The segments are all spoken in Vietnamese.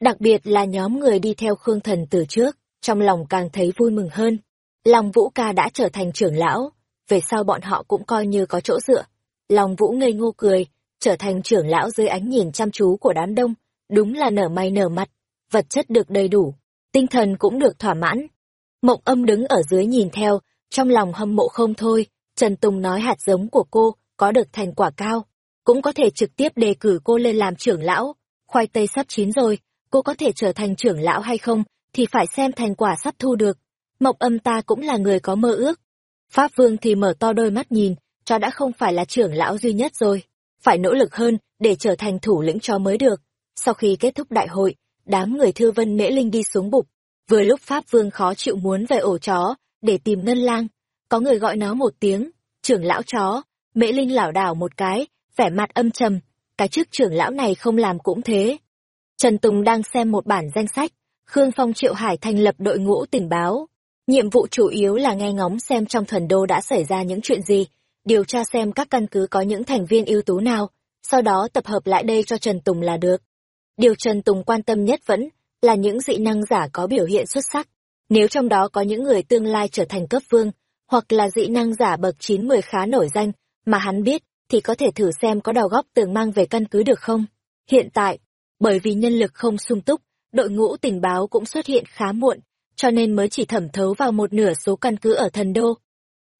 Đặc biệt là nhóm người đi theo Khương Thần từ trước, trong lòng càng thấy vui mừng hơn. Long Vũ ca đã trở thành trưởng lão, về sau bọn họ cũng coi như có chỗ dựa. Long Vũ ngây ngô cười, trở thành trưởng lão dưới ánh nhìn chăm chú của đám đông, đúng là nở mày nở mặt, vật chất được đầy đủ, tinh thần cũng được thỏa mãn. Mộng âm đứng ở dưới nhìn theo, trong lòng hâm mộ không thôi, Trần Tùng nói hạt giống của cô có được thành quả cao, cũng có thể trực tiếp đề cử cô lên làm trưởng lão. Khoai tây sắp chín rồi, cô có thể trở thành trưởng lão hay không, thì phải xem thành quả sắp thu được. Mộng âm ta cũng là người có mơ ước. Pháp Vương thì mở to đôi mắt nhìn, cho đã không phải là trưởng lão duy nhất rồi. Phải nỗ lực hơn để trở thành thủ lĩnh cho mới được. Sau khi kết thúc đại hội, đám người thư vân mễ linh đi xuống bục. Vừa lúc Pháp Vương khó chịu muốn về ổ chó, để tìm ngân lang. Có người gọi nó một tiếng, trưởng lão chó, mễ linh lảo đảo một cái, vẻ mặt âm trầm, cái chức trưởng lão này không làm cũng thế. Trần Tùng đang xem một bản danh sách, Khương Phong Triệu Hải thành lập đội ngũ tình báo. Nhiệm vụ chủ yếu là nghe ngóng xem trong thần đô đã xảy ra những chuyện gì, điều tra xem các căn cứ có những thành viên ưu tú nào, sau đó tập hợp lại đây cho Trần Tùng là được. Điều Trần Tùng quan tâm nhất vẫn là những dị năng giả có biểu hiện xuất sắc. Nếu trong đó có những người tương lai trở thành cấp vương, hoặc là dị năng giả bậc 9-10 khá nổi danh, mà hắn biết, thì có thể thử xem có đào góc tường mang về căn cứ được không. Hiện tại, bởi vì nhân lực không sung túc, đội ngũ tình báo cũng xuất hiện khá muộn, cho nên mới chỉ thẩm thấu vào một nửa số căn cứ ở thần đô.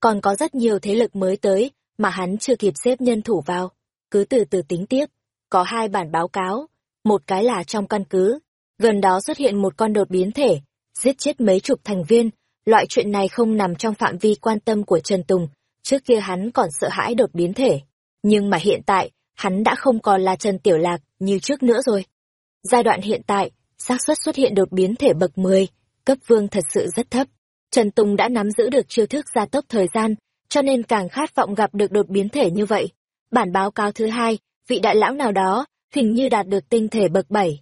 Còn có rất nhiều thế lực mới tới, mà hắn chưa kịp xếp nhân thủ vào. Cứ từ từ tính tiếp, có hai bản báo cáo, một cái là trong căn cứ, gần đó xuất hiện một con đột biến thể, giết chết mấy chục thành viên, loại chuyện này không nằm trong phạm vi quan tâm của Trần Tùng, trước kia hắn còn sợ hãi đột biến thể. Nhưng mà hiện tại, hắn đã không còn là Trần Tiểu Lạc như trước nữa rồi. Giai đoạn hiện tại, xác suất xuất hiện đột biến thể bậc 10, cấp vương thật sự rất thấp. Trần Tùng đã nắm giữ được chiêu thức gia tốc thời gian, cho nên càng khát vọng gặp được đột biến thể như vậy. Bản báo cáo thứ hai, vị đại lão nào đó, hình như đạt được tinh thể bậc 7.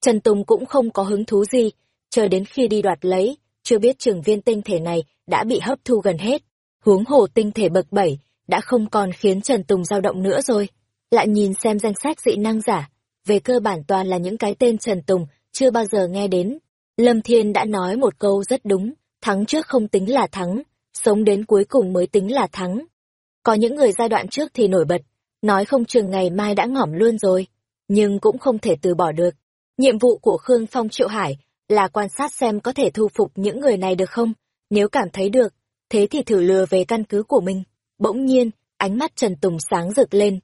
Trần Tùng cũng không có hứng thú gì, chờ đến khi đi đoạt lấy, chưa biết trường viên tinh thể này đã bị hấp thu gần hết. Huống hồ tinh thể bậc 7 đã không còn khiến Trần Tùng dao động nữa rồi. Lại nhìn xem danh sách dị năng giả, về cơ bản toàn là những cái tên Trần Tùng chưa bao giờ nghe đến. Lâm Thiên đã nói một câu rất đúng, thắng trước không tính là thắng, sống đến cuối cùng mới tính là thắng. Có những người giai đoạn trước thì nổi bật, nói không chừng ngày mai đã ngỏm luôn rồi, nhưng cũng không thể từ bỏ được. Nhiệm vụ của Khương Phong Triệu Hải là quan sát xem có thể thu phục những người này được không, nếu cảm thấy được, thế thì thử lừa về căn cứ của mình. Bỗng nhiên, ánh mắt Trần Tùng sáng rực lên.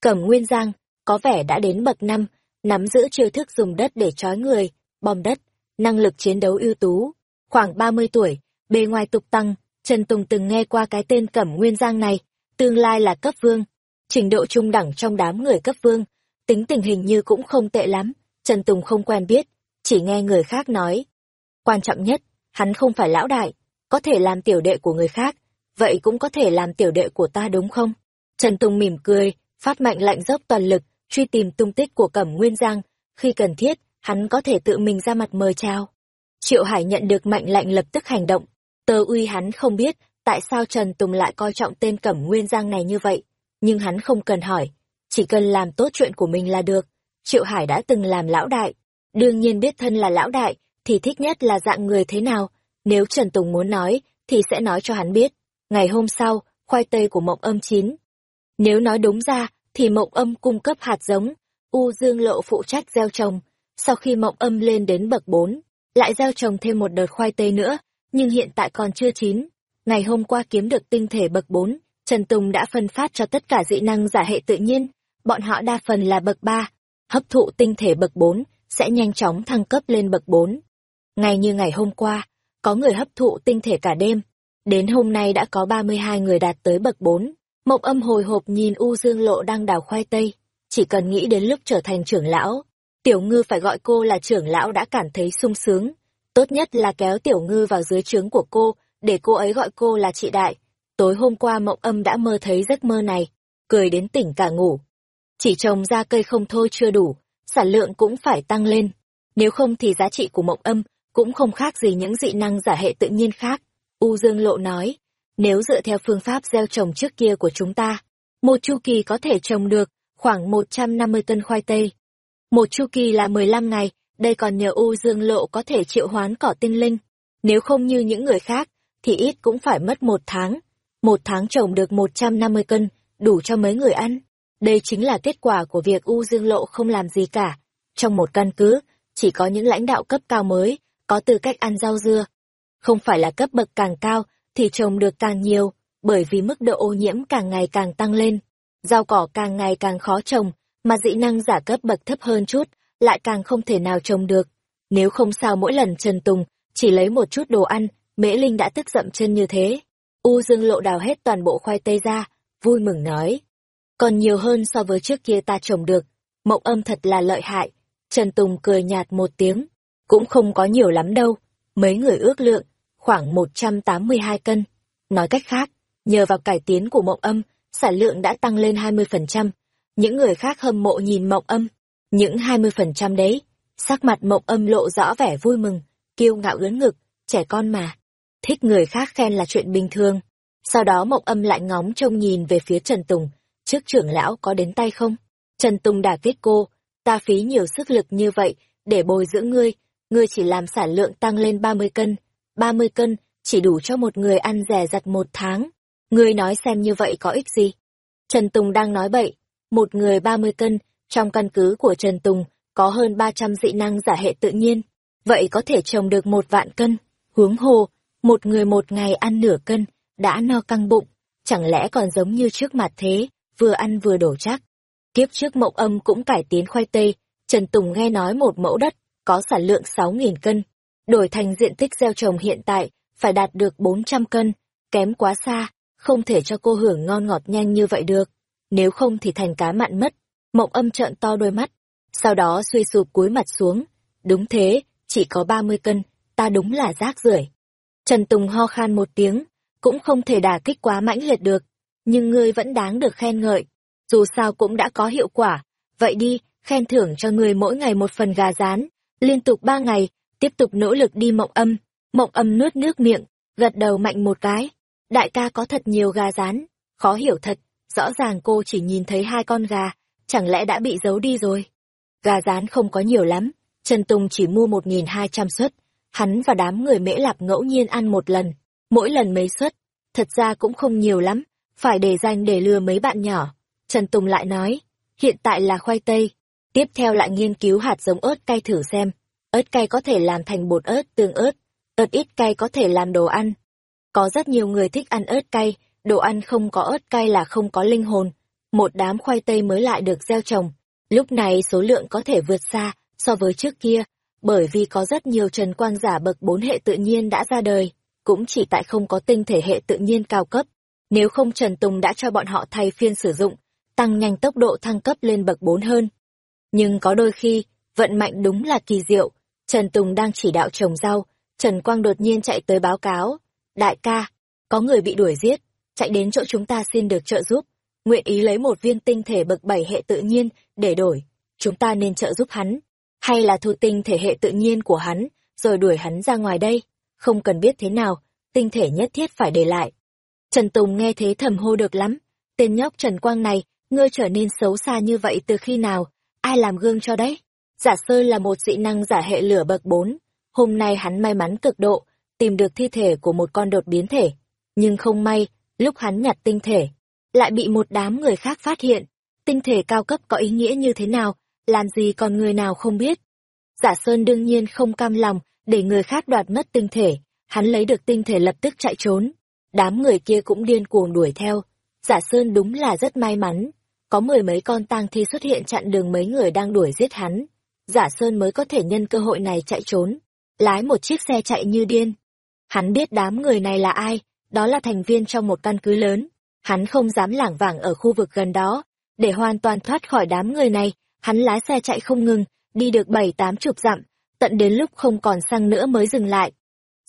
Cẩm Nguyên Giang, có vẻ đã đến bậc năm, nắm giữ chiêu thức dùng đất để trói người, bom đất, năng lực chiến đấu ưu tú. Khoảng 30 tuổi, bề ngoài tục tăng, Trần Tùng từng nghe qua cái tên Cẩm Nguyên Giang này, tương lai là cấp vương. Trình độ trung đẳng trong đám người cấp vương, tính tình hình như cũng không tệ lắm, Trần Tùng không quen biết, chỉ nghe người khác nói. Quan trọng nhất, hắn không phải lão đại, có thể làm tiểu đệ của người khác, vậy cũng có thể làm tiểu đệ của ta đúng không? Trần Tùng mỉm cười, phát mạnh lạnh dốc toàn lực, truy tìm tung tích của Cẩm Nguyên Giang, khi cần thiết, hắn có thể tự mình ra mặt mời chào. Triệu Hải nhận được mệnh lệnh lập tức hành động, tờ uy hắn không biết tại sao Trần Tùng lại coi trọng tên Cẩm Nguyên Giang này như vậy, nhưng hắn không cần hỏi, chỉ cần làm tốt chuyện của mình là được. Triệu Hải đã từng làm lão đại, đương nhiên biết thân là lão đại, thì thích nhất là dạng người thế nào, nếu Trần Tùng muốn nói, thì sẽ nói cho hắn biết. Ngày hôm sau, khoai tây của mộng âm chín. Nếu nói đúng ra, thì mộng âm cung cấp hạt giống, U Dương Lộ phụ trách gieo trồng. Sau khi mộng âm lên đến bậc 4, lại gieo trồng thêm một đợt khoai tây nữa, nhưng hiện tại còn chưa chín. Ngày hôm qua kiếm được tinh thể bậc 4, Trần Tùng đã phân phát cho tất cả dị năng giả hệ tự nhiên, bọn họ đa phần là bậc 3, hấp thụ tinh thể bậc 4 sẽ nhanh chóng thăng cấp lên bậc 4. Ngay như ngày hôm qua, có người hấp thụ tinh thể cả đêm, đến hôm nay đã có 32 người đạt tới bậc 4. Mộng âm hồi hộp nhìn U Dương Lộ đang đào khoai tây, chỉ cần nghĩ đến lúc trở thành trưởng lão, Tiểu Ngư phải gọi cô là trưởng lão đã cảm thấy sung sướng. Tốt nhất là kéo Tiểu Ngư vào dưới trướng của cô, để cô ấy gọi cô là chị đại. Tối hôm qua mộng âm đã mơ thấy giấc mơ này, cười đến tỉnh cả ngủ. Chỉ trồng ra cây không thôi chưa đủ, sản lượng cũng phải tăng lên. Nếu không thì giá trị của mộng âm cũng không khác gì những dị năng giả hệ tự nhiên khác. U Dương Lộ nói, nếu dựa theo phương pháp gieo trồng trước kia của chúng ta, một chu kỳ có thể trồng được khoảng 150 cân khoai tây. Một chu kỳ là 15 ngày, đây còn nhờ U Dương Lộ có thể triệu hoán cỏ tinh linh. Nếu không như những người khác, thì ít cũng phải mất một tháng. Một tháng trồng được 150 cân, đủ cho mấy người ăn. Đây chính là kết quả của việc U Dương Lộ không làm gì cả. Trong một căn cứ, chỉ có những lãnh đạo cấp cao mới, có tư cách ăn rau dưa. Không phải là cấp bậc càng cao, thì trồng được càng nhiều, bởi vì mức độ ô nhiễm càng ngày càng tăng lên. Rau cỏ càng ngày càng khó trồng, mà dị năng giả cấp bậc thấp hơn chút, lại càng không thể nào trồng được. Nếu không sao mỗi lần Trần Tùng chỉ lấy một chút đồ ăn, Mễ Linh đã tức dậm chân như thế. U Dương lộ đào hết toàn bộ khoai tây ra, vui mừng nói. Còn nhiều hơn so với trước kia ta trồng được, mộng âm thật là lợi hại. Trần Tùng cười nhạt một tiếng, cũng không có nhiều lắm đâu, mấy người ước lượng, khoảng 182 cân. Nói cách khác, nhờ vào cải tiến của mộng âm, sản lượng đã tăng lên 20%. Những người khác hâm mộ nhìn mộng âm, những 20% đấy, sắc mặt mộng âm lộ rõ vẻ vui mừng, kiêu ngạo ướn ngực, trẻ con mà. Thích người khác khen là chuyện bình thường. Sau đó mộng âm lại ngóng trông nhìn về phía Trần Tùng, trước trưởng lão có đến tay không? Trần Tùng đả kích cô, ta phí nhiều sức lực như vậy, để bồi dưỡng ngươi, ngươi chỉ làm sản lượng tăng lên 30 cân. 30 cân, chỉ đủ cho một người ăn rẻ rặt một tháng. Ngươi nói xem như vậy có ích gì? Trần Tùng đang nói bậy, một người 30 cân, trong căn cứ của Trần Tùng, có hơn 300 dị năng giả hệ tự nhiên, vậy có thể trồng được một vạn cân. Huống hồ, một người một ngày ăn nửa cân, đã no căng bụng, chẳng lẽ còn giống như trước mặt thế, vừa ăn vừa đổ chắc. Kiếp trước mộng âm cũng cải tiến khoai tây, Trần Tùng nghe nói một mẫu đất, có sản lượng 6.000 cân, đổi thành diện tích gieo trồng hiện tại, phải đạt được 400 cân, kém quá xa, không thể cho cô hưởng ngon ngọt nhanh như vậy được, nếu không thì thành cá mặn mất. Mộng âm trợn to đôi mắt, sau đó suy sụp cúi mặt xuống. Đúng thế, chỉ có 30 cân, ta đúng là rác rưởi. Trần Tùng ho khan một tiếng, cũng không thể đả kích quá mãnh liệt được, nhưng ngươi vẫn đáng được khen ngợi. Dù sao cũng đã có hiệu quả, vậy đi, khen thưởng cho ngươi mỗi ngày một phần gà rán, liên tục ba ngày, tiếp tục nỗ lực đi mộng âm. Mộng âm nuốt nước miệng, gật đầu mạnh một cái. Đại ca có thật nhiều gà rán, khó hiểu thật, rõ ràng cô chỉ nhìn thấy hai con gà, chẳng lẽ đã bị giấu đi rồi? Gà rán không có nhiều lắm, Trần Tùng chỉ mua 1.200 suất, hắn và đám người mễ lạp ngẫu nhiên ăn một lần, mỗi lần mấy suất, thật ra cũng không nhiều lắm, phải để dành để lừa mấy bạn nhỏ. Trần Tùng lại nói, hiện tại là khoai tây, tiếp theo lại nghiên cứu hạt giống ớt cay thử xem, ớt cay có thể làm thành bột ớt tương ớt, ớt ít cay có thể làm đồ ăn. Có rất nhiều người thích ăn ớt cay, đồ ăn không có ớt cay là không có linh hồn. Một đám khoai tây mới lại được gieo trồng, lúc này số lượng có thể vượt xa so với trước kia, bởi vì có rất nhiều trần quang giả bậc bốn hệ tự nhiên đã ra đời, cũng chỉ tại không có tinh thể hệ tự nhiên cao cấp. Nếu không Trần Tùng đã cho bọn họ thay phiên sử dụng, tăng nhanh tốc độ thăng cấp lên bậc bốn hơn. Nhưng có đôi khi, vận mạnh đúng là kỳ diệu, Trần Tùng đang chỉ đạo trồng rau, Trần Quang đột nhiên chạy tới báo cáo. Đại ca, có người bị đuổi giết, chạy đến chỗ chúng ta xin được trợ giúp, nguyện ý lấy một viên tinh thể bậc bảy hệ tự nhiên để đổi, chúng ta nên trợ giúp hắn, hay là thu tinh thể hệ tự nhiên của hắn, rồi đuổi hắn ra ngoài đây, không cần biết thế nào, tinh thể nhất thiết phải để lại. Trần Tùng nghe thế thầm hô được lắm, tên nhóc Trần Quang này, ngươi trở nên xấu xa như vậy từ khi nào, ai làm gương cho đấy? Giả sơ là một dị năng giả hệ lửa bậc 4, hôm nay hắn may mắn cực độ, tìm được thi thể của một con đột biến thể, nhưng không may, lúc hắn nhặt tinh thể, lại bị một đám người khác phát hiện. Tinh thể cao cấp có ý nghĩa như thế nào, làm gì còn người nào không biết. Giả Sơn đương nhiên không cam lòng để người khác đoạt mất tinh thể, hắn lấy được tinh thể lập tức chạy trốn. Đám người kia cũng điên cuồng đuổi theo. Giả Sơn đúng là rất may mắn, có mười mấy con tang thi xuất hiện chặn đường mấy người đang đuổi giết hắn. Giả Sơn mới có thể nhân cơ hội này chạy trốn, lái một chiếc xe chạy như điên. Hắn biết đám người này là ai, đó là thành viên trong một căn cứ lớn. Hắn không dám lảng vảng ở khu vực gần đó. Để hoàn toàn thoát khỏi đám người này, hắn lái xe chạy không ngừng, đi được bảy tám chục dặm, tận đến lúc không còn xăng nữa mới dừng lại.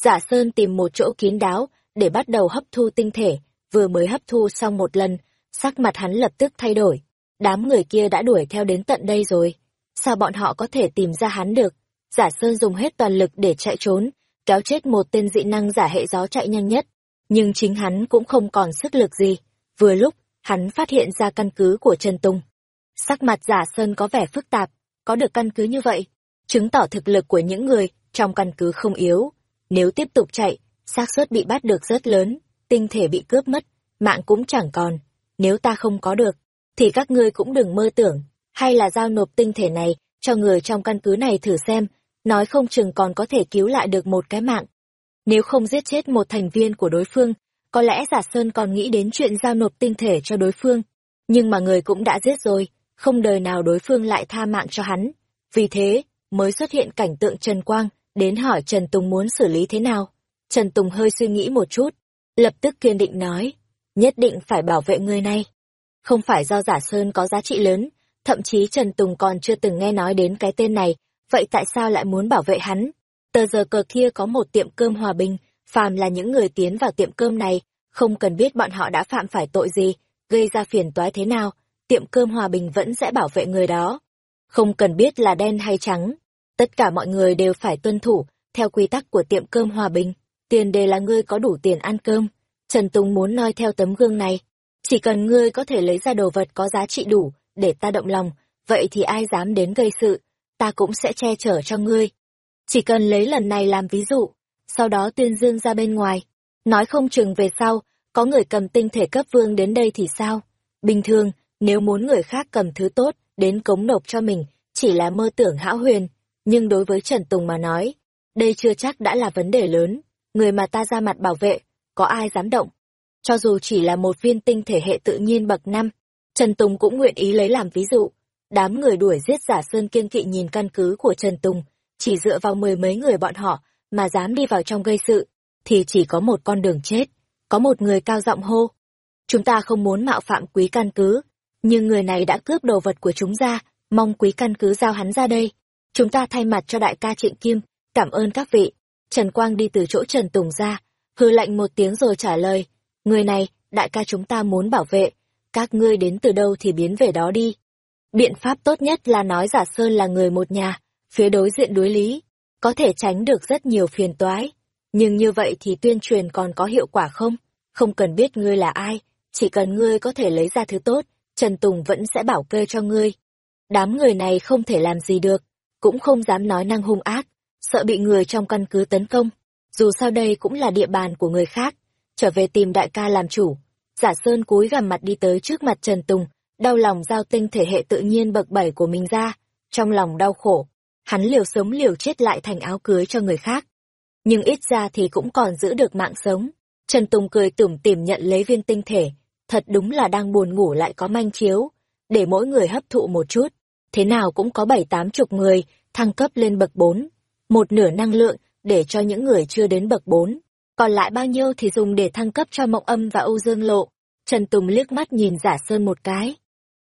Giả Sơn tìm một chỗ kín đáo, để bắt đầu hấp thu tinh thể, vừa mới hấp thu xong một lần, sắc mặt hắn lập tức thay đổi. Đám người kia đã đuổi theo đến tận đây rồi. Sao bọn họ có thể tìm ra hắn được? Giả Sơn dùng hết toàn lực để chạy trốn, kéo chết một tên dị năng giả hệ gió chạy nhanh nhất nhưng chính hắn cũng không còn sức lực gì. Vừa lúc, hắn phát hiện ra căn cứ của Trần Tùng. Sắc mặt giả sơn có vẻ phức tạp, có được căn cứ như vậy. chứng tỏ thực lực của những người trong căn cứ không yếu. Nếu tiếp tục chạy, xác suất bị bắt được rất lớn, tinh thể bị cướp mất, mạng cũng chẳng còn. Nếu ta không có được, thì các ngươi cũng đừng mơ tưởng, hay là giao nộp tinh thể này cho người trong căn cứ này thử xem, nói không chừng còn có thể cứu lại được một cái mạng. Nếu không giết chết một thành viên của đối phương, có lẽ Giả Sơn còn nghĩ đến chuyện giao nộp tinh thể cho đối phương. Nhưng mà người cũng đã giết rồi, không đời nào đối phương lại tha mạng cho hắn. Vì thế, mới xuất hiện cảnh tượng Trần Quang, đến hỏi Trần Tùng muốn xử lý thế nào. Trần Tùng hơi suy nghĩ một chút, lập tức kiên định nói, nhất định phải bảo vệ người này. Không phải do Giả Sơn có giá trị lớn, thậm chí Trần Tùng còn chưa từng nghe nói đến cái tên này, vậy tại sao lại muốn bảo vệ hắn? Tờ giờ cờ kia có một tiệm cơm hòa bình, phàm là những người tiến vào tiệm cơm này, không cần biết bọn họ đã phạm phải tội gì, gây ra phiền toái thế nào, tiệm cơm hòa bình vẫn sẽ bảo vệ người đó. Không cần biết là đen hay trắng, tất cả mọi người đều phải tuân thủ, theo quy tắc của tiệm cơm hòa bình, tiền đề là ngươi có đủ tiền ăn cơm. Trần Tùng muốn noi theo tấm gương này, chỉ cần ngươi có thể lấy ra đồ vật có giá trị đủ, để ta động lòng, vậy thì ai dám đến gây sự, ta cũng sẽ che chở cho ngươi. Chỉ cần lấy lần này làm ví dụ, sau đó tuyên dương ra bên ngoài. Nói không chừng về sau, có người cầm tinh thể cấp vương đến đây thì sao? Bình thường, nếu muốn người khác cầm thứ tốt, đến cống nộp cho mình, chỉ là mơ tưởng hão huyền. Nhưng đối với Trần Tùng mà nói, đây chưa chắc đã là vấn đề lớn. Người mà ta ra mặt bảo vệ, có ai dám động? Cho dù chỉ là một viên tinh thể hệ tự nhiên bậc năm, Trần Tùng cũng nguyện ý lấy làm ví dụ. Đám người đuổi giết giả sơn kiên kỵ nhìn căn cứ của Trần Tùng, chỉ dựa vào mười mấy người bọn họ mà dám đi vào trong gây sự, thì chỉ có một con đường chết. Có một người cao giọng hô. Chúng ta không muốn mạo phạm quý căn cứ, nhưng người này đã cướp đồ vật của chúng ra, mong quý căn cứ giao hắn ra đây. Chúng ta thay mặt cho đại ca Trịnh Kim, cảm ơn các vị. Trần Quang đi từ chỗ Trần Tùng ra, hư lạnh một tiếng rồi trả lời. Người này, đại ca chúng ta muốn bảo vệ, các ngươi đến từ đâu thì biến về đó đi. Biện pháp tốt nhất là nói giả Sơn là người một nhà, phía đối diện đối lý, có thể tránh được rất nhiều phiền toái. Nhưng như vậy thì tuyên truyền còn có hiệu quả không? Không cần biết ngươi là ai, chỉ cần ngươi có thể lấy ra thứ tốt, Trần Tùng vẫn sẽ bảo kê cho ngươi. Đám người này không thể làm gì được, cũng không dám nói năng hung ác, sợ bị người trong căn cứ tấn công. Dù sao đây cũng là địa bàn của người khác, trở về tìm đại ca làm chủ. Giả Sơn cúi gằm mặt đi tới trước mặt Trần Tùng, đau lòng giao tinh thể hệ tự nhiên bậc bảy của mình ra, trong lòng đau khổ, hắn liều sống liều chết lại thành áo cưới cho người khác. Nhưng ít ra thì cũng còn giữ được mạng sống. Trần Tùng cười tủm tỉm nhận lấy viên tinh thể, thật đúng là đang buồn ngủ lại có manh chiếu, để mỗi người hấp thụ một chút. Thế nào cũng có bảy tám chục người, thăng cấp lên bậc bốn, một nửa năng lượng để cho những người chưa đến bậc bốn, còn lại bao nhiêu thì dùng để thăng cấp cho Mộng Âm và Âu Dương Lộ. Trần Tùng liếc mắt nhìn Giả Sơn một cái.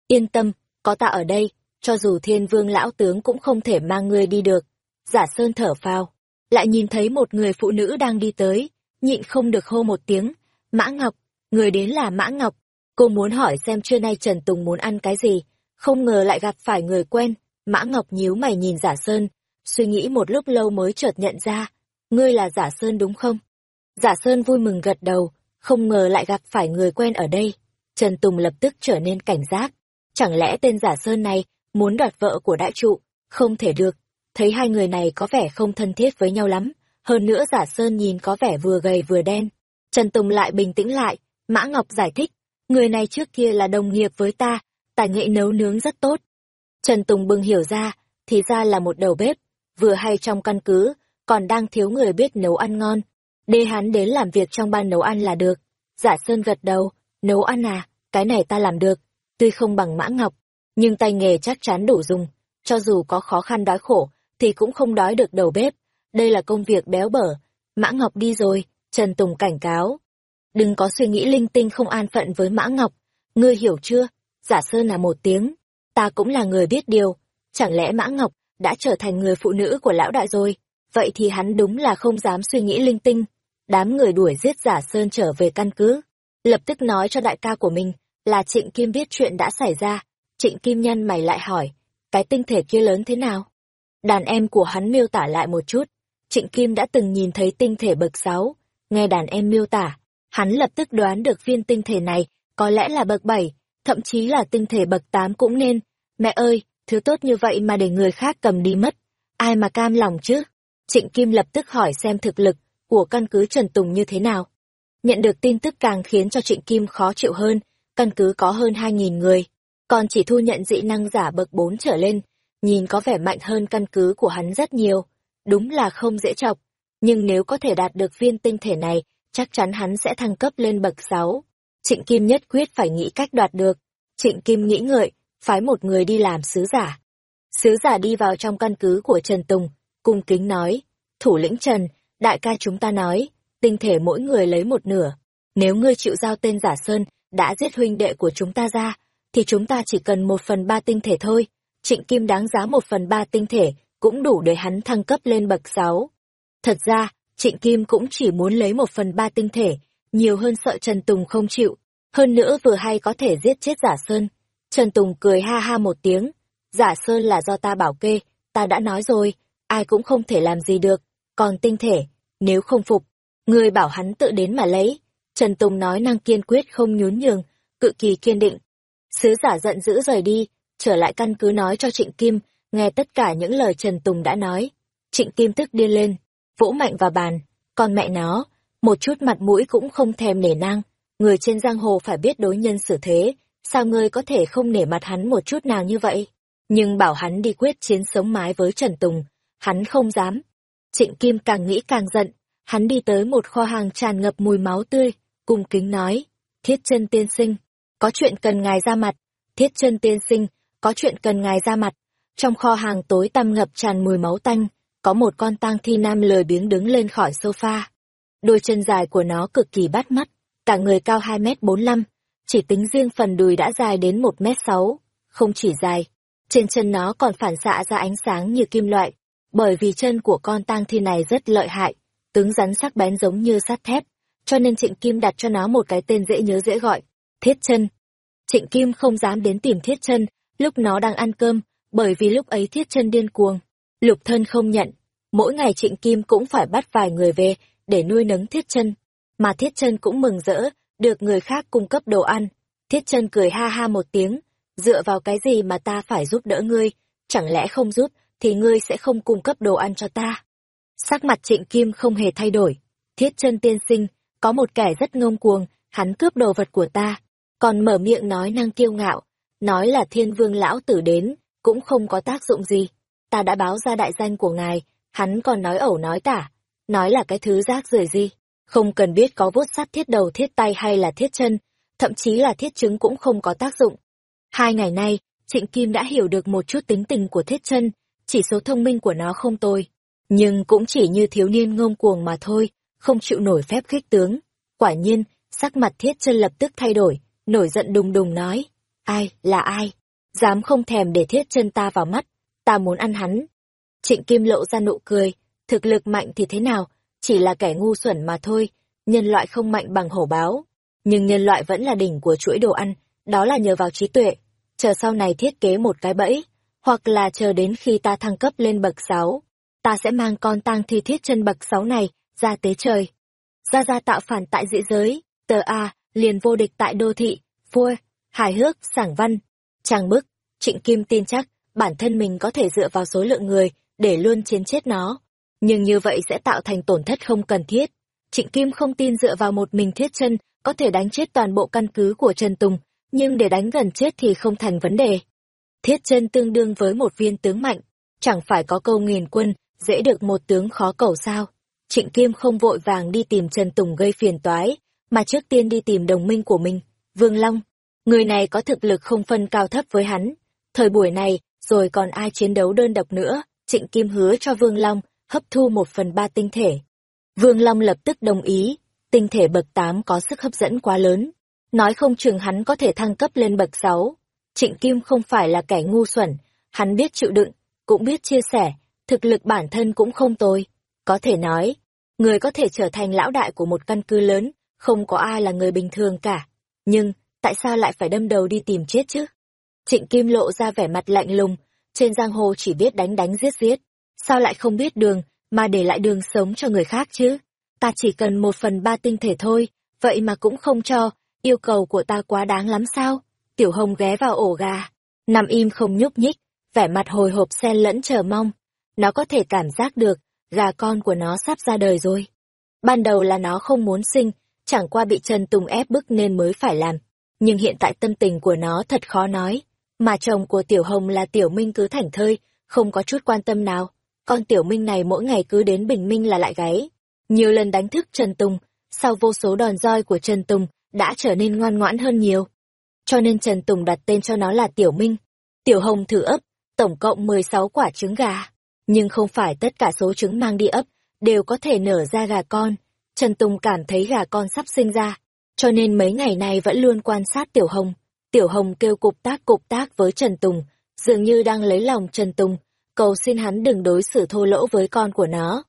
Yên tâm, có ta ở đây, cho dù thiên vương lão tướng cũng không thể mang ngươi đi được. Giả Sơn thở phào, lại nhìn thấy một người phụ nữ đang đi tới, nhịn không được hô một tiếng. Mã Ngọc, người đến là Mã Ngọc. Cô muốn hỏi xem trưa nay Trần Tùng muốn ăn cái gì, không ngờ lại gặp phải người quen. Mã Ngọc nhíu mày nhìn Giả Sơn, suy nghĩ một lúc lâu mới chợt nhận ra. Ngươi là Giả Sơn đúng không? Giả Sơn vui mừng gật đầu, không ngờ lại gặp phải người quen ở đây. Trần Tùng lập tức trở nên cảnh giác. Chẳng lẽ tên Giả Sơn này muốn đoạt vợ của đại trụ, không thể được. Thấy hai người này có vẻ không thân thiết với nhau lắm, hơn nữa giả sơn nhìn có vẻ vừa gầy vừa đen. Trần Tùng lại bình tĩnh lại, Mã Ngọc giải thích, người này trước kia là đồng nghiệp với ta, tài nghệ nấu nướng rất tốt. Trần Tùng bừng hiểu ra, thì ra là một đầu bếp, vừa hay trong căn cứ, còn đang thiếu người biết nấu ăn ngon. Đê hắn đến làm việc trong ban nấu ăn là được. Giả Sơn gật đầu, nấu ăn à, cái này ta làm được, tuy không bằng Mã Ngọc, nhưng tay nghề chắc chắn đủ dùng, cho dù có khó khăn đói khổ, thì cũng không đói được đầu bếp. Đây là công việc béo bở. Mã Ngọc đi rồi, Trần Tùng cảnh cáo. Đừng có suy nghĩ linh tinh không an phận với Mã Ngọc. Ngươi hiểu chưa? Giả Sơn là một tiếng. Ta cũng là người biết điều. Chẳng lẽ Mã Ngọc đã trở thành người phụ nữ của lão đại rồi? Vậy thì hắn đúng là không dám suy nghĩ linh tinh. Đám người đuổi giết Giả Sơn trở về căn cứ. Lập tức nói cho đại ca của mình là Trịnh Kim biết chuyện đã xảy ra Trịnh Kim Nhân mày lại hỏi, cái tinh thể kia lớn thế nào? Đàn em của hắn miêu tả lại một chút. Trịnh Kim đã từng nhìn thấy tinh thể bậc 6, nghe đàn em miêu tả, hắn lập tức đoán được viên tinh thể này có lẽ là bậc 7, thậm chí là tinh thể bậc 8 cũng nên. Mẹ ơi, thứ tốt như vậy mà để người khác cầm đi mất. ai mà cam lòng chứ? Trịnh Kim lập tức hỏi xem thực lực của căn cứ Trần Tùng như thế nào. Nhận được tin tức càng khiến cho Trịnh Kim khó chịu hơn, căn cứ có hơn 2.000 người, còn chỉ thu nhận dị năng giả bậc 4 trở lên, nhìn có vẻ mạnh hơn căn cứ của hắn rất nhiều. Đúng là không dễ chọc, nhưng nếu có thể đạt được viên tinh thể này, chắc chắn hắn sẽ thăng cấp lên bậc 6. Trịnh Kim nhất quyết phải nghĩ cách đoạt được. Trịnh Kim nghĩ ngợi, phái một người đi làm sứ giả. Sứ giả đi vào trong căn cứ của Trần Tùng, cung kính nói, thủ lĩnh Trần, đại ca chúng ta nói, tinh thể mỗi người lấy một nửa. Nếu ngươi chịu giao tên giả Sơn, đã giết huynh đệ của chúng ta ra, thì chúng ta chỉ cần một phần ba tinh thể thôi. Trịnh Kim đáng giá một phần ba tinh thể, cũng đủ để hắn thăng cấp lên bậc sáu. Thật ra, Trịnh Kim cũng chỉ muốn lấy một phần ba tinh thể, nhiều hơn sợ Trần Tùng không chịu. Hơn nữa vừa hay có thể giết chết giả Sơn. Trần Tùng cười ha ha một tiếng. Giả Sơn là do ta bảo kê, ta đã nói rồi, ai cũng không thể làm gì được. Còn tinh thể, nếu không phục, người bảo hắn tự đến mà lấy. Trần Tùng nói năng kiên quyết không nhún nhường, cự kỳ kiên định. Sứ giả giận dữ rời đi, trở lại căn cứ nói cho Trịnh Kim, nghe tất cả những lời Trần Tùng đã nói. Trịnh Kim tức điên lên, vỗ mạnh vào bàn, còn mẹ nó, một chút mặt mũi cũng không thèm nể nang. Người trên giang hồ phải biết đối nhân xử thế, sao ngươi có thể không nể mặt hắn một chút nào như vậy? Nhưng bảo hắn đi quyết chiến sống mái với Trần Tùng, hắn không dám. Trịnh Kim càng nghĩ càng giận, hắn đi tới một kho hàng tràn ngập mùi máu tươi, cung kính nói, thiết chân tiên sinh, có chuyện cần ngài ra mặt, thiết chân tiên sinh, có chuyện cần ngài ra mặt. Trong kho hàng tối tăm ngập tràn mùi máu tanh, có một con tang thi nam lười biếng đứng lên khỏi sofa. Đôi chân dài của nó cực kỳ bắt mắt, cả người cao 2 mét 45, chỉ tính riêng phần đùi đã dài đến 1 mét 6, không chỉ dài. Trên chân nó còn phản xạ ra ánh sáng như kim loại, bởi vì chân của con tang thi này rất lợi hại, tướng rắn sắc bén giống như sắt thép, cho nên Trịnh Kim đặt cho nó một cái tên dễ nhớ dễ gọi, Thiết Chân. Trịnh Kim không dám đến tìm Thiết Chân, lúc nó đang ăn cơm, bởi vì lúc ấy Thiết Chân điên cuồng. Lục thân không nhận, mỗi ngày Trịnh Kim cũng phải bắt vài người về để nuôi nấng Thiết Chân, mà Thiết Chân cũng mừng rỡ, được người khác cung cấp đồ ăn. Thiết Chân cười ha ha một tiếng, dựa vào cái gì mà ta phải giúp đỡ ngươi, chẳng lẽ không giúp thì ngươi sẽ không cung cấp đồ ăn cho ta. Sắc mặt Trịnh Kim không hề thay đổi, Thiết Chân tiên sinh, có một kẻ rất ngông cuồng, hắn cướp đồ vật của ta, còn mở miệng nói năng kiêu ngạo, nói là thiên vương lão tử đến, cũng không có tác dụng gì. Ta đã báo ra đại danh của ngài, hắn còn nói ẩu nói tả, nói là cái thứ rác rưởi gì. Không cần biết có vuốt sắt thiết đầu thiết tay hay là thiết chân, thậm chí là thiết chứng cũng không có tác dụng. Hai ngày nay, Trịnh Kim đã hiểu được một chút tính tình của thiết chân, chỉ số thông minh của nó không tồi. Nhưng cũng chỉ như thiếu niên ngông cuồng mà thôi, không chịu nổi phép khích tướng. Quả nhiên, sắc mặt thiết chân lập tức thay đổi, nổi giận đùng đùng nói. Ai, là ai? Dám không thèm để thiết chân ta vào mắt, ta muốn ăn hắn. Trịnh Kim lộ ra nụ cười, thực lực mạnh thì thế nào, chỉ là kẻ ngu xuẩn mà thôi, nhân loại không mạnh bằng hổ báo. Nhưng nhân loại vẫn là đỉnh của chuỗi đồ ăn, đó là nhờ vào trí tuệ. Chờ sau này thiết kế một cái bẫy, hoặc là chờ đến khi ta thăng cấp lên bậc 6, ta sẽ mang con tang thi thiết chân bậc 6 này ra tế trời. Ra ra tạo phản tại dị giới, tờ A, liền vô địch tại đô thị, vua, hài hước, sảng văn. Trang bức, Trịnh Kim tin chắc, bản thân mình có thể dựa vào số lượng người, để luôn chiến chết nó. Nhưng như vậy sẽ tạo thành tổn thất không cần thiết. Trịnh Kim không tin dựa vào một mình thiết chân, có thể đánh chết toàn bộ căn cứ của Trần Tùng, nhưng để đánh gần chết thì không thành vấn đề. Thiết chân tương đương với một viên tướng mạnh, chẳng phải có câu nghìn quân, dễ được một tướng khó cầu sao. Trịnh Kim không vội vàng đi tìm Trần Tùng gây phiền toái, mà trước tiên đi tìm đồng minh của mình, Vương Long. Người này có thực lực không phân cao thấp với hắn. Thời buổi này, rồi còn ai chiến đấu đơn độc nữa, Trịnh Kim hứa cho Vương Long hấp thu một phần ba tinh thể. Vương Long lập tức đồng ý, tinh thể bậc 8 có sức hấp dẫn quá lớn. Nói không chừng hắn có thể thăng cấp lên bậc 6. Trịnh Kim không phải là kẻ ngu xuẩn, hắn biết chịu đựng, cũng biết chia sẻ, thực lực bản thân cũng không tồi. Có thể nói, người có thể trở thành lão đại của một căn cứ lớn, không có ai là người bình thường cả. Nhưng, tại sao lại phải đâm đầu đi tìm chết chứ? Trịnh Kim lộ ra vẻ mặt lạnh lùng, trên giang hồ chỉ biết đánh đánh giết giết. Sao lại không biết đường, mà để lại đường sống cho người khác chứ? Ta chỉ cần một phần ba tinh thể thôi, vậy mà cũng không cho, yêu cầu của ta quá đáng lắm sao? Tiểu Hồng ghé vào ổ gà, nằm im không nhúc nhích, vẻ mặt hồi hộp xen lẫn chờ mong. nó có thể cảm giác được, gà con của nó sắp ra đời rồi. Ban đầu là nó không muốn sinh, chẳng qua bị Trần Tùng ép bức nên mới phải làm. Nhưng hiện tại tâm tình của nó thật khó nói. Mà chồng của Tiểu Hồng là Tiểu Minh cứ thảnh thơi, không có chút quan tâm nào. Con Tiểu Minh này mỗi ngày cứ đến bình minh là lại gáy. Nhiều lần đánh thức Trần Tùng, sau vô số đòn roi của Trần Tùng, đã trở nên ngoan ngoãn hơn nhiều. Cho nên Trần Tùng đặt tên cho nó là Tiểu Minh. Tiểu Hồng thử ấp, tổng cộng 16 quả trứng gà. Nhưng không phải tất cả số trứng mang đi ấp, đều có thể nở ra gà con. Trần Tùng cảm thấy gà con sắp sinh ra, cho nên mấy ngày nay vẫn luôn quan sát Tiểu Hồng. Tiểu Hồng kêu cục tác cục tác với Trần Tùng, dường như đang lấy lòng Trần Tùng, cầu xin hắn đừng đối xử thô lỗ với con của nó.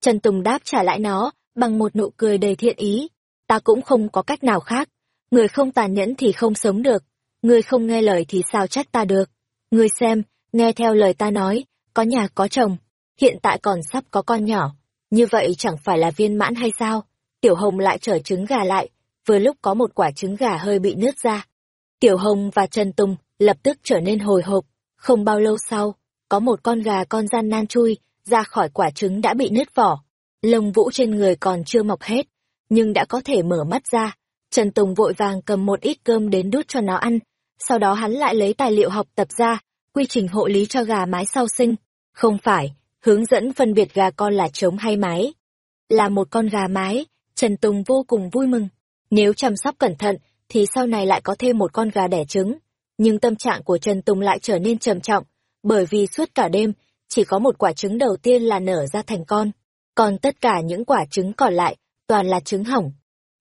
Trần Tùng đáp trả lại nó, bằng một nụ cười đầy thiện ý. Ta cũng không có cách nào khác. Người không tàn nhẫn thì không sống được. Người không nghe lời thì sao trách ta được. Người xem, nghe theo lời ta nói, có nhà có chồng, hiện tại còn sắp có con nhỏ. Như vậy chẳng phải là viên mãn hay sao? Tiểu Hồng lại trở trứng gà lại, vừa lúc có một quả trứng gà hơi bị nứt ra. Tiểu Hồng và Trần Tùng lập tức trở nên hồi hộp. Không bao lâu sau, có một con gà con gian nan chui ra khỏi quả trứng đã bị nứt vỏ. Lông vũ trên người còn chưa mọc hết, nhưng đã có thể mở mắt ra. Trần Tùng vội vàng cầm một ít cơm đến đút cho nó ăn. Sau đó hắn lại lấy tài liệu học tập ra, quy trình hộ lý cho gà mái sau sinh. Không phải, hướng dẫn phân biệt gà con là trống hay mái. Là một con gà mái, Trần Tùng vô cùng vui mừng. Nếu chăm sóc cẩn thận, thì sau này lại có thêm một con gà đẻ trứng. Nhưng tâm trạng của Trần Tùng lại trở nên trầm trọng, bởi vì suốt cả đêm, chỉ có một quả trứng đầu tiên là nở ra thành con. Còn tất cả những quả trứng còn lại, toàn là trứng hỏng.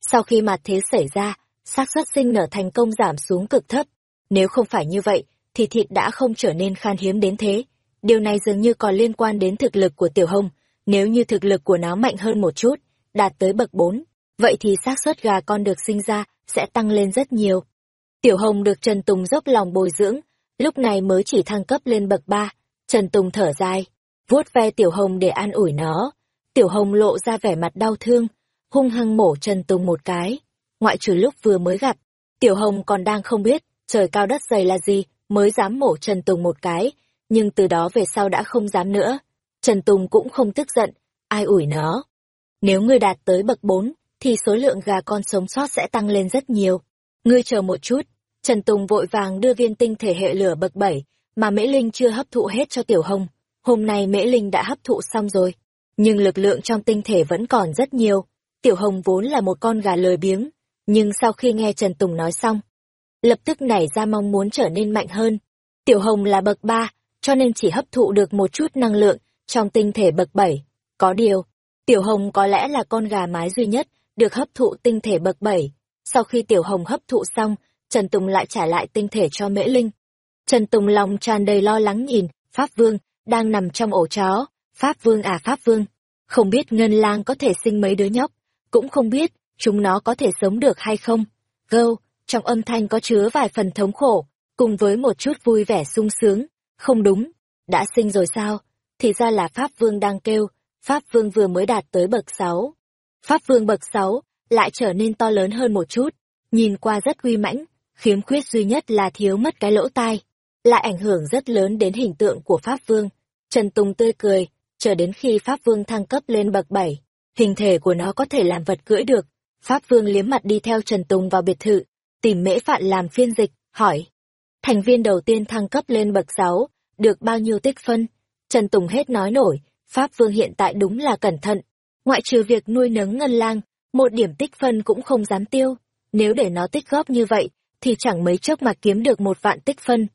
Sau khi mặt thế xảy ra, xác suất sinh nở thành công giảm xuống cực thấp. Nếu không phải như vậy, thì thịt đã không trở nên khan hiếm đến thế. Điều này dường như còn liên quan đến thực lực của Tiểu Hồng. Nếu như thực lực của nó mạnh hơn một chút, đạt tới bậc 4, vậy thì xác suất gà con được sinh ra sẽ tăng lên rất nhiều. Tiểu Hồng được Trần Tùng dốc lòng bồi dưỡng, lúc này mới chỉ thăng cấp lên bậc 3. Trần Tùng thở dài, vuốt ve Tiểu Hồng để an ủi nó. Tiểu Hồng lộ ra vẻ mặt đau thương, hung hăng mổ Trần Tùng một cái. Ngoại trừ lúc vừa mới gặp, Tiểu Hồng còn đang không biết trời cao đất dày là gì, mới dám mổ Trần Tùng một cái, nhưng từ đó về sau đã không dám nữa. Trần Tùng cũng không tức giận, ai ủi nó. Nếu ngươi đạt tới bậc 4, thì số lượng gà con sống sót sẽ tăng lên rất nhiều. Ngươi chờ một chút, Trần Tùng vội vàng đưa viên tinh thể hệ lửa bậc 7, mà Mễ Linh chưa hấp thụ hết cho Tiểu Hồng. Hôm nay Mễ Linh đã hấp thụ xong rồi, nhưng lực lượng trong tinh thể vẫn còn rất nhiều. Tiểu Hồng vốn là một con gà lười biếng, nhưng sau khi nghe Trần Tùng nói xong, lập tức nảy ra mong muốn trở nên mạnh hơn. Tiểu Hồng là bậc 3, cho nên chỉ hấp thụ được một chút năng lượng trong tinh thể bậc 7. Có điều, Tiểu Hồng có lẽ là con gà mái duy nhất được hấp thụ tinh thể bậc 7. Sau khi Tiểu Hồng hấp thụ xong, Trần Tùng lại trả lại tinh thể cho Mễ Linh. Trần Tùng lòng tràn đầy lo lắng nhìn, Pháp Vương, đang nằm trong ổ chó. Pháp Vương à Pháp Vương, không biết Ngân Lang có thể sinh mấy đứa nhóc, cũng không biết chúng nó có thể sống được hay không. Gâu, trong âm thanh có chứa vài phần thống khổ, cùng với một chút vui vẻ sung sướng. Không đúng, đã sinh rồi sao? Thì ra là Pháp Vương đang kêu, Pháp Vương vừa mới đạt tới bậc 6. Pháp Vương bậc 6 lại trở nên to lớn hơn một chút, nhìn qua rất uy mãnh, khiếm khuyết duy nhất là thiếu mất cái lỗ tai, lại ảnh hưởng rất lớn đến hình tượng của Pháp Vương. Trần Tùng tươi cười, chờ đến khi Pháp Vương thăng cấp lên bậc 7, hình thể của nó có thể làm vật cưỡi được. Pháp Vương liếm mặt đi theo Trần Tùng vào biệt thự, tìm mễ phạn làm phiên dịch, hỏi. Thành viên đầu tiên thăng cấp lên bậc 6, được bao nhiêu tích phân? Trần Tùng hết nói nổi, Pháp Vương hiện tại đúng là cẩn thận. Ngoại trừ việc nuôi nấng ngân lang, một điểm tích phân cũng không dám tiêu. Nếu để nó tích góp như vậy, thì chẳng mấy chốc mà kiếm được một vạn tích phân.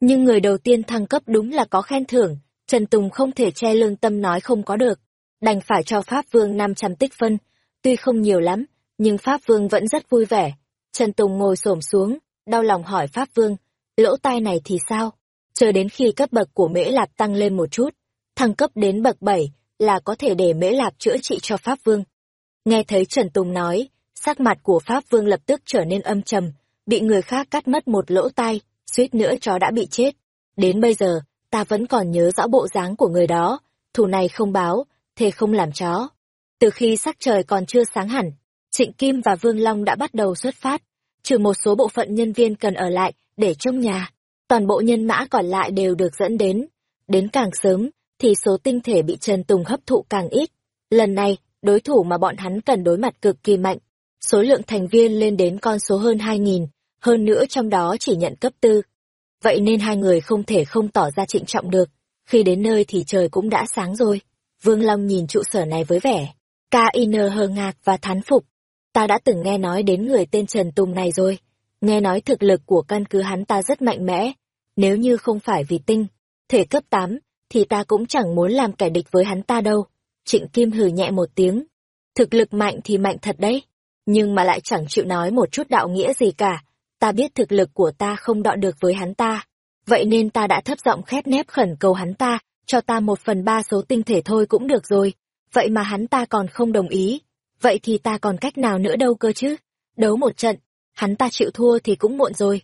Nhưng người đầu tiên thăng cấp đúng là có khen thưởng, Trần Tùng không thể che lương tâm nói không có được. Đành phải cho Pháp Vương 500 tích phân, tuy không nhiều lắm, nhưng Pháp Vương vẫn rất vui vẻ. Trần Tùng ngồi xổm xuống, đau lòng hỏi Pháp Vương, lỗ tai này thì sao? Chờ đến khi cấp bậc của Mễ Lạp tăng lên một chút, thăng cấp đến bậc 7 là có thể để Mễ Lạp chữa trị cho Pháp Vương. Nghe thấy Trần Tùng nói, sắc mặt của Pháp Vương lập tức trở nên âm trầm, bị người khác cắt mất một lỗ tai, suýt nữa chó đã bị chết. Đến bây giờ, ta vẫn còn nhớ rõ bộ dáng của người đó, thủ này không báo, thề không làm chó. Từ khi sắc trời còn chưa sáng hẳn, Trịnh Kim và Vương Long đã bắt đầu xuất phát, trừ một số bộ phận nhân viên cần ở lại để trông nhà. Toàn bộ nhân mã còn lại đều được dẫn đến. Đến càng sớm, thì số tinh thể bị Trần Tùng hấp thụ càng ít. Lần này, đối thủ mà bọn hắn cần đối mặt cực kỳ mạnh. Số lượng thành viên lên đến con số hơn 2.000, hơn nữa trong đó chỉ nhận cấp tư. Vậy nên hai người không thể không tỏ ra trịnh trọng được. Khi đến nơi thì trời cũng đã sáng rồi. Vương Long nhìn trụ sở này với vẻ. K.I.N. hờ ngạc và thán phục. Ta đã từng nghe nói đến người tên Trần Tùng này rồi. Nghe nói thực lực của căn cứ hắn ta rất mạnh mẽ. Nếu như không phải vì tinh, thể cấp 8, thì ta cũng chẳng muốn làm kẻ địch với hắn ta đâu. Trịnh Kim hừ nhẹ một tiếng. Thực lực mạnh thì mạnh thật đấy, nhưng mà lại chẳng chịu nói một chút đạo nghĩa gì cả. Ta biết thực lực của ta không đọ được với hắn ta. Vậy nên ta đã thấp giọng khép nép khẩn cầu hắn ta, cho ta một phần ba số tinh thể thôi cũng được rồi. Vậy mà hắn ta còn không đồng ý. Vậy thì ta còn cách nào nữa đâu cơ chứ? Đấu một trận, hắn ta chịu thua thì cũng muộn rồi.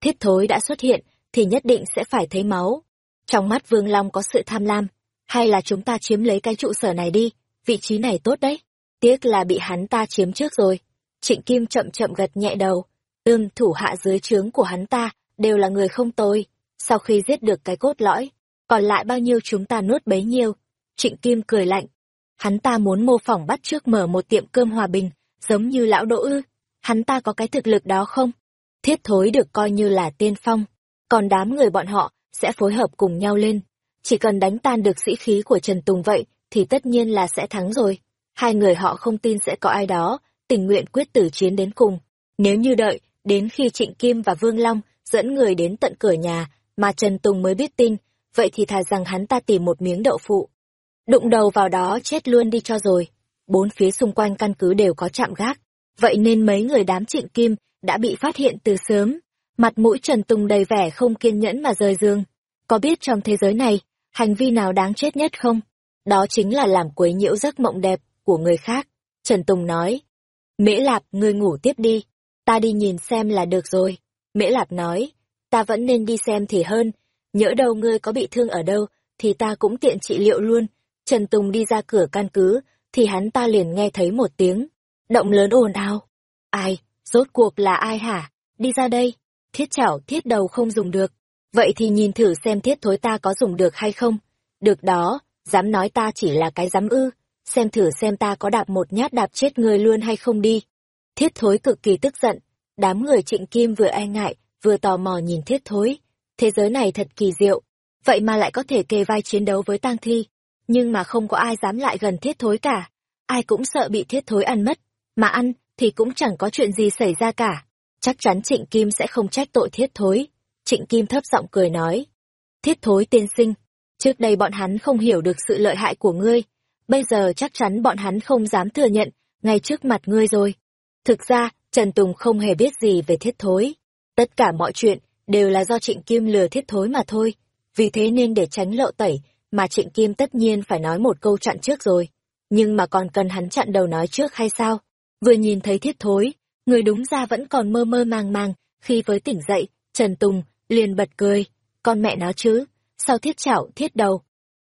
Thiết thối đã xuất hiện, thì nhất định sẽ phải thấy máu. Trong mắt Vương Long có sự tham lam, hay là chúng ta chiếm lấy cái trụ sở này đi, vị trí này tốt đấy. Tiếc là bị hắn ta chiếm trước rồi. Trịnh Kim chậm chậm gật nhẹ đầu. Ưm, thủ hạ dưới trướng của hắn ta, đều là người không tồi. Sau khi giết được cái cốt lõi, còn lại bao nhiêu chúng ta nuốt bấy nhiêu. Trịnh Kim cười lạnh. Hắn ta muốn mô phỏng bắt trước mở một tiệm cơm hòa bình, giống như lão đỗ ư. Hắn ta có cái thực lực đó không? Thiết thối được coi như là tiên phong. Còn đám người bọn họ sẽ phối hợp cùng nhau lên. Chỉ cần đánh tan được sĩ khí của Trần Tùng vậy, thì tất nhiên là sẽ thắng rồi. Hai người họ không tin sẽ có ai đó, tình nguyện quyết tử chiến đến cùng. Nếu như đợi, đến khi Trịnh Kim và Vương Long dẫn người đến tận cửa nhà, mà Trần Tùng mới biết tin, vậy thì thà rằng hắn ta tìm một miếng đậu phụ. Đụng đầu vào đó chết luôn đi cho rồi. Bốn phía xung quanh căn cứ đều có chạm gác, vậy nên mấy người đám Trịnh Kim đã bị phát hiện từ sớm. Mặt mũi Trần Tùng đầy vẻ không kiên nhẫn mà rời giường. Có biết trong thế giới này, hành vi nào đáng chết nhất không? Đó chính là làm quấy nhiễu giấc mộng đẹp của người khác. Trần Tùng nói. Mễ Lạp, ngươi ngủ tiếp đi. Ta đi nhìn xem là được rồi. Mễ Lạp nói. Ta vẫn nên đi xem thì hơn. Nhỡ đâu ngươi có bị thương ở đâu, thì ta cũng tiện trị liệu luôn. Trần Tùng đi ra cửa căn cứ, thì hắn ta liền nghe thấy một tiếng. Động lớn ồn ào. Ai, rốt cuộc là ai hả? Đi ra đây thiết chảo thiết đầu không dùng được. Vậy thì nhìn thử xem thiết thối ta có dùng được hay không. Được đó, dám nói ta chỉ là cái dám ư, xem thử xem ta có đạp một nhát đạp chết người luôn hay không đi. Thiết thối cực kỳ tức giận, đám người trịnh kim vừa e ngại, vừa tò mò nhìn thiết thối. Thế giới này thật kỳ diệu, vậy mà lại có thể kề vai chiến đấu với tang thi. Nhưng mà không có ai dám lại gần thiết thối cả, ai cũng sợ bị thiết thối ăn mất, mà ăn thì cũng chẳng có chuyện gì xảy ra cả chắc chắn Trịnh Kim sẽ không trách tội thiết thối. Trịnh Kim thấp giọng cười nói. Thiết thối tiên sinh, trước đây bọn hắn không hiểu được sự lợi hại của ngươi, bây giờ chắc chắn bọn hắn không dám thừa nhận, ngay trước mặt ngươi rồi. Thực ra, Trần Tùng không hề biết gì về thiết thối. Tất cả mọi chuyện đều là do Trịnh Kim lừa thiết thối mà thôi. Vì thế nên để tránh lộ tẩy, mà Trịnh Kim tất nhiên phải nói một câu chặn trước rồi. Nhưng mà còn cần hắn chặn đầu nói trước hay sao? Vừa nhìn thấy thiết thối, người đúng ra vẫn còn mơ mơ màng màng, khi với tỉnh dậy, Trần Tùng liền bật cười, con mẹ nó chứ, sao thiết chảo thiết đầu.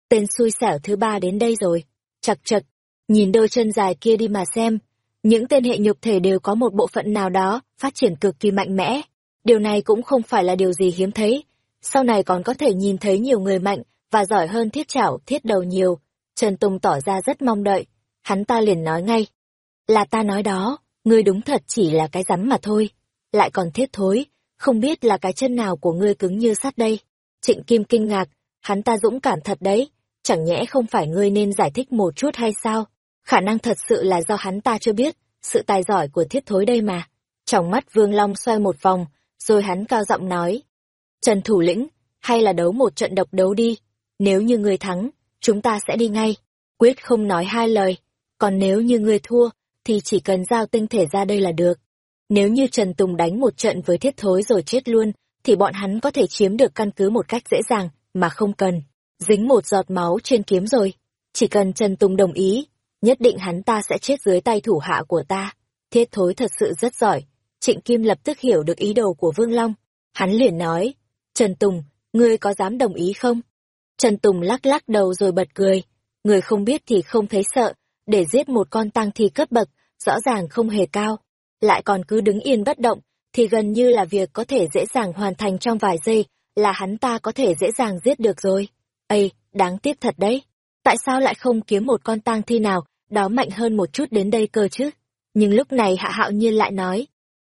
Tên xui xẻo thứ ba đến đây rồi, chật chật, nhìn đôi chân dài kia đi mà xem, những tên hệ nhục thể đều có một bộ phận nào đó phát triển cực kỳ mạnh mẽ, điều này cũng không phải là điều gì hiếm thấy, sau này còn có thể nhìn thấy nhiều người mạnh và giỏi hơn thiết chảo thiết đầu nhiều. Trần Tùng tỏ ra rất mong đợi, hắn ta liền nói ngay, là ta nói đó ngươi đúng thật chỉ là cái rắm mà thôi, lại còn thiết thối, không biết là cái chân nào của ngươi cứng như sắt đây. Trịnh Kim kinh ngạc, hắn ta dũng cảm thật đấy, chẳng nhẽ không phải ngươi nên giải thích một chút hay sao? Khả năng thật sự là do hắn ta chưa biết, sự tài giỏi của thiết thối đây mà. Trong mắt Vương Long xoay một vòng, rồi hắn cao giọng nói. Trần Thủ lĩnh, hay là đấu một trận độc đấu đi, nếu như ngươi thắng, chúng ta sẽ đi ngay, quyết không nói hai lời, còn nếu như ngươi thua, thì chỉ cần giao tinh thể ra đây là được. Nếu như Trần Tùng đánh một trận với thiết thối rồi chết luôn, thì bọn hắn có thể chiếm được căn cứ một cách dễ dàng, mà không cần. Dính một giọt máu trên kiếm rồi. Chỉ cần Trần Tùng đồng ý, nhất định hắn ta sẽ chết dưới tay thủ hạ của ta. Thiết thối thật sự rất giỏi. Trịnh Kim lập tức hiểu được ý đồ của Vương Long. Hắn liền nói, Trần Tùng, ngươi có dám đồng ý không? Trần Tùng lắc lắc đầu rồi bật cười. Người không biết thì không thấy sợ, để giết một con tăng thi cấp bậc, rõ ràng không hề cao, lại còn cứ đứng yên bất động, thì gần như là việc có thể dễ dàng hoàn thành trong vài giây, là hắn ta có thể dễ dàng giết được rồi. Ây, đáng tiếc thật đấy. Tại sao lại không kiếm một con tang thi nào, đó mạnh hơn một chút đến đây cơ chứ? Nhưng lúc này hạ hạo nhiên lại nói,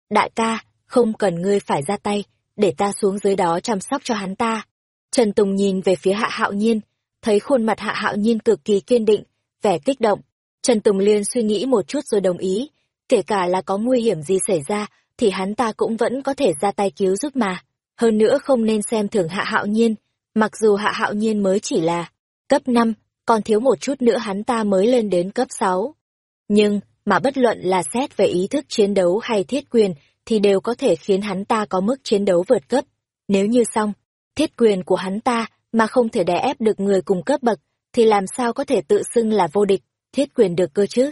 đại ca, không cần ngươi phải ra tay, để ta xuống dưới đó chăm sóc cho hắn ta. Trần Tùng nhìn về phía hạ hạo nhiên, thấy khuôn mặt hạ hạo nhiên cực kỳ kiên định, vẻ kích động. Trần Tùng Liên suy nghĩ một chút rồi đồng ý, kể cả là có nguy hiểm gì xảy ra, thì hắn ta cũng vẫn có thể ra tay cứu giúp mà. Hơn nữa không nên xem thường hạ hạo nhiên, mặc dù hạ hạo nhiên mới chỉ là cấp 5, còn thiếu một chút nữa hắn ta mới lên đến cấp 6. Nhưng, mà bất luận là xét về ý thức chiến đấu hay thiết quyền, thì đều có thể khiến hắn ta có mức chiến đấu vượt cấp. Nếu như xong, thiết quyền của hắn ta mà không thể đè ép được người cùng cấp bậc, thì làm sao có thể tự xưng là vô địch, thiết quyền được cơ chứ?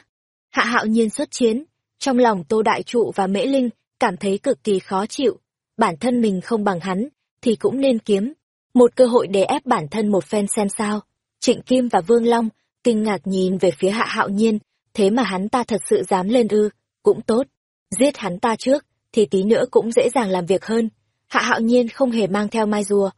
Hạ hạo nhiên xuất chiến, trong lòng Tô Đại Trụ và Mễ Linh cảm thấy cực kỳ khó chịu. Bản thân mình không bằng hắn, thì cũng nên kiếm. Một cơ hội để ép bản thân một phen xem sao. Trịnh Kim và Vương Long kinh ngạc nhìn về phía hạ hạo nhiên, thế mà hắn ta thật sự dám lên ư, cũng tốt. Giết hắn ta trước, thì tí nữa cũng dễ dàng làm việc hơn. Hạ hạo nhiên không hề mang theo mai rùa.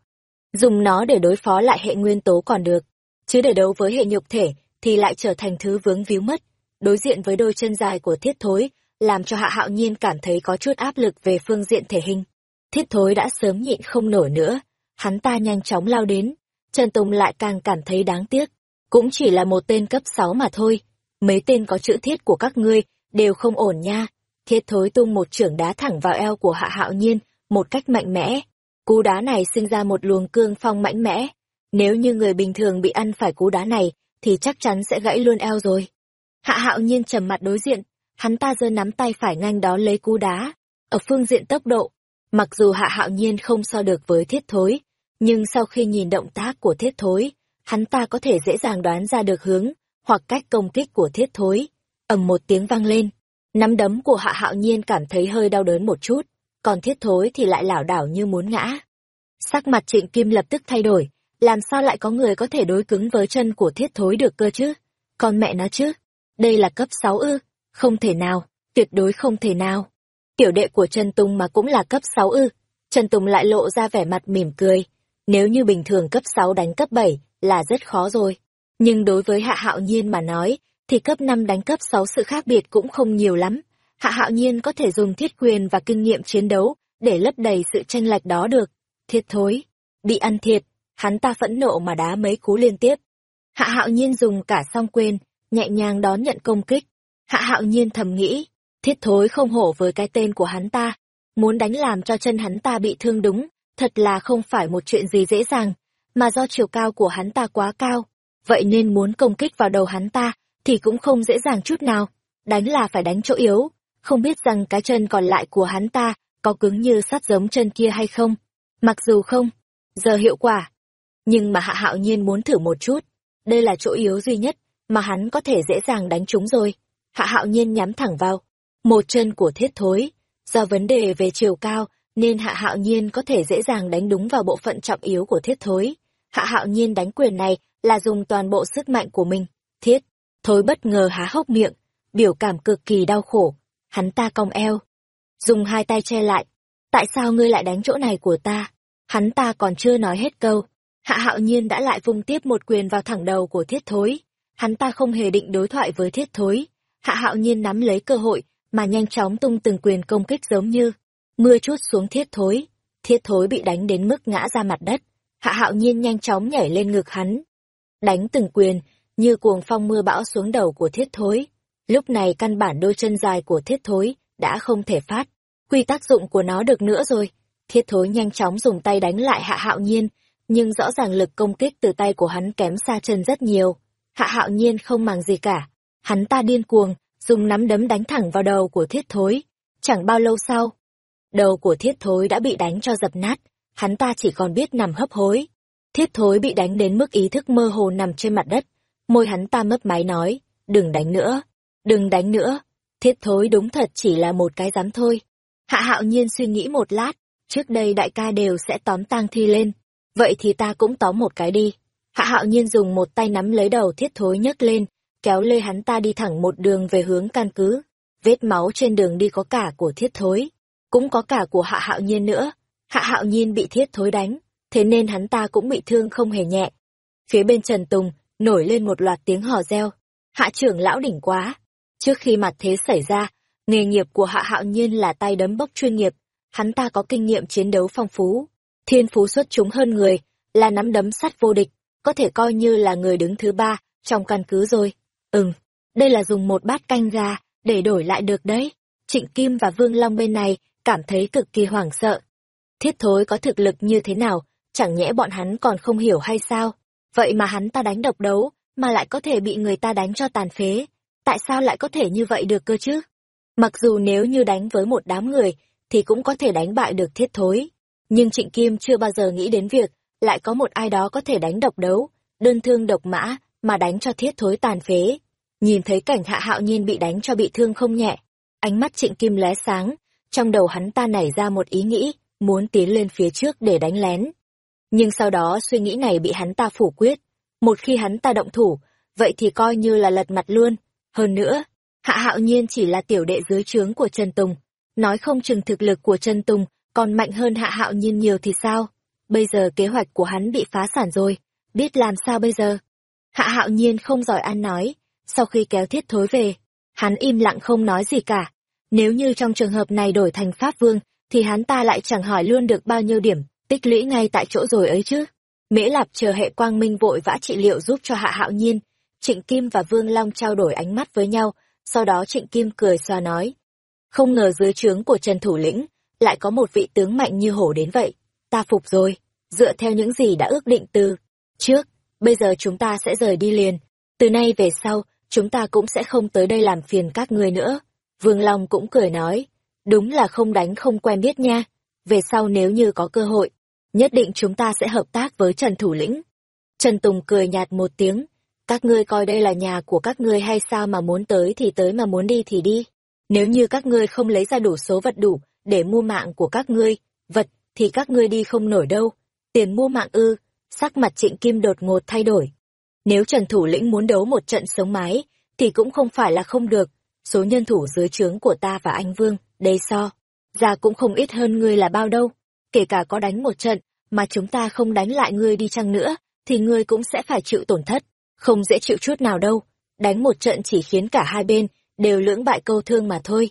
Dùng nó để đối phó lại hệ nguyên tố còn được. Chứ để đấu với hệ nhục thể, thì lại trở thành thứ vướng víu mất. Đối diện với đôi chân dài của thiết thối, làm cho hạ hạo nhiên cảm thấy có chút áp lực về phương diện thể hình. Thiết thối đã sớm nhịn không nổi nữa, hắn ta nhanh chóng lao đến, Trần Tùng lại càng cảm thấy đáng tiếc, cũng chỉ là một tên cấp 6 mà thôi, mấy tên có chữ thiết của các ngươi đều không ổn nha. Thiết thối tung một trưởng đá thẳng vào eo của hạ hạo nhiên, một cách mạnh mẽ. Cú đá này sinh ra một luồng cương phong mạnh mẽ. Nếu như người bình thường bị ăn phải cú đá này, thì chắc chắn sẽ gãy luôn eo rồi. Hạ hạo nhiên trầm mặt đối diện, hắn ta giơ nắm tay phải ngang đó lấy cú đá. Ở phương diện tốc độ, mặc dù hạ hạo nhiên không so được với thiết thối, nhưng sau khi nhìn động tác của thiết thối, hắn ta có thể dễ dàng đoán ra được hướng hoặc cách công kích của thiết thối. ầm một tiếng vang lên, nắm đấm của hạ hạo nhiên cảm thấy hơi đau đớn một chút, còn thiết thối thì lại lảo đảo như muốn ngã. Sắc mặt trịnh kim lập tức thay đổi, làm sao lại có người có thể đối cứng với chân của thiết thối được cơ chứ? Con mẹ nó chứ, đây là cấp 6 ư, không thể nào, tuyệt đối không thể nào. Tiểu đệ của Trần Tùng mà cũng là cấp 6 ư, Trần Tùng lại lộ ra vẻ mặt mỉm cười, nếu như bình thường cấp 6 đánh cấp 7 là rất khó rồi. Nhưng đối với Hạ Hạo Nhiên mà nói, thì cấp 5 đánh cấp 6 sự khác biệt cũng không nhiều lắm. Hạ Hạo Nhiên có thể dùng thiết quyền và kinh nghiệm chiến đấu để lấp đầy sự tranh lệch đó được. thiết thối, bị ăn thiệt, hắn ta phẫn nộ mà đá mấy cú liên tiếp. Hạ Hạo Nhiên dùng cả song quyền, nhẹ nhàng đón nhận công kích. Hạ Hạo Nhiên thầm nghĩ, thiết thối không hổ với cái tên của hắn ta, muốn đánh làm cho chân hắn ta bị thương đúng, thật là không phải một chuyện gì dễ dàng, mà do chiều cao của hắn ta quá cao, vậy nên muốn công kích vào đầu hắn ta thì cũng không dễ dàng chút nào, đánh là phải đánh chỗ yếu, không biết rằng cái chân còn lại của hắn ta có cứng như sắt giống chân kia hay không. Mặc dù không, giờ hiệu quả, nhưng mà Hạ Hạo Nhiên muốn thử một chút, đây là chỗ yếu duy nhất mà hắn có thể dễ dàng đánh trúng rồi. Hạ Hạo Nhiên nhắm thẳng vào một chân của thiết thối, do vấn đề về chiều cao nên Hạ Hạo Nhiên có thể dễ dàng đánh đúng vào bộ phận trọng yếu của thiết thối. Hạ Hạo Nhiên đánh quyền này là dùng toàn bộ sức mạnh của mình. Thiết, thối bất ngờ há hốc miệng, biểu cảm cực kỳ đau khổ. Hắn ta cong eo, dùng hai tay che lại. Tại sao ngươi lại đánh chỗ này của ta? Hắn ta còn chưa nói hết câu. Hạ Hạo Nhiên đã lại vung tiếp một quyền vào thẳng đầu của thiết thối. Hắn ta không hề định đối thoại với thiết thối. Hạ Hạo Nhiên nắm lấy cơ hội mà nhanh chóng tung từng quyền công kích giống như mưa chút xuống thiết thối. Thiết thối bị đánh đến mức ngã ra mặt đất. Hạ hạo nhiên nhanh chóng nhảy lên ngực hắn. Đánh từng quyền, như cuồng phong mưa bão xuống đầu của thiết thối. Lúc này căn bản đôi chân dài của thiết thối đã không thể phát. Quy tác dụng của nó được nữa rồi. Thiết thối nhanh chóng dùng tay đánh lại hạ hạo nhiên, nhưng rõ ràng lực công kích từ tay của hắn kém xa chân rất nhiều. Hạ hạo nhiên không màng gì cả. Hắn ta điên cuồng, dùng nắm đấm đánh thẳng vào đầu của thiết thối. Chẳng bao lâu sau, Đầu của thiết thối đã bị đánh cho dập nát, hắn ta chỉ còn biết nằm hấp hối. Thiết thối bị đánh đến mức ý thức mơ hồ nằm trên mặt đất, môi hắn ta mấp máy nói, đừng đánh nữa, đừng đánh nữa, thiết thối đúng thật chỉ là một cái dám thôi. Hạ hạo nhiên suy nghĩ một lát, trước đây đại ca đều sẽ tóm tang thi lên, vậy thì ta cũng tóm một cái đi. Hạ hạo nhiên dùng một tay nắm lấy đầu thiết thối nhấc lên, kéo lê hắn ta đi thẳng một đường về hướng căn cứ. Vết máu trên đường đi có cả của thiết thối cũng có cả của hạ hạo nhiên nữa. Hạ hạo nhiên bị thiết thối đánh, thế nên hắn ta cũng bị thương không hề nhẹ. Phía bên Trần Tùng, nổi lên một loạt tiếng hò reo. Hạ trưởng lão đỉnh quá. Trước khi mặt thế xảy ra, nghề nghiệp của hạ hạo nhiên là tay đấm bốc chuyên nghiệp. Hắn ta có kinh nghiệm chiến đấu phong phú, thiên phú xuất chúng hơn người, là nắm đấm sắt vô địch, có thể coi như là người đứng thứ ba trong căn cứ rồi. Ừm, đây là dùng một bát canh gà để đổi lại được đấy. Trịnh Kim và Vương Long bên này cảm thấy cực kỳ hoảng sợ. Thiết thối có thực lực như thế nào, chẳng nhẽ bọn hắn còn không hiểu hay sao? Vậy mà hắn ta đánh độc đấu, mà lại có thể bị người ta đánh cho tàn phế. Tại sao lại có thể như vậy được cơ chứ? Mặc dù nếu như đánh với một đám người, thì cũng có thể đánh bại được thiết thối. Nhưng Trịnh Kim chưa bao giờ nghĩ đến việc lại có một ai đó có thể đánh độc đấu, đơn thương độc mã, mà đánh cho thiết thối tàn phế. Nhìn thấy cảnh hạ hạo nhiên bị đánh cho bị thương không nhẹ, ánh mắt trịnh kim lóe sáng, trong đầu hắn ta nảy ra một ý nghĩ, muốn tiến lên phía trước để đánh lén. Nhưng sau đó suy nghĩ này bị hắn ta phủ quyết, một khi hắn ta động thủ, vậy thì coi như là lật mặt luôn. Hơn nữa, hạ hạo nhiên chỉ là tiểu đệ dưới trướng của Trần Tùng, nói không chừng thực lực của Trần Tùng còn mạnh hơn hạ hạo nhiên nhiều thì sao? Bây giờ kế hoạch của hắn bị phá sản rồi, biết làm sao bây giờ? Hạ hạo nhiên không giỏi ăn nói, sau khi kéo thiết thối về, hắn im lặng không nói gì cả. Nếu như trong trường hợp này đổi thành Pháp Vương, thì hắn ta lại chẳng hỏi luôn được bao nhiêu điểm, tích lũy ngay tại chỗ rồi ấy chứ. Mễ Lạp chờ hệ quang minh vội vã trị liệu giúp cho Hạ Hạo Nhiên. Trịnh Kim và Vương Long trao đổi ánh mắt với nhau, sau đó Trịnh Kim cười xoa nói. Không ngờ dưới trướng của Trần Thủ Lĩnh, lại có một vị tướng mạnh như hổ đến vậy. Ta phục rồi, dựa theo những gì đã ước định từ trước, bây giờ chúng ta sẽ rời đi liền. Từ nay về sau, chúng ta cũng sẽ không tới đây làm phiền các ngươi nữa. Vương Long cũng cười nói, đúng là không đánh không quen biết nha. Về sau nếu như có cơ hội, nhất định chúng ta sẽ hợp tác với Trần Thủ Lĩnh. Trần Tùng cười nhạt một tiếng, các ngươi coi đây là nhà của các ngươi hay sao mà muốn tới thì tới mà muốn đi thì đi. Nếu như các ngươi không lấy ra đủ số vật đủ để mua mạng của các ngươi, vật thì các ngươi đi không nổi đâu. Tiền mua mạng ư, sắc mặt trịnh kim đột ngột thay đổi. Nếu Trần Thủ Lĩnh muốn đấu một trận sống mái, thì cũng không phải là không được. Số nhân thủ dưới trướng của ta và anh Vương, đây so. Ra cũng không ít hơn ngươi là bao đâu. Kể cả có đánh một trận, mà chúng ta không đánh lại ngươi đi chăng nữa, thì ngươi cũng sẽ phải chịu tổn thất. Không dễ chịu chút nào đâu. Đánh một trận chỉ khiến cả hai bên đều lưỡng bại câu thương mà thôi.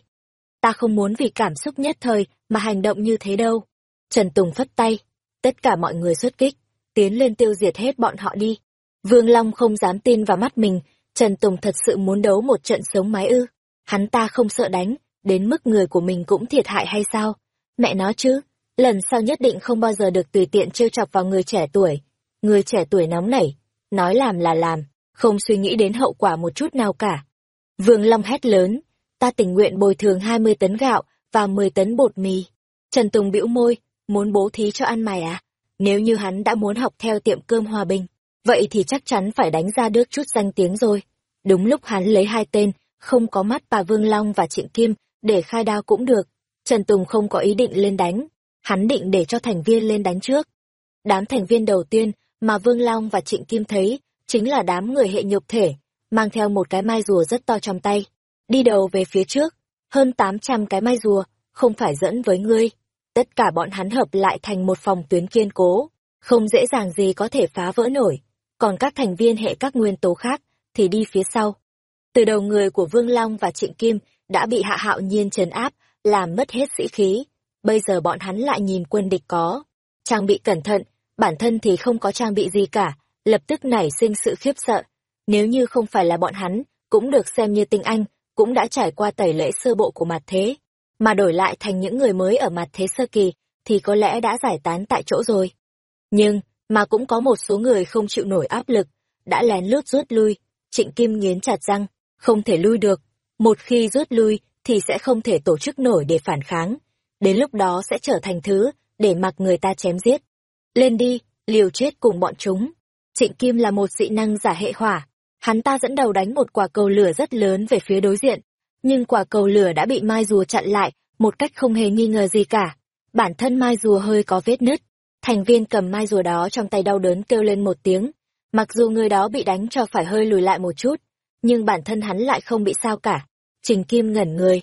Ta không muốn vì cảm xúc nhất thời mà hành động như thế đâu. Trần Tùng phất tay. Tất cả mọi người xuất kích, tiến lên tiêu diệt hết bọn họ đi. Vương Long không dám tin vào mắt mình, Trần Tùng thật sự muốn đấu một trận sống mái ư. Hắn ta không sợ đánh, đến mức người của mình cũng thiệt hại hay sao? Mẹ nó chứ, lần sau nhất định không bao giờ được tùy tiện trêu chọc vào người trẻ tuổi. Người trẻ tuổi nóng nảy, nói làm là làm, không suy nghĩ đến hậu quả một chút nào cả. Vương Long hét lớn, ta tình nguyện bồi thường 20 tấn gạo và 10 tấn bột mì. Trần Tùng bĩu môi, muốn bố thí cho ăn mày à? Nếu như hắn đã muốn học theo tiệm cơm hòa bình, vậy thì chắc chắn phải đánh ra được chút danh tiếng rồi. Đúng lúc hắn lấy hai tên, không có mắt bà Vương Long và Trịnh Kim, để khai đao cũng được. Trần Tùng không có ý định lên đánh, hắn định để cho thành viên lên đánh trước. Đám thành viên đầu tiên mà Vương Long và Trịnh Kim thấy, chính là đám người hệ nhục thể, mang theo một cái mai rùa rất to trong tay, đi đầu về phía trước, hơn 800 cái mai rùa, không phải dẫn với ngươi. Tất cả bọn hắn hợp lại thành một phòng tuyến kiên cố, không dễ dàng gì có thể phá vỡ nổi. Còn các thành viên hệ các nguyên tố khác thì đi phía sau. Từ đầu người của Vương Long và Trịnh Kim đã bị hạ hạo nhiên trấn áp, làm mất hết sĩ khí. Bây giờ bọn hắn lại nhìn quân địch có. Trang bị cẩn thận, bản thân thì không có trang bị gì cả, lập tức nảy sinh sự khiếp sợ. Nếu như không phải là bọn hắn, cũng được xem như tinh anh, cũng đã trải qua tẩy lễ sơ bộ của mặt thế mà đổi lại thành những người mới ở mặt thế sơ kỳ, thì có lẽ đã giải tán tại chỗ rồi. Nhưng, mà cũng có một số người không chịu nổi áp lực, đã lén lút rút lui, trịnh kim nghiến chặt răng, không thể lui được. Một khi rút lui, thì sẽ không thể tổ chức nổi để phản kháng. Đến lúc đó sẽ trở thành thứ, để mặc người ta chém giết. Lên đi, liều chết cùng bọn chúng. Trịnh Kim là một dị năng giả hệ hỏa. Hắn ta dẫn đầu đánh một quả cầu lửa rất lớn về phía đối diện nhưng quả cầu lửa đã bị mai rùa chặn lại một cách không hề nghi ngờ gì cả bản thân mai rùa hơi có vết nứt thành viên cầm mai rùa đó trong tay đau đớn kêu lên một tiếng mặc dù người đó bị đánh cho phải hơi lùi lại một chút nhưng bản thân hắn lại không bị sao cả trình kim ngẩn người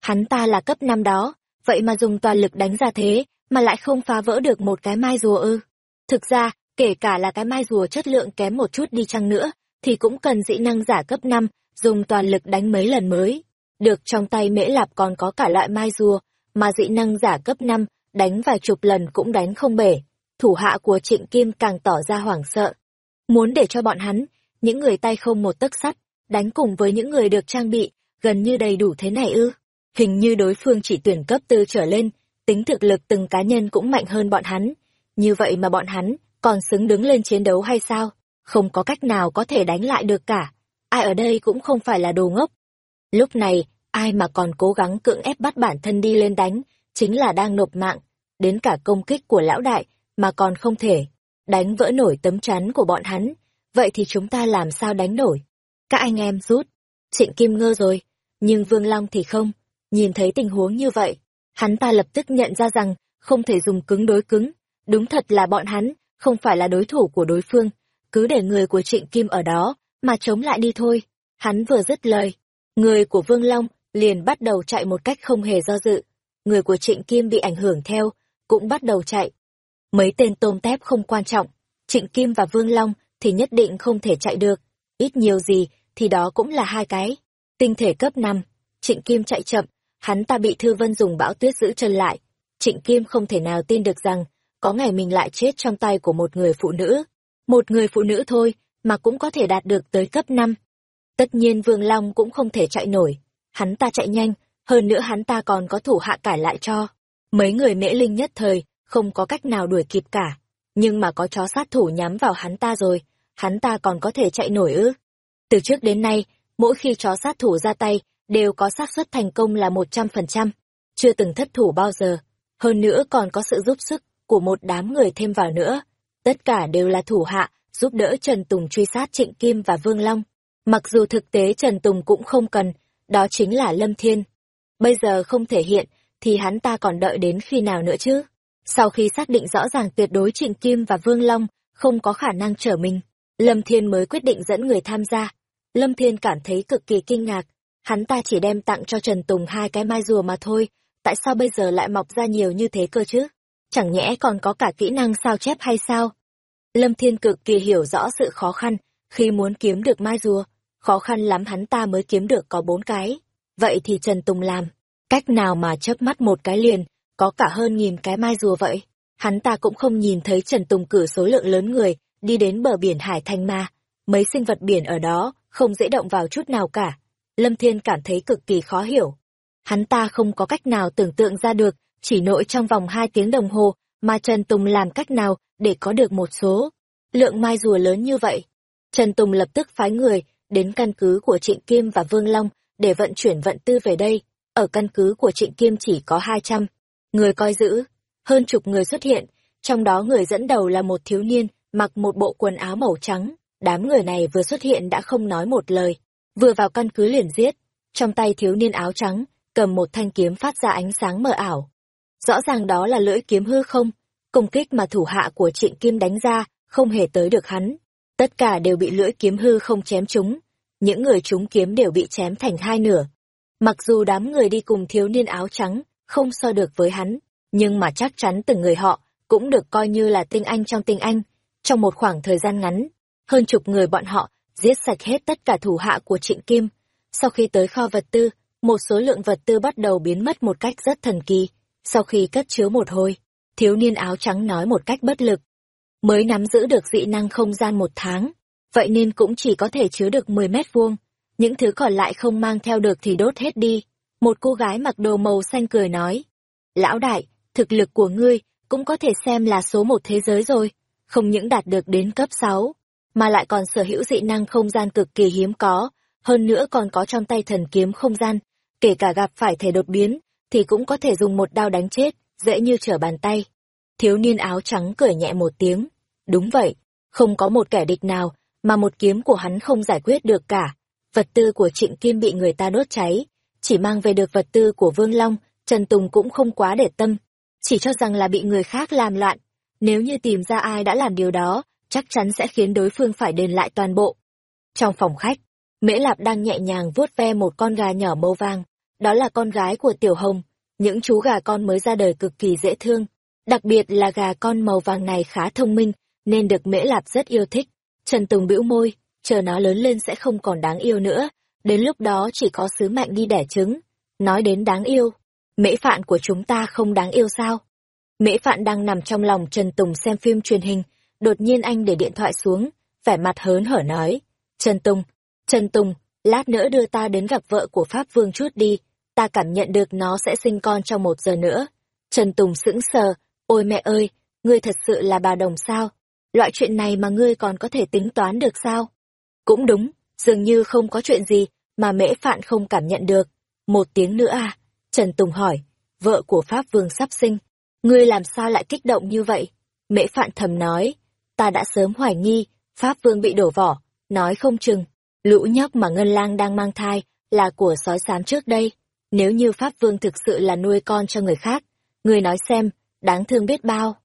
hắn ta là cấp năm đó vậy mà dùng toàn lực đánh ra thế mà lại không phá vỡ được một cái mai rùa ư thực ra kể cả là cái mai rùa chất lượng kém một chút đi chăng nữa, thì cũng cần dị năng giả cấp 5, dùng toàn lực đánh mấy lần mới. Được trong tay mễ lạp còn có cả loại mai rùa, mà dị năng giả cấp 5, đánh vài chục lần cũng đánh không bể. Thủ hạ của Trịnh Kim càng tỏ ra hoảng sợ. Muốn để cho bọn hắn, những người tay không một tấc sắt, đánh cùng với những người được trang bị, gần như đầy đủ thế này ư. Hình như đối phương chỉ tuyển cấp tư trở lên, tính thực lực từng cá nhân cũng mạnh hơn bọn hắn. Như vậy mà bọn hắn còn xứng đứng lên chiến đấu hay sao? Không có cách nào có thể đánh lại được cả. Ai ở đây cũng không phải là đồ ngốc. Lúc này, ai mà còn cố gắng cưỡng ép bắt bản thân đi lên đánh, chính là đang nộp mạng, đến cả công kích của lão đại, mà còn không thể. Đánh vỡ nổi tấm chắn của bọn hắn, vậy thì chúng ta làm sao đánh nổi? Các anh em rút. Trịnh Kim ngơ rồi, nhưng Vương Long thì không. Nhìn thấy tình huống như vậy, hắn ta lập tức nhận ra rằng không thể dùng cứng đối cứng. Đúng thật là bọn hắn, không phải là đối thủ của đối phương. Cứ để người của Trịnh Kim ở đó, mà chống lại đi thôi. Hắn vừa dứt lời. Người của Vương Long liền bắt đầu chạy một cách không hề do dự. Người của Trịnh Kim bị ảnh hưởng theo, cũng bắt đầu chạy. Mấy tên tôm tép không quan trọng, Trịnh Kim và Vương Long thì nhất định không thể chạy được. Ít nhiều gì thì đó cũng là hai cái. Tinh thể cấp 5, Trịnh Kim chạy chậm, hắn ta bị Thư Vân dùng bão tuyết giữ chân lại. Trịnh Kim không thể nào tin được rằng, có ngày mình lại chết trong tay của một người phụ nữ. Một người phụ nữ thôi, mà cũng có thể đạt được tới cấp 5. Tất nhiên Vương Long cũng không thể chạy nổi. Hắn ta chạy nhanh, hơn nữa hắn ta còn có thủ hạ cải lại cho. Mấy người mễ linh nhất thời, không có cách nào đuổi kịp cả. Nhưng mà có chó sát thủ nhắm vào hắn ta rồi, hắn ta còn có thể chạy nổi ư. Từ trước đến nay, mỗi khi chó sát thủ ra tay, đều có xác suất thành công là một trăm phần trăm chưa từng thất thủ bao giờ. Hơn nữa còn có sự giúp sức của một đám người thêm vào nữa. Tất cả đều là thủ hạ, giúp đỡ Trần Tùng truy sát Trịnh Kim và Vương Long. Mặc dù thực tế Trần Tùng cũng không cần, đó chính là Lâm Thiên. Bây giờ không thể hiện, thì hắn ta còn đợi đến khi nào nữa chứ? Sau khi xác định rõ ràng tuyệt đối Trịnh Kim và Vương Long không có khả năng trở mình, Lâm Thiên mới quyết định dẫn người tham gia. Lâm Thiên cảm thấy cực kỳ kinh ngạc, hắn ta chỉ đem tặng cho Trần Tùng hai cái mai rùa mà thôi, tại sao bây giờ lại mọc ra nhiều như thế cơ chứ? Chẳng nhẽ còn có cả kỹ năng sao chép hay sao? Lâm Thiên cực kỳ hiểu rõ sự khó khăn khi muốn kiếm được mai rùa, khó khăn lắm hắn ta mới kiếm được có bốn cái. Vậy thì Trần Tùng làm, cách nào mà chớp mắt một cái liền, có cả hơn nghìn cái mai rùa vậy? Hắn ta cũng không nhìn thấy Trần Tùng cử số lượng lớn người, đi đến bờ biển Hải Thanh Ma. Mấy sinh vật biển ở đó, không dễ động vào chút nào cả. Lâm Thiên cảm thấy cực kỳ khó hiểu. Hắn ta không có cách nào tưởng tượng ra được, chỉ nội trong vòng hai tiếng đồng hồ, mà Trần Tùng làm cách nào để có được một số lượng mai rùa lớn như vậy. Trần Tùng lập tức phái người đến căn cứ của Trịnh Kim và Vương Long để vận chuyển vận tư về đây. Ở căn cứ của Trịnh Kim chỉ có 200 người coi giữ, hơn chục người xuất hiện, trong đó người dẫn đầu là một thiếu niên mặc một bộ quần áo màu trắng. Đám người này vừa xuất hiện đã không nói một lời, vừa vào căn cứ liền giết. Trong tay thiếu niên áo trắng, cầm một thanh kiếm phát ra ánh sáng mờ ảo. Rõ ràng đó là lưỡi kiếm hư không, công kích mà thủ hạ của Trịnh Kim đánh ra, không hề tới được hắn. Tất cả đều bị lưỡi kiếm hư không chém chúng. Những người trúng kiếm đều bị chém thành hai nửa. Mặc dù đám người đi cùng thiếu niên áo trắng, không so được với hắn, nhưng mà chắc chắn từng người họ cũng được coi như là tinh anh trong tinh anh. Trong một khoảng thời gian ngắn, hơn chục người bọn họ giết sạch hết tất cả thủ hạ của Trịnh Kim. Sau khi tới kho vật tư, một số lượng vật tư bắt đầu biến mất một cách rất thần kỳ. Sau khi cất chứa một hồi, thiếu niên áo trắng nói một cách bất lực. Mới nắm giữ được dị năng không gian một tháng, vậy nên cũng chỉ có thể chứa được 10 mét vuông. Những thứ còn lại không mang theo được thì đốt hết đi. Một cô gái mặc đồ màu xanh cười nói. Lão đại, thực lực của ngươi cũng có thể xem là số một thế giới rồi. Không những đạt được đến cấp 6, mà lại còn sở hữu dị năng không gian cực kỳ hiếm có, hơn nữa còn có trong tay thần kiếm không gian. Kể cả gặp phải thể đột biến, thì cũng có thể dùng một đao đánh chết, dễ như trở bàn tay. Thiếu niên áo trắng cười nhẹ một tiếng. Đúng vậy, không có một kẻ địch nào mà một kiếm của hắn không giải quyết được cả. Vật tư của Trịnh Kim bị người ta đốt cháy, chỉ mang về được vật tư của Vương Long, Trần Tùng cũng không quá để tâm, chỉ cho rằng là bị người khác làm loạn. Nếu như tìm ra ai đã làm điều đó, chắc chắn sẽ khiến đối phương phải đền lại toàn bộ. Trong phòng khách, Mễ Lạp đang nhẹ nhàng vuốt ve một con gà nhỏ màu vàng, đó là con gái của Tiểu Hồng, những chú gà con mới ra đời cực kỳ dễ thương, đặc biệt là gà con màu vàng này khá thông minh, nên được Mễ Lạp rất yêu thích. Trần Tùng bĩu môi, chờ nó lớn lên sẽ không còn đáng yêu nữa, đến lúc đó chỉ có sứ mệnh đi đẻ trứng. Nói đến đáng yêu, mễ phạn của chúng ta không đáng yêu sao? Mễ phạn đang nằm trong lòng Trần Tùng xem phim truyền hình, đột nhiên anh để điện thoại xuống, vẻ mặt hớn hở nói. Trần Tùng, Trần Tùng, lát nữa đưa ta đến gặp vợ của Pháp Vương chút đi, ta cảm nhận được nó sẽ sinh con trong một giờ nữa. Trần Tùng sững sờ, ôi mẹ ơi, ngươi thật sự là bà đồng sao? Loại chuyện này mà ngươi còn có thể tính toán được sao? Cũng đúng, dường như không có chuyện gì mà mễ phạn không cảm nhận được. Một tiếng nữa à? Trần Tùng hỏi, vợ của Pháp Vương sắp sinh, ngươi làm sao lại kích động như vậy? Mễ phạn thầm nói, ta đã sớm hoài nghi, Pháp Vương bị đổ vỏ, nói không chừng, lũ nhóc mà Ngân Lang đang mang thai là của sói xám trước đây. Nếu như Pháp Vương thực sự là nuôi con cho người khác, ngươi nói xem, đáng thương biết bao.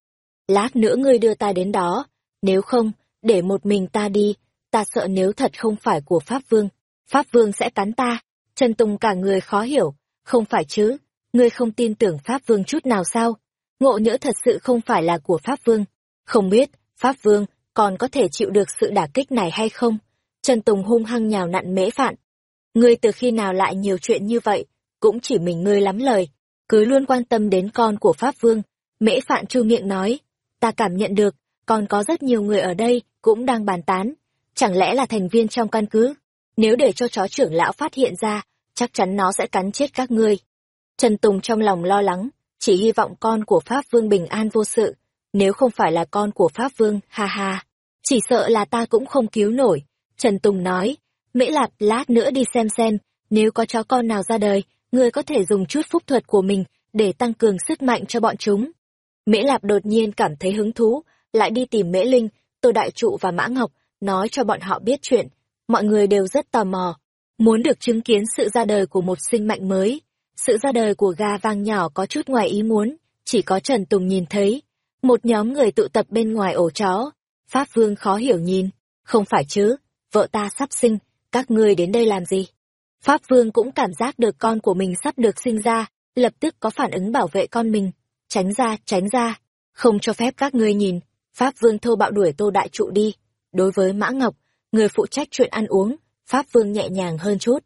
Lát nữa ngươi đưa ta đến đó, nếu không, để một mình ta đi, ta sợ nếu thật không phải của Pháp Vương, Pháp Vương sẽ cắn ta. Trần Tùng cả người khó hiểu, không phải chứ, ngươi không tin tưởng Pháp Vương chút nào sao? Ngộ nhỡ thật sự không phải là của Pháp Vương. Không biết, Pháp Vương còn có thể chịu được sự đả kích này hay không? Trần Tùng hung hăng nhào nặn mễ phạn. Ngươi từ khi nào lại nhiều chuyện như vậy, cũng chỉ mình ngươi lắm lời, cứ luôn quan tâm đến con của Pháp Vương. Mễ phạn chu miệng nói, ta cảm nhận được, còn có rất nhiều người ở đây cũng đang bàn tán. Chẳng lẽ là thành viên trong căn cứ? Nếu để cho chó trưởng lão phát hiện ra, chắc chắn nó sẽ cắn chết các ngươi. Trần Tùng trong lòng lo lắng, chỉ hy vọng con của Pháp Vương bình an vô sự. Nếu không phải là con của Pháp Vương, ha ha, chỉ sợ là ta cũng không cứu nổi. Trần Tùng nói, Mễ Lạp lát nữa đi xem xem, nếu có chó con nào ra đời, ngươi có thể dùng chút phúc thuật của mình để tăng cường sức mạnh cho bọn chúng. Mễ Lạp đột nhiên cảm thấy hứng thú, lại đi tìm Mễ Linh, Tô Đại Trụ và Mã Ngọc, nói cho bọn họ biết chuyện. Mọi người đều rất tò mò, muốn được chứng kiến sự ra đời của một sinh mạnh mới. Sự ra đời của gà vang nhỏ có chút ngoài ý muốn, chỉ có Trần Tùng nhìn thấy. Một nhóm người tụ tập bên ngoài ổ chó. Pháp Vương khó hiểu nhìn, không phải chứ, vợ ta sắp sinh, các ngươi đến đây làm gì? Pháp Vương cũng cảm giác được con của mình sắp được sinh ra, lập tức có phản ứng bảo vệ con mình. Tránh ra, tránh ra, không cho phép các ngươi nhìn. Pháp Vương thô bạo đuổi Tô Đại Trụ đi. Đối với Mã Ngọc, người phụ trách chuyện ăn uống, Pháp Vương nhẹ nhàng hơn chút.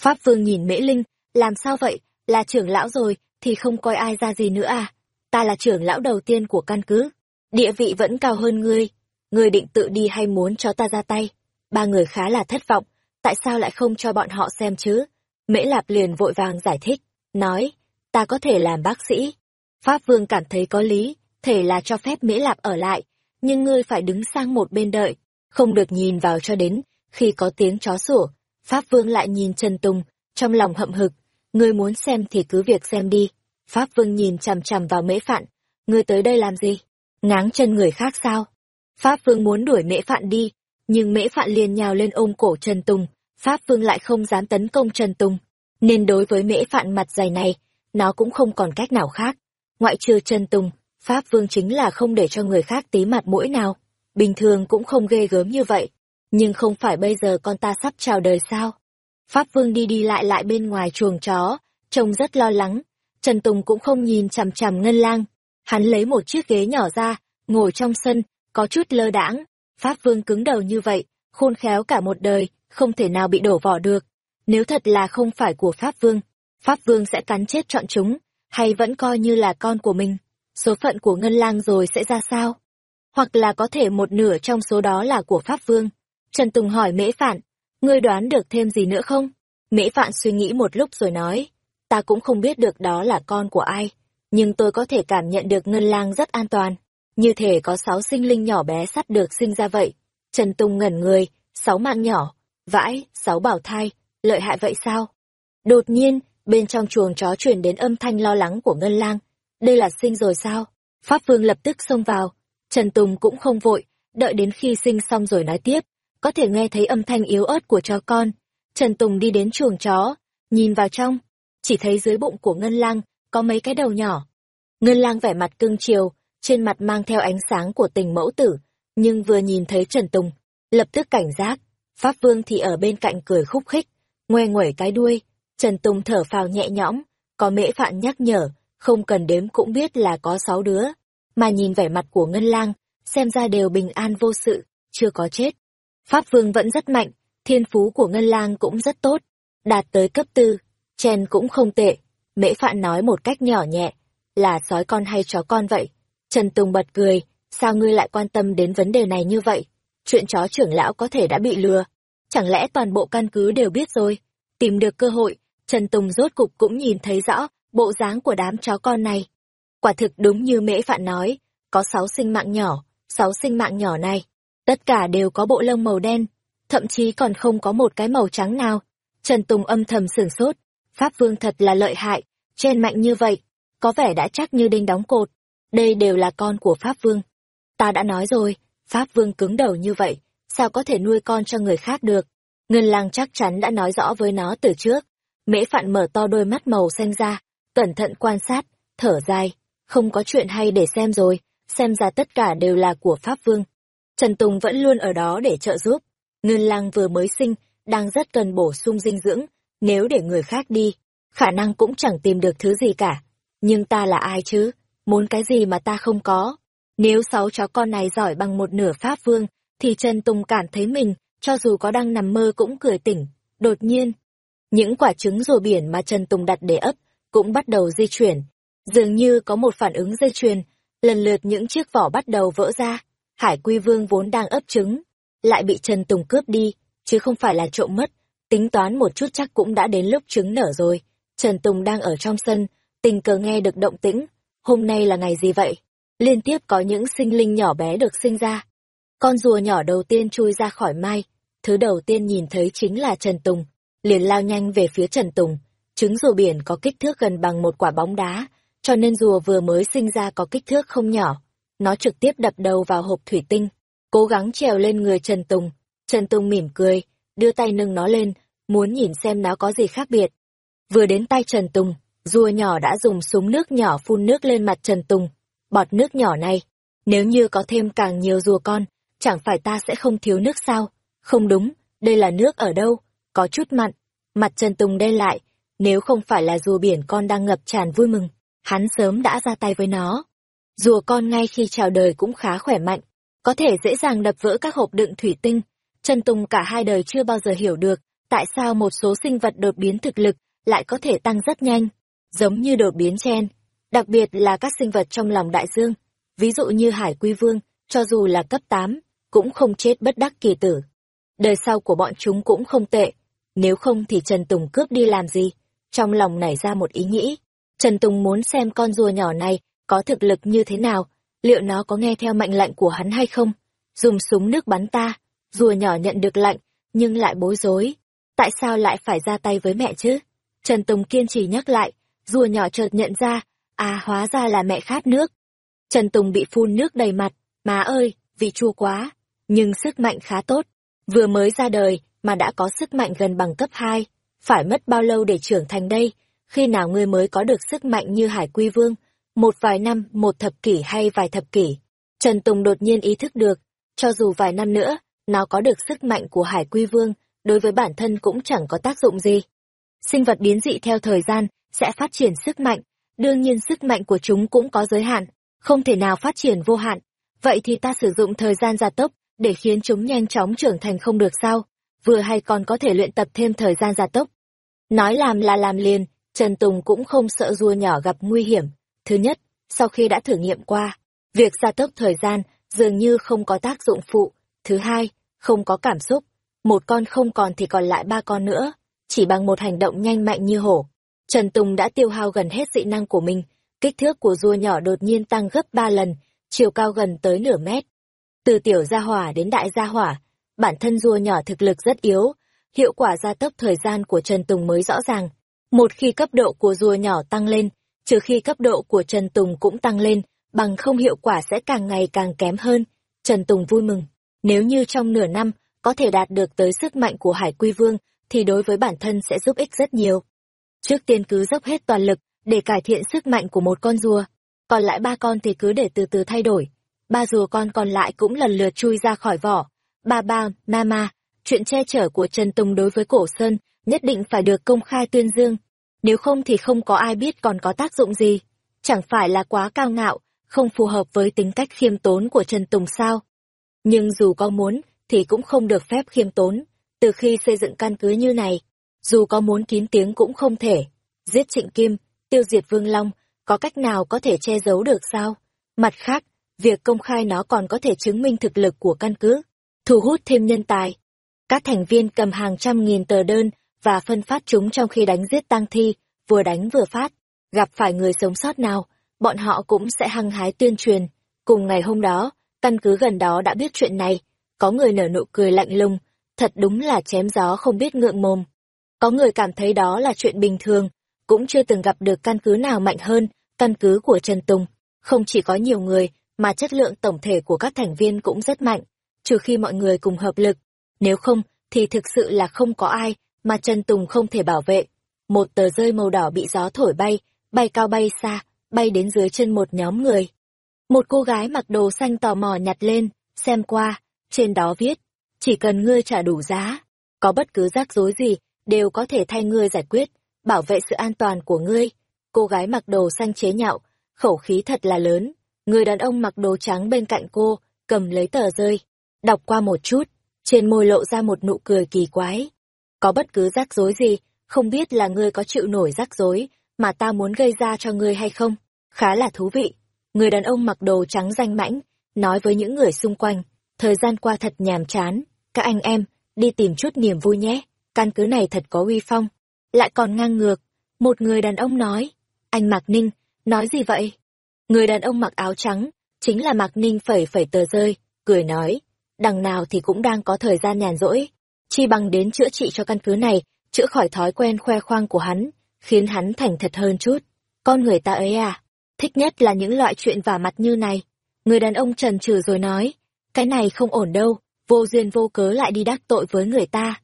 Pháp Vương nhìn Mễ Linh, làm sao vậy, là trưởng lão rồi, thì không coi ai ra gì nữa à? Ta là trưởng lão đầu tiên của căn cứ, địa vị vẫn cao hơn ngươi. Ngươi định tự đi hay muốn cho ta ra tay? Ba người khá là thất vọng, tại sao lại không cho bọn họ xem chứ? Mễ Lạp liền vội vàng giải thích, nói, ta có thể làm bác sĩ. Pháp Vương cảm thấy có lý, thể là cho phép Mễ Lạp ở lại, nhưng ngươi phải đứng sang một bên đợi, không được nhìn vào cho đến khi có tiếng chó sủa. Pháp Vương lại nhìn Trần Tùng, trong lòng hậm hực, ngươi muốn xem thì cứ việc xem đi. Pháp Vương nhìn chằm chằm vào Mễ Phạn, ngươi tới đây làm gì? Ngáng chân người khác sao? Pháp Vương muốn đuổi Mễ Phạn đi, nhưng Mễ Phạn liền nhào lên ôm cổ Trần Tùng, Pháp Vương lại không dám tấn công Trần Tùng, nên đối với Mễ Phạn mặt dày này, nó cũng không còn cách nào khác. Ngoại trừ Trần Tùng, Pháp Vương chính là không để cho người khác tí mặt mũi nào. Bình thường cũng không ghê gớm như vậy. Nhưng không phải bây giờ con ta sắp chào đời sao? Pháp Vương đi đi lại lại bên ngoài chuồng chó, trông rất lo lắng. Trần Tùng cũng không nhìn chằm chằm ngân lang. Hắn lấy một chiếc ghế nhỏ ra, ngồi trong sân, có chút lơ đãng. Pháp Vương cứng đầu như vậy, khôn khéo cả một đời, không thể nào bị đổ vỏ được. Nếu thật là không phải của Pháp Vương, Pháp Vương sẽ cắn chết chọn chúng, hay vẫn coi như là con của mình số phận của Ngân Lang rồi sẽ ra sao? Hoặc là có thể một nửa trong số đó là của Pháp Vương. Trần Tùng hỏi Mễ Phạn, ngươi đoán được thêm gì nữa không? Mễ Phạn suy nghĩ một lúc rồi nói, ta cũng không biết được đó là con của ai, nhưng tôi có thể cảm nhận được Ngân Lang rất an toàn. Như thể có sáu sinh linh nhỏ bé sắp được sinh ra vậy. Trần Tùng ngẩn người, sáu mạng nhỏ, vãi, sáu bảo thai, lợi hại vậy sao? Đột nhiên, bên trong chuồng chó truyền đến âm thanh lo lắng của Ngân Lang đây là sinh rồi sao? Pháp Vương lập tức xông vào. Trần Tùng cũng không vội, đợi đến khi sinh xong rồi nói tiếp. Có thể nghe thấy âm thanh yếu ớt của chó con. Trần Tùng đi đến chuồng chó, nhìn vào trong. Chỉ thấy dưới bụng của Ngân Lang có mấy cái đầu nhỏ. Ngân Lang vẻ mặt cưng chiều, trên mặt mang theo ánh sáng của tình mẫu tử. Nhưng vừa nhìn thấy Trần Tùng, lập tức cảnh giác. Pháp Vương thì ở bên cạnh cười khúc khích, ngoe nguẩy cái đuôi. Trần Tùng thở phào nhẹ nhõm, có mễ phạn nhắc nhở, không cần đếm cũng biết là có sáu đứa. Mà nhìn vẻ mặt của Ngân Lang, xem ra đều bình an vô sự, chưa có chết. Pháp Vương vẫn rất mạnh, thiên phú của Ngân Lang cũng rất tốt, đạt tới cấp tư, chen cũng không tệ. Mễ Phạn nói một cách nhỏ nhẹ, là sói con hay chó con vậy? Trần Tùng bật cười, sao ngươi lại quan tâm đến vấn đề này như vậy? Chuyện chó trưởng lão có thể đã bị lừa. Chẳng lẽ toàn bộ căn cứ đều biết rồi? Tìm được cơ hội, Trần Tùng rốt cục cũng nhìn thấy rõ bộ dáng của đám chó con này. Quả thực đúng như Mễ Phạn nói, có sáu sinh mạng nhỏ, sáu sinh mạng nhỏ này, tất cả đều có bộ lông màu đen, thậm chí còn không có một cái màu trắng nào. Trần Tùng âm thầm sửng sốt, Pháp Vương thật là lợi hại, trên mạnh như vậy, có vẻ đã chắc như đinh đóng cột. Đây đều là con của Pháp Vương. Ta đã nói rồi, Pháp Vương cứng đầu như vậy, sao có thể nuôi con cho người khác được. Ngân lang chắc chắn đã nói rõ với nó từ trước. Mễ Phạn mở to đôi mắt màu xanh ra, cẩn thận quan sát, thở dài, không có chuyện hay để xem rồi, xem ra tất cả đều là của Pháp Vương. Trần Tùng vẫn luôn ở đó để trợ giúp. Ngân lang vừa mới sinh, đang rất cần bổ sung dinh dưỡng, nếu để người khác đi, khả năng cũng chẳng tìm được thứ gì cả. Nhưng ta là ai chứ? Muốn cái gì mà ta không có? Nếu sáu chó con này giỏi bằng một nửa Pháp Vương, thì Trần Tùng cảm thấy mình, cho dù có đang nằm mơ cũng cười tỉnh. Đột nhiên, những quả trứng rùa biển mà Trần Tùng đặt để ấp, cũng bắt đầu di chuyển. Dường như có một phản ứng dây chuyền, lần lượt những chiếc vỏ bắt đầu vỡ ra. Hải Quy Vương vốn đang ấp trứng, lại bị Trần Tùng cướp đi, chứ không phải là trộm mất. Tính toán một chút chắc cũng đã đến lúc trứng nở rồi. Trần Tùng đang ở trong sân, tình cờ nghe được động tĩnh. Hôm nay là ngày gì vậy? Liên tiếp có những sinh linh nhỏ bé được sinh ra. Con rùa nhỏ đầu tiên chui ra khỏi mai. Thứ đầu tiên nhìn thấy chính là Trần Tùng. Liền lao nhanh về phía Trần Tùng. Trứng rùa biển có kích thước gần bằng một quả bóng đá, cho nên rùa vừa mới sinh ra có kích thước không nhỏ. Nó trực tiếp đập đầu vào hộp thủy tinh, cố gắng trèo lên người Trần Tùng. Trần Tùng mỉm cười, đưa tay nâng nó lên, muốn nhìn xem nó có gì khác biệt. Vừa đến tay Trần Tùng, rùa nhỏ đã dùng súng nước nhỏ phun nước lên mặt Trần Tùng. Bọt nước nhỏ này, nếu như có thêm càng nhiều rùa con, chẳng phải ta sẽ không thiếu nước sao? Không đúng, đây là nước ở đâu? Có chút mặn. Mặt Trần Tùng đen lại, nếu không phải là rùa biển con đang ngập tràn vui mừng, hắn sớm đã ra tay với nó. Rùa con ngay khi chào đời cũng khá khỏe mạnh, có thể dễ dàng đập vỡ các hộp đựng thủy tinh. Trần Tùng cả hai đời chưa bao giờ hiểu được tại sao một số sinh vật đột biến thực lực lại có thể tăng rất nhanh, giống như đột biến chen, đặc biệt là các sinh vật trong lòng đại dương, ví dụ như hải quy vương, cho dù là cấp 8, cũng không chết bất đắc kỳ tử. Đời sau của bọn chúng cũng không tệ, nếu không thì Trần Tùng cướp đi làm gì? Trong lòng nảy ra một ý nghĩ, Trần Tùng muốn xem con rùa nhỏ này có thực lực như thế nào, liệu nó có nghe theo mệnh lệnh của hắn hay không? Dùng súng nước bắn ta, rùa nhỏ nhận được lệnh, nhưng lại bối rối. Tại sao lại phải ra tay với mẹ chứ? Trần Tùng kiên trì nhắc lại, rùa nhỏ chợt nhận ra, à hóa ra là mẹ khát nước. Trần Tùng bị phun nước đầy mặt, má ơi, vị chua quá, nhưng sức mạnh khá tốt. Vừa mới ra đời mà đã có sức mạnh gần bằng cấp 2, phải mất bao lâu để trưởng thành đây? Khi nào ngươi mới có được sức mạnh như Hải Quy Vương? Một vài năm, một thập kỷ hay vài thập kỷ? Trần Tùng đột nhiên ý thức được, cho dù vài năm nữa, nó có được sức mạnh của Hải Quy Vương, đối với bản thân cũng chẳng có tác dụng gì. Sinh vật biến dị theo thời gian sẽ phát triển sức mạnh, đương nhiên sức mạnh của chúng cũng có giới hạn, không thể nào phát triển vô hạn. Vậy thì ta sử dụng thời gian gia tốc để khiến chúng nhanh chóng trưởng thành không được sao? Vừa hay còn có thể luyện tập thêm thời gian gia tốc. Nói làm là làm liền, Trần Tùng cũng không sợ rùa nhỏ gặp nguy hiểm. Thứ nhất, sau khi đã thử nghiệm qua, việc gia tốc thời gian dường như không có tác dụng phụ. Thứ hai, không có cảm xúc. Một con không còn thì còn lại ba con nữa. Chỉ bằng một hành động nhanh mạnh như hổ. Trần Tùng đã tiêu hao gần hết dị năng của mình. Kích thước của rùa nhỏ đột nhiên tăng gấp ba lần, chiều cao gần tới nửa mét. Từ tiểu gia hỏa đến đại gia hỏa, bản thân rùa nhỏ thực lực rất yếu, hiệu quả gia tốc thời gian của Trần Tùng mới rõ ràng. Một khi cấp độ của rùa nhỏ tăng lên, trừ khi cấp độ của Trần Tùng cũng tăng lên, bằng không hiệu quả sẽ càng ngày càng kém hơn. Trần Tùng vui mừng. Nếu như trong nửa năm có thể đạt được tới sức mạnh của Hải Quy Vương, thì đối với bản thân sẽ giúp ích rất nhiều. Trước tiên cứ dốc hết toàn lực để cải thiện sức mạnh của một con rùa, còn lại ba con thì cứ để từ từ thay đổi. Ba rùa con còn lại cũng lần lượt chui ra khỏi vỏ. Ba ba, mama, chuyện che chở của Trần Tùng đối với Cổ Sơn nhất định phải được công khai tuyên dương. Nếu không thì không có ai biết còn có tác dụng gì. Chẳng phải là quá cao ngạo, không phù hợp với tính cách khiêm tốn của Trần Tùng sao. Nhưng dù có muốn, thì cũng không được phép khiêm tốn. Từ khi xây dựng căn cứ như này, dù có muốn kín tiếng cũng không thể. Giết Trịnh Kim, tiêu diệt Vương Long, có cách nào có thể che giấu được sao? Mặt khác, việc công khai nó còn có thể chứng minh thực lực của căn cứ, thu hút thêm nhân tài. Các thành viên cầm hàng trăm nghìn tờ đơn và phân phát chúng trong khi đánh giết tang thi, vừa đánh vừa phát. Gặp phải người sống sót nào, bọn họ cũng sẽ hăng hái tuyên truyền. Cùng ngày hôm đó, căn cứ gần đó đã biết chuyện này, có người nở nụ cười lạnh lùng, thật đúng là chém gió không biết ngượng mồm. Có người cảm thấy đó là chuyện bình thường, cũng chưa từng gặp được căn cứ nào mạnh hơn, căn cứ của Trần Tùng. Không chỉ có nhiều người, mà chất lượng tổng thể của các thành viên cũng rất mạnh, trừ khi mọi người cùng hợp lực. Nếu không, thì thực sự là không có ai mà Trần Tùng không thể bảo vệ. Một tờ rơi màu đỏ bị gió thổi bay, bay cao bay xa, bay đến dưới chân một nhóm người. Một cô gái mặc đồ xanh tò mò nhặt lên, xem qua, trên đó viết, chỉ cần ngươi trả đủ giá, có bất cứ rắc rối gì, đều có thể thay ngươi giải quyết, bảo vệ sự an toàn của ngươi. Cô gái mặc đồ xanh chế nhạo, khẩu khí thật là lớn. Người đàn ông mặc đồ trắng bên cạnh cô, cầm lấy tờ rơi, đọc qua một chút, trên môi lộ ra một nụ cười kỳ quái. Có bất cứ rắc rối gì, không biết là ngươi có chịu nổi rắc rối, mà ta muốn gây ra cho ngươi hay không? Khá là thú vị. Người đàn ông mặc đồ trắng danh mãnh, nói với những người xung quanh, thời gian qua thật nhàm chán, các anh em, đi tìm chút niềm vui nhé, căn cứ này thật có uy phong. Lại còn ngang ngược, một người đàn ông nói, anh Mạc Ninh, nói gì vậy? Người đàn ông mặc áo trắng, chính là Mạc Ninh phẩy phẩy tờ rơi, cười nói, đằng nào thì cũng đang có thời gian nhàn rỗi, chi bằng đến chữa trị cho căn cứ này, chữa khỏi thói quen khoe khoang của hắn, khiến hắn thành thật hơn chút. Con người ta ấy à, thích nhất là những loại chuyện vả mặt như này. Người đàn ông trần trừ rồi nói, cái này không ổn đâu, vô duyên vô cớ lại đi đắc tội với người ta.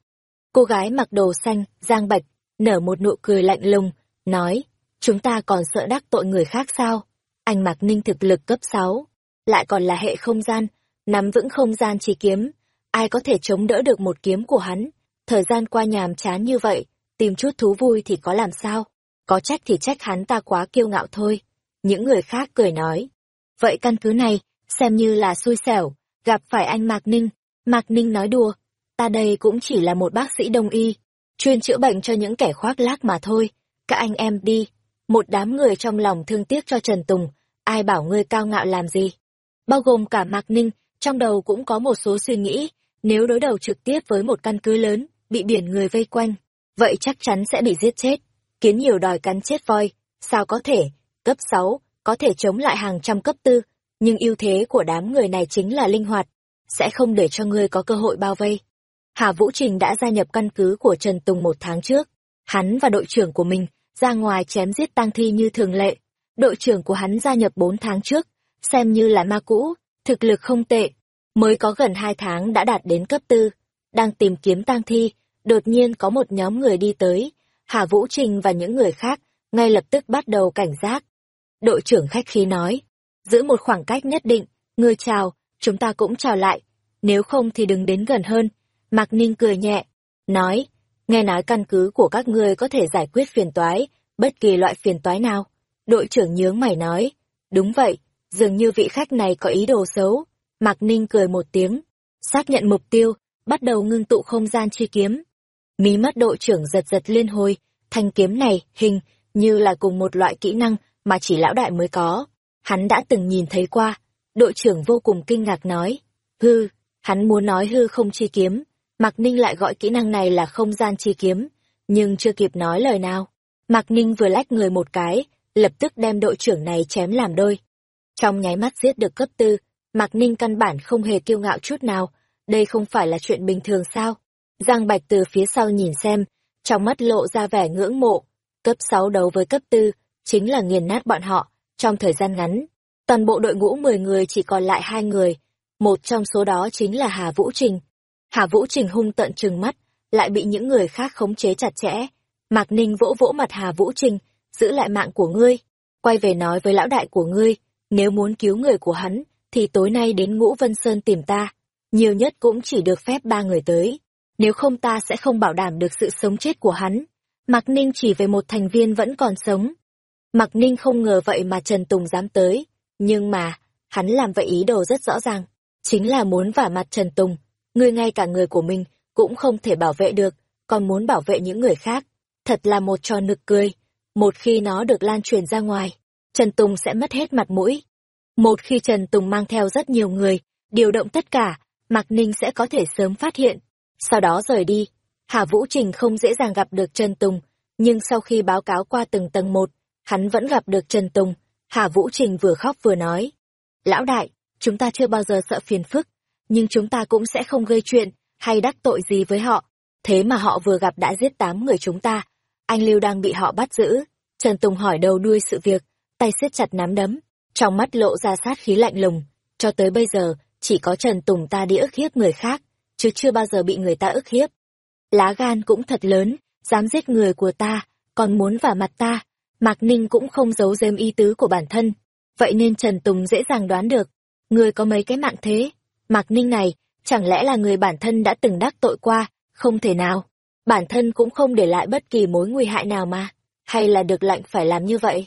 Cô gái mặc đồ xanh, giang bạch, nở một nụ cười lạnh lùng, nói, chúng ta còn sợ đắc tội người khác sao? Anh Mạc Ninh thực lực cấp 6, lại còn là hệ không gian, nắm vững không gian chỉ kiếm, ai có thể chống đỡ được một kiếm của hắn? Thời gian qua nhàm chán như vậy, tìm chút thú vui thì có làm sao? Có trách thì trách hắn ta quá kiêu ngạo thôi. Những người khác cười nói. Vậy căn cứ này, xem như là xui xẻo, gặp phải anh Mạc Ninh. Mạc Ninh nói đùa, ta đây cũng chỉ là một bác sĩ đông y, chuyên chữa bệnh cho những kẻ khoác lác mà thôi. Các anh em đi. Một đám người trong lòng thương tiếc cho Trần Tùng, ai bảo ngươi cao ngạo làm gì. Bao gồm cả Mạc Ninh, trong đầu cũng có một số suy nghĩ, nếu đối đầu trực tiếp với một căn cứ lớn, bị biển người vây quanh, vậy chắc chắn sẽ bị giết chết. Kiến nhiều đòi cắn chết voi, sao có thể, cấp 6, có thể chống lại hàng trăm cấp tư, nhưng ưu thế của đám người này chính là linh hoạt, sẽ không để cho ngươi có cơ hội bao vây. Hà Vũ Trình đã gia nhập căn cứ của Trần Tùng một tháng trước, hắn và đội trưởng của mình ra ngoài chém giết tang thi như thường lệ. Đội trưởng của hắn gia nhập 4 tháng trước, xem như là ma cũ, thực lực không tệ, mới có gần 2 tháng đã đạt đến cấp tư, đang tìm kiếm tang thi, đột nhiên có một nhóm người đi tới, Hà Vũ Trình và những người khác ngay lập tức bắt đầu cảnh giác. Đội trưởng khách khí nói, giữ một khoảng cách nhất định, người chào, chúng ta cũng chào lại, nếu không thì đừng đến gần hơn. Mạc Ninh cười nhẹ, nói, nghe nói căn cứ của các ngươi có thể giải quyết phiền toái, bất kỳ loại phiền toái nào. Đội trưởng nhướng mày nói, đúng vậy, dường như vị khách này có ý đồ xấu. Mạc Ninh cười một tiếng, xác nhận mục tiêu, bắt đầu ngưng tụ không gian chi kiếm. Mí mắt đội trưởng giật giật liên hồi, thanh kiếm này, hình, như là cùng một loại kỹ năng mà chỉ lão đại mới có. Hắn đã từng nhìn thấy qua. Đội trưởng vô cùng kinh ngạc nói. Hư, hắn muốn nói hư không chi kiếm. Mạc Ninh lại gọi kỹ năng này là không gian chi kiếm. Nhưng chưa kịp nói lời nào. Mạc Ninh vừa lách người một cái, lập tức đem đội trưởng này chém làm đôi. Trong nháy mắt giết được cấp tư, Mạc Ninh căn bản không hề kiêu ngạo chút nào. Đây không phải là chuyện bình thường sao? Giang Bạch từ phía sau nhìn xem, trong mắt lộ ra vẻ ngưỡng mộ. Cấp 6 đấu với cấp 4, chính là nghiền nát bọn họ, trong thời gian ngắn. Toàn bộ đội ngũ 10 người chỉ còn lại hai người, một trong số đó chính là Hà Vũ Trình. Hà Vũ Trình hung tận trừng mắt, lại bị những người khác khống chế chặt chẽ. Mạc Ninh vỗ vỗ mặt Hà Vũ Trình, giữ lại mạng của ngươi. Quay về nói với lão đại của ngươi, nếu muốn cứu người của hắn, thì tối nay đến Ngũ Vân Sơn tìm ta. Nhiều nhất cũng chỉ được phép ba người tới nếu không ta sẽ không bảo đảm được sự sống chết của hắn. Mạc Ninh chỉ về một thành viên vẫn còn sống. Mạc Ninh không ngờ vậy mà Trần Tùng dám tới. Nhưng mà, hắn làm vậy ý đồ rất rõ ràng, chính là muốn vả mặt Trần Tùng. Ngươi ngay cả người của mình cũng không thể bảo vệ được, còn muốn bảo vệ những người khác. Thật là một trò nực cười. Một khi nó được lan truyền ra ngoài, Trần Tùng sẽ mất hết mặt mũi. Một khi Trần Tùng mang theo rất nhiều người, điều động tất cả, Mạc Ninh sẽ có thể sớm phát hiện. Sau đó rời đi. Hà Vũ Trình không dễ dàng gặp được Trần Tùng, nhưng sau khi báo cáo qua từng tầng một, hắn vẫn gặp được Trần Tùng. Hà Vũ Trình vừa khóc vừa nói. Lão đại, chúng ta chưa bao giờ sợ phiền phức, nhưng chúng ta cũng sẽ không gây chuyện hay đắc tội gì với họ. Thế mà họ vừa gặp đã giết tám người chúng ta. Anh Lưu đang bị họ bắt giữ. Trần Tùng hỏi đầu đuôi sự việc, tay siết chặt nắm đấm, trong mắt lộ ra sát khí lạnh lùng. Cho tới bây giờ, chỉ có Trần Tùng ta đi ức hiếp người khác, chứ chưa bao giờ bị người ta ức hiếp. Lá gan cũng thật lớn, dám giết người của ta, còn muốn vào mặt ta. Mạc Ninh cũng không giấu giếm ý tứ của bản thân. Vậy nên Trần Tùng dễ dàng đoán được, người có mấy cái mạng thế. Mạc Ninh này, chẳng lẽ là người bản thân đã từng đắc tội qua, không thể nào. Bản thân cũng không để lại bất kỳ mối nguy hại nào mà, hay là được lệnh phải làm như vậy.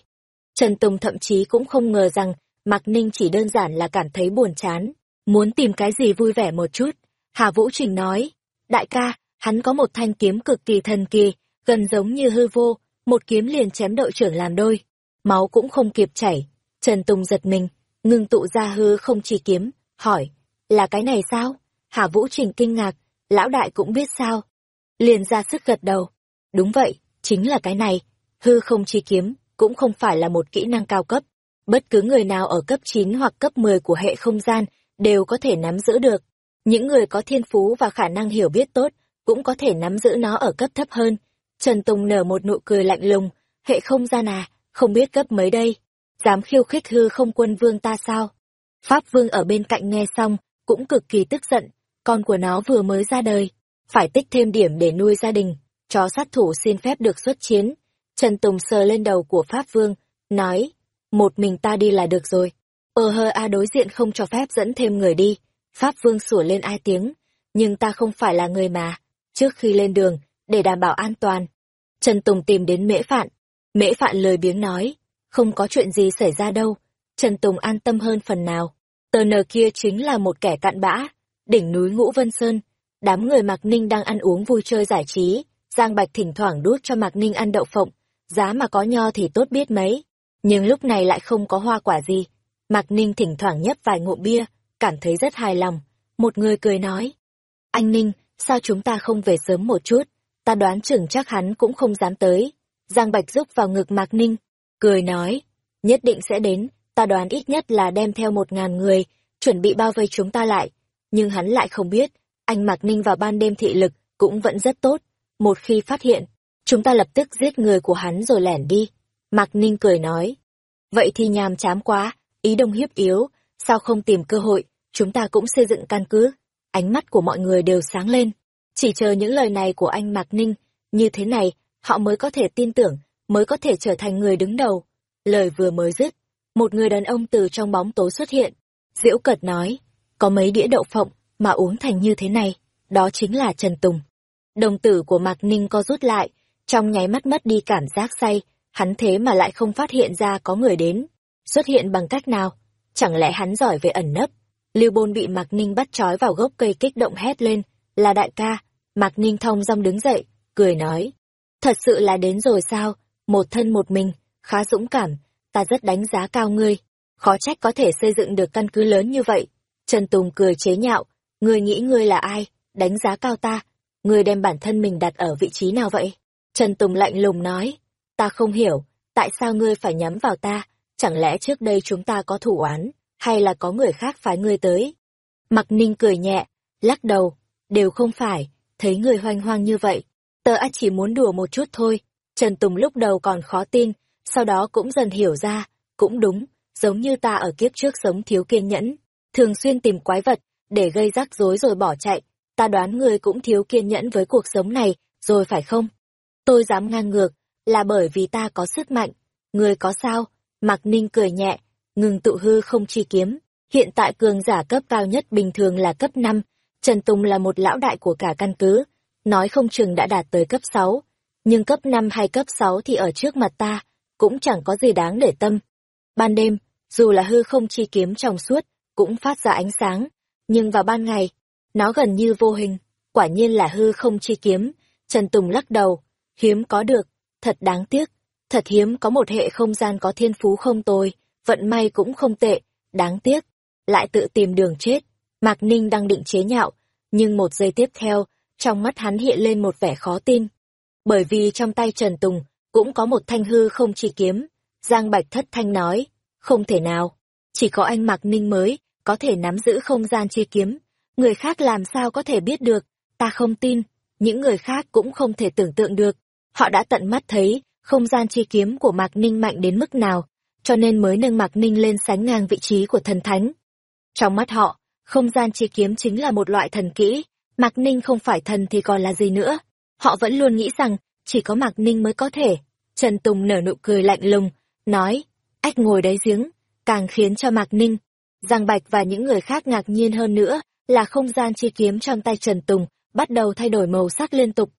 Trần Tùng thậm chí cũng không ngờ rằng Mạc Ninh chỉ đơn giản là cảm thấy buồn chán, muốn tìm cái gì vui vẻ một chút. Hà Vũ Trình nói, đại ca, hắn có một thanh kiếm cực kỳ thần kỳ, gần giống như hư vô, một kiếm liền chém đội trưởng làm đôi. Máu cũng không kịp chảy. Trần Tùng giật mình, ngưng tụ ra hư không chỉ kiếm, hỏi, là cái này sao? Hà Vũ Trình kinh ngạc, lão đại cũng biết sao. Liền ra sức gật đầu. Đúng vậy, chính là cái này. Hư không chi kiếm, cũng không phải là một kỹ năng cao cấp. Bất cứ người nào ở cấp chín hoặc cấp 10 của hệ không gian đều có thể nắm giữ được. Những người có thiên phú và khả năng hiểu biết tốt cũng có thể nắm giữ nó ở cấp thấp hơn. Trần Tùng nở một nụ cười lạnh lùng, hệ không gian à, không biết cấp mấy đây. Dám khiêu khích hư không quân vương ta sao? Pháp vương ở bên cạnh nghe xong, cũng cực kỳ tức giận, con của nó vừa mới ra đời, phải tích thêm điểm để nuôi gia đình, chó sát thủ xin phép được xuất chiến. Trần Tùng sờ lên đầu của Pháp Vương, nói, một mình ta đi là được rồi. Ờ hơ a đối diện không cho phép dẫn thêm người đi. Pháp Vương sủa lên ai tiếng, nhưng ta không phải là người mà. Trước khi lên đường, để đảm bảo an toàn. Trần Tùng tìm đến Mễ Phạn. Mễ Phạn lời biếng nói, không có chuyện gì xảy ra đâu. Trần Tùng an tâm hơn phần nào. Tờ nờ kia chính là một kẻ cặn bã, đỉnh núi Ngũ Vân Sơn. Đám người Mạc Ninh đang ăn uống vui chơi giải trí, Giang Bạch thỉnh thoảng đút cho Mạc Ninh ăn đậu phộng, giá mà có nho thì tốt biết mấy. Nhưng lúc này lại không có hoa quả gì. Mạc Ninh thỉnh thoảng nhấp vài ngụm bia, cảm thấy rất hài lòng. Một người cười nói, anh Ninh, sao chúng ta không về sớm một chút, ta đoán chừng chắc hắn cũng không dám tới. Giang Bạch rúc vào ngực Mạc Ninh, cười nói, nhất định sẽ đến, ta đoán ít nhất là đem theo một ngàn người, chuẩn bị bao vây chúng ta lại. Nhưng hắn lại không biết, anh Mạc Ninh vào ban đêm thị lực cũng vẫn rất tốt. Một khi phát hiện, chúng ta lập tức giết người của hắn rồi lẻn đi. Mạc Ninh cười nói, vậy thì nhàm chám quá, ý đông hiếp yếu, sao không tìm cơ hội, chúng ta cũng xây dựng căn cứ. Ánh mắt của mọi người đều sáng lên, chỉ chờ những lời này của anh Mạc Ninh, như thế này, họ mới có thể tin tưởng, mới có thể trở thành người đứng đầu. Lời vừa mới dứt, một người đàn ông từ trong bóng tối xuất hiện. Diễu cợt nói, có mấy đĩa đậu phộng mà uống thành như thế này, đó chính là Trần Tùng. Đồng tử của Mạc Ninh co rút lại, trong nháy mắt mất đi cảm giác say, hắn thế mà lại không phát hiện ra có người đến. Xuất hiện bằng cách nào? Chẳng lẽ hắn giỏi về ẩn nấp? Lưu Bôn bị Mạc Ninh bắt trói vào gốc cây kích động hét lên, là đại ca. Mạc Ninh thong dong đứng dậy, cười nói. Thật sự là đến rồi sao? Một thân một mình, khá dũng cảm, ta rất đánh giá cao ngươi. Khó trách có thể xây dựng được căn cứ lớn như vậy. Trần Tùng cười chế nhạo, ngươi nghĩ ngươi là ai, đánh giá cao ta. Ngươi đem bản thân mình đặt ở vị trí nào vậy? Trần Tùng lạnh lùng nói, ta không hiểu, tại sao ngươi phải nhắm vào ta, chẳng lẽ trước đây chúng ta có thủ án, hay là có người khác phái ngươi tới? Mặc ninh cười nhẹ, lắc đầu, đều không phải, thấy người hoành hoang như vậy, tớ á chỉ muốn đùa một chút thôi. Trần Tùng lúc đầu còn khó tin, sau đó cũng dần hiểu ra, cũng đúng, giống như ta ở kiếp trước sống thiếu kiên nhẫn, thường xuyên tìm quái vật, để gây rắc rối rồi bỏ chạy, ta đoán ngươi cũng thiếu kiên nhẫn với cuộc sống này, rồi phải không? Tôi dám ngang ngược, là bởi vì ta có sức mạnh. Ngươi có sao? Mạc Ninh cười nhẹ, ngừng tụ hư không chi kiếm. Hiện tại cường giả cấp cao nhất bình thường là cấp 5, Trần Tùng là một lão đại của cả căn cứ, nói không chừng đã đạt tới cấp 6. Nhưng cấp 5 hay cấp 6 thì ở trước mặt ta, cũng chẳng có gì đáng để tâm. Ban đêm, dù là hư không chi kiếm trong suốt, cũng phát ra ánh sáng, nhưng vào ban ngày, nó gần như vô hình, quả nhiên là hư không chi kiếm. Trần Tùng lắc đầu, hiếm có được, thật đáng tiếc, thật hiếm có một hệ không gian có thiên phú không tồi, vận may cũng không tệ, đáng tiếc, lại tự tìm đường chết. Mạc Ninh đang định chế nhạo, nhưng một giây tiếp theo, trong mắt hắn hiện lên một vẻ khó tin. Bởi vì trong tay Trần Tùng cũng có một thanh hư không chi kiếm, Giang Bạch thất thanh nói, không thể nào, chỉ có anh Mạc Ninh mới có thể nắm giữ không gian chi kiếm, người khác làm sao có thể biết được, ta không tin, những người khác cũng không thể tưởng tượng được. Họ đã tận mắt thấy không gian chi kiếm của Mạc Ninh mạnh đến mức nào, cho nên mới nâng Mạc Ninh lên sánh ngang vị trí của thần thánh. Trong mắt họ, không gian chi kiếm chính là một loại thần kỹ, Mạc Ninh không phải thần thì còn là gì nữa. Họ vẫn luôn nghĩ rằng, chỉ có Mạc Ninh mới có thể. Trần Tùng nở nụ cười lạnh lùng, nói, ách ngồi đáy giếng, càng khiến cho Mạc Ninh, Giang Bạch và những người khác ngạc nhiên hơn nữa, là không gian chi kiếm trong tay Trần Tùng, bắt đầu thay đổi màu sắc liên tục.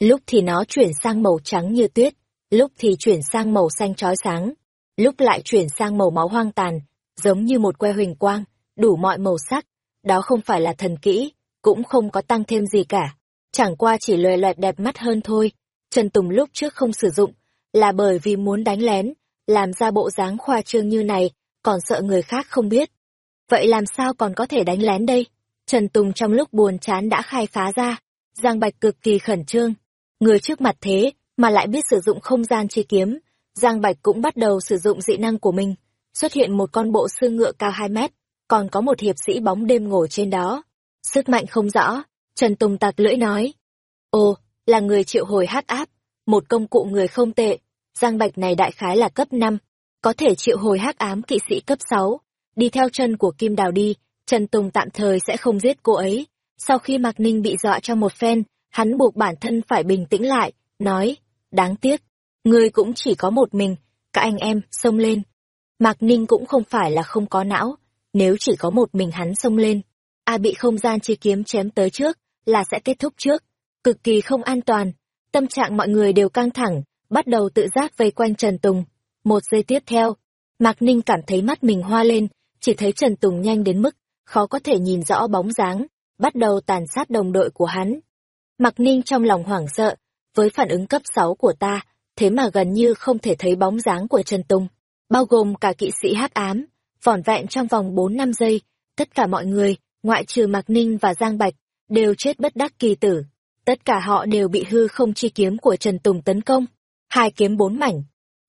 Lúc thì nó chuyển sang màu trắng như tuyết, lúc thì chuyển sang màu xanh chói sáng, lúc lại chuyển sang màu máu hoang tàn, giống như một que huỳnh quang, đủ mọi màu sắc. Đó không phải là thần kỹ, cũng không có tăng thêm gì cả. Chẳng qua chỉ lòe loẹt đẹp mắt hơn thôi. Trần Tùng lúc trước không sử dụng, là bởi vì muốn đánh lén, làm ra bộ dáng khoa trương như này, còn sợ người khác không biết. Vậy làm sao còn có thể đánh lén đây? Trần Tùng trong lúc buồn chán đã khai phá ra. Giang Bạch cực kỳ khẩn trương. Người trước mặt thế, mà lại biết sử dụng không gian chi kiếm. Giang Bạch cũng bắt đầu sử dụng dị năng của mình. Xuất hiện một con bộ xương ngựa cao 2 mét, còn có một hiệp sĩ bóng đêm ngồi trên đó. Sức mạnh không rõ, Trần Tùng tạc lưỡi nói. Ồ, là người triệu hồi hát áp, một công cụ người không tệ. Giang Bạch này đại khái là cấp 5, có thể triệu hồi hắc ám kỵ sĩ cấp 6. Đi theo chân của Kim Đào đi, Trần Tùng tạm thời sẽ không giết cô ấy. Sau khi Mạc Ninh bị dọa cho một phen, hắn buộc bản thân phải bình tĩnh lại, nói, đáng tiếc, ngươi cũng chỉ có một mình, các anh em, xông lên. Mạc Ninh cũng không phải là không có não, nếu chỉ có một mình hắn xông lên, a bị không gian chi kiếm chém tới trước, là sẽ kết thúc trước, cực kỳ không an toàn. Tâm trạng mọi người đều căng thẳng, bắt đầu tự giác vây quanh Trần Tùng. Một giây tiếp theo, Mạc Ninh cảm thấy mắt mình hoa lên, chỉ thấy Trần Tùng nhanh đến mức khó có thể nhìn rõ bóng dáng, bắt đầu tàn sát đồng đội của hắn. Mạc Ninh trong lòng hoảng sợ, với phản ứng cấp 6 của ta, thế mà gần như không thể thấy bóng dáng của Trần Tùng, bao gồm cả kỵ sĩ hắc ám, vỏn vẹn trong vòng 4 năm giây, tất cả mọi người, ngoại trừ Mạc Ninh và Giang Bạch, đều chết bất đắc kỳ tử. Tất cả họ đều bị hư không chi kiếm của Trần Tùng tấn công. Hai kiếm bốn mảnh.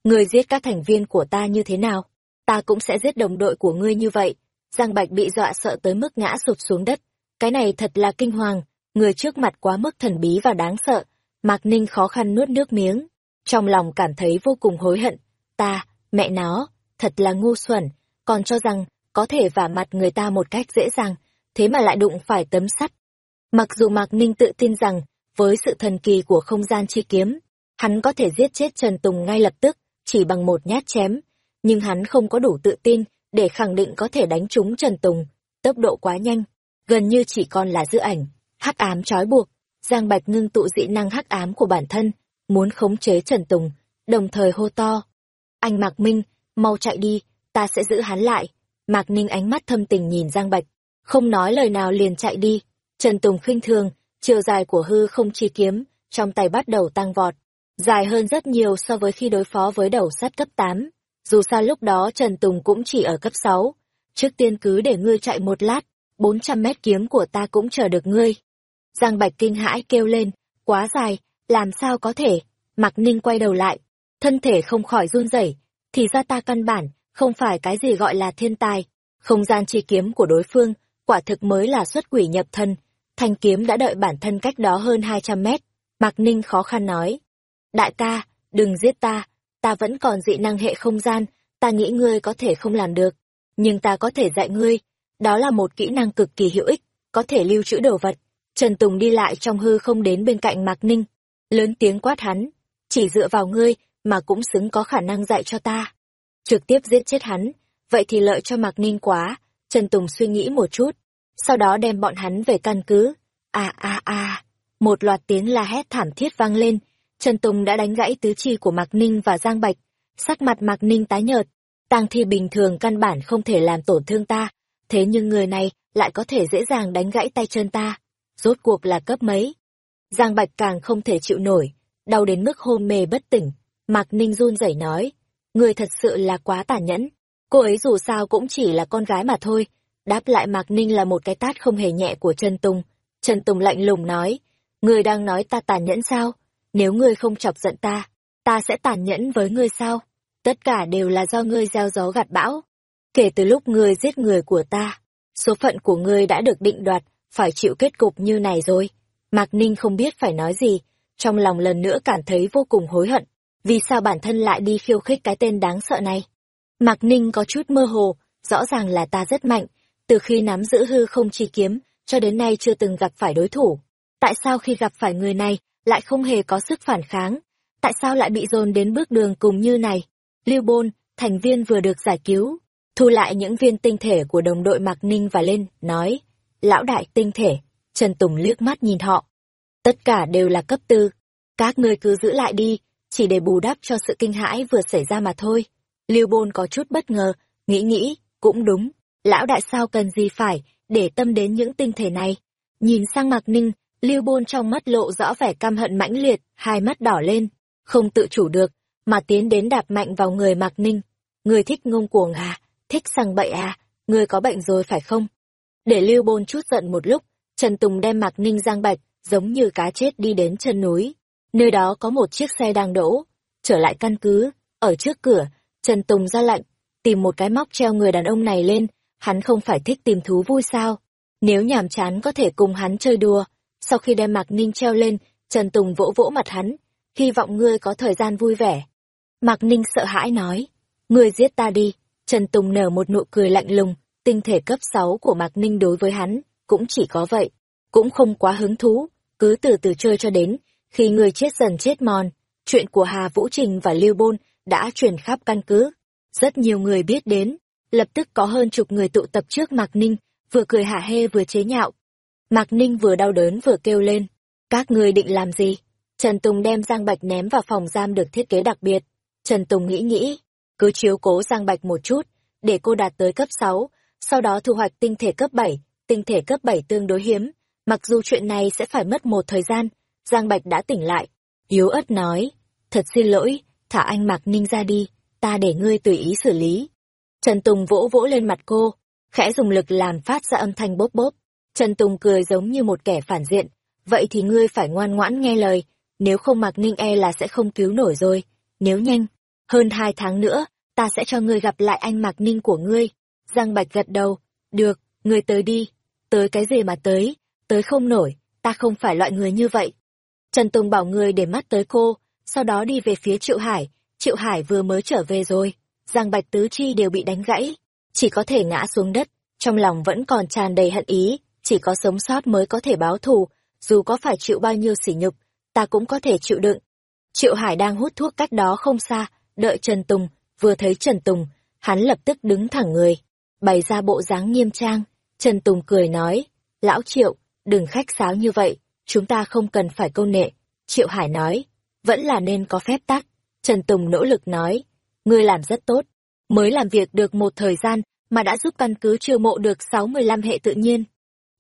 Người giết các thành viên của ta như thế nào? Ta cũng sẽ giết đồng đội của ngươi như vậy. Giang Bạch bị dọa sợ tới mức ngã sụp xuống đất. Cái này thật là kinh hoàng, người trước mặt quá mức thần bí và đáng sợ. Mạc Ninh khó khăn nuốt nước miếng. Trong lòng cảm thấy vô cùng hối hận. Ta, mẹ nó, thật là ngu xuẩn, còn cho rằng có thể vả mặt người ta một cách dễ dàng, thế mà lại đụng phải tấm sắt. Mặc dù Mạc Ninh tự tin rằng, với sự thần kỳ của không gian chi kiếm, hắn có thể giết chết Trần Tùng ngay lập tức, chỉ bằng một nhát chém, nhưng hắn không có đủ tự tin để khẳng định có thể đánh trúng Trần Tùng. Tốc độ quá nhanh, gần như chỉ còn là giữ ảnh, hắc ám trói buộc. Giang Bạch ngưng tụ dị năng hắc ám của bản thân, muốn khống chế Trần Tùng, đồng thời hô to. Anh Mạc Minh, mau chạy đi, ta sẽ giữ hắn lại. Mạc Ninh ánh mắt thâm tình nhìn Giang Bạch, không nói lời nào liền chạy đi. Trần Tùng khinh thường, chiều dài của hư không chi kiếm, trong tay bắt đầu tăng vọt. Dài hơn rất nhiều so với khi đối phó với đầu sắt cấp 8. Dù sao lúc đó Trần Tùng cũng chỉ ở cấp 6. Trước tiên cứ để ngươi chạy một lát, 400 mét kiếm của ta cũng chờ được ngươi. Giang Bạch kinh hãi kêu lên, quá dài, làm sao có thể? Mạc Ninh quay đầu lại, thân thể không khỏi run rẩy, thì ra ta căn bản không phải cái gì gọi là thiên tài. Không gian chi kiếm của đối phương, quả thực mới là xuất quỷ nhập thân. Thanh kiếm đã đợi bản thân cách đó hơn 200 mét. Mạc Ninh khó khăn nói. Đại ca, đừng giết ta, ta vẫn còn dị năng hệ không gian, ta nghĩ ngươi có thể không làm được. Nhưng ta có thể dạy ngươi, đó là một kỹ năng cực kỳ hữu ích, có thể lưu trữ đồ vật. Trần Tùng đi lại trong hư không đến bên cạnh Mạc Ninh, lớn tiếng quát hắn, chỉ dựa vào ngươi mà cũng xứng có khả năng dạy cho ta trực tiếp giết chết hắn, vậy thì lợi cho Mạc Ninh quá, Trần Tùng suy nghĩ một chút, sau đó đem bọn hắn về căn cứ. À à à, một loạt tiếng la hét thảm thiết vang lên, Trần Tùng đã đánh gãy tứ chi của Mạc Ninh và Giang Bạch, sắc mặt Mạc Ninh tái nhợt, tang thi bình thường căn bản không thể làm tổn thương ta, thế nhưng người này lại có thể dễ dàng đánh gãy tay chân ta. Rốt cuộc là cấp mấy? Giang Bạch càng không thể chịu nổi, đau đến mức hôn mê bất tỉnh. Mạc Ninh run rẩy nói, người thật sự là quá tàn nhẫn. Cô ấy dù sao cũng chỉ là con gái mà thôi. Đáp lại Mạc Ninh là một cái tát không hề nhẹ của Trần Tùng. Trần Tùng lạnh lùng nói, người đang nói ta tàn nhẫn sao? Nếu ngươi không chọc giận ta, ta sẽ tàn nhẫn với ngươi sao? Tất cả đều là do ngươi gieo gió gặt bão. Kể từ lúc ngươi giết người của ta, số phận của ngươi đã được định đoạt, phải chịu kết cục như này rồi. Mạc Ninh không biết phải nói gì, trong lòng lần nữa cảm thấy vô cùng hối hận. Vì sao bản thân lại đi khiêu khích cái tên đáng sợ này? Mạc Ninh có chút mơ hồ, rõ ràng là ta rất mạnh, từ khi nắm giữ hư không chi kiếm, cho đến nay chưa từng gặp phải đối thủ. Tại sao khi gặp phải người này, lại không hề có sức phản kháng? Tại sao lại bị dồn đến bước đường cùng như này? Lưu Bôn, thành viên vừa được giải cứu, thu lại những viên tinh thể của đồng đội Mạc Ninh và lên, nói, lão đại tinh thể, Trần Tùng liếc mắt nhìn họ. Tất cả đều là cấp tư, các ngươi cứ giữ lại đi, chỉ để bù đắp cho sự kinh hãi vừa xảy ra mà thôi. Lưu Bôn có chút bất ngờ, nghĩ nghĩ, cũng đúng, lão đại sao cần gì phải, để tâm đến những tinh thể này. Nhìn sang Mạc Ninh, Lưu Bôn trong mắt lộ rõ vẻ căm hận mãnh liệt, hai mắt đỏ lên, không tự chủ được, mà tiến đến đạp mạnh vào người Mạc Ninh. Người thích ngông cuồng à, thích sang bậy à, người có bệnh rồi phải không? Để Lưu Bôn chút giận một lúc, Trần Tùng đem Mạc Ninh giang bạch, giống như cá chết đi đến chân núi. Nơi đó có một chiếc xe đang đỗ. Trở lại căn cứ, ở trước cửa, Trần Tùng ra lệnh, tìm một cái móc treo người đàn ông này lên, hắn không phải thích tìm thú vui sao. Nếu nhàm chán có thể cùng hắn chơi đùa. Sau khi đem Mạc Ninh treo lên, Trần Tùng vỗ vỗ mặt hắn, hy vọng ngươi có thời gian vui vẻ. Mạc Ninh sợ hãi nói, ngươi giết ta đi. Trần Tùng nở một nụ cười lạnh lùng, tinh thể cấp 6 của Mạc Ninh đối với hắn, cũng chỉ có vậy. Cũng không quá hứng thú, cứ từ từ chơi cho đến, khi người chết dần chết mòn. Chuyện của Hà Vũ Trình và Lưu Bôn đã truyền khắp căn cứ. Rất nhiều người biết đến, lập tức có hơn chục người tụ tập trước Mạc Ninh, vừa cười hả hê vừa chế nhạo. Mạc Ninh vừa đau đớn vừa kêu lên. Các người định làm gì? Trần Tùng đem Giang Bạch ném vào phòng giam được thiết kế đặc biệt. Trần Tùng nghĩ nghĩ, cứ chiếu cố Giang Bạch một chút, để cô đạt tới cấp 6, sau đó thu hoạch tinh thể cấp 7, tinh thể cấp 7 tương đối hiếm. Mặc dù chuyện này sẽ phải mất một thời gian, Giang Bạch đã tỉnh lại. Yếu ớt nói, thật xin lỗi, thả anh Mạc Ninh ra đi, ta để ngươi tùy ý xử lý. Trần Tùng vỗ vỗ lên mặt cô, khẽ dùng lực làm phát ra âm thanh bốp bốp. Trần Tùng cười giống như một kẻ phản diện, vậy thì ngươi phải ngoan ngoãn nghe lời, nếu không Mạc Ninh e là sẽ không cứu nổi rồi, nếu nhanh, hơn hai tháng nữa, ta sẽ cho ngươi gặp lại anh Mạc Ninh của ngươi. Giang Bạch gật đầu, được, ngươi tới đi, tới cái gì mà tới, tới không nổi, ta không phải loại người như vậy. Trần Tùng bảo người để mắt tới cô, sau đó đi về phía Triệu Hải, Triệu Hải vừa mới trở về rồi, Giang Bạch tứ chi đều bị đánh gãy, chỉ có thể ngã xuống đất, trong lòng vẫn còn tràn đầy hận ý, chỉ có sống sót mới có thể báo thù, dù có phải chịu bao nhiêu sỉ nhục, ta cũng có thể chịu đựng. Triệu Hải đang hút thuốc cách đó không xa, đợi Trần Tùng, vừa thấy Trần Tùng, hắn lập tức đứng thẳng người, bày ra bộ dáng nghiêm trang. Trần Tùng cười nói, lão Triệu, đừng khách sáo như vậy, chúng ta không cần phải câu nệ. Triệu Hải nói, vẫn là nên có phép tắc. Trần Tùng nỗ lực nói, ngươi làm rất tốt, mới làm việc được một thời gian mà đã giúp căn cứ chiêu mộ được 65 hệ tự nhiên.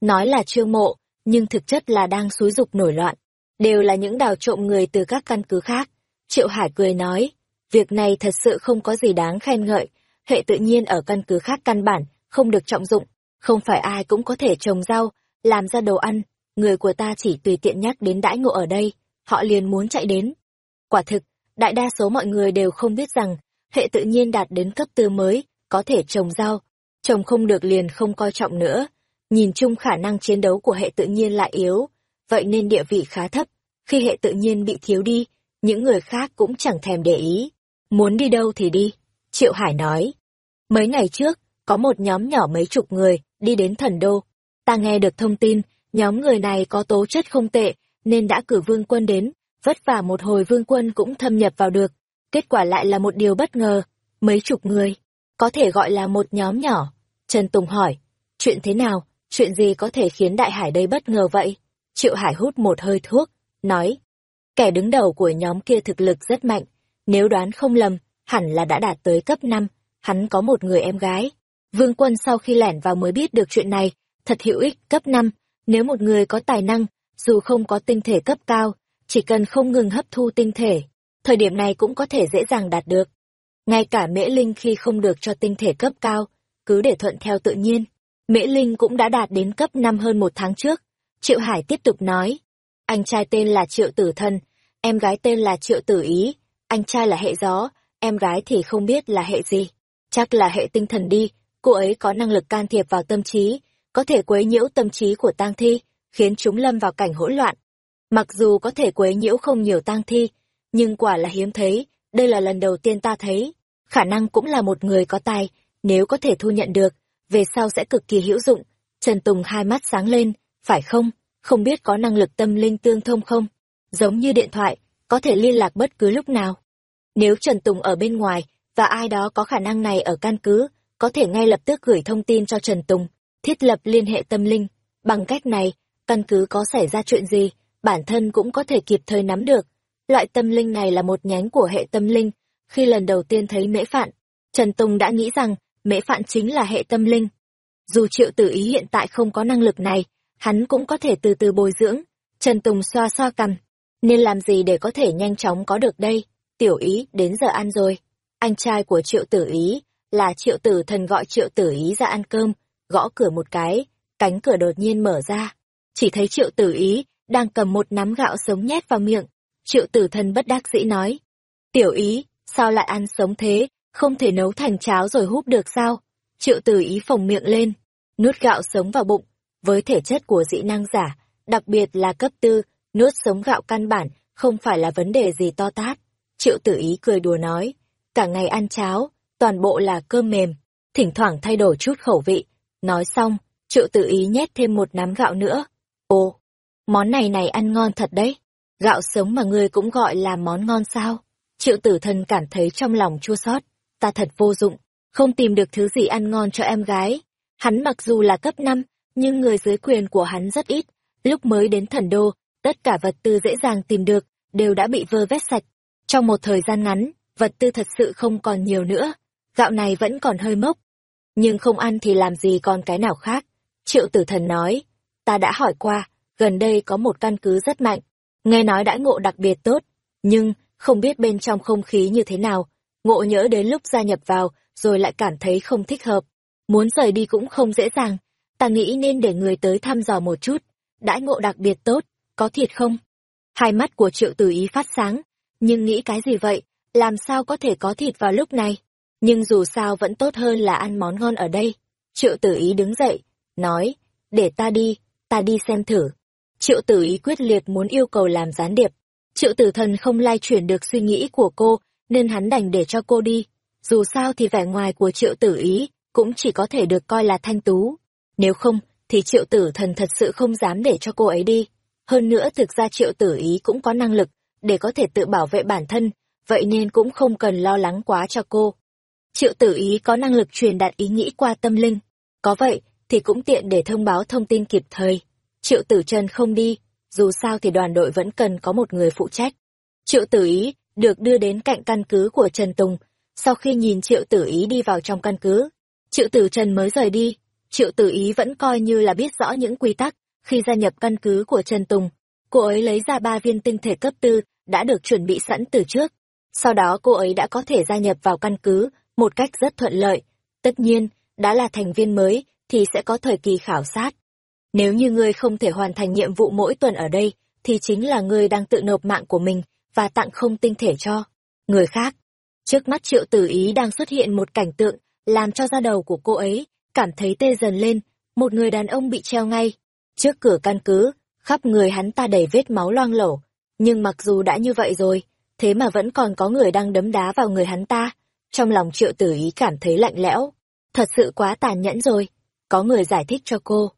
Nói là chiêu mộ, nhưng thực chất là đang xúi dục nổi loạn, đều là những đào trộm người từ các căn cứ khác. Triệu Hải cười nói, việc này thật sự không có gì đáng khen ngợi, hệ tự nhiên ở căn cứ khác căn bản, không được trọng dụng, không phải ai cũng có thể trồng rau, làm ra đồ ăn, người của ta chỉ tùy tiện nhắc đến đãi ngộ ở đây, họ liền muốn chạy đến. Quả thực, đại đa số mọi người đều không biết rằng, hệ tự nhiên đạt đến cấp tư mới, có thể trồng rau, trồng không được liền không coi trọng nữa. Nhìn chung khả năng chiến đấu của hệ tự nhiên lại yếu, vậy nên địa vị khá thấp. Khi hệ tự nhiên bị thiếu đi, những người khác cũng chẳng thèm để ý. Muốn đi đâu thì đi, Triệu Hải nói. Mấy ngày trước, có một nhóm nhỏ mấy chục người đi đến thần đô. Ta nghe được thông tin, nhóm người này có tố chất không tệ, nên đã cử vương quân đến, vất vả một hồi vương quân cũng thâm nhập vào được. Kết quả lại là một điều bất ngờ, mấy chục người, có thể gọi là một nhóm nhỏ. Trần Tùng hỏi, chuyện thế nào, chuyện gì có thể khiến đại hải đây bất ngờ vậy? Triệu Hải hút một hơi thuốc, nói, kẻ đứng đầu của nhóm kia thực lực rất mạnh, nếu đoán không lầm, hẳn là đã đạt tới cấp 5, hắn có một người em gái. Vương quân sau khi lẻn vào mới biết được chuyện này, thật hữu ích cấp 5, nếu một người có tài năng, dù không có tinh thể cấp cao, chỉ cần không ngừng hấp thu tinh thể, thời điểm này cũng có thể dễ dàng đạt được. Ngay cả Mễ Linh khi không được cho tinh thể cấp cao, cứ để thuận theo tự nhiên, Mễ Linh cũng đã đạt đến cấp 5 hơn một tháng trước. Triệu Hải tiếp tục nói, anh trai tên là Triệu Tử Thân, em gái tên là Triệu Tử Ý, anh trai là hệ gió, em gái thì không biết là hệ gì. Chắc là hệ tinh thần đi, cô ấy có năng lực can thiệp vào tâm trí, có thể quấy nhiễu tâm trí của tang thi, khiến chúng lâm vào cảnh hỗn loạn. Mặc dù có thể quấy nhiễu không nhiều tang thi, nhưng quả là hiếm thấy, đây là lần đầu tiên ta thấy. Khả năng cũng là một người có tài, nếu có thể thu nhận được, về sau sẽ cực kỳ hữu dụng. Trần Tùng hai mắt sáng lên, phải không? Không biết có năng lực tâm linh tương thông không? Giống như điện thoại, có thể liên lạc bất cứ lúc nào. Nếu Trần Tùng ở bên ngoài, và ai đó có khả năng này ở căn cứ, có thể ngay lập tức gửi thông tin cho Trần Tùng, thiết lập liên hệ tâm linh. Bằng cách này, căn cứ có xảy ra chuyện gì, bản thân cũng có thể kịp thời nắm được. Loại tâm linh này là một nhánh của hệ tâm linh. Khi lần đầu tiên thấy mễ phạn, Trần Tùng đã nghĩ rằng mễ phạn chính là hệ tâm linh. Dù triệu tử ý hiện tại không có năng lực này, hắn cũng có thể từ từ bồi dưỡng. Trần Tùng xoa xoa cằm. Nên làm gì để có thể nhanh chóng có được đây? Tiểu ý, đến giờ ăn rồi. Anh trai của triệu tử ý, là triệu tử thần gọi triệu tử ý ra ăn cơm, gõ cửa một cái, cánh cửa đột nhiên mở ra. Chỉ thấy triệu tử ý, đang cầm một nắm gạo sống nhét vào miệng. Triệu tử thần bất đắc dĩ nói. Tiểu ý, sao lại ăn sống thế, không thể nấu thành cháo rồi húp được sao? Triệu tử ý phồng miệng lên, nuốt gạo sống vào bụng. Với thể chất của dị năng giả, đặc biệt là cấp tư, nuốt sống gạo căn bản, không phải là vấn đề gì to tát. Triệu tử ý cười đùa nói, cả ngày ăn cháo, toàn bộ là cơm mềm, thỉnh thoảng thay đổi chút khẩu vị. Nói xong, triệu tự ý nhét thêm một nắm gạo nữa. Ồ, món này này ăn ngon thật đấy. Gạo sống mà ngươi cũng gọi là món ngon sao? Triệu tử thần cảm thấy trong lòng chua xót ta thật vô dụng, không tìm được thứ gì ăn ngon cho em gái. Hắn mặc dù là cấp 5, nhưng người dưới quyền của hắn rất ít. Lúc mới đến thần đô, tất cả vật tư dễ dàng tìm được, đều đã bị vơ vét sạch. Trong một thời gian ngắn, vật tư thật sự không còn nhiều nữa, gạo này vẫn còn hơi mốc. Nhưng không ăn thì làm gì còn cái nào khác. Triệu tử thần nói, ta đã hỏi qua, gần đây có một căn cứ rất mạnh, nghe nói đãi ngộ đặc biệt tốt, nhưng không biết bên trong không khí như thế nào, ngộ nhỡ đến lúc gia nhập vào rồi lại cảm thấy không thích hợp. Muốn rời đi cũng không dễ dàng, ta nghĩ nên để người tới thăm dò một chút, đãi ngộ đặc biệt tốt, có thiệt không? Hai mắt của triệu tử ý phát sáng, nhưng nghĩ cái gì vậy, làm sao có thể có thịt vào lúc này? Nhưng dù sao vẫn tốt hơn là ăn món ngon ở đây. Triệu tử ý đứng dậy, nói, để ta đi, ta đi xem thử. Triệu tử ý quyết liệt muốn yêu cầu làm gián điệp. Triệu tử thần không lai chuyển được suy nghĩ của cô, nên hắn đành để cho cô đi. Dù sao thì vẻ ngoài của triệu tử ý cũng chỉ có thể được coi là thanh tú. Nếu không, thì triệu tử thần thật sự không dám để cho cô ấy đi. Hơn nữa thực ra triệu tử ý cũng có năng lực để có thể tự bảo vệ bản thân, vậy nên cũng không cần lo lắng quá cho cô. Triệu tử ý có năng lực truyền đạt ý nghĩ qua tâm linh. Có vậy, thì cũng tiện để thông báo thông tin kịp thời. Triệu tử Trần không đi, dù sao thì đoàn đội vẫn cần có một người phụ trách. Triệu tử ý được đưa đến cạnh căn cứ của Trần Tùng. Sau khi nhìn triệu tử ý đi vào trong căn cứ, triệu tử Trần mới rời đi. Triệu tử ý vẫn coi như là biết rõ những quy tắc khi gia nhập căn cứ của Trần Tùng. Cô ấy lấy ra ba viên tinh thể cấp tư đã được chuẩn bị sẵn từ trước. Sau đó cô ấy đã có thể gia nhập vào căn cứ một cách rất thuận lợi. Tất nhiên, đã là thành viên mới thì sẽ có thời kỳ khảo sát. Nếu như ngươi không thể hoàn thành nhiệm vụ mỗi tuần ở đây, thì chính là ngươi đang tự nộp mạng của mình và tặng không tinh thể cho người khác. Trước mắt triệu tử ý đang xuất hiện một cảnh tượng làm cho da đầu của cô ấy cảm thấy tê dần lên, một người đàn ông bị treo ngay. Trước cửa căn cứ, khắp người hắn ta đầy vết máu loang lổ. Nhưng mặc dù đã như vậy rồi, thế mà vẫn còn có người đang đấm đá vào người hắn ta. Trong lòng triệu tử ý cảm thấy lạnh lẽo. Thật sự quá tàn nhẫn rồi. Có người giải thích cho cô.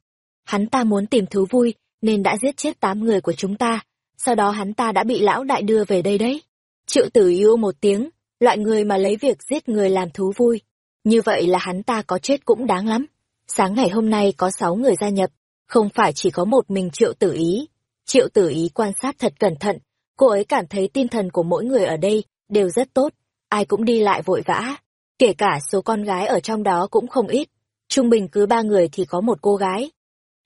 Hắn ta muốn tìm thú vui, nên đã giết chết tám người của chúng ta. Sau đó hắn ta đã bị lão đại đưa về đây đấy. Triệu tử yêu một tiếng, loại người mà lấy việc giết người làm thú vui. Như vậy là hắn ta có chết cũng đáng lắm. Sáng ngày hôm nay có sáu người gia nhập, không phải chỉ có một mình triệu tử ý. Triệu tử ý quan sát thật cẩn thận, cô ấy cảm thấy tinh thần của mỗi người ở đây đều rất tốt, ai cũng đi lại vội vã. Kể cả số con gái ở trong đó cũng không ít. Trung bình cứ ba người thì có một cô gái.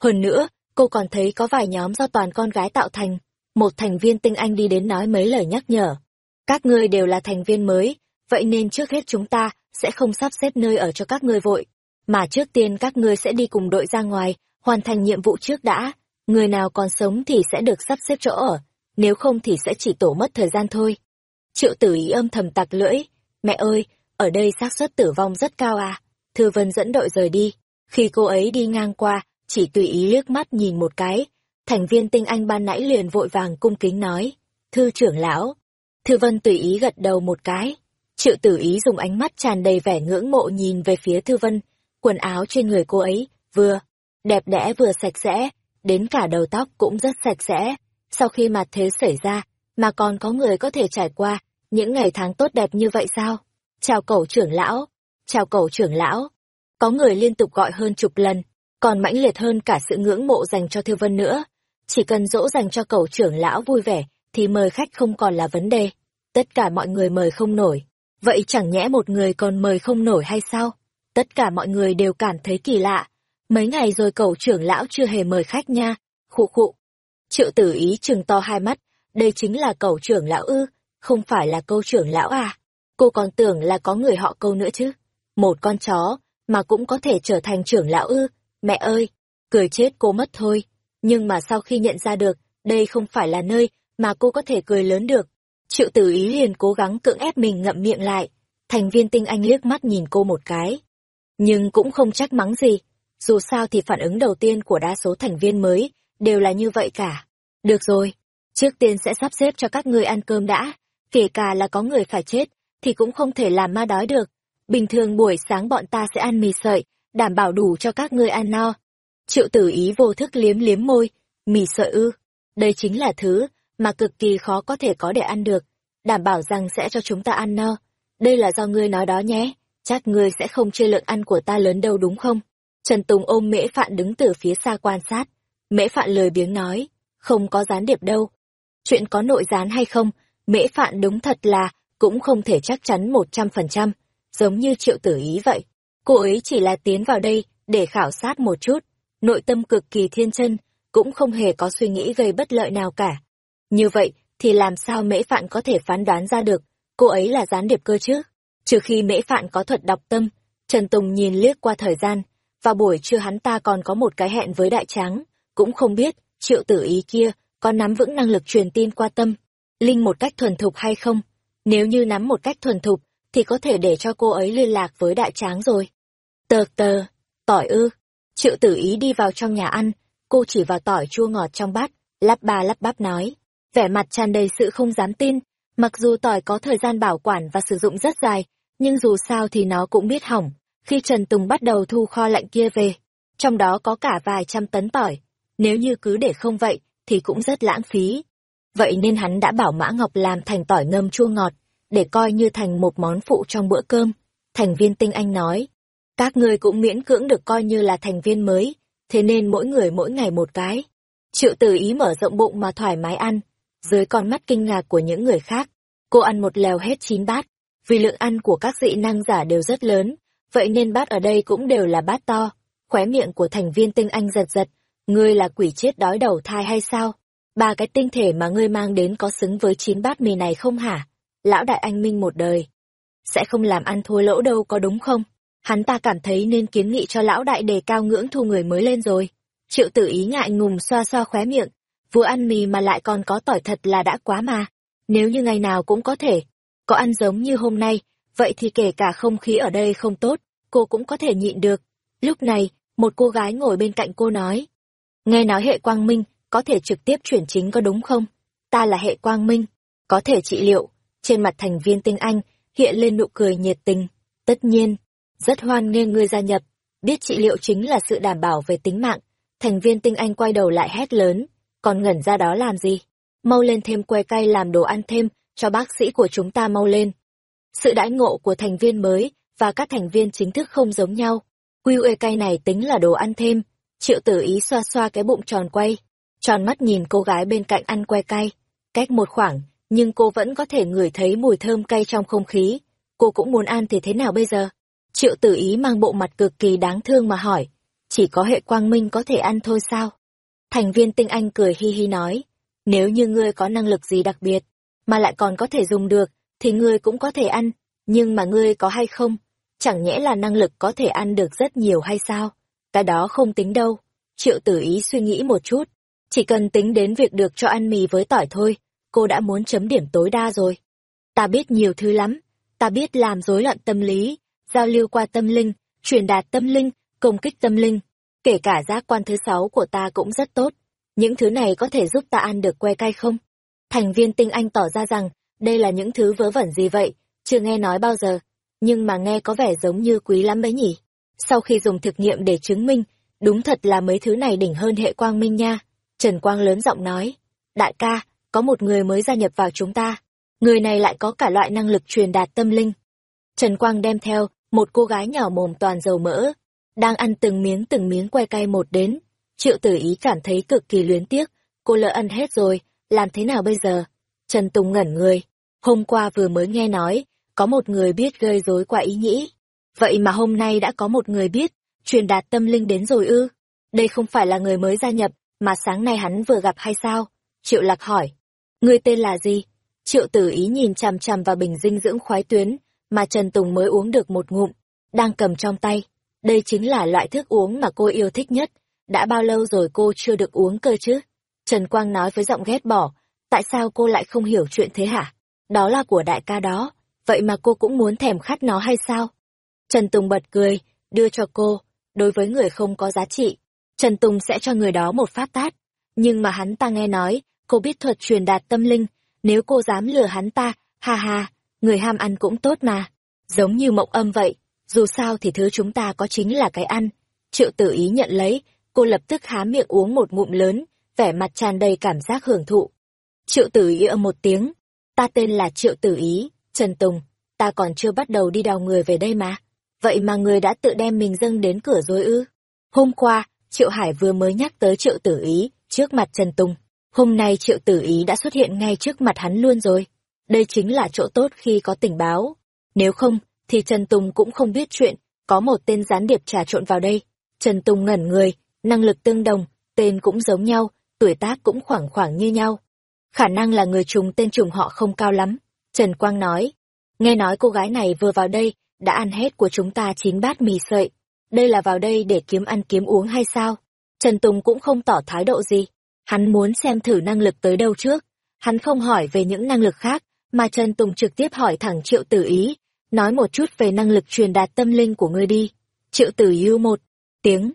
Hơn nữa, cô còn thấy có vài nhóm do toàn con gái tạo thành. Một thành viên tinh anh đi đến nói mấy lời nhắc nhở. Các ngươi đều là thành viên mới, vậy nên trước hết chúng ta sẽ không sắp xếp nơi ở cho các ngươi vội. Mà trước tiên các ngươi sẽ đi cùng đội ra ngoài, hoàn thành nhiệm vụ trước đã. Người nào còn sống thì sẽ được sắp xếp chỗ ở, nếu không thì sẽ chỉ tổ mất thời gian thôi. Triệu tử ý âm thầm tặc lưỡi. Mẹ ơi, ở đây xác suất tử vong rất cao à. Thư Vân dẫn đội rời đi. Khi cô ấy đi ngang qua, chỉ tùy ý liếc mắt nhìn một cái. Thành viên tinh anh ban nãy liền vội vàng cung kính nói. Thư trưởng lão. Thư Vân tùy ý gật đầu một cái. Triệu tử ý dùng ánh mắt tràn đầy vẻ ngưỡng mộ nhìn về phía Thư Vân. Quần áo trên người cô ấy, vừa đẹp đẽ vừa sạch sẽ, đến cả đầu tóc cũng rất sạch sẽ. Sau khi mặt thế xảy ra, mà còn có người có thể trải qua những ngày tháng tốt đẹp như vậy sao? Chào cổ trưởng lão, chào cổ trưởng lão. Có người liên tục gọi hơn chục lần, còn mãnh liệt hơn cả sự ngưỡng mộ dành cho Thư Vân nữa. Chỉ cần dỗ dành cho cổ trưởng lão vui vẻ, thì mời khách không còn là vấn đề. Tất cả mọi người mời không nổi. Vậy chẳng nhẽ một người còn mời không nổi hay sao? Tất cả mọi người đều cảm thấy kỳ lạ. Mấy ngày rồi cậu trưởng lão chưa hề mời khách nha. Khụ khụ. Triệu tử ý trừng to hai mắt. Đây chính là cậu trưởng lão ư, không phải là câu trưởng lão à. Cô còn tưởng là có người họ câu nữa chứ. Một con chó, mà cũng có thể trở thành trưởng lão ư. Mẹ ơi, cười chết cô mất thôi. Nhưng mà sau khi nhận ra được, đây không phải là nơi mà cô có thể cười lớn được. Triệu tử ý liền cố gắng cưỡng ép mình ngậm miệng lại. Thành viên tinh anh liếc mắt nhìn cô một cái. Nhưng cũng không trách mắng gì. Dù sao thì phản ứng đầu tiên của đa số thành viên mới đều là như vậy cả. Được rồi, trước tiên sẽ sắp xếp cho các ngươi ăn cơm đã. Kể cả là có người phải chết, thì cũng không thể làm ma đói được. Bình thường buổi sáng bọn ta sẽ ăn mì sợi, đảm bảo đủ cho các ngươi ăn no. Triệu tử ý vô thức liếm liếm môi, mì sợi ư. Đây chính là thứ mà cực kỳ khó có thể có để ăn được. Đảm bảo rằng sẽ cho chúng ta ăn no. Đây là do ngươi nói đó nhé. Chắc ngươi sẽ không chê lượng ăn của ta lớn đâu đúng không? Trần Tùng ôm mễ phạn đứng từ phía xa quan sát. Mễ phạn lời biếng nói, không có gián điệp đâu. Chuyện có nội gián hay không, mễ phạn đúng thật là cũng không thể chắc chắn một trăm phần trăm, giống như triệu tử ý vậy. Cô ấy chỉ là tiến vào đây để khảo sát một chút, nội tâm cực kỳ thiên chân, cũng không hề có suy nghĩ gây bất lợi nào cả. Như vậy, thì làm sao mễ phạn có thể phán đoán ra được, cô ấy là gián điệp cơ chứ? Trừ khi mễ phạn có thuật đọc tâm, Trần Tùng nhìn liếc qua thời gian, vào buổi trưa hắn ta còn có một cái hẹn với đại tráng, cũng không biết, triệu tử ý kia có nắm vững năng lực truyền tin qua tâm, linh một cách thuần thục hay không. Nếu như nắm một cách thuần thục, thì có thể để cho cô ấy liên lạc với đại tráng rồi. Tờ tờ, tỏi ư. Triệu tử ý đi vào trong nhà ăn, cô chỉ vào tỏi chua ngọt trong bát, lắp ba lắp bắp nói. Vẻ mặt tràn đầy sự không dám tin, mặc dù tỏi có thời gian bảo quản và sử dụng rất dài, nhưng dù sao thì nó cũng biết hỏng. Khi Trần Tùng bắt đầu thu kho lạnh kia về, trong đó có cả vài trăm tấn tỏi. Nếu như cứ để không vậy, thì cũng rất lãng phí. Vậy nên hắn đã bảo Mã Ngọc làm thành tỏi ngâm chua ngọt, để coi như thành một món phụ trong bữa cơm. Thành viên tinh anh nói, các ngươi cũng miễn cưỡng được coi như là thành viên mới, thế nên mỗi người mỗi ngày một cái. Triệu tử ý mở rộng bụng mà thoải mái ăn, dưới con mắt kinh ngạc của những người khác. Cô ăn một lèo hết chín bát, vì lượng ăn của các dị năng giả đều rất lớn, vậy nên bát ở đây cũng đều là bát to. Khóe miệng của thành viên tinh anh giật giật, ngươi là quỷ chết đói đầu thai hay sao? Ba cái tinh thể mà ngươi mang đến có xứng với chín bát mì này không hả? Lão đại anh minh một đời. Sẽ không làm ăn thua lỗ đâu có đúng không? Hắn ta cảm thấy nên kiến nghị cho lão đại đề cao ngưỡng thu người mới lên rồi. Triệu tử ý ngại ngùng xoa xoa khóe miệng. Vừa ăn mì mà lại còn có tỏi thật là đã quá mà. Nếu như ngày nào cũng có thể. Có ăn giống như hôm nay, vậy thì kể cả không khí ở đây không tốt, cô cũng có thể nhịn được. Lúc này, một cô gái ngồi bên cạnh cô nói. Nghe nói hệ quang minh, có thể trực tiếp chuyển chính có đúng không? Ta là hệ quang minh, có thể trị liệu. Trên mặt thành viên tinh anh, hiện lên nụ cười nhiệt tình. Tất nhiên, rất hoan nghênh ngươi gia nhập. Biết trị liệu chính là sự đảm bảo về tính mạng. Thành viên tinh anh quay đầu lại hét lớn. Còn ngẩn ra đó làm gì? Mau lên thêm que cay làm đồ ăn thêm, cho bác sĩ của chúng ta mau lên. Sự đãi ngộ của thành viên mới và các thành viên chính thức không giống nhau. Quy ue cay này tính là đồ ăn thêm. Triệu tử ý xoa xoa cái bụng tròn quay, tròn mắt nhìn cô gái bên cạnh ăn que cay. Cách một khoảng, nhưng cô vẫn có thể ngửi thấy mùi thơm cay trong không khí. cô cũng muốn ăn thì thế nào bây giờ? Triệu tử ý mang bộ mặt cực kỳ đáng thương mà hỏi, chỉ có hệ quang minh có thể ăn thôi sao? Thành viên tinh anh cười hi hi nói, nếu như ngươi có năng lực gì đặc biệt, mà lại còn có thể dùng được, thì ngươi cũng có thể ăn, nhưng mà ngươi có hay không? Chẳng nhẽ là năng lực có thể ăn được rất nhiều hay sao? Cái đó không tính đâu. Triệu tử ý suy nghĩ một chút, chỉ cần tính đến việc được cho ăn mì với tỏi thôi, cô đã muốn chấm điểm tối đa rồi. Ta biết nhiều thứ lắm, ta biết làm rối loạn tâm lý, giao lưu qua tâm linh, truyền đạt tâm linh, công kích tâm linh. Kể cả giác quan thứ sáu của ta cũng rất tốt. Những thứ này có thể giúp ta ăn được que cay không? Thành viên tinh anh tỏ ra rằng, đây là những thứ vớ vẩn gì vậy, chưa nghe nói bao giờ, nhưng mà nghe có vẻ giống như quý lắm đấy nhỉ. Sau khi dùng thực nghiệm để chứng minh, đúng thật là mấy thứ này đỉnh hơn hệ quang minh nha. Trần Quang lớn giọng nói, đại ca, có một người mới gia nhập vào chúng ta. Người này lại có cả loại năng lực truyền đạt tâm linh. Trần Quang đem theo một cô gái nhỏ mồm toàn dầu mỡ, đang ăn từng miếng từng miếng que cay một đến. Triệu tử ý cảm thấy cực kỳ luyến tiếc, cô lỡ ăn hết rồi, làm thế nào bây giờ? Trần Tùng ngẩn người, hôm qua vừa mới nghe nói, có một người biết gây rối qua ý nghĩ. Vậy mà hôm nay đã có một người biết, truyền đạt tâm linh đến rồi ư? Đây không phải là người mới gia nhập, mà sáng nay hắn vừa gặp hay sao? Triệu Lạc hỏi. Người tên là gì? Triệu tử ý nhìn chằm chằm vào bình dinh dưỡng khoái tuyến, mà Trần Tùng mới uống được một ngụm, đang cầm trong tay. Đây chính là loại thức uống mà cô yêu thích nhất. Đã bao lâu rồi cô chưa được uống cơ chứ? Trần Quang nói với giọng ghét bỏ. Tại sao cô lại không hiểu chuyện thế hả? Đó là của đại ca đó. Vậy mà cô cũng muốn thèm khát nó hay sao? Trần Tùng bật cười, đưa cho cô. Đối với người không có giá trị, Trần Tùng sẽ cho người đó một phát tát. Nhưng mà hắn ta nghe nói, cô biết thuật truyền đạt tâm linh. Nếu cô dám lừa hắn ta, ha ha, người ham ăn cũng tốt mà. Giống như mộng âm vậy, dù sao thì thứ chúng ta có chính là cái ăn. Triệu tử ý nhận lấy, cô lập tức há miệng uống một ngụm lớn, vẻ mặt tràn đầy cảm giác hưởng thụ. Triệu tử ý ở một tiếng, ta tên là Triệu tử ý, Trần Tùng, ta còn chưa bắt đầu đi đào người về đây mà. Vậy mà người đã tự đem mình dâng đến cửa rồi ư. Hôm qua, Triệu Hải vừa mới nhắc tới Triệu tử ý, trước mặt Trần Tùng. Hôm nay Triệu tử ý đã xuất hiện ngay trước mặt hắn luôn rồi. Đây chính là chỗ tốt khi có tình báo. Nếu không, thì Trần Tùng cũng không biết chuyện, có một tên gián điệp trà trộn vào đây. Trần Tùng ngẩn người, năng lực tương đồng, tên cũng giống nhau, tuổi tác cũng khoảng khoảng như nhau. Khả năng là người trùng tên trùng họ không cao lắm. Trần Quang nói, nghe nói cô gái này vừa vào đây, đã ăn hết của chúng ta chín bát mì sợi. Đây là vào đây để kiếm ăn kiếm uống hay sao? Trần Tùng cũng không tỏ thái độ gì. Hắn muốn xem thử năng lực tới đâu trước. Hắn không hỏi về những năng lực khác, mà Trần Tùng trực tiếp hỏi thẳng Triệu Tử Ý, nói một chút về năng lực truyền đạt tâm linh của ngươi đi. Triệu Tử Yêu một tiếng.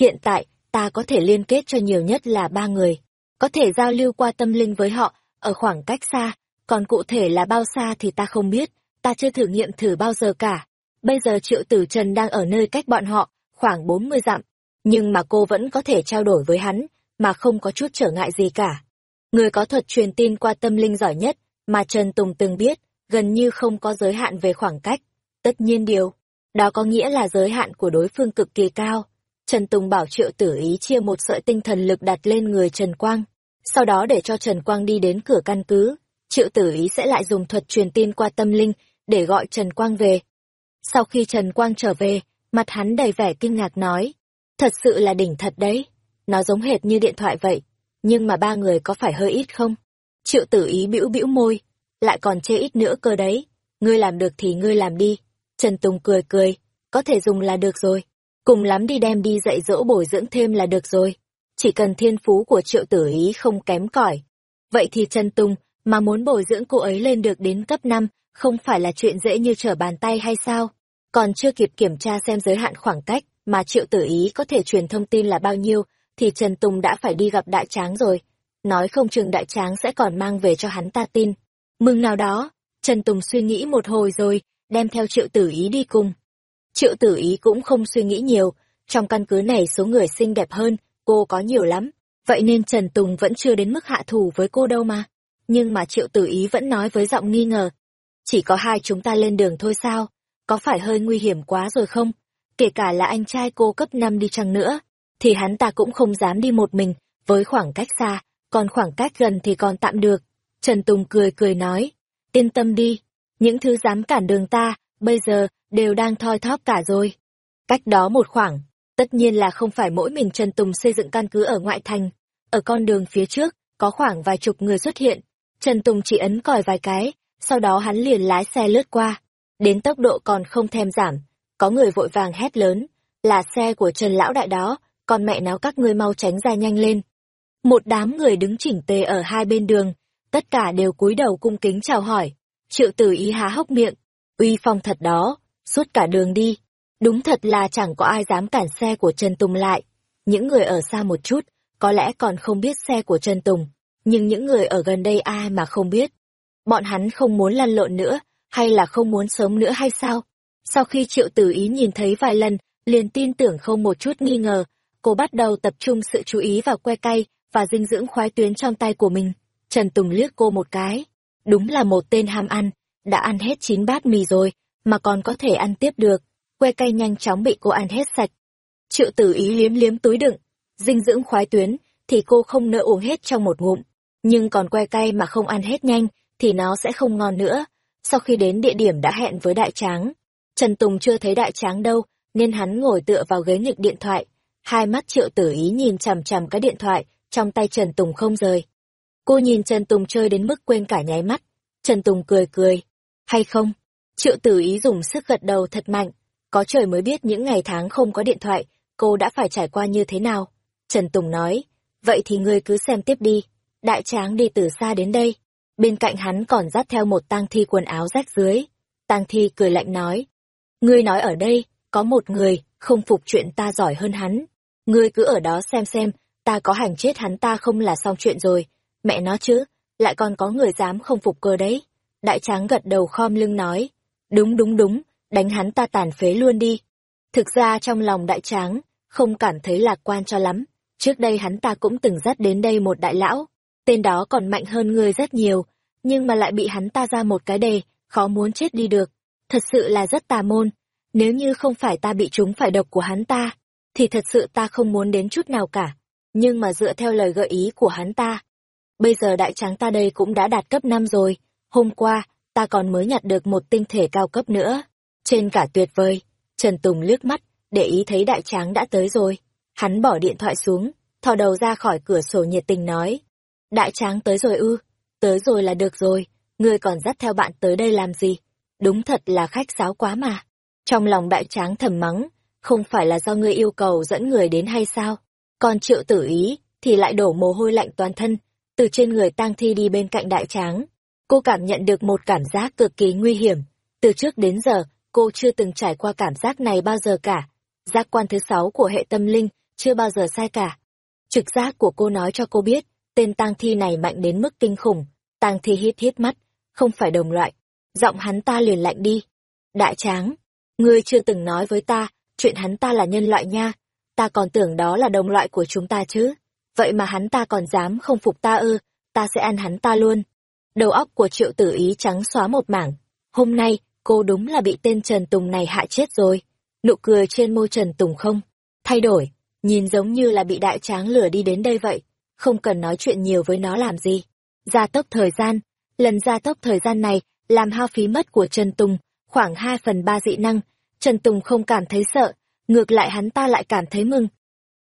Hiện tại, ta có thể liên kết cho nhiều nhất là ba người. Có thể giao lưu qua tâm linh với họ, ở khoảng cách xa, còn cụ thể là bao xa thì ta không biết, ta chưa thử nghiệm thử bao giờ cả. Bây giờ Triệu Tử Trần đang ở nơi cách bọn họ, khoảng 40 dặm, nhưng mà cô vẫn có thể trao đổi với hắn, mà không có chút trở ngại gì cả. Người có thuật truyền tin qua tâm linh giỏi nhất, mà Trần Tùng từng biết, gần như không có giới hạn về khoảng cách. Tất nhiên điều, đó có nghĩa là giới hạn của đối phương cực kỳ cao. Trần Tùng bảo Triệu Tử Ý chia một sợi tinh thần lực đặt lên người Trần Quang, sau đó để cho Trần Quang đi đến cửa căn cứ. Triệu Tử Ý sẽ lại dùng thuật truyền tin qua tâm linh để gọi Trần Quang về. Sau khi Trần Quang trở về, mặt hắn đầy vẻ kinh ngạc nói, thật sự là đỉnh thật đấy, nó giống hệt như điện thoại vậy, nhưng mà ba người có phải hơi ít không? Triệu Tử Ý bĩu bĩu môi, lại còn chê ít nữa cơ đấy, ngươi làm được thì ngươi làm đi. Trần Tùng cười cười, có thể dùng là được rồi cùng lắm đi đem đi dạy dỗ bồi dưỡng thêm là được rồi. Chỉ cần thiên phú của triệu tử ý không kém cỏi. Vậy thì Trần Tùng, mà muốn bồi dưỡng cô ấy lên được đến cấp 5, không phải là chuyện dễ như trở bàn tay hay sao? Còn chưa kịp kiểm tra xem giới hạn khoảng cách mà triệu tử ý có thể truyền thông tin là bao nhiêu, thì Trần Tùng đã phải đi gặp đại tráng rồi. Nói không chừng đại tráng sẽ còn mang về cho hắn ta tin. Mừng nào đó, Trần Tùng suy nghĩ một hồi rồi, đem theo triệu tử ý đi cùng. Triệu tử ý cũng không suy nghĩ nhiều, trong căn cứ này số người xinh đẹp hơn, cô có nhiều lắm, vậy nên Trần Tùng vẫn chưa đến mức hạ thủ với cô đâu mà. Nhưng mà triệu tử ý vẫn nói với giọng nghi ngờ. Chỉ có hai chúng ta lên đường thôi sao, có phải hơi nguy hiểm quá rồi không? Kể cả là anh trai cô cấp 5 đi chăng nữa, thì hắn ta cũng không dám đi một mình, với khoảng cách xa, còn khoảng cách gần thì còn tạm được. Trần Tùng cười cười nói, yên tâm đi, những thứ dám cản đường ta, bây giờ, đều đang thoi thóp cả rồi. Cách đó một khoảng, tất nhiên là không phải mỗi mình Trần Tùng xây dựng căn cứ ở ngoại thành. Ở con đường phía trước, có khoảng vài chục người xuất hiện. Trần Tùng chỉ ấn còi vài cái, sau đó hắn liền lái xe lướt qua. Đến tốc độ còn không thèm giảm, có người vội vàng hét lớn, là xe của Trần Lão Đại đó, con mẹ nó các ngươi mau tránh ra nhanh lên. Một đám người đứng chỉnh tề ở hai bên đường, tất cả đều cúi đầu cung kính chào hỏi. Triệu tử ý há hốc miệng, uy phong thật đó, suốt cả đường đi. Đúng thật là chẳng có ai dám cản xe của Trần Tùng lại. Những người ở xa một chút, có lẽ còn không biết xe của Trần Tùng, nhưng những người ở gần đây ai mà không biết. Bọn hắn không muốn lăn lộn nữa, hay là không muốn sống nữa hay sao? Sau khi triệu tử ý nhìn thấy vài lần, liền tin tưởng không một chút nghi ngờ, cô bắt đầu tập trung sự chú ý vào que cay và dinh dưỡng khoái tuyến trong tay của mình. Trần Tùng liếc cô một cái. Đúng là một tên ham ăn, đã ăn hết chín bát mì rồi, mà còn có thể ăn tiếp được. Que cay nhanh chóng bị cô ăn hết sạch. Triệu tử ý liếm liếm túi đựng. Dinh dưỡng khoái tuyến thì cô không nỡ uống hết trong một ngụm. Nhưng còn que cay mà không ăn hết nhanh thì nó sẽ không ngon nữa. Sau khi đến địa điểm đã hẹn với đại tráng, Trần Tùng chưa thấy đại tráng đâu, nên hắn ngồi tựa vào ghế nghịch điện thoại. Hai mắt triệu tử ý nhìn chằm chằm cái điện thoại, trong tay Trần Tùng không rời. Cô nhìn Trần Tùng chơi đến mức quên cả nháy mắt. Trần Tùng cười cười. Hay không? Triệu tử ý dùng sức gật đầu thật mạnh. Có trời mới biết những ngày tháng không có điện thoại, cô đã phải trải qua như thế nào. Trần Tùng nói. Vậy thì ngươi cứ xem tiếp đi. Đại tráng đi từ xa đến đây. Bên cạnh hắn còn dắt theo một tang thi quần áo rách dưới. Tang thi cười lạnh nói. Ngươi nói ở đây, có một người, không phục chuyện ta giỏi hơn hắn. Ngươi cứ ở đó xem xem, ta có hành chết hắn ta không là xong chuyện rồi. Mẹ nó chứ, lại còn có người dám không phục cơ đấy. Đại tráng gật đầu khom lưng nói. Đúng đúng đúng, đánh hắn ta tàn phế luôn đi. Thực ra trong lòng đại tráng, không cảm thấy lạc quan cho lắm. Trước đây hắn ta cũng từng dắt đến đây một đại lão. Tên đó còn mạnh hơn ngươi rất nhiều, nhưng mà lại bị hắn ta ra một cái đề, khó muốn chết đi được. Thật sự là rất tà môn. Nếu như không phải ta bị trúng phải độc của hắn ta, thì thật sự ta không muốn đến chút nào cả. Nhưng mà dựa theo lời gợi ý của hắn ta, bây giờ đại tráng ta đây cũng đã đạt cấp 5 rồi. Hôm qua, ta còn mới nhặt được một tinh thể cao cấp nữa. Trên cả tuyệt vời, Trần Tùng lướt mắt, để ý thấy đại tráng đã tới rồi. Hắn bỏ điện thoại xuống, thò đầu ra khỏi cửa sổ nhiệt tình nói. Đại tráng tới rồi ư, tới rồi là được rồi, ngươi còn dắt theo bạn tới đây làm gì? Đúng thật là khách sáo quá mà. Trong lòng đại tráng thầm mắng, không phải là do ngươi yêu cầu dẫn người đến hay sao? Còn triệu tử ý, thì lại đổ mồ hôi lạnh toàn thân, từ trên người tang thi đi bên cạnh đại tráng. Cô cảm nhận được một cảm giác cực kỳ nguy hiểm. Từ trước đến giờ, cô chưa từng trải qua cảm giác này bao giờ cả. Giác quan thứ sáu của hệ tâm linh chưa bao giờ sai cả. Trực giác của cô nói cho cô biết, tên tang thi này mạnh đến mức kinh khủng. Tang thi hít hít mắt, không phải đồng loại. Giọng hắn ta liền lạnh đi. Đại tráng, ngươi chưa từng nói với ta, chuyện hắn ta là nhân loại nha. Ta còn tưởng đó là đồng loại của chúng ta chứ. Vậy mà hắn ta còn dám không phục ta ư, ta sẽ ăn hắn ta luôn. Đầu óc của triệu tử ý trắng xóa một mảng. Hôm nay, cô đúng là bị tên Trần Tùng này hạ chết rồi. Nụ cười trên môi Trần Tùng không. Thay đổi, nhìn giống như là bị đại tráng lửa đi đến đây vậy. Không cần nói chuyện nhiều với nó làm gì. Gia tốc thời gian. Lần gia tốc thời gian này, làm hao phí mất của Trần Tùng, khoảng 2 phần 3 dị năng. Trần Tùng không cảm thấy sợ, ngược lại hắn ta lại cảm thấy mừng.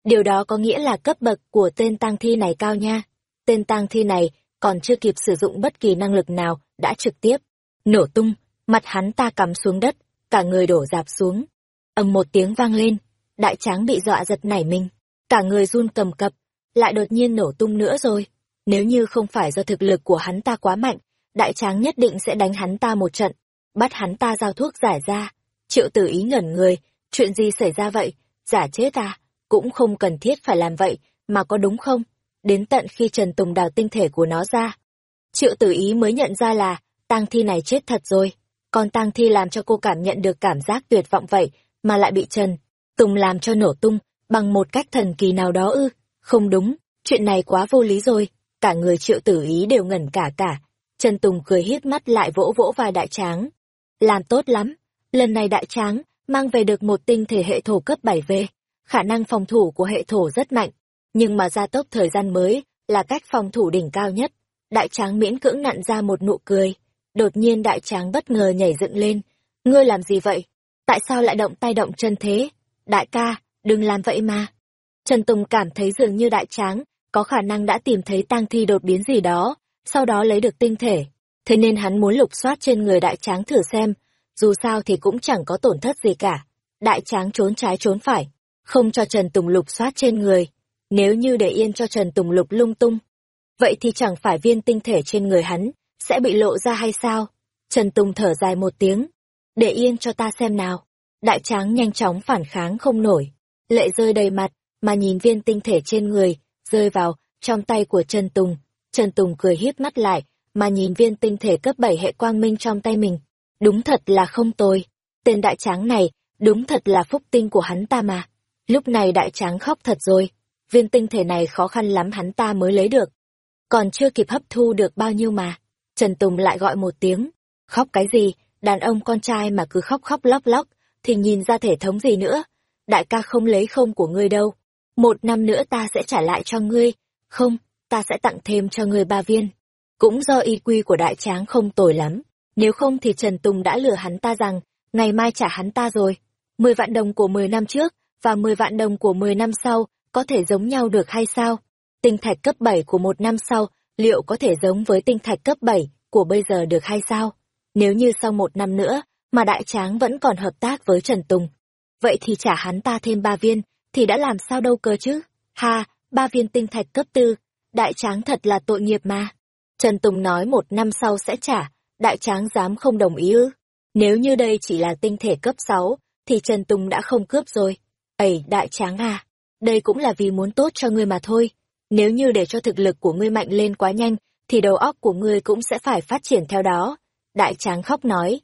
Điều đó có nghĩa là cấp bậc của tên tang thi này cao nha. Tên tang thi này còn chưa kịp sử dụng bất kỳ năng lực nào, đã trực tiếp nổ tung, mặt hắn ta cắm xuống đất, cả người đổ dạp xuống. ầm một tiếng vang lên, đại tráng bị dọa giật nảy mình, cả người run cầm cập, lại đột nhiên nổ tung nữa rồi. Nếu như không phải do thực lực của hắn ta quá mạnh, đại tráng nhất định sẽ đánh hắn ta một trận, bắt hắn ta giao thuốc giải ra. Triệu tử ý ngẩn người, chuyện gì xảy ra vậy, giả chết à, cũng không cần thiết phải làm vậy, mà có đúng không? Đến tận khi Trần Tùng đào tinh thể của nó ra. Triệu tử ý mới nhận ra là, tang thi này chết thật rồi. Còn tang thi làm cho cô cảm nhận được cảm giác tuyệt vọng vậy, mà lại bị Trần Tùng làm cho nổ tung, bằng một cách thần kỳ nào đó ư. Không đúng, chuyện này quá vô lý rồi. Cả người triệu tử ý đều ngẩn cả cả. Trần Tùng cười hiếp mắt lại vỗ vỗ vai đại tráng. Làm tốt lắm, lần này đại tráng mang về được một tinh thể hệ thổ cấp 7 về. Khả năng phòng thủ của hệ thổ rất mạnh, nhưng mà gia tốc thời gian mới là cách phòng thủ đỉnh cao nhất. Đại tráng miễn cưỡng nặn ra một nụ cười. Đột nhiên đại tráng bất ngờ nhảy dựng lên. Ngươi làm gì vậy? Tại sao lại động tay động chân thế? Đại ca, đừng làm vậy mà. Trần Tùng cảm thấy dường như đại tráng, có khả năng đã tìm thấy tang thi đột biến gì đó, sau đó lấy được tinh thể. Thế nên hắn muốn lục soát trên người đại tráng thử xem, dù sao thì cũng chẳng có tổn thất gì cả. Đại tráng trốn trái trốn phải, không cho Trần Tùng lục soát trên người. Nếu như để yên cho Trần Tùng lục lung tung, vậy thì chẳng phải viên tinh thể trên người hắn sẽ bị lộ ra hay sao? Trần Tùng thở dài một tiếng, để yên cho ta xem nào. Đại tráng nhanh chóng phản kháng không nổi, lệ rơi đầy mặt, mà nhìn viên tinh thể trên người, rơi vào, trong tay của Trần Tùng. Trần Tùng cười hiếp mắt lại, mà nhìn viên tinh thể cấp 7 hệ quang minh trong tay mình. Đúng thật là không tồi. Tên đại tráng này, đúng thật là phúc tinh của hắn ta mà. Lúc này đại tráng khóc thật rồi. Viên tinh thể này khó khăn lắm hắn ta mới lấy được. Còn chưa kịp hấp thu được bao nhiêu mà. Trần Tùng lại gọi một tiếng. Khóc cái gì, đàn ông con trai mà cứ khóc khóc lóc lóc, thì nhìn ra thể thống gì nữa. Đại ca không lấy không của ngươi đâu. Một năm nữa ta sẽ trả lại cho ngươi. Không, ta sẽ tặng thêm cho ngươi ba viên. Cũng do y quy của đại tráng không tồi lắm. Nếu không thì Trần Tùng đã lừa hắn ta rằng, ngày mai trả hắn ta rồi. Mười vạn đồng của mười năm trước, và mười vạn đồng của mười năm sau, có thể giống nhau được hay sao? Tinh thạch cấp bảy của một năm sau, liệu có thể giống với tinh thạch cấp bảy của bây giờ được hay sao? Nếu như sau một năm nữa, mà đại tráng vẫn còn hợp tác với Trần Tùng, vậy thì trả hắn ta thêm ba viên, thì đã làm sao đâu cơ chứ? Ha, ba viên tinh thạch cấp tư, đại tráng thật là tội nghiệp mà. Trần Tùng nói một năm sau sẽ trả, đại tráng dám không đồng ý ư? Nếu như đây chỉ là tinh thể cấp 6, thì Trần Tùng đã không cướp rồi. Ẩy, đại tráng à, đây cũng là vì muốn tốt cho ngươi mà thôi. Nếu như để cho thực lực của ngươi mạnh lên quá nhanh, thì đầu óc của ngươi cũng sẽ phải phát triển theo đó. Đại tráng khóc nói.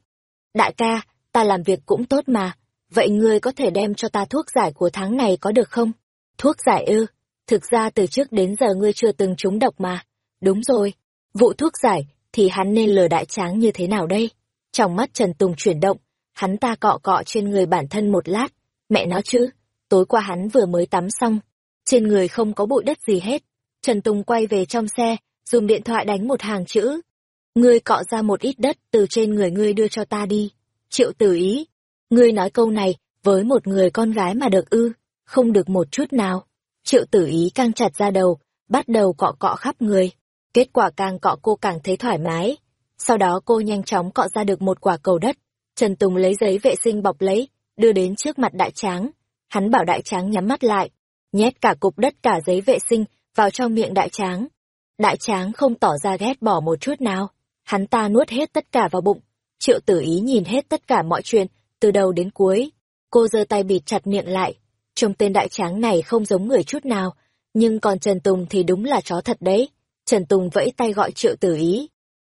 Đại ca, ta làm việc cũng tốt mà, vậy ngươi có thể đem cho ta thuốc giải của tháng này có được không? Thuốc giải ư? Thực ra từ trước đến giờ ngươi chưa từng trúng độc mà. Đúng rồi, vụ thuốc giải, thì hắn nên lừa đại tráng như thế nào đây? Trong mắt Trần Tùng chuyển động, hắn ta cọ cọ trên người bản thân một lát. Mẹ nó chứ, tối qua hắn vừa mới tắm xong, trên người không có bụi đất gì hết. Trần Tùng quay về trong xe, dùng điện thoại đánh một hàng chữ. Ngươi cọ ra một ít đất từ trên người ngươi đưa cho ta đi. Triệu tử ý. Ngươi nói câu này với một người con gái mà được ư, không được một chút nào. Triệu tử ý căng chặt ra đầu, bắt đầu cọ cọ khắp người. Kết quả càng cọ cô càng thấy thoải mái. Sau đó cô nhanh chóng cọ ra được một quả cầu đất. Trần Tùng lấy giấy vệ sinh bọc lấy, đưa đến trước mặt đại tráng. Hắn bảo đại tráng nhắm mắt lại, nhét cả cục đất cả giấy vệ sinh vào trong miệng đại tráng. Đại tráng không tỏ ra ghét bỏ một chút nào. Hắn ta nuốt hết tất cả vào bụng. Triệu tử ý nhìn hết tất cả mọi chuyện, từ đầu đến cuối. Cô giơ tay bịt chặt miệng lại. Trông tên đại tráng này không giống người chút nào, nhưng còn Trần Tùng thì đúng là chó thật đấy. Trần Tùng vẫy tay gọi triệu tử ý.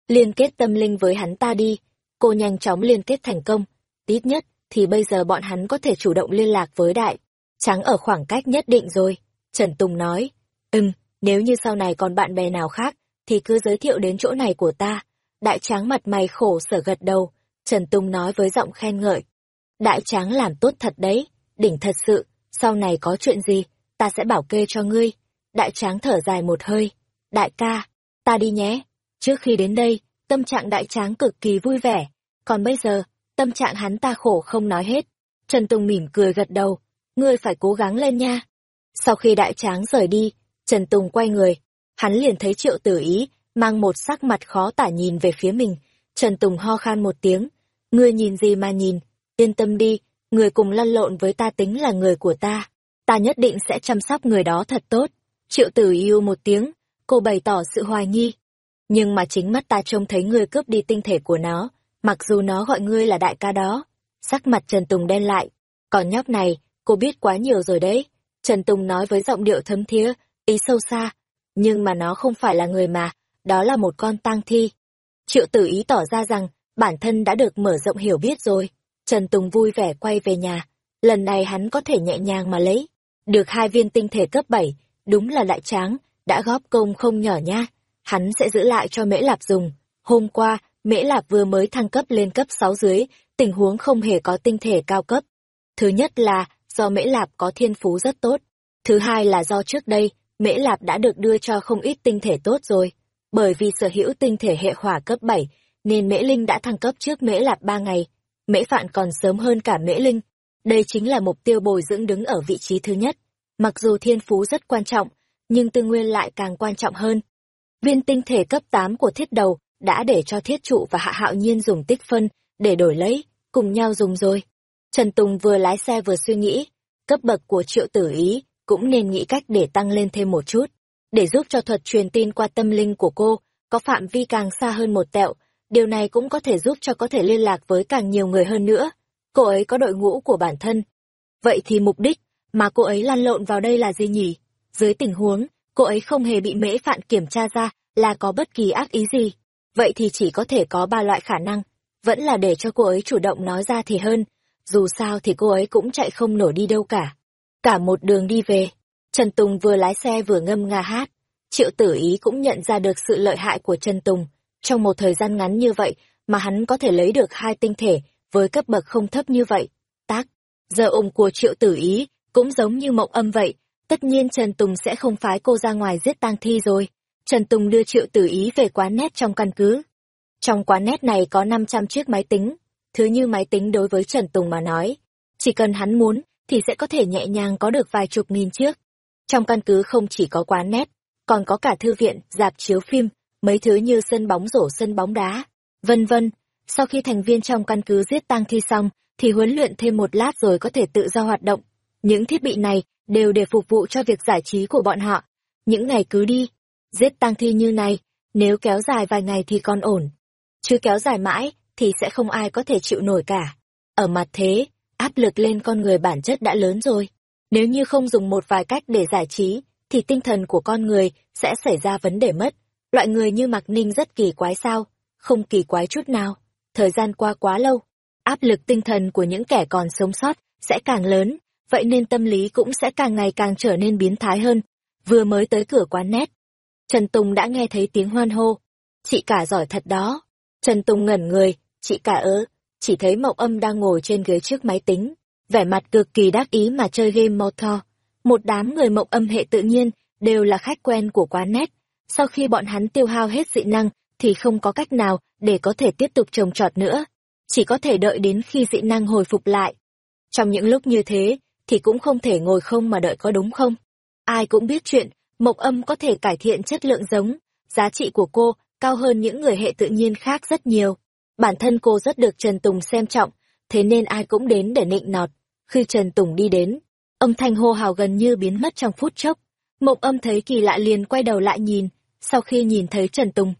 Liên kết tâm linh với hắn ta đi. Cô nhanh chóng liên kết thành công. Ít nhất, thì bây giờ bọn hắn có thể chủ động liên lạc với đại. Trắng ở khoảng cách nhất định rồi. Trần Tùng nói. Ừm, nếu như sau này còn bạn bè nào khác, thì cứ giới thiệu đến chỗ này của ta. Đại tráng mặt mày khổ sở gật đầu. Trần Tùng nói với giọng khen ngợi. Đại tráng làm tốt thật đấy, đỉnh thật sự, sau này có chuyện gì, ta sẽ bảo kê cho ngươi. Đại tráng thở dài một hơi. Đại ca, ta đi nhé. Trước khi đến đây, tâm trạng đại tráng cực kỳ vui vẻ. Còn bây giờ, tâm trạng hắn ta khổ không nói hết. Trần Tùng mỉm cười gật đầu. Ngươi phải cố gắng lên nha. Sau khi đại tráng rời đi, Trần Tùng quay người. Hắn liền thấy triệu tử ý, mang một sắc mặt khó tả nhìn về phía mình. Trần Tùng ho khan một tiếng. Ngươi nhìn gì mà nhìn, yên tâm đi, người cùng lăn lộn với ta tính là người của ta. Ta nhất định sẽ chăm sóc người đó thật tốt. Triệu tử yêu một tiếng, cô bày tỏ sự hoài nghi. Nhưng mà chính mắt ta trông thấy ngươi cướp đi tinh thể của nó, mặc dù nó gọi ngươi là đại ca đó. Sắc mặt Trần Tùng đen lại. Còn nhóc này, cô biết quá nhiều rồi đấy. Trần Tùng nói với giọng điệu thấm thía, ý sâu xa. Nhưng mà nó không phải là người mà, đó là một con tang thi. Triệu tử ý tỏ ra rằng, bản thân đã được mở rộng hiểu biết rồi. Trần Tùng vui vẻ quay về nhà. Lần này hắn có thể nhẹ nhàng mà lấy. Được hai viên tinh thể cấp 7, đúng là đại tráng, đã góp công không nhỏ nha. Hắn sẽ giữ lại cho Mễ Lạp dùng. Hôm qua, Mễ Lạp vừa mới thăng cấp lên cấp 6 dưới, tình huống không hề có tinh thể cao cấp. Thứ nhất là do Mễ Lạp có thiên phú rất tốt. Thứ hai là do trước đây, Mễ Lạp đã được đưa cho không ít tinh thể tốt rồi. Bởi vì sở hữu tinh thể hệ hỏa cấp 7, nên Mễ Linh đã thăng cấp trước Mễ Lạp ba ngày. Mễ Phạn còn sớm hơn cả Mễ Linh. Đây chính là mục tiêu bồi dưỡng đứng ở vị trí thứ nhất. Mặc dù thiên phú rất quan trọng, nhưng tư nguyên lại càng quan trọng hơn. Viên tinh thể cấp 8 của thiết đầu đã để cho thiết trụ và hạ hạo nhiên dùng tích phân để đổi lấy, cùng nhau dùng rồi. Trần Tùng vừa lái xe vừa suy nghĩ, cấp bậc của triệu tử ý cũng nên nghĩ cách để tăng lên thêm một chút, để giúp cho thuật truyền tin qua tâm linh của cô có phạm vi càng xa hơn một tẹo, điều này cũng có thể giúp cho có thể liên lạc với càng nhiều người hơn nữa. Cô ấy có đội ngũ của bản thân. Vậy thì mục đích mà cô ấy lăn lộn vào đây là gì nhỉ? Dưới tình huống, cô ấy không hề bị mễ phạn kiểm tra ra là có bất kỳ ác ý gì. Vậy thì chỉ có thể có ba loại khả năng. Vẫn là để cho cô ấy chủ động nói ra thì hơn. Dù sao thì cô ấy cũng chạy không nổi đi đâu cả. Cả một đường đi về, Trần Tùng vừa lái xe vừa ngâm nga hát. Triệu tử ý cũng nhận ra được sự lợi hại của Trần Tùng. Trong một thời gian ngắn như vậy mà hắn có thể lấy được hai tinh thể với cấp bậc không thấp như vậy. Tác, giờ ủng của triệu tử ý cũng giống như mộng âm vậy. Tất nhiên Trần Tùng sẽ không phái cô ra ngoài giết tang thi rồi. Trần Tùng đưa triệu tử ý về quán nét trong căn cứ. Trong quán nét này có 500 chiếc máy tính. Thứ như máy tính đối với Trần Tùng mà nói. Chỉ cần hắn muốn, thì sẽ có thể nhẹ nhàng có được vài chục nghìn chiếc. Trong căn cứ không chỉ có quán nét, còn có cả thư viện, dạp chiếu phim, mấy thứ như sân bóng rổ sân bóng đá, vân vân. Sau khi thành viên trong căn cứ giết tang thi xong, thì huấn luyện thêm một lát rồi có thể tự do hoạt động. Những thiết bị này đều để phục vụ cho việc giải trí của bọn họ. Những ngày cứ đi, giết tang thi như này, nếu kéo dài vài ngày thì còn ổn. Chứ kéo dài mãi, thì sẽ không ai có thể chịu nổi cả. Ở mặt thế, áp lực lên con người bản chất đã lớn rồi. Nếu như không dùng một vài cách để giải trí, thì tinh thần của con người sẽ xảy ra vấn đề mất. Loại người như Mạc Ninh rất kỳ quái sao? Không kỳ quái chút nào. Thời gian qua quá lâu, áp lực tinh thần của những kẻ còn sống sót sẽ càng lớn, vậy nên tâm lý cũng sẽ càng ngày càng trở nên biến thái hơn. Vừa mới tới cửa quán nét, Trần Tùng đã nghe thấy tiếng hoan hô. Chị cả giỏi thật đó. Trần Tùng ngẩn người, chị cả ớ, chỉ thấy Mộng Âm đang ngồi trên ghế trước máy tính, vẻ mặt cực kỳ đắc ý mà chơi game motor. Một đám người Mộng Âm hệ tự nhiên đều là khách quen của quán nét. Sau khi bọn hắn tiêu hao hết dị năng thì không có cách nào để có thể tiếp tục trồng trọt nữa, chỉ có thể đợi đến khi dị năng hồi phục lại. Trong những lúc như thế thì cũng không thể ngồi không mà đợi có đúng không? Ai cũng biết chuyện, mộc Âm có thể cải thiện chất lượng giống, giá trị của cô cao hơn những người hệ tự nhiên khác rất nhiều. Bản thân cô rất được Trần Tùng xem trọng, thế nên ai cũng đến để nịnh nọt. Khi Trần Tùng đi đến, âm thanh hô hào gần như biến mất trong phút chốc. mộc âm thấy kỳ lạ liền quay đầu lại nhìn, sau khi nhìn thấy Trần Tùng.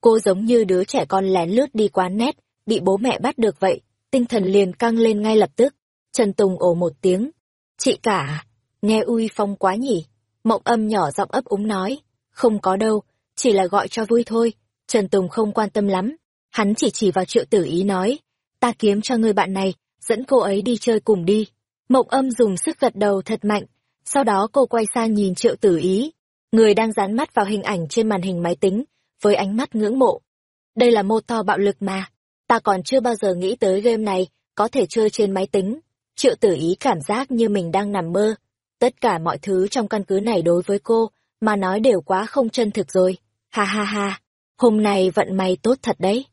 Cô giống như đứa trẻ con lén lướt đi quán nét, bị bố mẹ bắt được vậy, tinh thần liền căng lên ngay lập tức. Trần Tùng ồ một tiếng. Chị cả, nghe uy phong quá nhỉ? Mộng âm nhỏ giọng ấp úng nói. Không có đâu, chỉ là gọi cho vui thôi. Trần Tùng không quan tâm lắm, Hắn chỉ chỉ vào triệu tử ý nói, ta kiếm cho người bạn này, dẫn cô ấy đi chơi cùng đi. Mộng âm dùng sức gật đầu thật mạnh, sau đó cô quay sang nhìn triệu tử ý, người đang dán mắt vào hình ảnh trên màn hình máy tính, với ánh mắt ngưỡng mộ. Đây là mô to bạo lực mà, ta còn chưa bao giờ nghĩ tới game này có thể chơi trên máy tính. Triệu tử ý cảm giác như mình đang nằm mơ. Tất cả mọi thứ trong căn cứ này đối với cô, mà nói đều quá không chân thực rồi. Ha ha ha, hôm nay vận may tốt thật đấy.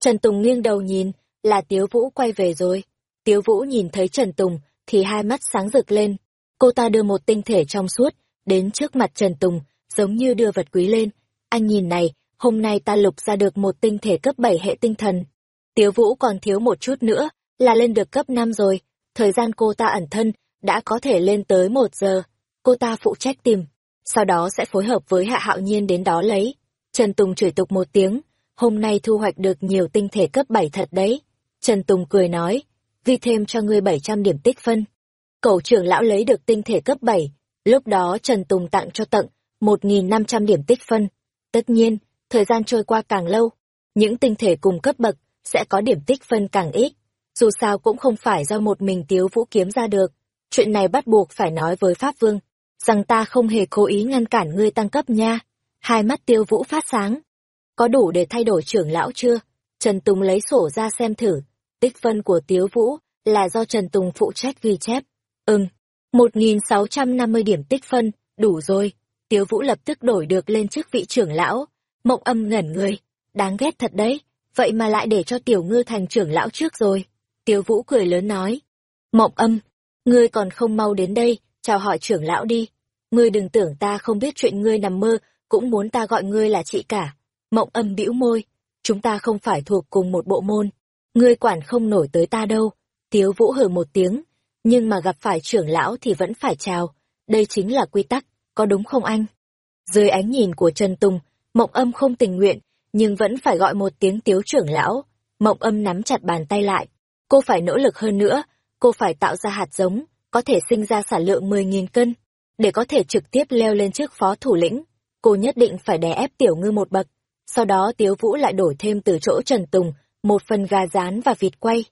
Trần Tùng nghiêng đầu nhìn, là Tiếu Vũ quay về rồi. Tiếu Vũ nhìn thấy Trần Tùng, thì hai mắt sáng rực lên. Cô ta đưa một tinh thể trong suốt, đến trước mặt Trần Tùng, giống như đưa vật quý lên. Anh nhìn này, hôm nay ta lục ra được một tinh thể cấp 7 hệ tinh thần. Tiếu Vũ còn thiếu một chút nữa, là lên được cấp 5 rồi. Thời gian cô ta ẩn thân, đã có thể lên tới một giờ. Cô ta phụ trách tìm, sau đó sẽ phối hợp với Hạ Hạo Nhiên đến đó lấy. Trần Tùng chửi tục một tiếng, hôm nay thu hoạch được nhiều tinh thể cấp 7 thật đấy. Trần Tùng cười nói, ghi thêm cho ngươi 700 điểm tích phân. Cậu trưởng lão lấy được tinh thể cấp 7, lúc đó Trần Tùng tặng cho tận 1.500 điểm tích phân. Tất nhiên, thời gian trôi qua càng lâu, những tinh thể cùng cấp bậc sẽ có điểm tích phân càng ít. Dù sao cũng không phải do một mình Tiếu Vũ kiếm ra được. Chuyện này bắt buộc phải nói với Pháp Vương, rằng ta không hề cố ý ngăn cản ngươi tăng cấp nha. Hai mắt Tiêu Vũ phát sáng, có đủ để thay đổi trưởng lão chưa? Trần Tùng lấy sổ ra xem thử. Tích phân của Tiếu Vũ là do Trần Tùng phụ trách ghi chép. Ừm, 1.650 điểm tích phân, đủ rồi. Tiếu Vũ lập tức đổi được lên chức vị trưởng lão. Mộng âm ngẩn người. Đáng ghét thật đấy. vậy mà lại để cho tiểu ngư thành trưởng lão trước rồi. Tiếu Vũ cười lớn nói. Mộng âm, ngươi còn không mau đến đây, chào hỏi trưởng lão đi. Ngươi đừng tưởng ta không biết chuyện ngươi nằm mơ, cũng muốn ta gọi ngươi là chị cả. Mộng âm bĩu môi, chúng ta không phải thuộc cùng một bộ môn. Ngươi quản không nổi tới ta đâu. Tiếu Vũ hừ một tiếng, nhưng mà gặp phải trưởng lão thì vẫn phải chào. Đây chính là quy tắc, có đúng không anh? Dưới ánh nhìn của Trần Tùng, Mộng âm không tình nguyện, nhưng vẫn phải gọi một tiếng tiếu trưởng lão. Mộng âm nắm chặt bàn tay lại. Cô phải nỗ lực hơn nữa, cô phải tạo ra hạt giống, có thể sinh ra sản lượng 10.000 cân. Để có thể trực tiếp leo lên trước phó thủ lĩnh, cô nhất định phải đè ép tiểu ngư một bậc. Sau đó Tiếu Vũ lại đổi thêm từ chỗ Trần Tùng, một phần gà rán và vịt quay.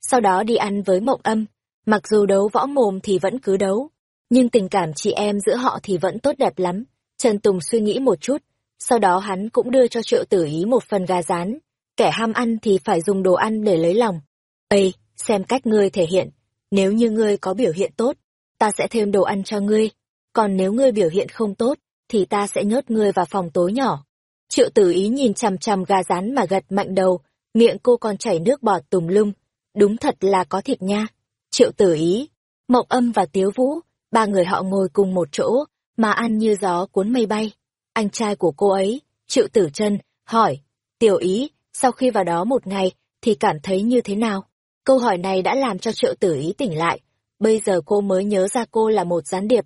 Sau đó đi ăn với mộng âm, mặc dù đấu võ mồm thì vẫn cứ đấu, nhưng tình cảm chị em giữa họ thì vẫn tốt đẹp lắm. Trần Tùng suy nghĩ một chút, sau đó hắn cũng đưa cho triệu tử ý một phần gà rán. Kẻ ham ăn thì phải dùng đồ ăn để lấy lòng. Ây, xem cách ngươi thể hiện. Nếu như ngươi có biểu hiện tốt, ta sẽ thêm đồ ăn cho ngươi. Còn nếu ngươi biểu hiện không tốt, thì ta sẽ nhốt ngươi vào phòng tối nhỏ. Triệu tử ý nhìn chằm chằm gà rán mà gật mạnh đầu, miệng cô còn chảy nước bọt tùm lum. Đúng thật là có thịt nha. Triệu tử ý, Mộng âm và Tiếu Vũ, ba người họ ngồi cùng một chỗ, mà ăn như gió cuốn mây bay anh trai của cô ấy, Triệu Tử Chân hỏi, tiểu ý, sau khi vào đó một ngày, thì cảm thấy như thế nào? Câu hỏi này đã làm cho Triệu Tử ý tỉnh lại, bây giờ cô mới nhớ ra cô là một gián điệp.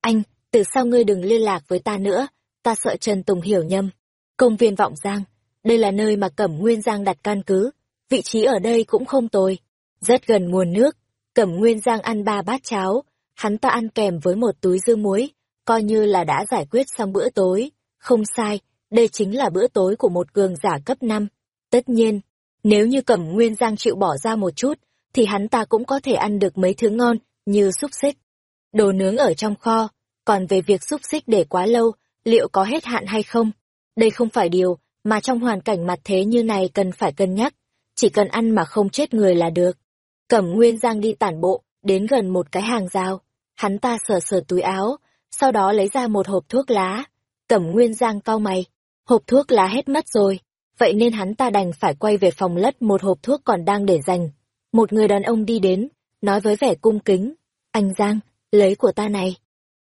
Anh, từ sau ngươi đừng liên lạc với ta nữa, ta sợ Trần Tùng hiểu nhầm. Công viên Vọng Giang, đây là nơi mà Cẩm Nguyên Giang đặt căn cứ, vị trí ở đây cũng không tồi, rất gần nguồn nước. Cẩm Nguyên Giang ăn ba bát cháo, hắn ta ăn kèm với một túi dưa muối, coi như là đã giải quyết xong bữa tối. Không sai, đây chính là bữa tối của một cường giả cấp 5. Tất nhiên, nếu như Cẩm Nguyên Giang chịu bỏ ra một chút, thì hắn ta cũng có thể ăn được mấy thứ ngon, như xúc xích. Đồ nướng ở trong kho, còn về việc xúc xích để quá lâu, liệu có hết hạn hay không? Đây không phải điều mà trong hoàn cảnh mặt thế như này cần phải cân nhắc, chỉ cần ăn mà không chết người là được. Cẩm Nguyên Giang đi tản bộ, đến gần một cái hàng rào, hắn ta sờ sờ túi áo, sau đó lấy ra một hộp thuốc lá. Cẩm Nguyên Giang cau mày, hộp thuốc lá hết mất rồi, vậy nên hắn ta đành phải quay về phòng lất một hộp thuốc còn đang để dành. Một người đàn ông đi đến, nói với vẻ cung kính, anh Giang, lấy của ta này.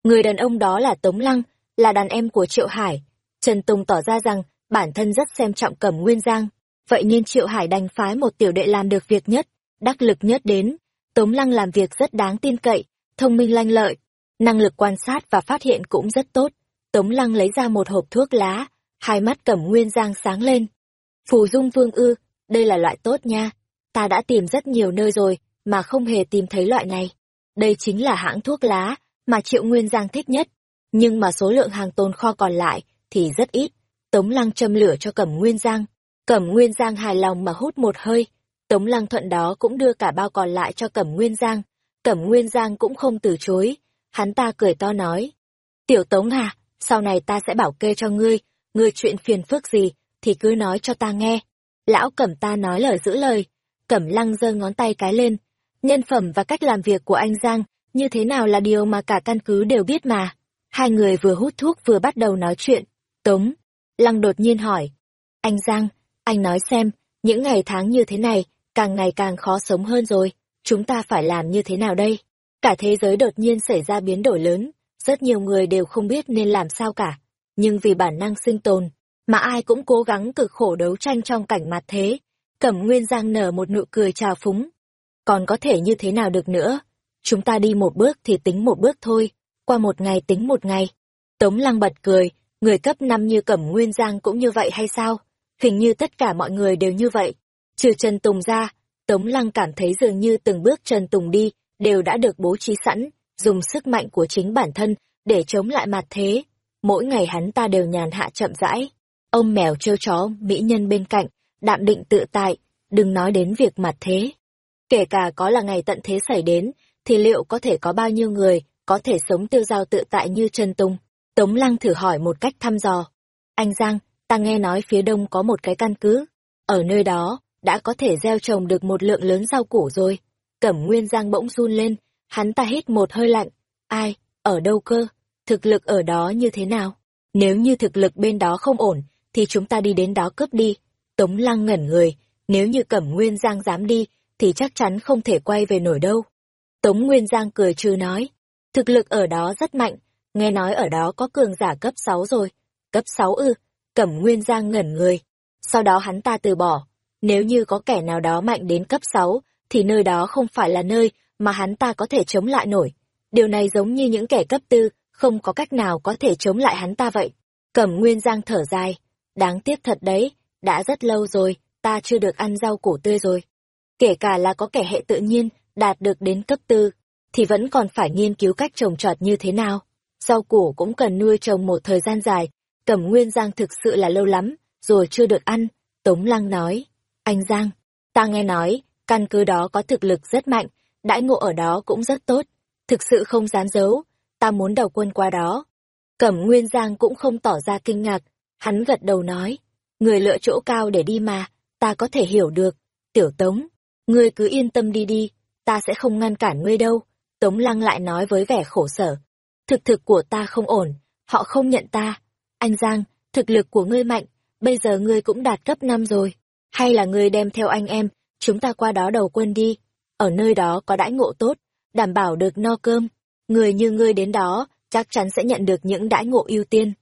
Người đàn ông đó là Tống Lăng, là đàn em của Triệu Hải. Trần Tùng tỏ ra rằng bản thân rất xem trọng Cẩm Nguyên Giang, vậy nên Triệu Hải đành phái một tiểu đệ làm được việc nhất, đắc lực nhất đến. Tống Lăng làm việc rất đáng tin cậy, thông minh lanh lợi, Năng lực quan sát và phát hiện cũng rất tốt. Tống Lăng lấy ra một hộp thuốc lá, hai mắt cẩm nguyên giang sáng lên. Phù dung vương ư, đây là loại tốt nha. Ta đã tìm rất nhiều nơi rồi, mà không hề tìm thấy loại này. Đây chính là hãng thuốc lá, mà Triệu Nguyên Giang thích nhất. Nhưng mà số lượng hàng tồn kho còn lại, thì rất ít. Tống Lăng châm lửa cho Cẩm Nguyên Giang. Cẩm Nguyên Giang hài lòng mà hút một hơi. Tống Lăng thuận đó cũng đưa cả bao còn lại cho Cẩm Nguyên Giang. Cẩm Nguyên Giang cũng không từ chối, Hắn ta cười to nói. Tiểu Tống à, sau này ta sẽ bảo kê cho ngươi, ngươi chuyện phiền phức gì, thì cứ nói cho ta nghe. Lão Cẩm ta nói lời giữ lời. Cẩm lăng giơ ngón tay cái lên. Nhân phẩm và cách làm việc của anh Giang, như thế nào là điều mà cả căn cứ đều biết mà. Hai người vừa hút thuốc vừa bắt đầu nói chuyện. Tống, lăng đột nhiên hỏi. Anh Giang, anh nói xem, những ngày tháng như thế này, càng ngày càng khó sống hơn rồi. Chúng ta phải làm như thế nào đây? Cả thế giới đột nhiên xảy ra biến đổi lớn, rất nhiều người đều không biết nên làm sao cả. Nhưng vì bản năng sinh tồn, mà ai cũng cố gắng cực khổ đấu tranh trong cảnh mặt thế. Cẩm Nguyên Giang nở một nụ cười trào phúng. Còn có thể như thế nào được nữa? Chúng ta đi một bước thì tính một bước thôi, qua một ngày tính một ngày. Tống Lăng bật cười, người cấp 5 như Cẩm Nguyên Giang cũng như vậy hay sao? Hình như tất cả mọi người đều như vậy. Trừ Trần Tùng ra, Tống Lăng cảm thấy dường như từng bước Trần Tùng đi đều đã được bố trí sẵn, dùng sức mạnh của chính bản thân để chống lại mặt thế. Mỗi ngày hắn ta đều nhàn hạ chậm rãi. Ông mèo trêu chó, mỹ nhân bên cạnh, đạm định tự tại, đừng nói đến việc mặt thế. Kể cả có là ngày tận thế xảy đến, thì liệu có thể có bao nhiêu người có thể sống tiêu dao tự tại như Trần tùng Tống Lăng thử hỏi một cách thăm dò. Anh Giang, ta nghe nói phía đông có một cái căn cứ. Ở nơi đó, đã có thể gieo trồng được một lượng lớn rau củ rồi. Cẩm Nguyên Giang bỗng run lên, hắn ta hít một hơi lạnh. Ai, ở đâu cơ? Thực lực ở đó như thế nào? Nếu như thực lực bên đó không ổn, thì chúng ta đi đến đó cướp đi. Tống Lăng ngẩn người, nếu như Cẩm Nguyên Giang dám đi, thì chắc chắn không thể quay về nổi đâu. Tống Nguyên Giang cười trừ nói, thực lực ở đó rất mạnh, nghe nói ở đó có cường giả cấp 6 rồi. Cấp 6 ư, Cẩm Nguyên Giang ngẩn người. Sau đó hắn ta từ bỏ, nếu như có kẻ nào đó mạnh đến cấp 6, thì nơi đó không phải là nơi mà hắn ta có thể chống lại nổi. Điều này giống như những kẻ cấp tư, không có cách nào có thể chống lại hắn ta vậy. Cẩm Nguyên Giang thở dài, đáng tiếc thật đấy, đã rất lâu rồi, ta chưa được ăn rau củ tươi rồi. Kể cả là có kẻ hệ tự nhiên, đạt được đến cấp tư, thì vẫn còn phải nghiên cứu cách trồng trọt như thế nào. Rau củ cũng cần nuôi trồng một thời gian dài, Cẩm Nguyên Giang thực sự là lâu lắm, rồi chưa được ăn. Tống Lăng nói, anh Giang, ta nghe nói, căn cứ đó có thực lực rất mạnh, đãi ngộ ở đó cũng rất tốt. Thực sự không dám giấu, ta muốn đầu quân qua đó. Cẩm Nguyên Giang cũng không tỏ ra kinh ngạc, hắn gật đầu nói, người lựa chỗ cao để đi mà, ta có thể hiểu được. Tiểu Tống, ngươi cứ yên tâm đi đi, ta sẽ không ngăn cản ngươi đâu. Tống Lăng lại nói với vẻ khổ sở. Thực thực của ta không ổn, họ không nhận ta. Anh Giang, thực lực của ngươi mạnh, bây giờ ngươi cũng đạt cấp 5 rồi. Hay là ngươi đem theo anh em, chúng ta qua đó đầu quân đi. Ở nơi đó có đãi ngộ tốt, đảm bảo được no cơm. Người như ngươi đến đó, chắc chắn sẽ nhận được những đãi ngộ ưu tiên.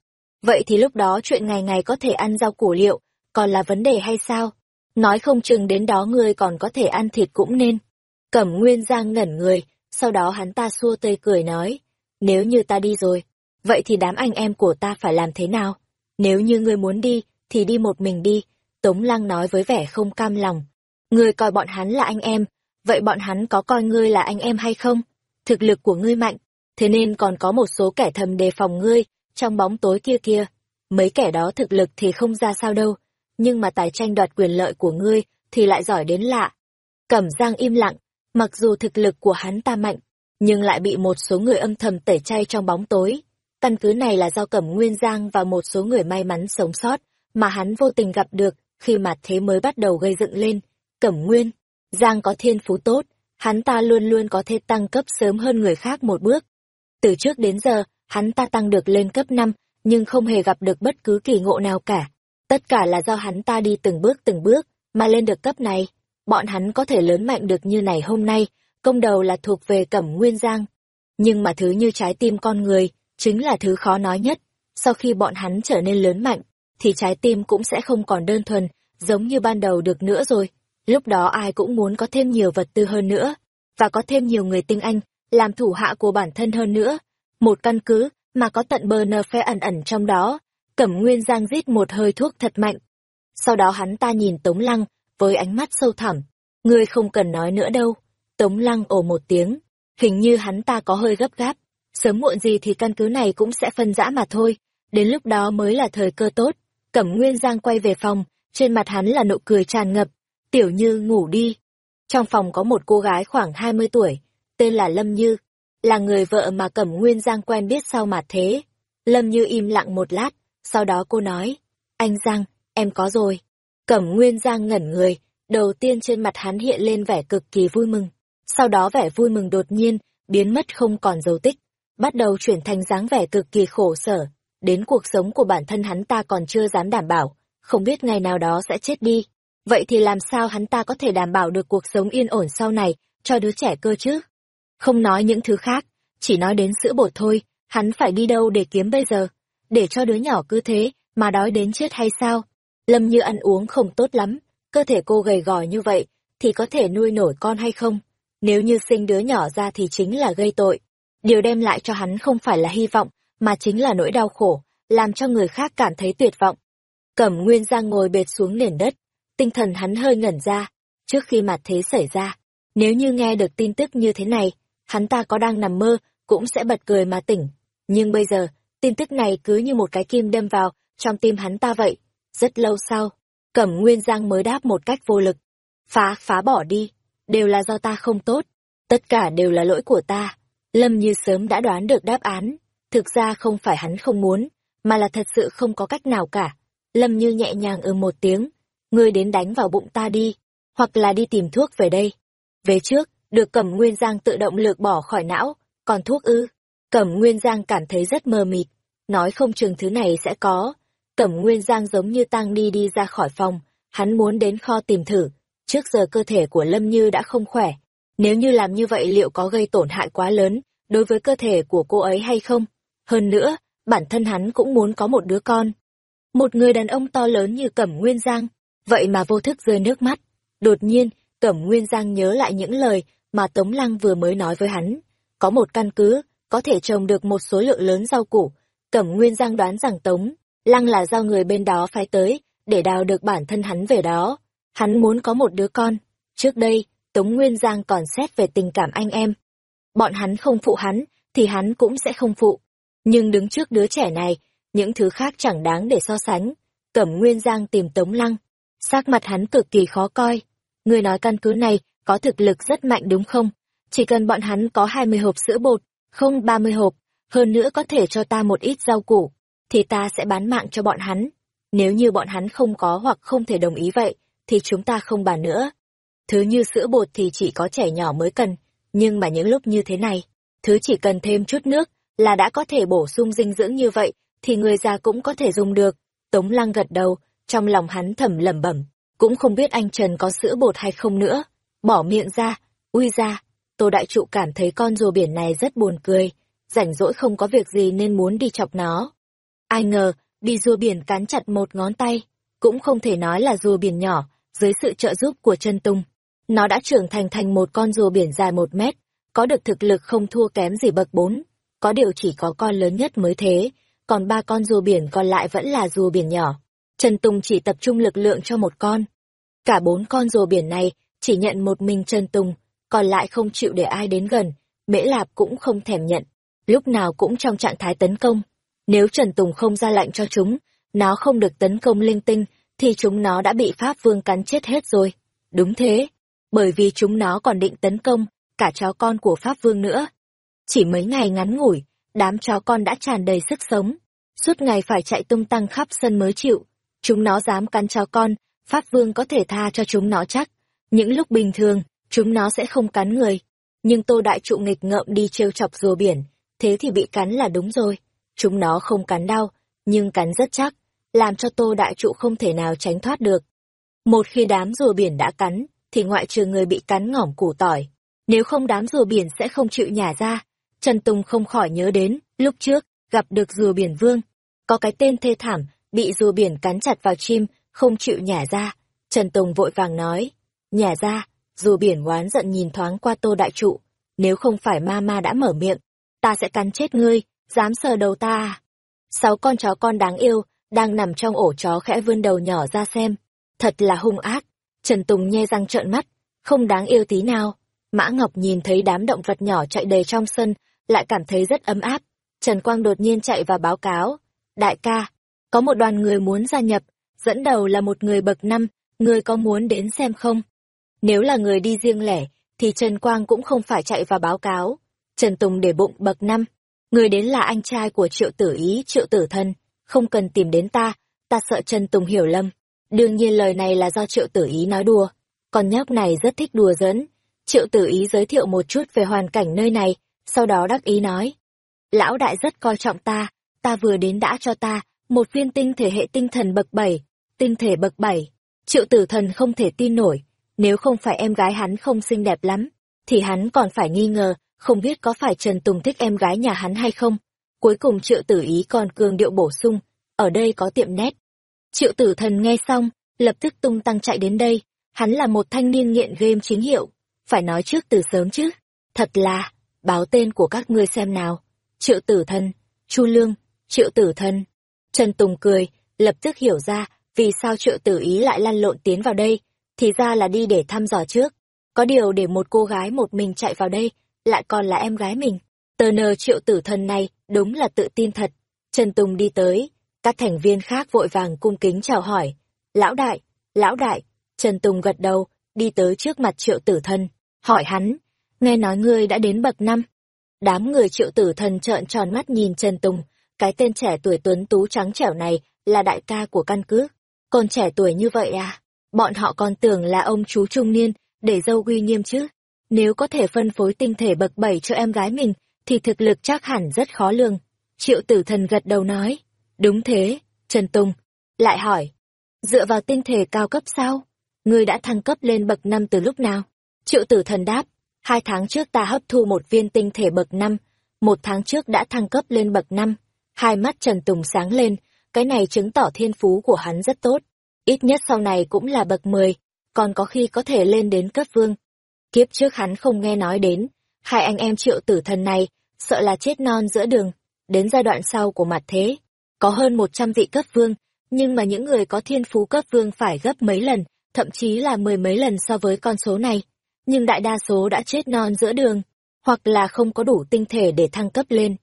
Vậy thì lúc đó chuyện ngày ngày có thể ăn rau củ liệu, còn là vấn đề hay sao? Nói không chừng đến đó ngươi còn có thể ăn thịt cũng nên. Cẩm Nguyên Giang ngẩn người, sau đó hắn ta xua tươi cười nói, nếu như ta đi rồi, vậy thì đám anh em của ta phải làm thế nào? Nếu như ngươi muốn đi, thì đi một mình đi, Tống Lăng nói với vẻ không cam lòng. Ngươi coi bọn hắn là anh em, vậy bọn hắn có coi ngươi là anh em hay không? Thực lực của ngươi mạnh, thế nên còn có một số kẻ thầm đề phòng ngươi, trong bóng tối kia kia. Mấy kẻ đó thực lực thì không ra sao đâu, nhưng mà tài tranh đoạt quyền lợi của ngươi thì lại giỏi đến lạ. Cẩm Giang im lặng, mặc dù thực lực của hắn ta mạnh, nhưng lại bị một số người âm thầm tẩy chay trong bóng tối. Căn cứ này là do Cẩm Nguyên Giang và một số người may mắn sống sót, mà hắn vô tình gặp được khi mặt thế mới bắt đầu gây dựng lên. Cẩm Nguyên, Giang có thiên phú tốt, hắn ta luôn luôn có thể tăng cấp sớm hơn người khác một bước. Từ trước đến giờ, hắn ta tăng được lên cấp 5, nhưng không hề gặp được bất cứ kỳ ngộ nào cả. Tất cả là do hắn ta đi từng bước từng bước, mà lên được cấp này. Bọn hắn có thể lớn mạnh được như này hôm nay, công đầu là thuộc về Cẩm Nguyên Giang. Nhưng mà thứ như trái tim con người, chính là thứ khó nói nhất. Sau khi bọn hắn trở nên lớn mạnh, thì trái tim cũng sẽ không còn đơn thuần, giống như ban đầu được nữa rồi. Lúc đó ai cũng muốn có thêm nhiều vật tư hơn nữa, và có thêm nhiều người tinh anh, làm thủ hạ của bản thân hơn nữa. Một căn cứ, mà có tận bờ nơ phe ẩn ẩn trong đó. Cẩm Nguyên Giang rít một hơi thuốc thật mạnh. Sau đó hắn ta nhìn Tống Lăng, với ánh mắt sâu thẳm. Ngươi không cần nói nữa đâu. Tống Lăng ồ một tiếng. Hình như hắn ta có hơi gấp gáp. Sớm muộn gì thì căn cứ này cũng sẽ phân rã mà thôi. Đến lúc đó mới là thời cơ tốt. Cẩm Nguyên Giang quay về phòng, trên mặt hắn là nụ cười tràn ngập. Tiểu Như ngủ đi. Trong phòng có một cô gái khoảng 20 tuổi, tên là Lâm Như, là người vợ mà Cẩm Nguyên Giang quen biết sau mà thế. Lâm Như im lặng một lát, sau đó cô nói, anh Giang, em có rồi. Cẩm Nguyên Giang ngẩn người, đầu tiên trên mặt hắn hiện lên vẻ cực kỳ vui mừng. Sau đó vẻ vui mừng đột nhiên, biến mất không còn dấu tích, bắt đầu chuyển thành dáng vẻ cực kỳ khổ sở. Đến cuộc sống của bản thân hắn ta còn chưa dám đảm bảo, không biết ngày nào đó sẽ chết đi. Vậy thì làm sao hắn ta có thể đảm bảo được cuộc sống yên ổn sau này, cho đứa trẻ cơ chứ? Không nói những thứ khác, chỉ nói đến sữa bột thôi, hắn phải đi đâu để kiếm bây giờ? Để cho đứa nhỏ cứ thế, mà đói đến chết hay sao? Lâm như ăn uống không tốt lắm, cơ thể cô gầy gò như vậy, thì có thể nuôi nổi con hay không? Nếu như sinh đứa nhỏ ra thì chính là gây tội. Điều đem lại cho hắn không phải là hy vọng, mà chính là nỗi đau khổ, làm cho người khác cảm thấy tuyệt vọng. Cẩm Nguyên Giang ngồi bệt xuống nền đất, tinh thần hắn hơi ngẩn ra, trước khi mặt thế xảy ra. Nếu như nghe được tin tức như thế này, hắn ta có đang nằm mơ, cũng sẽ bật cười mà tỉnh. Nhưng bây giờ, tin tức này cứ như một cái kim đâm vào trong tim hắn ta vậy. Rất lâu sau, Cẩm Nguyên Giang mới đáp một cách vô lực. Phá, phá bỏ đi, đều là do ta không tốt, tất cả đều là lỗi của ta. Lâm như sớm đã đoán được đáp án, thực ra không phải hắn không muốn, mà là thật sự không có cách nào cả. Lâm như nhẹ nhàng ừ một tiếng, ngươi đến đánh vào bụng ta đi, hoặc là đi tìm thuốc về đây. Về trước, được Cẩm Nguyên Giang tự động lược bỏ khỏi não, còn thuốc ư? Cẩm Nguyên Giang cảm thấy rất mơ mịt, nói không chừng thứ này sẽ có. Cẩm Nguyên Giang giống như tang đi đi ra khỏi phòng, hắn muốn đến kho tìm thử. Trước giờ cơ thể của Lâm Như đã không khỏe. Nếu như làm như vậy liệu có gây tổn hại quá lớn đối với cơ thể của cô ấy hay không? Hơn nữa, bản thân hắn cũng muốn có một đứa con. Một người đàn ông to lớn như Cẩm Nguyên Giang, vậy mà vô thức rơi nước mắt. Đột nhiên, Cẩm Nguyên Giang nhớ lại những lời mà Tống Lăng vừa mới nói với hắn. Có một căn cứ, có thể trồng được một số lượng lớn rau củ. Cẩm Nguyên Giang đoán rằng Tống Lăng là do người bên đó phái tới, để đào được bản thân hắn về đó. Hắn muốn có một đứa con. Trước đây, Tống Nguyên Giang còn xét về tình cảm anh em. Bọn hắn không phụ hắn, thì hắn cũng sẽ không phụ. Nhưng đứng trước đứa trẻ này, những thứ khác chẳng đáng để so sánh. Cẩm Nguyên Giang tìm Tống Lăng. Sắc mặt hắn cực kỳ khó coi. Người nói căn cứ này có thực lực rất mạnh đúng không? Chỉ cần bọn hắn có 20 hộp sữa bột, không 30 hộp, hơn nữa có thể cho ta một ít rau củ, thì ta sẽ bán mạng cho bọn hắn. Nếu như bọn hắn không có hoặc không thể đồng ý vậy, thì chúng ta không bàn nữa. Thứ như sữa bột thì chỉ có trẻ nhỏ mới cần, nhưng mà những lúc như thế này, thứ chỉ cần thêm chút nước là đã có thể bổ sung dinh dưỡng như vậy, thì người già cũng có thể dùng được. Tống lăng gật đầu, trong lòng hắn thầm lẩm bẩm, cũng không biết anh Trần có sữa bột hay không nữa. Bỏ miệng ra, ui ra, Tô Đại Trụ cảm thấy con rùa biển này rất buồn cười, rảnh rỗi không có việc gì nên muốn đi chọc nó. Ai ngờ, đi rùa biển cắn chặt một ngón tay, cũng không thể nói là rùa biển nhỏ, dưới sự trợ giúp của chân tung. Nó đã trưởng thành thành một con rùa biển dài một mét, có được thực lực không thua kém gì bậc bốn. Có điều chỉ có con lớn nhất mới thế, còn ba con rùa biển còn lại vẫn là rùa biển nhỏ. Trần Tùng chỉ tập trung lực lượng cho một con. Cả bốn con rùa biển này chỉ nhận một mình Trần Tùng, còn lại không chịu để ai đến gần. Mễ Lạp cũng không thèm nhận, lúc nào cũng trong trạng thái tấn công. Nếu Trần Tùng không ra lệnh cho chúng, nó không được tấn công linh tinh, thì chúng nó đã bị Pháp Vương cắn chết hết rồi. Đúng thế, bởi vì chúng nó còn định tấn công cả chó con của Pháp Vương nữa. Chỉ mấy ngày ngắn ngủi, đám chó con đã tràn đầy sức sống. Suốt ngày phải chạy tung tăng khắp sân mới chịu. Chúng nó dám cắn chó con, Pháp Vương có thể tha cho chúng nó chắc. Những lúc bình thường, chúng nó sẽ không cắn người. Nhưng Tô Đại Trụ nghịch ngợm đi trêu chọc rùa biển, thế thì bị cắn là đúng rồi. Chúng nó không cắn đau, nhưng cắn rất chắc, làm cho Tô Đại Trụ không thể nào tránh thoát được. Một khi đám rùa biển đã cắn, thì ngoại trừ người bị cắn ngỏm củ tỏi. Nếu không đám rùa biển sẽ không chịu nhả ra. Trần Tùng không khỏi nhớ đến, lúc trước, gặp được rùa biển vương. Có cái tên thê thảm, bị rùa biển cắn chặt vào chim, không chịu nhả ra. Trần Tùng vội vàng nói, nhả ra, rùa biển oán giận nhìn thoáng qua tô đại trụ. Nếu không phải ma ma đã mở miệng, ta sẽ cắn chết ngươi, dám sờ đầu ta à? Sáu con chó con đáng yêu, đang nằm trong ổ chó khẽ vươn đầu nhỏ ra xem. Thật là hung ác. Trần Tùng nhe răng trợn mắt, không đáng yêu tí nào. Mã Ngọc nhìn thấy đám động vật nhỏ chạy đầy trong sân, lại cảm thấy rất ấm áp. Trần Quang đột nhiên chạy vào báo cáo. Đại ca, có một đoàn người muốn gia nhập, dẫn đầu là một người bậc năm, người có muốn đến xem không? Nếu là người đi riêng lẻ, thì Trần Quang cũng không phải chạy vào báo cáo. Trần Tùng để bụng bậc năm. Người đến là anh trai của triệu tử ý, triệu tử thân. Không cần tìm đến ta, ta sợ Trần Tùng hiểu lầm. Đương nhiên lời này là do triệu tử ý nói đùa. Con nhóc này rất thích đùa giỡn. Triệu tử ý giới thiệu một chút về hoàn cảnh nơi này, sau đó đắc ý nói. Lão đại rất coi trọng ta, ta vừa đến đã cho ta một viên tinh thể hệ tinh thần bậc bảy, tinh thể bậc bảy. Triệu tử thần không thể tin nổi, nếu không phải em gái hắn không xinh đẹp lắm, thì hắn còn phải nghi ngờ, không biết có phải Trần Tùng thích em gái nhà hắn hay không. Cuối cùng triệu tử ý còn cường điệu bổ sung, ở đây có tiệm nét. Triệu tử thần nghe xong, lập tức tung tăng chạy đến đây, hắn là một thanh niên nghiện game chính hiệu, phải nói trước từ sớm chứ. Thật là, báo tên của các ngươi xem nào. Triệu tử thân, Chu Lương, Triệu tử thân, Trần Tùng cười, lập tức hiểu ra vì sao Triệu tử ý lại lăn lộn tiến vào đây, thì ra là đi để thăm dò trước. Có điều để một cô gái một mình chạy vào đây, lại còn là em gái mình. Tờ nờ triệu tử thân này đúng là tự tin thật. Trần Tùng đi tới, các thành viên khác vội vàng cung kính chào hỏi. Lão đại, lão đại, Trần Tùng gật đầu, đi tới trước mặt triệu tử thân, hỏi hắn, nghe nói ngươi đã đến bậc năm. Đám người triệu tử thần trợn tròn mắt nhìn Trần Tùng, cái tên trẻ tuổi tuấn tú trắng trẻo này là đại ca của căn cứ. Còn trẻ tuổi như vậy à? Bọn họ còn tưởng là ông chú trung niên, để dâu uy nghiêm chứ. Nếu có thể phân phối tinh thể bậc bảy cho em gái mình, thì thực lực chắc hẳn rất khó lường. Triệu tử thần gật đầu nói. Đúng thế, Trần Tùng. Lại hỏi. Dựa vào tinh thể cao cấp sao? Ngươi đã thăng cấp lên bậc năm từ lúc nào? Triệu tử thần đáp, hai tháng trước ta hấp thu một viên tinh thể bậc năm, một tháng trước đã thăng cấp lên bậc năm. Hai mắt Trần Tùng sáng lên, cái này chứng tỏ thiên phú của hắn rất tốt. Ít nhất sau này cũng là bậc mười, còn có khi có thể lên đến cấp vương. Kiếp trước hắn không nghe nói đến, hai anh em triệu tử thần này, sợ là chết non giữa đường. Đến giai đoạn sau của mặt thế, có hơn một trăm vị cấp vương, nhưng mà những người có thiên phú cấp vương phải gấp mấy lần, thậm chí là mười mấy lần so với con số này. Nhưng đại đa số đã chết non giữa đường, hoặc là không có đủ tinh thể để thăng cấp lên.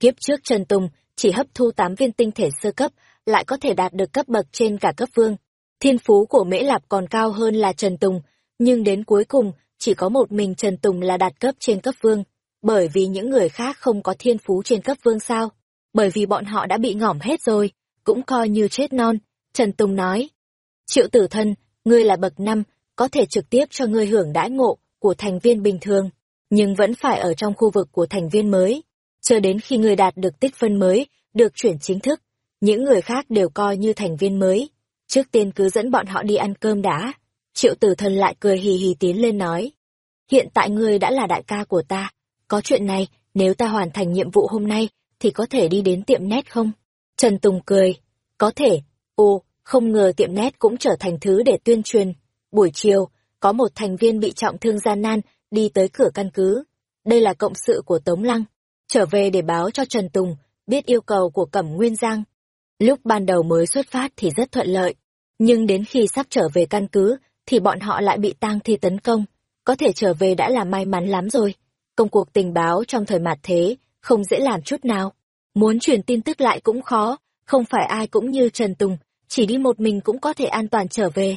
Kiếp trước Trần Tùng chỉ hấp thu 8 viên tinh thể sơ cấp, lại có thể đạt được cấp bậc trên cả cấp vương. Thiên phú của Mễ Lạp còn cao hơn là Trần Tùng, nhưng đến cuối cùng, chỉ có một mình Trần Tùng là đạt cấp trên cấp vương. Bởi vì những người khác không có thiên phú trên cấp vương sao? Bởi vì bọn họ đã bị ngỏm hết rồi, cũng coi như chết non. Trần Tùng nói, Triệu tử thân, ngươi là bậc năm, có thể trực tiếp cho ngươi hưởng đãi ngộ của thành viên bình thường, nhưng vẫn phải ở trong khu vực của thành viên mới. Chờ đến khi ngươi đạt được tích phân mới, được chuyển chính thức, những người khác đều coi như thành viên mới. Trước tiên cứ dẫn bọn họ đi ăn cơm đã. Triệu tử thần lại cười hì hì tiến lên nói. Hiện tại ngươi đã là đại ca của ta. Có chuyện này, nếu ta hoàn thành nhiệm vụ hôm nay, thì có thể đi đến tiệm nét không? Trần Tùng cười. Có thể. Ồ, không ngờ tiệm nét cũng trở thành thứ để tuyên truyền. Buổi chiều, có một thành viên bị trọng thương gian nan, đi tới cửa căn cứ. Đây là cộng sự của Tống Lăng. Trở về để báo cho Trần Tùng, biết yêu cầu của Cẩm Nguyên Giang. Lúc ban đầu mới xuất phát thì rất thuận lợi, nhưng đến khi sắp trở về căn cứ, thì bọn họ lại bị tang thi tấn công. Có thể trở về đã là may mắn lắm rồi. Công cuộc tình báo trong thời mạt thế, không dễ làm chút nào. Muốn truyền tin tức lại cũng khó, không phải ai cũng như Trần Tùng, chỉ đi một mình cũng có thể an toàn trở về.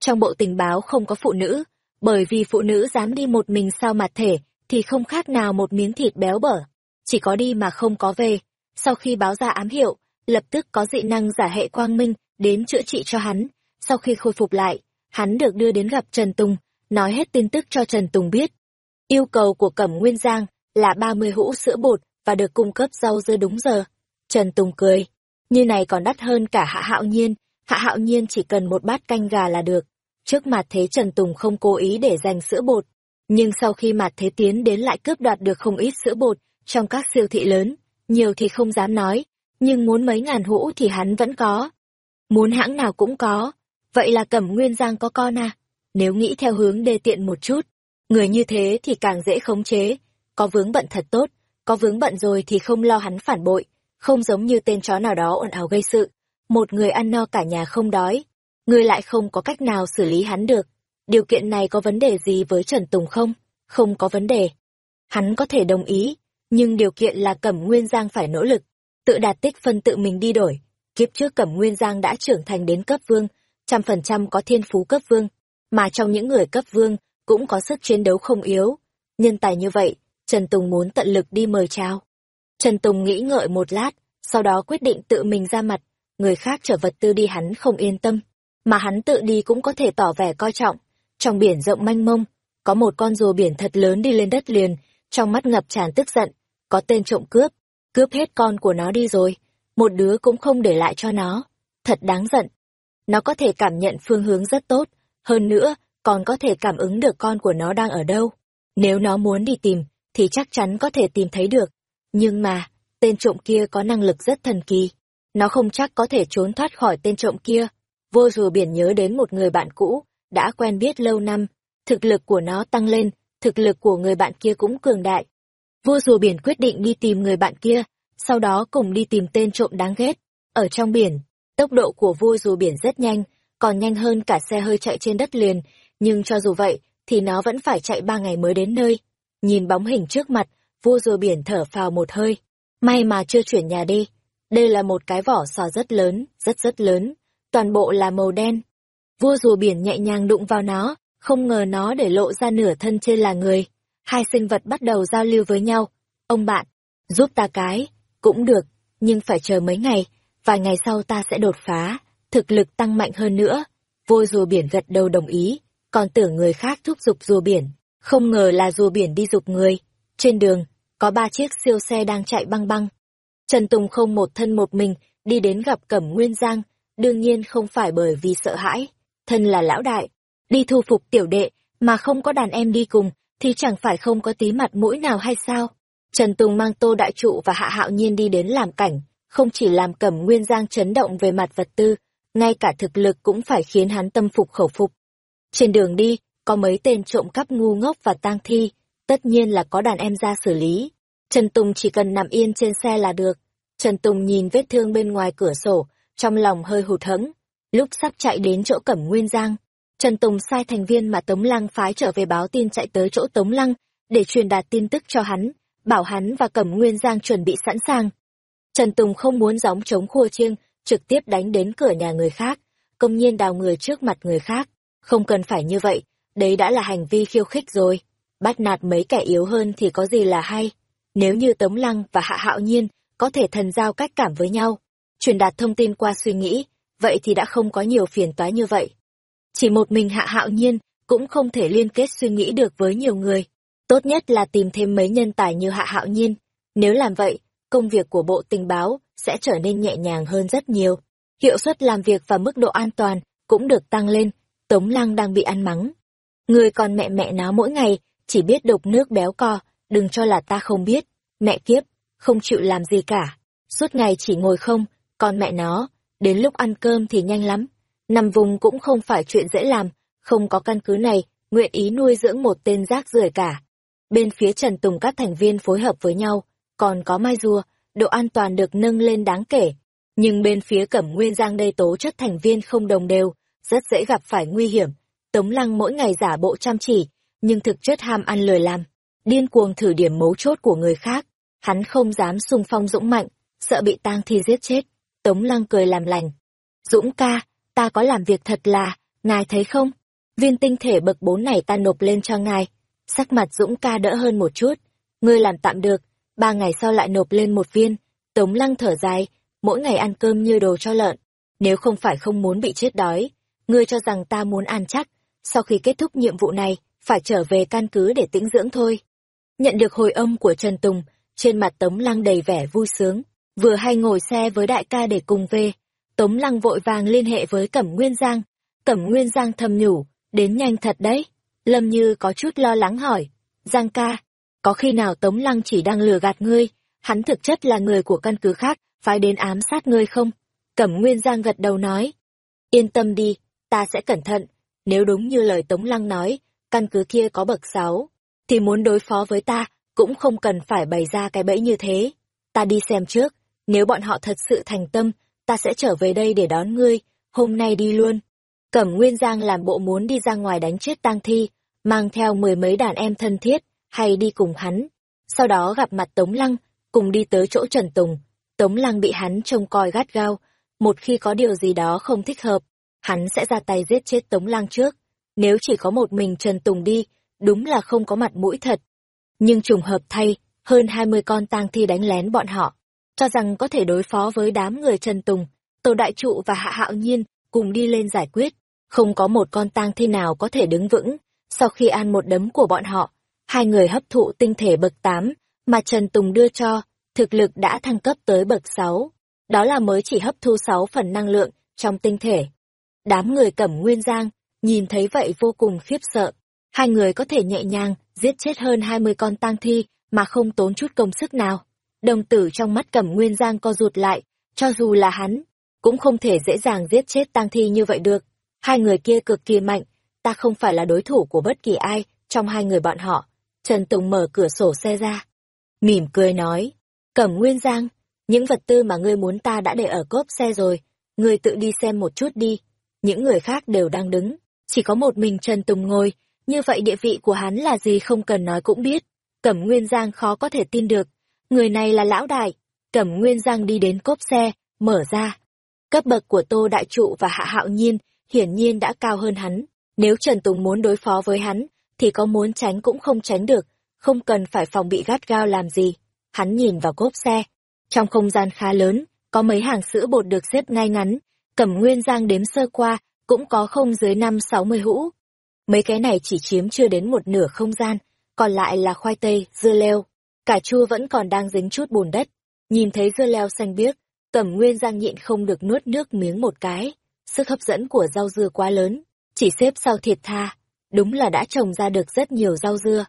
Trong bộ tình báo không có phụ nữ, bởi vì phụ nữ dám đi một mình sao mặt thể, thì không khác nào một miếng thịt béo bở. Chỉ có đi mà không có về. Sau khi báo ra ám hiệu, lập tức có dị năng giả hệ quang minh đến chữa trị cho hắn. Sau khi khôi phục lại, hắn được đưa đến gặp Trần Tùng, nói hết tin tức cho Trần Tùng biết. Yêu cầu của Cẩm Nguyên Giang là 30 hũ sữa bột và được cung cấp rau dưa đúng giờ. Trần Tùng cười, như này còn đắt hơn cả Hạ Hạo Nhiên, Hạ Hạo Nhiên chỉ cần một bát canh gà là được. Trước mặt thế Trần Tùng không cố ý để dành sữa bột, nhưng sau khi mặt thế tiến đến lại cướp đoạt được không ít sữa bột trong các siêu thị lớn, nhiều thì không dám nói, nhưng muốn mấy ngàn hũ thì hắn vẫn có. Muốn hãng nào cũng có, vậy là Cẩm Nguyên Giang có con à? Nếu nghĩ theo hướng đê tiện một chút, người như thế thì càng dễ khống chế, có vướng bận thật tốt, có vướng bận rồi thì không lo hắn phản bội, không giống như tên chó nào đó ồn ào gây sự. Một người ăn no cả nhà không đói, người lại không có cách nào xử lý hắn được. Điều kiện này có vấn đề gì với Trần Tùng không? Không có vấn đề. Hắn có thể đồng ý, nhưng điều kiện là Cẩm Nguyên Giang phải nỗ lực, tự đạt tích phân tự mình đi đổi. Kiếp trước Cẩm Nguyên Giang đã trưởng thành đến cấp vương, trăm phần trăm có thiên phú cấp vương, mà trong những người cấp vương cũng có sức chiến đấu không yếu. Nhân tài như vậy, Trần Tùng muốn tận lực đi mời chào. Trần Tùng nghĩ ngợi một lát, sau đó quyết định tự mình ra mặt, người khác chở vật tư đi hắn không yên tâm, mà hắn tự đi cũng có thể tỏ vẻ coi trọng. Trong biển rộng manh mông, có một con rùa biển thật lớn đi lên đất liền, trong mắt ngập tràn tức giận, có tên trộm cướp, cướp hết con của nó đi rồi, một đứa cũng không để lại cho nó, thật đáng giận. Nó có thể cảm nhận phương hướng rất tốt, hơn nữa, còn có thể cảm ứng được con của nó đang ở đâu. Nếu nó muốn đi tìm, thì chắc chắn có thể tìm thấy được. Nhưng mà, tên trộm kia có năng lực rất thần kỳ. Nó không chắc có thể trốn thoát khỏi tên trộm kia. Vô rùa biển nhớ đến một người bạn cũ, đã quen biết lâu năm. Thực lực của nó tăng lên, thực lực của người bạn kia cũng cường đại. Vua rùa biển quyết định đi tìm người bạn kia, sau đó cùng đi tìm tên trộm đáng ghét. Ở trong biển, tốc độ của vua rùa biển rất nhanh, còn nhanh hơn cả xe hơi chạy trên đất liền, nhưng cho dù vậy, thì nó vẫn phải chạy ba ngày mới đến nơi. Nhìn bóng hình trước mặt, vua rùa biển thở phào một hơi. May mà chưa chuyển nhà đi. Đây là một cái vỏ sò rất lớn, rất rất lớn. Toàn bộ là màu đen. Vua rùa biển nhẹ nhàng đụng vào nó, không ngờ nó để lộ ra nửa thân trên là người. Hai sinh vật bắt đầu giao lưu với nhau. Ông bạn, giúp ta cái, cũng được, nhưng phải chờ mấy ngày, vài ngày sau ta sẽ đột phá, thực lực tăng mạnh hơn nữa. Vua rùa biển gật đầu đồng ý, còn tưởng người khác thúc giục rùa biển, không ngờ là rùa biển đi dục người. Trên đường, có ba chiếc siêu xe đang chạy băng băng. Trần Tùng không một thân một mình, đi đến gặp Cẩm Nguyên Giang, đương nhiên không phải bởi vì sợ hãi, thân là lão đại, đi thu phục tiểu đệ, mà không có đàn em đi cùng, thì chẳng phải không có tí mặt mũi nào hay sao? Trần Tùng mang Tô Đại Trụ và Hạ Hạo Nhiên đi đến làm cảnh, không chỉ làm cẩm nguyên giang chấn động về mặt vật tư, ngay cả thực lực cũng phải khiến hắn tâm phục khẩu phục. Trên đường đi, có mấy tên trộm cắp ngu ngốc và tang thi, tất nhiên là có đàn em ra xử lý. Trần Tùng chỉ cần nằm yên trên xe là được. Trần Tùng nhìn vết thương bên ngoài cửa sổ, trong lòng hơi hụt hẫng. Lúc sắp chạy đến chỗ Cẩm Nguyên Giang, Trần Tùng sai thành viên mà Tống Lăng phái trở về báo tin chạy tới chỗ Tống Lăng, để truyền đạt tin tức cho hắn, bảo hắn và Cẩm Nguyên Giang chuẩn bị sẵn sàng. Trần Tùng không muốn gióng chống khua chiêng, trực tiếp đánh đến cửa nhà người khác, công nhiên đào người trước mặt người khác. Không cần phải như vậy, đấy đã là hành vi khiêu khích rồi. Bắt nạt mấy kẻ yếu hơn thì có gì là hay. Nếu như Tống Lăng và Hạ Hạo Nhiên có thể thần giao cách cảm với nhau, truyền đạt thông tin qua suy nghĩ, vậy thì đã không có nhiều phiền toái như vậy. Chỉ một mình Hạ Hạo Nhiên cũng không thể liên kết suy nghĩ được với nhiều người. Tốt nhất là tìm thêm mấy nhân tài như Hạ Hạo Nhiên. Nếu làm vậy, công việc của Bộ Tình báo sẽ trở nên nhẹ nhàng hơn rất nhiều. Hiệu suất làm việc và mức độ an toàn cũng được tăng lên. Tống Lăng đang bị ăn mắng. Người còn mẹ mẹ nó mỗi ngày, chỉ biết đục nước béo co, đừng cho là ta không biết. Mẹ kiếp, không chịu làm gì cả. Suốt ngày chỉ ngồi không, còn mẹ nó, đến lúc ăn cơm thì nhanh lắm. Nằm vùng cũng không phải chuyện dễ làm, không có căn cứ này, nguyện ý nuôi dưỡng một tên rác rưởi cả. Bên phía Trần Tùng các thành viên phối hợp với nhau, còn có mai rùa, độ an toàn được nâng lên đáng kể. Nhưng bên phía Cẩm Nguyên Giang đây tố chất thành viên không đồng đều, rất dễ gặp phải nguy hiểm. Tống Lăng mỗi ngày giả bộ chăm chỉ, nhưng thực chất ham ăn lười làm, điên cuồng thử điểm mấu chốt của người khác. Hắn không dám sung phong dũng mạnh, sợ bị tang thi giết chết. Tống Lăng cười làm lành. Dũng ca, ta có làm việc thật là, ngài thấy không? Viên tinh thể bậc bốn này ta nộp lên cho ngài. Sắc mặt Dũng ca đỡ hơn một chút. Ngươi làm tạm được, ba ngày sau lại nộp lên một viên. Tống lăng thở dài, mỗi ngày ăn cơm như đồ cho lợn. Nếu không phải không muốn bị chết đói, ngươi cho rằng ta muốn ăn chắc, sau khi kết thúc nhiệm vụ này, phải trở về căn cứ để tĩnh dưỡng thôi. Nhận được hồi âm của Trần Tùng, trên mặt Tống Lăng đầy vẻ vui sướng, vừa hay ngồi xe với đại ca để cùng về. Tống Lăng vội vàng liên hệ với Cẩm Nguyên Giang. Cẩm Nguyên Giang thầm nhủ, đến nhanh thật đấy. Lâm Như có chút lo lắng hỏi, Giang ca, có khi nào Tống Lăng chỉ đang lừa gạt ngươi, hắn thực chất là người của căn cứ khác, phải đến ám sát ngươi không? Cẩm Nguyên Giang gật đầu nói, yên tâm đi, ta sẽ cẩn thận, nếu đúng như lời Tống Lăng nói, căn cứ kia có bậc sáu, thì muốn đối phó với ta, cũng không cần phải bày ra cái bẫy như thế. Ta đi xem trước, nếu bọn họ thật sự thành tâm, ta sẽ trở về đây để đón ngươi, hôm nay đi luôn. Cẩm Nguyên Giang làm bộ muốn đi ra ngoài đánh chết tang thi, mang theo mười mấy đàn em thân thiết, hay đi cùng hắn. Sau đó gặp mặt Tống Lăng, cùng đi tới chỗ Trần Tùng. Tống Lăng bị hắn trông coi gắt gao, một khi có điều gì đó không thích hợp, hắn sẽ ra tay giết chết Tống Lăng trước. Nếu chỉ có một mình Trần Tùng đi, đúng là không có mặt mũi thật. Nhưng trùng hợp thay, hơn hai mươi con tang thi đánh lén bọn họ, cho rằng có thể đối phó với đám người Trần Tùng, Tô Đại Trụ và Hạ Hạo Nhiên cùng đi lên giải quyết. Không có một con tang thi nào có thể đứng vững, sau khi ăn một đấm của bọn họ, hai người hấp thụ tinh thể bậc 8 mà Trần Tùng đưa cho, thực lực đã thăng cấp tới bậc 6. Đó là mới chỉ hấp thu 6 phần năng lượng trong tinh thể. Đám người cẩm nguyên giang, nhìn thấy vậy vô cùng khiếp sợ. Hai người có thể nhẹ nhàng giết chết hơn 20 con tang thi mà không tốn chút công sức nào. Đồng tử trong mắt cẩm nguyên giang co rụt lại, cho dù là hắn, cũng không thể dễ dàng giết chết tang thi như vậy được. Hai người kia cực kỳ mạnh, ta không phải là đối thủ của bất kỳ ai trong hai người bọn họ. Trần Tùng mở cửa sổ xe ra. Mỉm cười nói, Cẩm Nguyên Giang, những vật tư mà ngươi muốn ta đã để ở cốp xe rồi, ngươi tự đi xem một chút đi. Những người khác đều đang đứng, chỉ có một mình Trần Tùng ngồi, như vậy địa vị của hắn là gì không cần nói cũng biết. Cẩm Nguyên Giang khó có thể tin được, người này là lão đại. Cẩm Nguyên Giang đi đến cốp xe, mở ra. Cấp bậc của Tô Đại Trụ và Hạ Hạo Nhiên hiển nhiên đã cao hơn hắn. Nếu Trần Tùng muốn đối phó với hắn, thì có muốn tránh cũng không tránh được, không cần phải phòng bị gắt gao làm gì. Hắn nhìn vào cốp xe. Trong không gian khá lớn, có mấy hàng sữa bột được xếp ngay ngắn, cẩm nguyên giang đếm sơ qua, cũng có không dưới năm sáu mươi hũ. Mấy cái này chỉ chiếm chưa đến một nửa không gian, còn lại là khoai tây, dưa leo. Cà chua vẫn còn đang dính chút bùn đất. Nhìn thấy dưa leo xanh biếc, Cẩm Nguyên Giang nhịn không được nuốt nước miếng một cái, sức hấp dẫn của rau dưa quá lớn, chỉ xếp sau thiệt tha, đúng là đã trồng ra được rất nhiều rau dưa.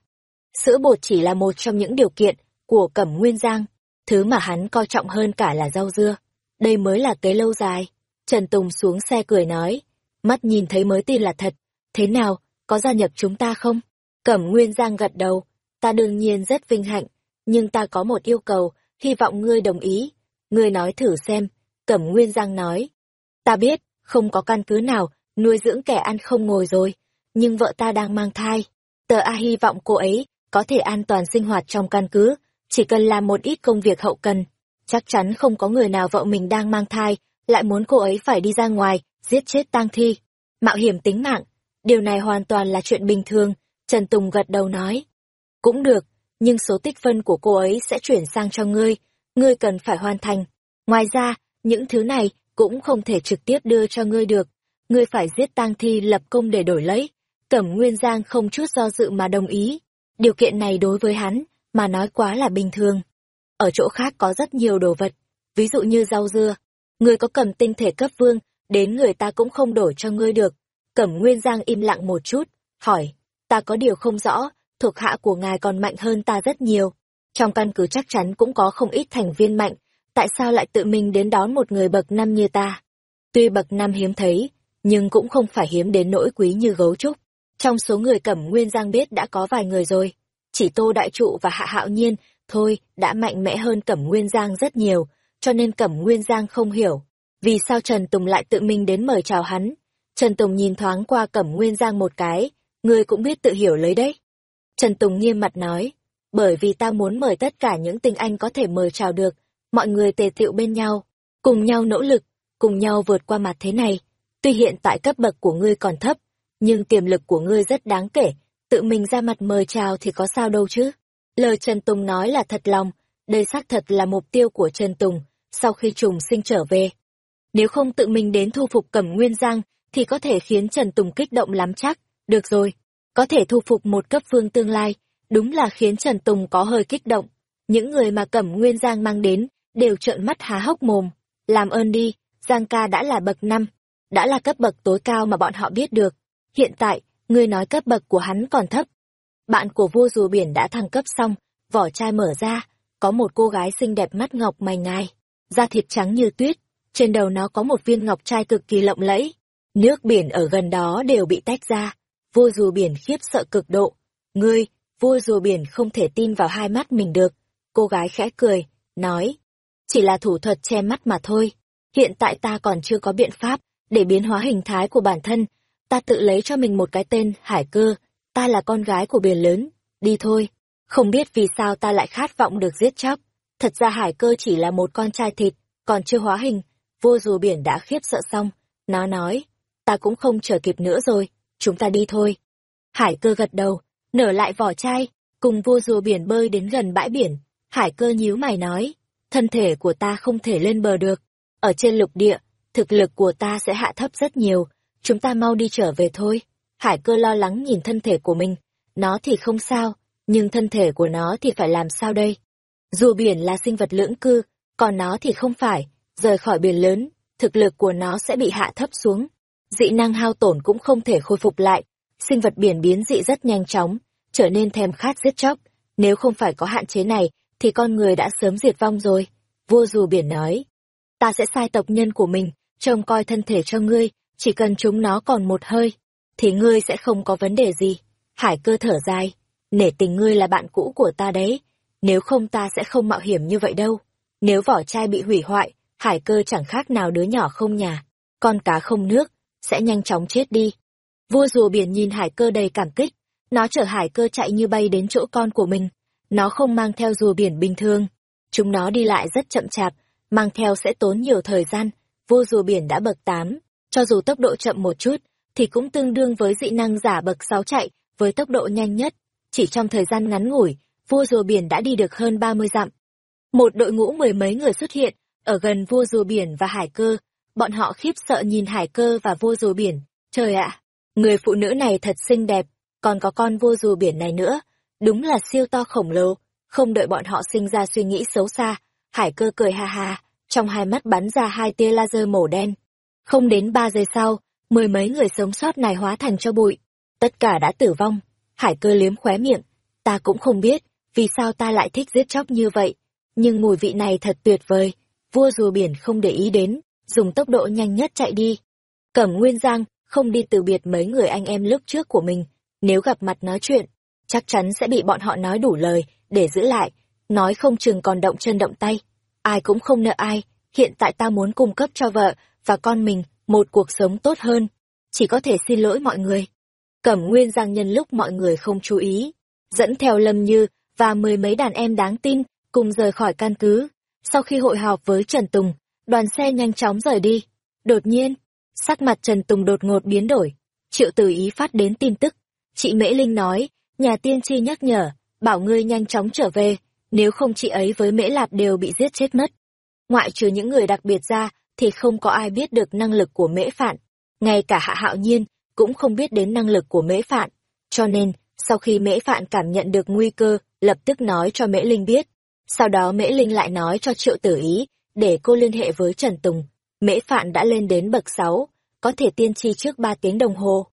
Sữa bột chỉ là một trong những điều kiện của Cẩm Nguyên Giang, thứ mà hắn coi trọng hơn cả là rau dưa. Đây mới là kế lâu dài. Trần Tùng xuống xe cười nói, mắt nhìn thấy mới tin là thật. Thế nào, có gia nhập chúng ta không? Cẩm Nguyên Giang gật đầu, ta đương nhiên rất vinh hạnh, nhưng ta có một yêu cầu, hy vọng ngươi đồng ý. Ngươi nói thử xem, Cẩm Nguyên Giang nói. Ta biết, không có căn cứ nào, nuôi dưỡng kẻ ăn không ngồi rồi, nhưng vợ ta đang mang thai. Tờ A hy vọng cô ấy có thể an toàn sinh hoạt trong căn cứ, chỉ cần làm một ít công việc hậu cần. Chắc chắn không có người nào vợ mình đang mang thai, lại muốn cô ấy phải đi ra ngoài, giết chết tang thi, mạo hiểm tính mạng. Điều này hoàn toàn là chuyện bình thường, Trần Tùng gật đầu nói. Cũng được, nhưng số tích phân của cô ấy sẽ chuyển sang cho ngươi, ngươi cần phải hoàn thành. Ngoài ra, những thứ này cũng không thể trực tiếp đưa cho ngươi được. Ngươi phải giết tang thi lập công để đổi lấy. Cẩm Nguyên Giang không chút do dự mà đồng ý. Điều kiện này đối với hắn, mà nói quá là bình thường. Ở chỗ khác có rất nhiều đồ vật, ví dụ như rau dưa. Ngươi có cầm tinh thể cấp vương, đến người ta cũng không đổi cho ngươi được. Cẩm Nguyên Giang im lặng một chút, hỏi, ta có điều không rõ, thuộc hạ của ngài còn mạnh hơn ta rất nhiều. Trong căn cứ chắc chắn cũng có không ít thành viên mạnh, tại sao lại tự mình đến đón một người bậc năm như ta? Tuy bậc năm hiếm thấy, nhưng cũng không phải hiếm đến nỗi quý như gấu trúc. Trong số người Cẩm Nguyên Giang biết đã có vài người rồi, chỉ Tô Đại Trụ và Hạ Hạo Nhiên, thôi, đã mạnh mẽ hơn Cẩm Nguyên Giang rất nhiều, cho nên Cẩm Nguyên Giang không hiểu, vì sao Trần Tùng lại tự mình đến mời chào hắn. Trần Tùng nhìn thoáng qua Cẩm Nguyên Giang một cái, người cũng biết tự hiểu lấy đấy. Trần Tùng nghiêm mặt nói, bởi vì ta muốn mời tất cả những tình anh có thể mời chào được, mọi người tề tiệu bên nhau, cùng nhau nỗ lực, cùng nhau vượt qua mặt thế này. Tuy hiện tại cấp bậc của ngươi còn thấp, nhưng tiềm lực của ngươi rất đáng kể, tự mình ra mặt mời chào thì có sao đâu chứ. Lời Trần Tùng nói là thật lòng, đây xác thật là mục tiêu của Trần Tùng, sau khi trùng sinh trở về. Nếu không tự mình đến thu phục Cẩm Nguyên Giang, thì có thể khiến Trần Tùng kích động lắm chắc. Được rồi, có thể thu phục một cấp vương tương lai, đúng là khiến Trần Tùng có hơi kích động. Những người mà Cẩm Nguyên Giang mang đến, đều trợn mắt há hốc mồm. Làm ơn đi, Giang ca đã là bậc năm, đã là cấp bậc tối cao mà bọn họ biết được. Hiện tại, ngươi nói cấp bậc của hắn còn thấp. Bạn của vua rùa biển đã thăng cấp xong, vỏ chai mở ra, có một cô gái xinh đẹp mắt ngọc mày ngài, da thịt trắng như tuyết, trên đầu nó có một viên ngọc trai cực kỳ lộng lẫy. Nước biển ở gần đó đều bị tách ra, vua rùa biển khiếp sợ cực độ. Ngươi, vua rùa biển không thể tin vào hai mắt mình được. Cô gái khẽ cười, nói, chỉ là thủ thuật che mắt mà thôi. Hiện tại ta còn chưa có biện pháp để biến hóa hình thái của bản thân. Ta tự lấy cho mình một cái tên hải cơ. Ta là con gái của biển lớn. Đi thôi. Không biết vì sao ta lại khát vọng được giết chóc. Thật ra hải cơ chỉ là một con trai thịt còn chưa hóa hình. Vua rùa biển đã khiếp sợ xong. Nó nói ta cũng không chờ kịp nữa rồi chúng ta đi thôi hải cơ gật đầu nở lại vỏ chai cùng vua rùa biển bơi đến gần bãi biển hải cơ nhíu mày nói thân thể của ta không thể lên bờ được ở trên lục địa thực lực của ta sẽ hạ thấp rất nhiều chúng ta mau đi trở về thôi. Hải cơ lo lắng nhìn thân thể của mình, nó thì không sao, nhưng thân thể của nó thì phải làm sao đây? Rùa biển là sinh vật lưỡng cư, còn nó thì không phải, rời khỏi biển lớn, thực lực của nó sẽ bị hạ thấp xuống. Dị năng hao tổn cũng không thể khôi phục lại, sinh vật biển biến dị rất nhanh chóng, trở nên thèm khát giết chóc, nếu không phải có hạn chế này, thì con người đã sớm diệt vong rồi. Vua rùa biển nói, ta sẽ sai tộc nhân của mình, trông coi thân thể cho ngươi, chỉ cần chúng nó còn một hơi, thì ngươi sẽ không có vấn đề gì. Hải cơ thở dài, nể tình ngươi là bạn cũ của ta đấy, nếu không ta sẽ không mạo hiểm như vậy đâu. Nếu vỏ chai bị hủy hoại, hải cơ chẳng khác nào đứa nhỏ không nhà, con cá không nước, sẽ nhanh chóng chết đi. Vua rùa biển nhìn hải cơ đầy cảm kích, nó chở hải cơ chạy như bay đến chỗ con của mình. Nó không mang theo rùa biển bình thường. Chúng nó đi lại rất chậm chạp, mang theo sẽ tốn nhiều thời gian. Vua rùa biển đã bậc tám cho dù tốc độ chậm một chút, thì cũng tương đương với dị năng giả bậc 6 chạy với tốc độ nhanh nhất. Chỉ trong thời gian ngắn ngủi, vua rùa biển đã đi được hơn 30 dặm. Một đội ngũ mười mấy người xuất hiện, ở gần vua rùa biển và hải cơ. Bọn họ khiếp sợ nhìn hải cơ và vua rùa biển. Trời ạ, người phụ nữ này thật xinh đẹp, còn có con vua rùa biển này nữa. Đúng là siêu to khổng lồ, không đợi bọn họ sinh ra suy nghĩ xấu xa. Hải cơ cười ha ha, trong hai mắt bắn ra hai tia laser màu đen. Không đến ba giây sau, mười mấy người sống sót này hóa thành cho bụi. Tất cả đã tử vong. Hải cơ liếm khóe miệng. Ta cũng không biết, vì sao ta lại thích giết chóc như vậy. Nhưng mùi vị này thật tuyệt vời. Vua rùa biển không để ý đến, dùng tốc độ nhanh nhất chạy đi. Cẩm Nguyên Giang không đi từ biệt mấy người anh em lúc trước của mình. Nếu gặp mặt nói chuyện, chắc chắn sẽ bị bọn họ nói đủ lời để giữ lại. Nói không chừng còn động chân động tay. Ai cũng không nợ ai. Hiện tại ta muốn cung cấp cho vợ và con mình một cuộc sống tốt hơn. Chỉ có thể xin lỗi mọi người. Cẩm Nguyên Giang nhân lúc mọi người không chú ý, dẫn theo Lâm Như và mười mấy đàn em đáng tin cùng rời khỏi căn cứ. Sau khi hội họp với Trần Tùng, đoàn xe nhanh chóng rời đi. Đột nhiên, sắc mặt Trần Tùng đột ngột biến đổi. Triệu Tử Ý phát đến tin tức. Chị Mễ Linh nói, nhà tiên tri nhắc nhở, bảo ngươi nhanh chóng trở về, nếu không chị ấy với Mễ Lạp đều bị giết chết mất. Ngoại trừ những người đặc biệt ra, thì không có ai biết được năng lực của Mễ Phạn. Ngay cả Hạ Hạo Nhiên cũng không biết đến năng lực của Mễ Phạn. Cho nên, sau khi Mễ Phạn cảm nhận được nguy cơ, lập tức nói cho Mễ Linh biết. Sau đó Mễ Linh lại nói cho Triệu Tử Ý, để cô liên hệ với Trần Tùng. Mễ Phạn đã lên đến bậc 6, có thể tiên tri trước 3 tiếng đồng hồ.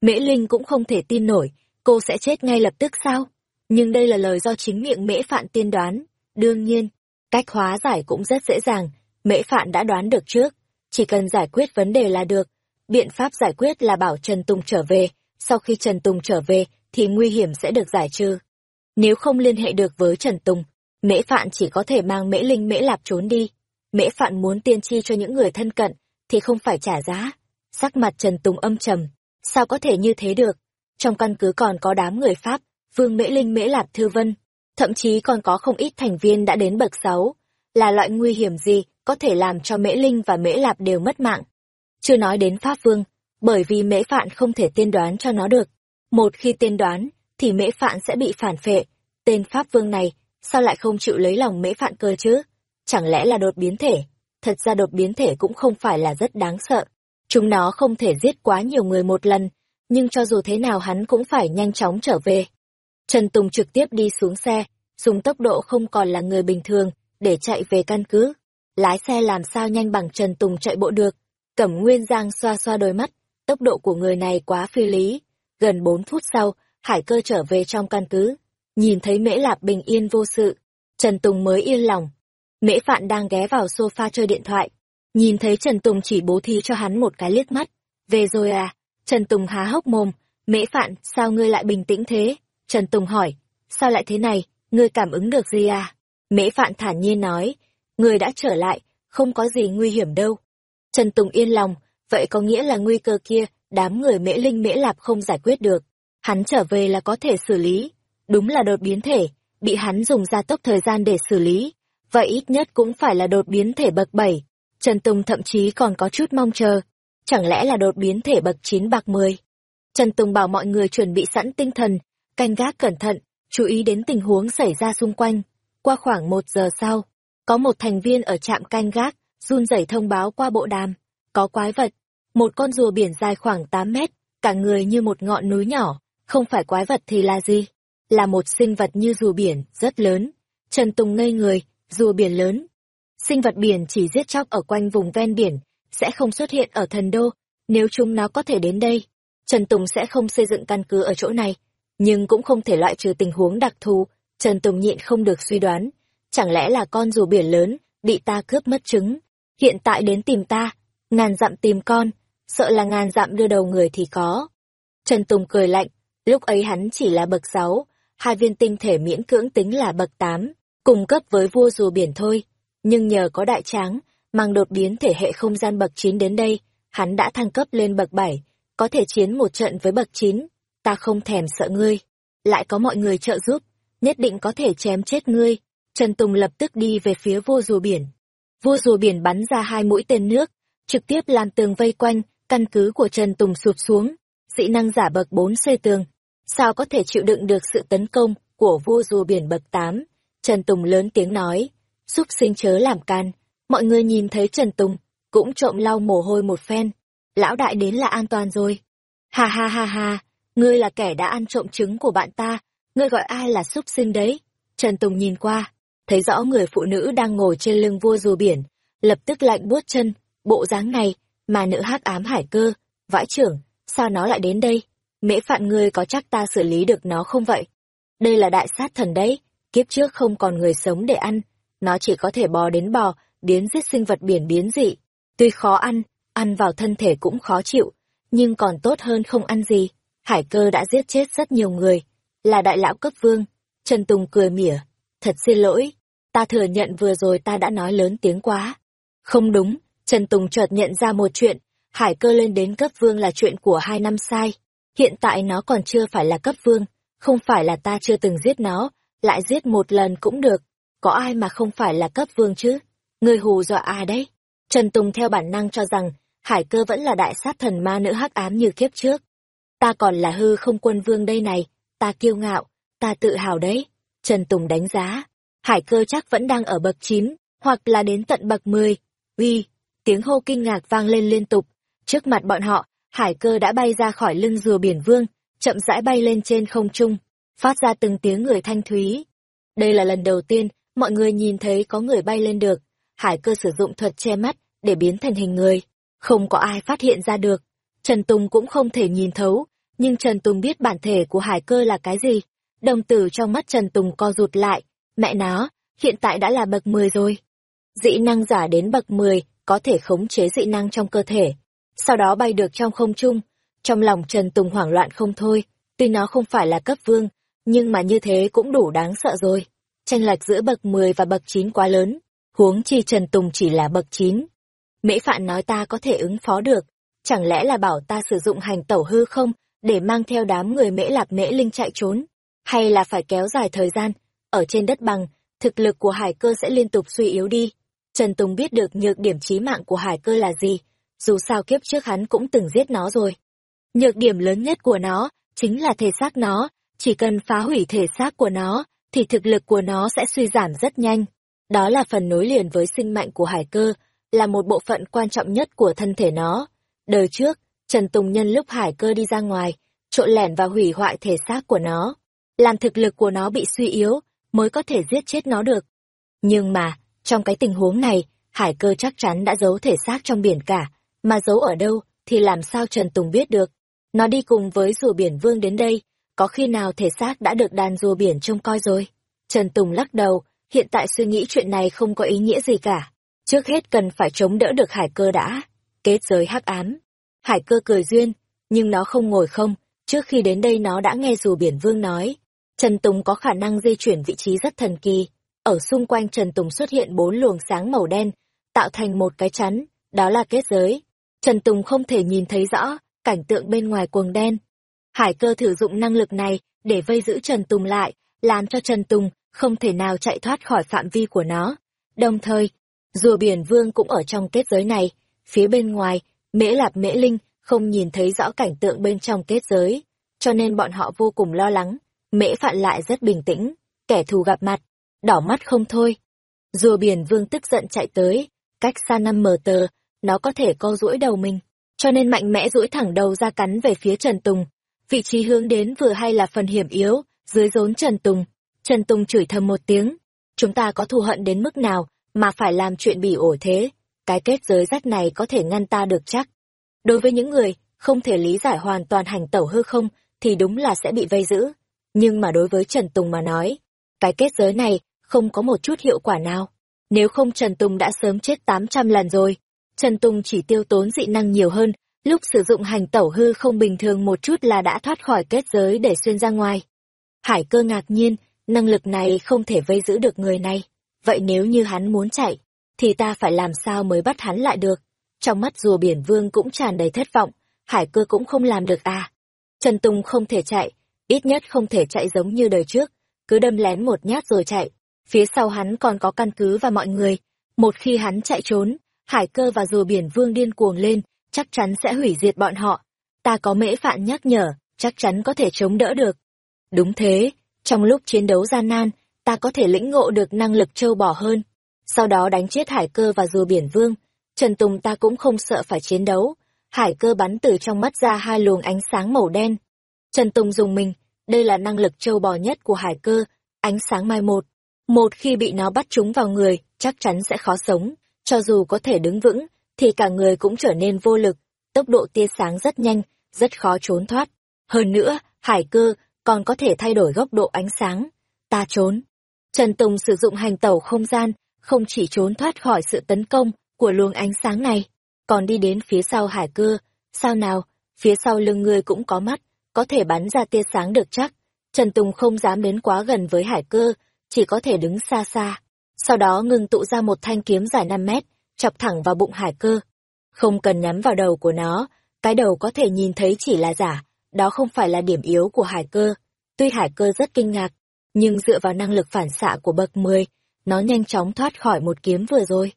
Mễ Linh cũng không thể tin nổi, cô sẽ chết ngay lập tức sao? Nhưng đây là lời do chính miệng Mễ Phạn tiên đoán. Đương nhiên, cách hóa giải cũng rất dễ dàng, Mễ Phạn đã đoán được trước, chỉ cần giải quyết vấn đề là được. Biện pháp giải quyết là bảo Trần Tùng trở về, sau khi Trần Tùng trở về thì nguy hiểm sẽ được giải trừ. Nếu không liên hệ được với Trần Tùng, Mễ Phạn chỉ có thể mang Mễ Linh Mễ Lạp trốn đi. Mễ Phạn muốn tiên tri cho những người thân cận thì không phải trả giá. Sắc mặt Trần Tùng âm trầm, sao có thể như thế được? Trong căn cứ còn có đám người Pháp, Vương Mễ Linh Mễ Lạp Thư Vân, thậm chí còn có không ít thành viên đã đến bậc 6. Là loại nguy hiểm gì có thể làm cho Mễ Linh và Mễ Lạp đều mất mạng? Chưa nói đến Pháp Vương, bởi vì Mễ Phạn không thể tiên đoán cho nó được. Một khi tiên đoán, thì Mễ Phạn sẽ bị phản phệ. Tên Pháp Vương này, sao lại không chịu lấy lòng Mễ Phạn cơ chứ? Chẳng lẽ là đột biến thể? Thật ra đột biến thể cũng không phải là rất đáng sợ. Chúng nó không thể giết quá nhiều người một lần, nhưng cho dù thế nào hắn cũng phải nhanh chóng trở về. Trần Tùng trực tiếp đi xuống xe, dùng tốc độ không còn là người bình thường, để chạy về căn cứ. Lái xe làm sao nhanh bằng Trần Tùng chạy bộ được. Cẩm Nguyên Giang xoa xoa đôi mắt, tốc độ của người này quá phi lý. Gần bốn phút sau, Hải cơ trở về trong căn cứ. Nhìn thấy Mễ Lạp bình yên vô sự, Trần Tùng mới yên lòng. Mễ Phạn đang ghé vào sofa chơi điện thoại. Nhìn thấy Trần Tùng chỉ bố thí cho hắn một cái liếc mắt. Về rồi à? Trần Tùng há hốc mồm. Mễ Phạn, sao ngươi lại bình tĩnh thế? Trần Tùng hỏi. Sao lại thế này? Ngươi cảm ứng được gì à? Mễ Phạn thản nhiên nói. Ngươi đã trở lại, không có gì nguy hiểm đâu. Trần Tùng yên lòng, vậy có nghĩa là nguy cơ kia, đám người Mễ Linh Mễ Lạp không giải quyết được. Hắn trở về là có thể xử lý. Đúng là đột biến thể, bị hắn dùng gia tốc thời gian để xử lý. Vậy ít nhất cũng phải là đột biến thể bậc 7. Trần Tùng thậm chí còn có chút mong chờ. Chẳng lẽ là đột biến thể bậc 9 bậc 10? Trần Tùng bảo mọi người chuẩn bị sẵn tinh thần, canh gác cẩn thận, chú ý đến tình huống xảy ra xung quanh. Qua khoảng một giờ sau, có một thành viên ở trạm canh gác, run rẩy thông báo qua bộ đàm. Có quái vật, một con rùa biển dài khoảng 8 mét, cả người như một ngọn núi nhỏ, không phải quái vật thì là gì? Là một sinh vật như rùa biển, rất lớn. Trần Tùng ngây người, rùa biển lớn. Sinh vật biển chỉ giết chóc ở quanh vùng ven biển, sẽ không xuất hiện ở thần đô. Nếu chúng nó có thể đến đây, Trần Tùng sẽ không xây dựng căn cứ ở chỗ này. Nhưng cũng không thể loại trừ tình huống đặc thù, Trần Tùng nhịn không được suy đoán. Chẳng lẽ là con rùa biển lớn, bị ta cướp mất trứng, hiện tại đến tìm ta, ngàn dặm tìm con, sợ là ngàn dặm đưa đầu người thì có. Trần Tùng cười lạnh, lúc ấy hắn chỉ là bậc sáu, hai viên tinh thể miễn cưỡng tính là bậc tám, cùng cấp với vua rùa biển thôi. Nhưng nhờ có đại tráng, mang đột biến thể hệ không gian bậc chín đến đây, hắn đã thăng cấp lên bậc bảy, có thể chiến một trận với bậc chín. Ta không thèm sợ ngươi, lại có mọi người trợ giúp, nhất định có thể chém chết ngươi. Trần Tùng lập tức đi về phía vua rùa biển. Vua rùa biển bắn ra hai mũi tên nước, trực tiếp làm tường vây quanh, căn cứ của Trần Tùng sụp xuống, dị năng giả bậc 4 xây tường. Sao có thể chịu đựng được sự tấn công của vua rùa biển bậc 8? Trần Tùng lớn tiếng nói, xúc sinh chớ làm can. Mọi người nhìn thấy Trần Tùng, cũng trộm lau mồ hôi một phen. Lão đại đến là an toàn rồi. Ha ha ha ha, ngươi là kẻ đã ăn trộm trứng của bạn ta, ngươi gọi ai là xúc sinh đấy? Trần Tùng nhìn qua, thấy rõ người phụ nữ đang ngồi trên lưng vua rùa biển, lập tức lạnh buốt chân, bộ dáng này, mà nữ hắc ám hải cơ, vãi trưởng, sao nó lại đến đây? Mễ phạn ngươi có chắc ta xử lý được nó không vậy? Đây là đại sát thần đấy, kiếp trước không còn người sống để ăn, nó chỉ có thể bò đến bò, biến giết sinh vật biển biến dị. Tuy khó ăn, ăn vào thân thể cũng khó chịu, nhưng còn tốt hơn không ăn gì. Hải cơ đã giết chết rất nhiều người, là đại lão cấp vương. Trần Tùng cười mỉa, thật xin lỗi, ta thừa nhận vừa rồi ta đã nói lớn tiếng quá. Không đúng, Trần Tùng chợt nhận ra một chuyện, hải cơ lên đến cấp vương là chuyện của hai năm sai. Hiện tại nó còn chưa phải là cấp vương, không phải là ta chưa từng giết nó, lại giết một lần cũng được. Có ai mà không phải là cấp vương chứ? Người hù dọa ai đấy? Trần Tùng theo bản năng cho rằng, hải cơ vẫn là đại sát thần ma nữ hắc ám như kiếp trước. Ta còn là hư không quân vương đây này, ta kiêu ngạo, ta tự hào đấy. Trần Tùng đánh giá, hải cơ chắc vẫn đang ở bậc 9, hoặc là đến tận bậc 10. Uy, tiếng hô kinh ngạc vang lên liên tục. Trước mặt bọn họ, hải cơ đã bay ra khỏi lưng rùa biển vương, chậm rãi bay lên trên không trung, phát ra từng tiếng người thanh thúy. Đây là lần đầu tiên mọi người nhìn thấy có người bay lên được. Hải cơ sử dụng thuật che mắt để biến thành hình người. Không có ai phát hiện ra được. Trần Tùng cũng không thể nhìn thấu, nhưng Trần Tùng biết bản thể của hải cơ là cái gì. Đồng tử trong mắt Trần Tùng co rụt lại. Mẹ nó, hiện tại đã là bậc 10 rồi. Dị năng giả đến bậc 10 có thể khống chế dị năng trong cơ thể. Sau đó bay được trong không trung. Trong lòng Trần Tùng hoảng loạn không thôi. Tuy nó không phải là cấp vương, nhưng mà như thế cũng đủ đáng sợ rồi. Tranh lệch giữa bậc 10 và bậc 9 quá lớn. Huống chi Trần Tùng chỉ là bậc 9. Mễ Phạn nói ta có thể ứng phó được. Chẳng lẽ là bảo ta sử dụng hành tẩu hư không để mang theo đám người mễ lạc mễ linh chạy trốn? Hay là phải kéo dài thời gian? Ở trên đất bằng, thực lực của hải cơ sẽ liên tục suy yếu đi. Trần Tùng biết được nhược điểm chí mạng của hải cơ là gì. Dù sao kiếp trước hắn cũng từng giết nó rồi. Nhược điểm lớn nhất của nó chính là thể xác nó. Chỉ cần phá hủy thể xác của nó, thì thực lực của nó sẽ suy giảm rất nhanh. Đó là phần nối liền với sinh mạnh của hải cơ, là một bộ phận quan trọng nhất của thân thể nó. Đời trước, Trần Tùng nhân lúc hải cơ đi ra ngoài, trộn lẻn và hủy hoại thể xác của nó, làm thực lực của nó bị suy yếu, mới có thể giết chết nó được. Nhưng mà, trong cái tình huống này, hải cơ chắc chắn đã giấu thể xác trong biển cả, mà giấu ở đâu thì làm sao Trần Tùng biết được. Nó đi cùng với rùa biển vương đến đây, có khi nào thể xác đã được đàn rùa biển trông coi rồi? Trần Tùng lắc đầu, hiện tại suy nghĩ chuyện này không có ý nghĩa gì cả. Trước hết cần phải chống đỡ được hải cơ đã. Kết giới hắc ám. Hải cơ cười duyên, nhưng nó không ngồi không. Trước khi đến đây nó đã nghe rùa biển vương nói. Trần Tùng có khả năng di chuyển vị trí rất thần kỳ. Ở xung quanh Trần Tùng xuất hiện bốn luồng sáng màu đen, tạo thành một cái chắn, đó là kết giới. Trần Tùng không thể nhìn thấy rõ cảnh tượng bên ngoài cuồng đen. Hải cơ thử dụng năng lực này để vây giữ Trần Tùng lại, làm cho Trần Tùng không thể nào chạy thoát khỏi phạm vi của nó. Đồng thời, rùa biển vương cũng ở trong kết giới này, phía bên ngoài, mễ lạp mễ linh không nhìn thấy rõ cảnh tượng bên trong kết giới, cho nên bọn họ vô cùng lo lắng. Mễ phạn lại rất bình tĩnh, kẻ thù gặp mặt, đỏ mắt không thôi. Rùa biển vương tức giận chạy tới, cách xa năm mờ tờ, nó có thể co duỗi đầu mình, cho nên mạnh mẽ duỗi thẳng đầu ra cắn về phía Trần Tùng. Vị trí hướng đến vừa hay là phần hiểm yếu, dưới rốn Trần Tùng. Trần Tùng chửi thầm một tiếng. Chúng ta có thù hận đến mức nào mà phải làm chuyện bỉ ổi thế? Cái kết giới rách này có thể ngăn ta được chắc. Đối với những người không thể lý giải hoàn toàn hành tẩu hư không thì đúng là sẽ bị vây giữ. Nhưng mà đối với Trần Tùng mà nói, cái kết giới này không có một chút hiệu quả nào. Nếu không Trần Tùng đã sớm chết 800 lần rồi. Trần Tùng chỉ tiêu tốn dị năng nhiều hơn, lúc sử dụng hành tẩu hư không bình thường một chút là đã thoát khỏi kết giới để xuyên ra ngoài. Hải cơ ngạc nhiên, năng lực này không thể vây giữ được người này. Vậy nếu như hắn muốn chạy, thì ta phải làm sao mới bắt hắn lại được? Trong mắt rùa biển vương cũng tràn đầy thất vọng, hải cơ cũng không làm được à. Trần Tùng không thể chạy, ít nhất không thể chạy giống như đời trước, cứ đâm lén một nhát rồi chạy. Phía sau hắn còn có căn cứ và mọi người. Một khi hắn chạy trốn, hải cơ và rùa biển vương điên cuồng lên, chắc chắn sẽ hủy diệt bọn họ. Ta có mễ phạn nhắc nhở, chắc chắn có thể chống đỡ được. Đúng thế, trong lúc chiến đấu gian nan, ta có thể lĩnh ngộ được năng lực châu bò hơn. Sau đó đánh chết hải cơ và rùa biển vương. Trần Tùng ta cũng không sợ phải chiến đấu. Hải cơ bắn từ trong mắt ra hai luồng ánh sáng màu đen. Trần Tùng dùng mình, đây là năng lực châu bò nhất của hải cơ, ánh sáng mai một. Một khi bị nó bắt trúng vào người, chắc chắn sẽ khó sống. cho dù có thể đứng vững, thì cả người cũng trở nên vô lực, tốc độ tia sáng rất nhanh, rất khó trốn thoát. Hơn nữa, hải cơ còn có thể thay đổi góc độ ánh sáng. Ta trốn. Trần Tùng sử dụng hành tẩu không gian, không chỉ trốn thoát khỏi sự tấn công của luồng ánh sáng này, còn đi đến phía sau hải cơ. Sao nào, phía sau lưng người cũng có mắt, có thể bắn ra tia sáng được chắc. Trần Tùng không dám đến quá gần với hải cơ, chỉ có thể đứng xa xa. Sau đó ngừng tụ ra một thanh kiếm dài 5 mét, chọc thẳng vào bụng hải cơ. Không cần nhắm vào đầu của nó, cái đầu có thể nhìn thấy chỉ là giả, đó không phải là điểm yếu của hải cơ. Tuy hải cơ rất kinh ngạc, nhưng dựa vào năng lực phản xạ của bậc 10, nó nhanh chóng thoát khỏi một kiếm vừa rồi.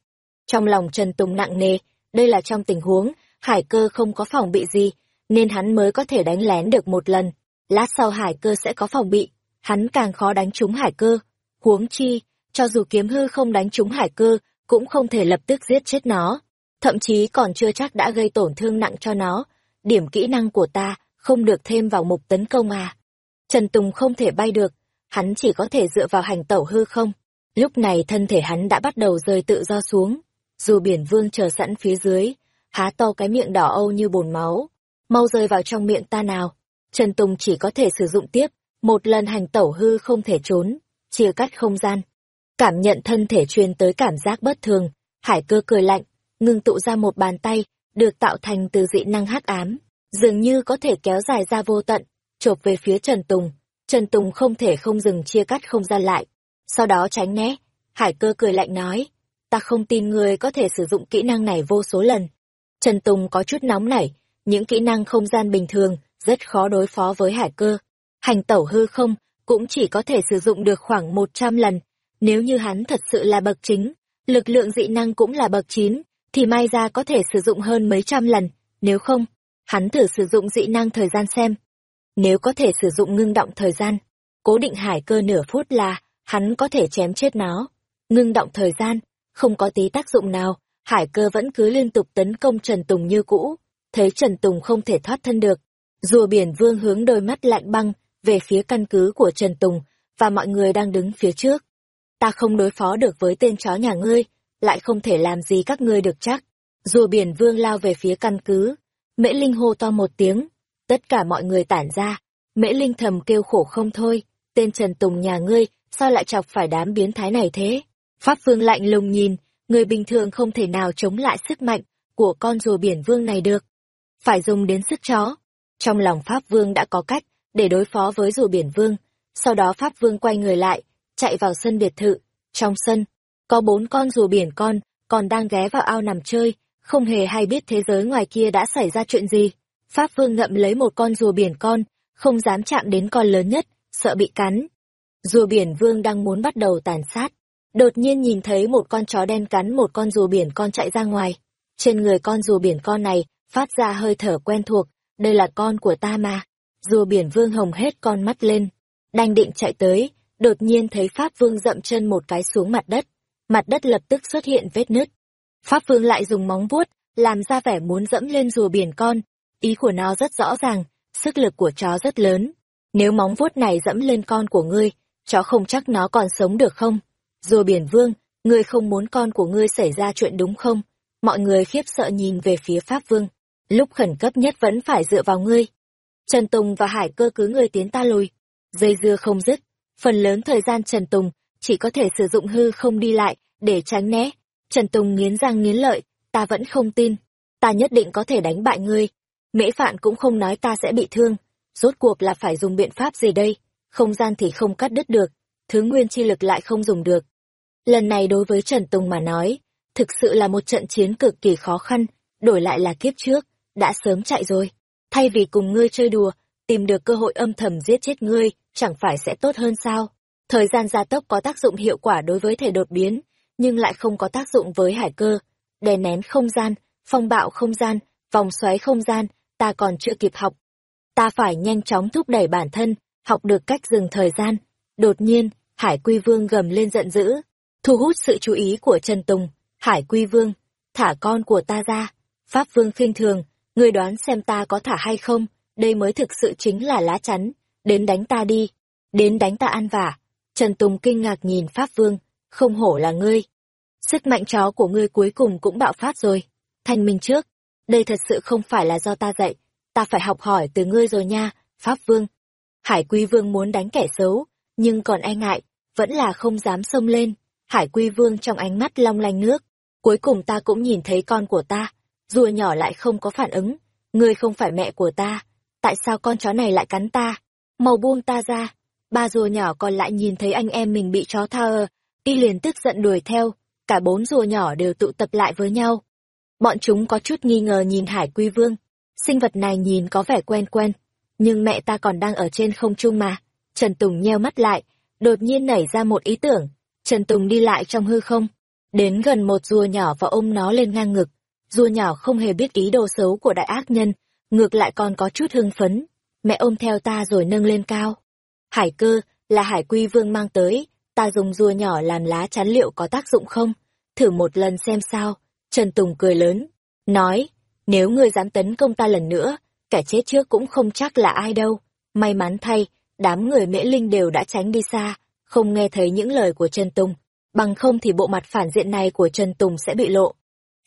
Trong lòng Trần Tùng nặng nề, đây là trong tình huống, hải cơ không có phòng bị gì, nên hắn mới có thể đánh lén được một lần. Lát sau hải cơ sẽ có phòng bị, hắn càng khó đánh trúng hải cơ. Huống chi, cho dù kiếm hư không đánh trúng hải cơ, cũng không thể lập tức giết chết nó. Thậm chí còn chưa chắc đã gây tổn thương nặng cho nó. Điểm kỹ năng của ta không được thêm vào mục tấn công à. Trần Tùng không thể bay được, hắn chỉ có thể dựa vào hành tẩu hư không. Lúc này thân thể hắn đã bắt đầu rơi tự do xuống. Dù biển vương chờ sẵn phía dưới, há to cái miệng đỏ âu như bồn máu. Mau rơi vào trong miệng ta nào. Trần Tùng chỉ có thể sử dụng tiếp, một lần hành tẩu hư không thể trốn, chia cắt không gian. Cảm nhận thân thể truyền tới cảm giác bất thường, hải cơ cười lạnh, ngưng tụ ra một bàn tay, được tạo thành từ dị năng hắc ám, dường như có thể kéo dài ra vô tận, chộp về phía Trần Tùng. Trần Tùng không thể không dừng chia cắt không gian lại. Sau đó tránh né, hải cơ cười lạnh nói, ta không tin người có thể sử dụng kỹ năng này vô số lần. Trần Tùng có chút nóng nảy, những kỹ năng không gian bình thường rất khó đối phó với hải cơ. Hành tẩu hư không cũng chỉ có thể sử dụng được khoảng 100 lần. Nếu như hắn thật sự là bậc chính, lực lượng dị năng cũng là bậc 9, thì mai ra có thể sử dụng hơn mấy trăm lần. Nếu không, hắn thử sử dụng dị năng thời gian xem. Nếu có thể sử dụng ngưng động thời gian, cố định hải cơ nửa phút là hắn có thể chém chết nó. Ngưng động thời gian, không có tí tác dụng nào, hải cơ vẫn cứ liên tục tấn công Trần Tùng như cũ. Thấy Trần Tùng không thể thoát thân được. Rùa biển vương hướng đôi mắt lạnh băng về phía căn cứ của Trần Tùng và mọi người đang đứng phía trước. Ta không đối phó được với tên chó nhà ngươi, lại không thể làm gì các ngươi được chắc. Rùa biển vương lao về phía căn cứ. Mễ Linh hô to một tiếng. Tất cả mọi người tản ra. Mễ Linh thầm kêu khổ không thôi. Tên Trần Tùng nhà ngươi, sao lại chọc phải đám biến thái này thế? Pháp Vương lạnh lùng nhìn, người bình thường không thể nào chống lại sức mạnh của con rùa biển vương này được. Phải dùng đến sức chó. Trong lòng Pháp Vương đã có cách để đối phó với rùa biển vương. Sau đó Pháp Vương quay người lại, chạy vào sân biệt thự. Trong sân, có bốn con rùa biển con, còn đang ghé vào ao nằm chơi, không hề hay biết thế giới ngoài kia đã xảy ra chuyện gì. Pháp Vương ngậm lấy một con rùa biển con, không dám chạm đến con lớn nhất, sợ bị cắn. Rùa biển vương đang muốn bắt đầu tàn sát. Đột nhiên nhìn thấy một con chó đen cắn một con rùa biển con chạy ra ngoài. Trên người con rùa biển con này, phát ra hơi thở quen thuộc, đây là con của ta mà. Rùa biển vương hồng hết con mắt lên, đang định chạy tới, đột nhiên thấy Pháp Vương dậm chân một cái xuống mặt đất. Mặt đất lập tức xuất hiện vết nứt. Pháp Vương lại dùng móng vuốt, làm ra vẻ muốn dẫm lên rùa biển con. Ý của nó rất rõ ràng, sức lực của chó rất lớn. Nếu móng vuốt này dẫm lên con của ngươi, chó không chắc nó còn sống được không? Rùa biển vương, ngươi không muốn con của ngươi xảy ra chuyện đúng không? Mọi người khiếp sợ nhìn về phía Pháp Vương. Lúc khẩn cấp nhất vẫn phải dựa vào ngươi. Trần Tùng và Hải cơ cứ người tiến ta lùi. Dây dưa không dứt. Phần lớn thời gian Trần Tùng chỉ có thể sử dụng hư không đi lại để tránh né. Trần Tùng nghiến răng nghiến lợi, ta vẫn không tin. Ta nhất định có thể đánh bại ngươi. Mễ Phạn cũng không nói ta sẽ bị thương. Rốt cuộc là phải dùng biện pháp gì đây? Không gian thì không cắt đứt được. Thứ nguyên chi lực lại không dùng được. Lần này đối với Trần Tùng mà nói, thực sự là một trận chiến cực kỳ khó khăn, đổi lại là kiếp trước, đã sớm chạy rồi. Thay vì cùng ngươi chơi đùa, tìm được cơ hội âm thầm giết chết ngươi, chẳng phải sẽ tốt hơn sao? Thời gian gia tốc có tác dụng hiệu quả đối với thể đột biến, nhưng lại không có tác dụng với hải cơ. Đè nén không gian, phong bạo không gian, vòng xoáy không gian, ta còn chưa kịp học. Ta phải nhanh chóng thúc đẩy bản thân, học được cách dừng thời gian. Đột nhiên, Hải Quy Vương gầm lên giận dữ, thu hút sự chú ý của Trần Tùng. Hải Quy Vương, thả con của ta ra. Pháp Vương khinh thường, người đoán xem ta có thả hay không, đây mới thực sự chính là lá chắn. Đến đánh ta đi, đến đánh ta ăn vả. Trần Tùng kinh ngạc nhìn Pháp Vương, không hổ là ngươi. sức mạnh chó của ngươi cuối cùng cũng bạo phát rồi. Thành minh trước, đây thật sự không phải là do ta dạy, ta phải học hỏi từ ngươi rồi nha, Pháp Vương. Hải Quy Vương muốn đánh kẻ xấu, nhưng còn e ngại, vẫn là không dám xông lên. Hải Quy Vương trong ánh mắt long lanh nước. Cuối cùng ta cũng nhìn thấy con của ta, rùa nhỏ lại không có phản ứng. Ngươi không phải mẹ của ta, tại sao con chó này lại cắn ta? Màu buông ta ra. Ba rùa nhỏ còn lại nhìn thấy anh em mình bị chó tha y liền tức giận đuổi theo, cả bốn rùa nhỏ đều tụ tập lại với nhau. Bọn chúng có chút nghi ngờ nhìn Hải Quy Vương. Sinh vật này nhìn có vẻ quen quen, nhưng mẹ ta còn đang ở trên không trung mà. Trần Tùng nheo mắt lại, đột nhiên nảy ra một ý tưởng. Trần Tùng đi lại trong hư không, đến gần một rùa nhỏ và ôm nó lên ngang ngực. Rùa nhỏ không hề biết ý đồ xấu của đại ác nhân, ngược lại còn có chút hưng phấn. Mẹ ôm theo ta rồi nâng lên cao. Hải cơ, là hải quy vương mang tới, ta dùng rùa nhỏ làm lá chắn liệu có tác dụng không? Thử một lần xem sao. Trần Tùng cười lớn, nói, nếu ngươi dám tấn công ta lần nữa, kẻ chết trước cũng không chắc là ai đâu. May mắn thay, đám người mễ linh đều đã tránh đi xa, không nghe thấy những lời của Trần Tùng. Bằng không thì bộ mặt phản diện này của Trần Tùng sẽ bị lộ.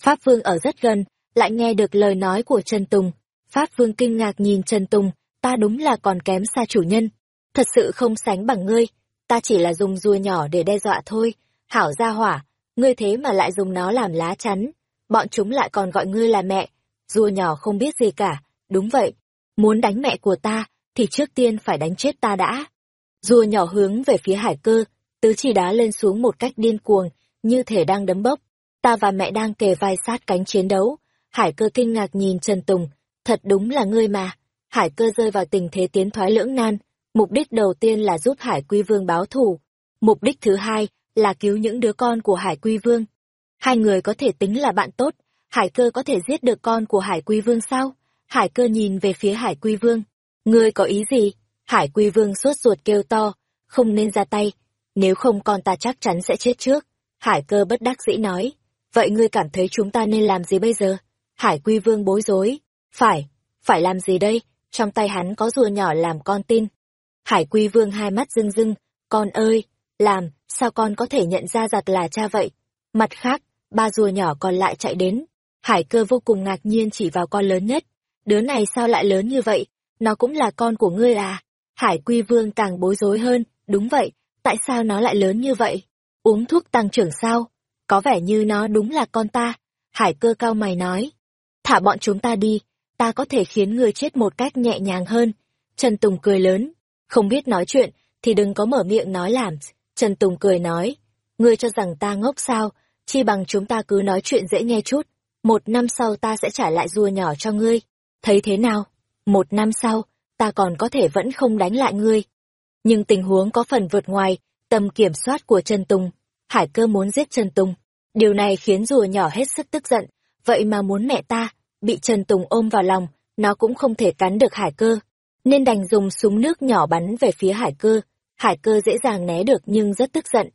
Pháp Vương ở rất gần, lại nghe được lời nói của Trần Tùng. Pháp Vương kinh ngạc nhìn Trần Tùng, ta đúng là còn kém xa chủ nhân. Thật sự không sánh bằng ngươi, ta chỉ là dùng rùa nhỏ để đe dọa thôi. Hảo gia hỏa, ngươi thế mà lại dùng nó làm lá chắn. Bọn chúng lại còn gọi ngươi là mẹ. Rùa nhỏ không biết gì cả, đúng vậy. Muốn đánh mẹ của ta, thì trước tiên phải đánh chết ta đã. Rùa nhỏ hướng về phía hải cơ, tứ chỉ đá lên xuống một cách điên cuồng, như thể đang đấm bốc. Ta và mẹ đang kề vai sát cánh chiến đấu. Hải cơ kinh ngạc nhìn Trần Tùng, thật đúng là ngươi mà. Hải cơ rơi vào tình thế tiến thoái lưỡng nan. Mục đích đầu tiên là giúp Hải Quy Vương báo thù. Mục đích thứ hai là cứu những đứa con của Hải Quy Vương. Hai người có thể tính là bạn tốt, Hải cơ có thể giết được con của Hải Quy Vương sao? Hải cơ nhìn về phía Hải Quy Vương. Ngươi có ý gì? Hải Quy Vương sốt ruột kêu to, không nên ra tay, nếu không con ta chắc chắn sẽ chết trước. Hải cơ bất đắc dĩ nói, vậy ngươi cảm thấy chúng ta nên làm gì bây giờ? Hải Quy Vương bối rối, phải, phải làm gì đây? Trong tay hắn có rùa nhỏ làm con tin. Hải Quy Vương hai mắt rưng rưng, con ơi, làm, sao con có thể nhận ra giặt là cha vậy? Mặt khác, ba rùa nhỏ còn lại chạy đến. Hải cơ vô cùng ngạc nhiên chỉ vào con lớn nhất. Đứa này sao lại lớn như vậy? Nó cũng là con của ngươi à? Hải Quy Vương càng bối rối hơn, đúng vậy, tại sao nó lại lớn như vậy? Uống thuốc tăng trưởng sao? Có vẻ như nó đúng là con ta. Hải cơ cao mày nói. Thả bọn chúng ta đi, ta có thể khiến ngươi chết một cách nhẹ nhàng hơn. Trần Tùng cười lớn. Không biết nói chuyện, thì đừng có mở miệng nói làm. Trần Tùng cười nói. Ngươi cho rằng ta ngốc sao, chi bằng chúng ta cứ nói chuyện dễ nghe chút. Một năm sau ta sẽ trả lại rùa nhỏ cho ngươi. Thấy thế nào? Một năm sau, ta còn có thể vẫn không đánh lại ngươi. Nhưng tình huống có phần vượt ngoài, tầm kiểm soát của Trần Tùng. Hải cơ muốn giết Trần Tùng. Điều này khiến rùa nhỏ hết sức tức giận. Vậy mà muốn mẹ ta, bị Trần Tùng ôm vào lòng, nó cũng không thể cắn được hải cơ. Nên đành dùng súng nước nhỏ bắn về phía hải cơ. Hải cơ dễ dàng né được nhưng rất tức giận.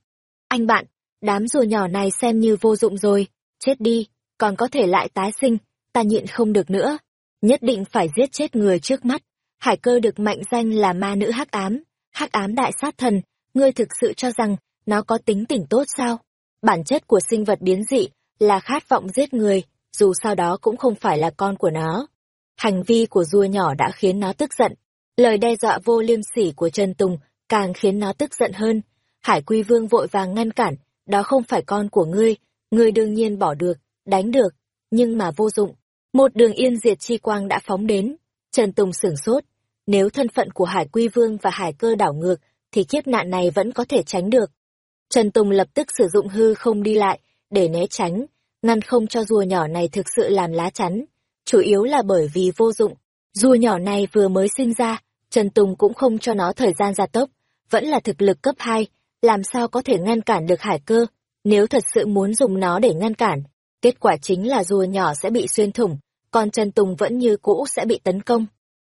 Anh bạn, đám rùa nhỏ này xem như vô dụng rồi. Chết đi, còn có thể lại tái sinh, ta nhịn không được nữa. Nhất định phải giết chết người trước mắt. Hải cơ được mệnh danh là ma nữ hắc ám, hắc ám đại sát thần, ngươi thực sự cho rằng nó có tính tỉnh tốt sao? Bản chất của sinh vật biến dị là khát vọng giết người, dù sao đó cũng không phải là con của nó. Hành vi của rùa nhỏ đã khiến nó tức giận. Lời đe dọa vô liêm sỉ của Trần Tùng càng khiến nó tức giận hơn. Hải Quy Vương vội vàng ngăn cản, đó không phải con của ngươi, ngươi đương nhiên bỏ được, đánh được, nhưng mà vô dụng. Một đường yên diệt chi quang đã phóng đến. Trần Tùng sửng sốt, nếu thân phận của Hải Quy Vương và Hải Cơ đảo ngược, thì kiếp nạn này vẫn có thể tránh được. Trần Tùng lập tức sử dụng hư không đi lại, để né tránh, ngăn không cho rùa nhỏ này thực sự làm lá chắn. Chủ yếu là bởi vì vô dụng. Rùa nhỏ này vừa mới sinh ra, Trần Tùng cũng không cho nó thời gian gia tốc, vẫn là thực lực cấp 2, làm sao có thể ngăn cản được hải cơ. Nếu thật sự muốn dùng nó để ngăn cản, kết quả chính là rùa nhỏ sẽ bị xuyên thủng, còn Trần Tùng vẫn như cũ sẽ bị tấn công.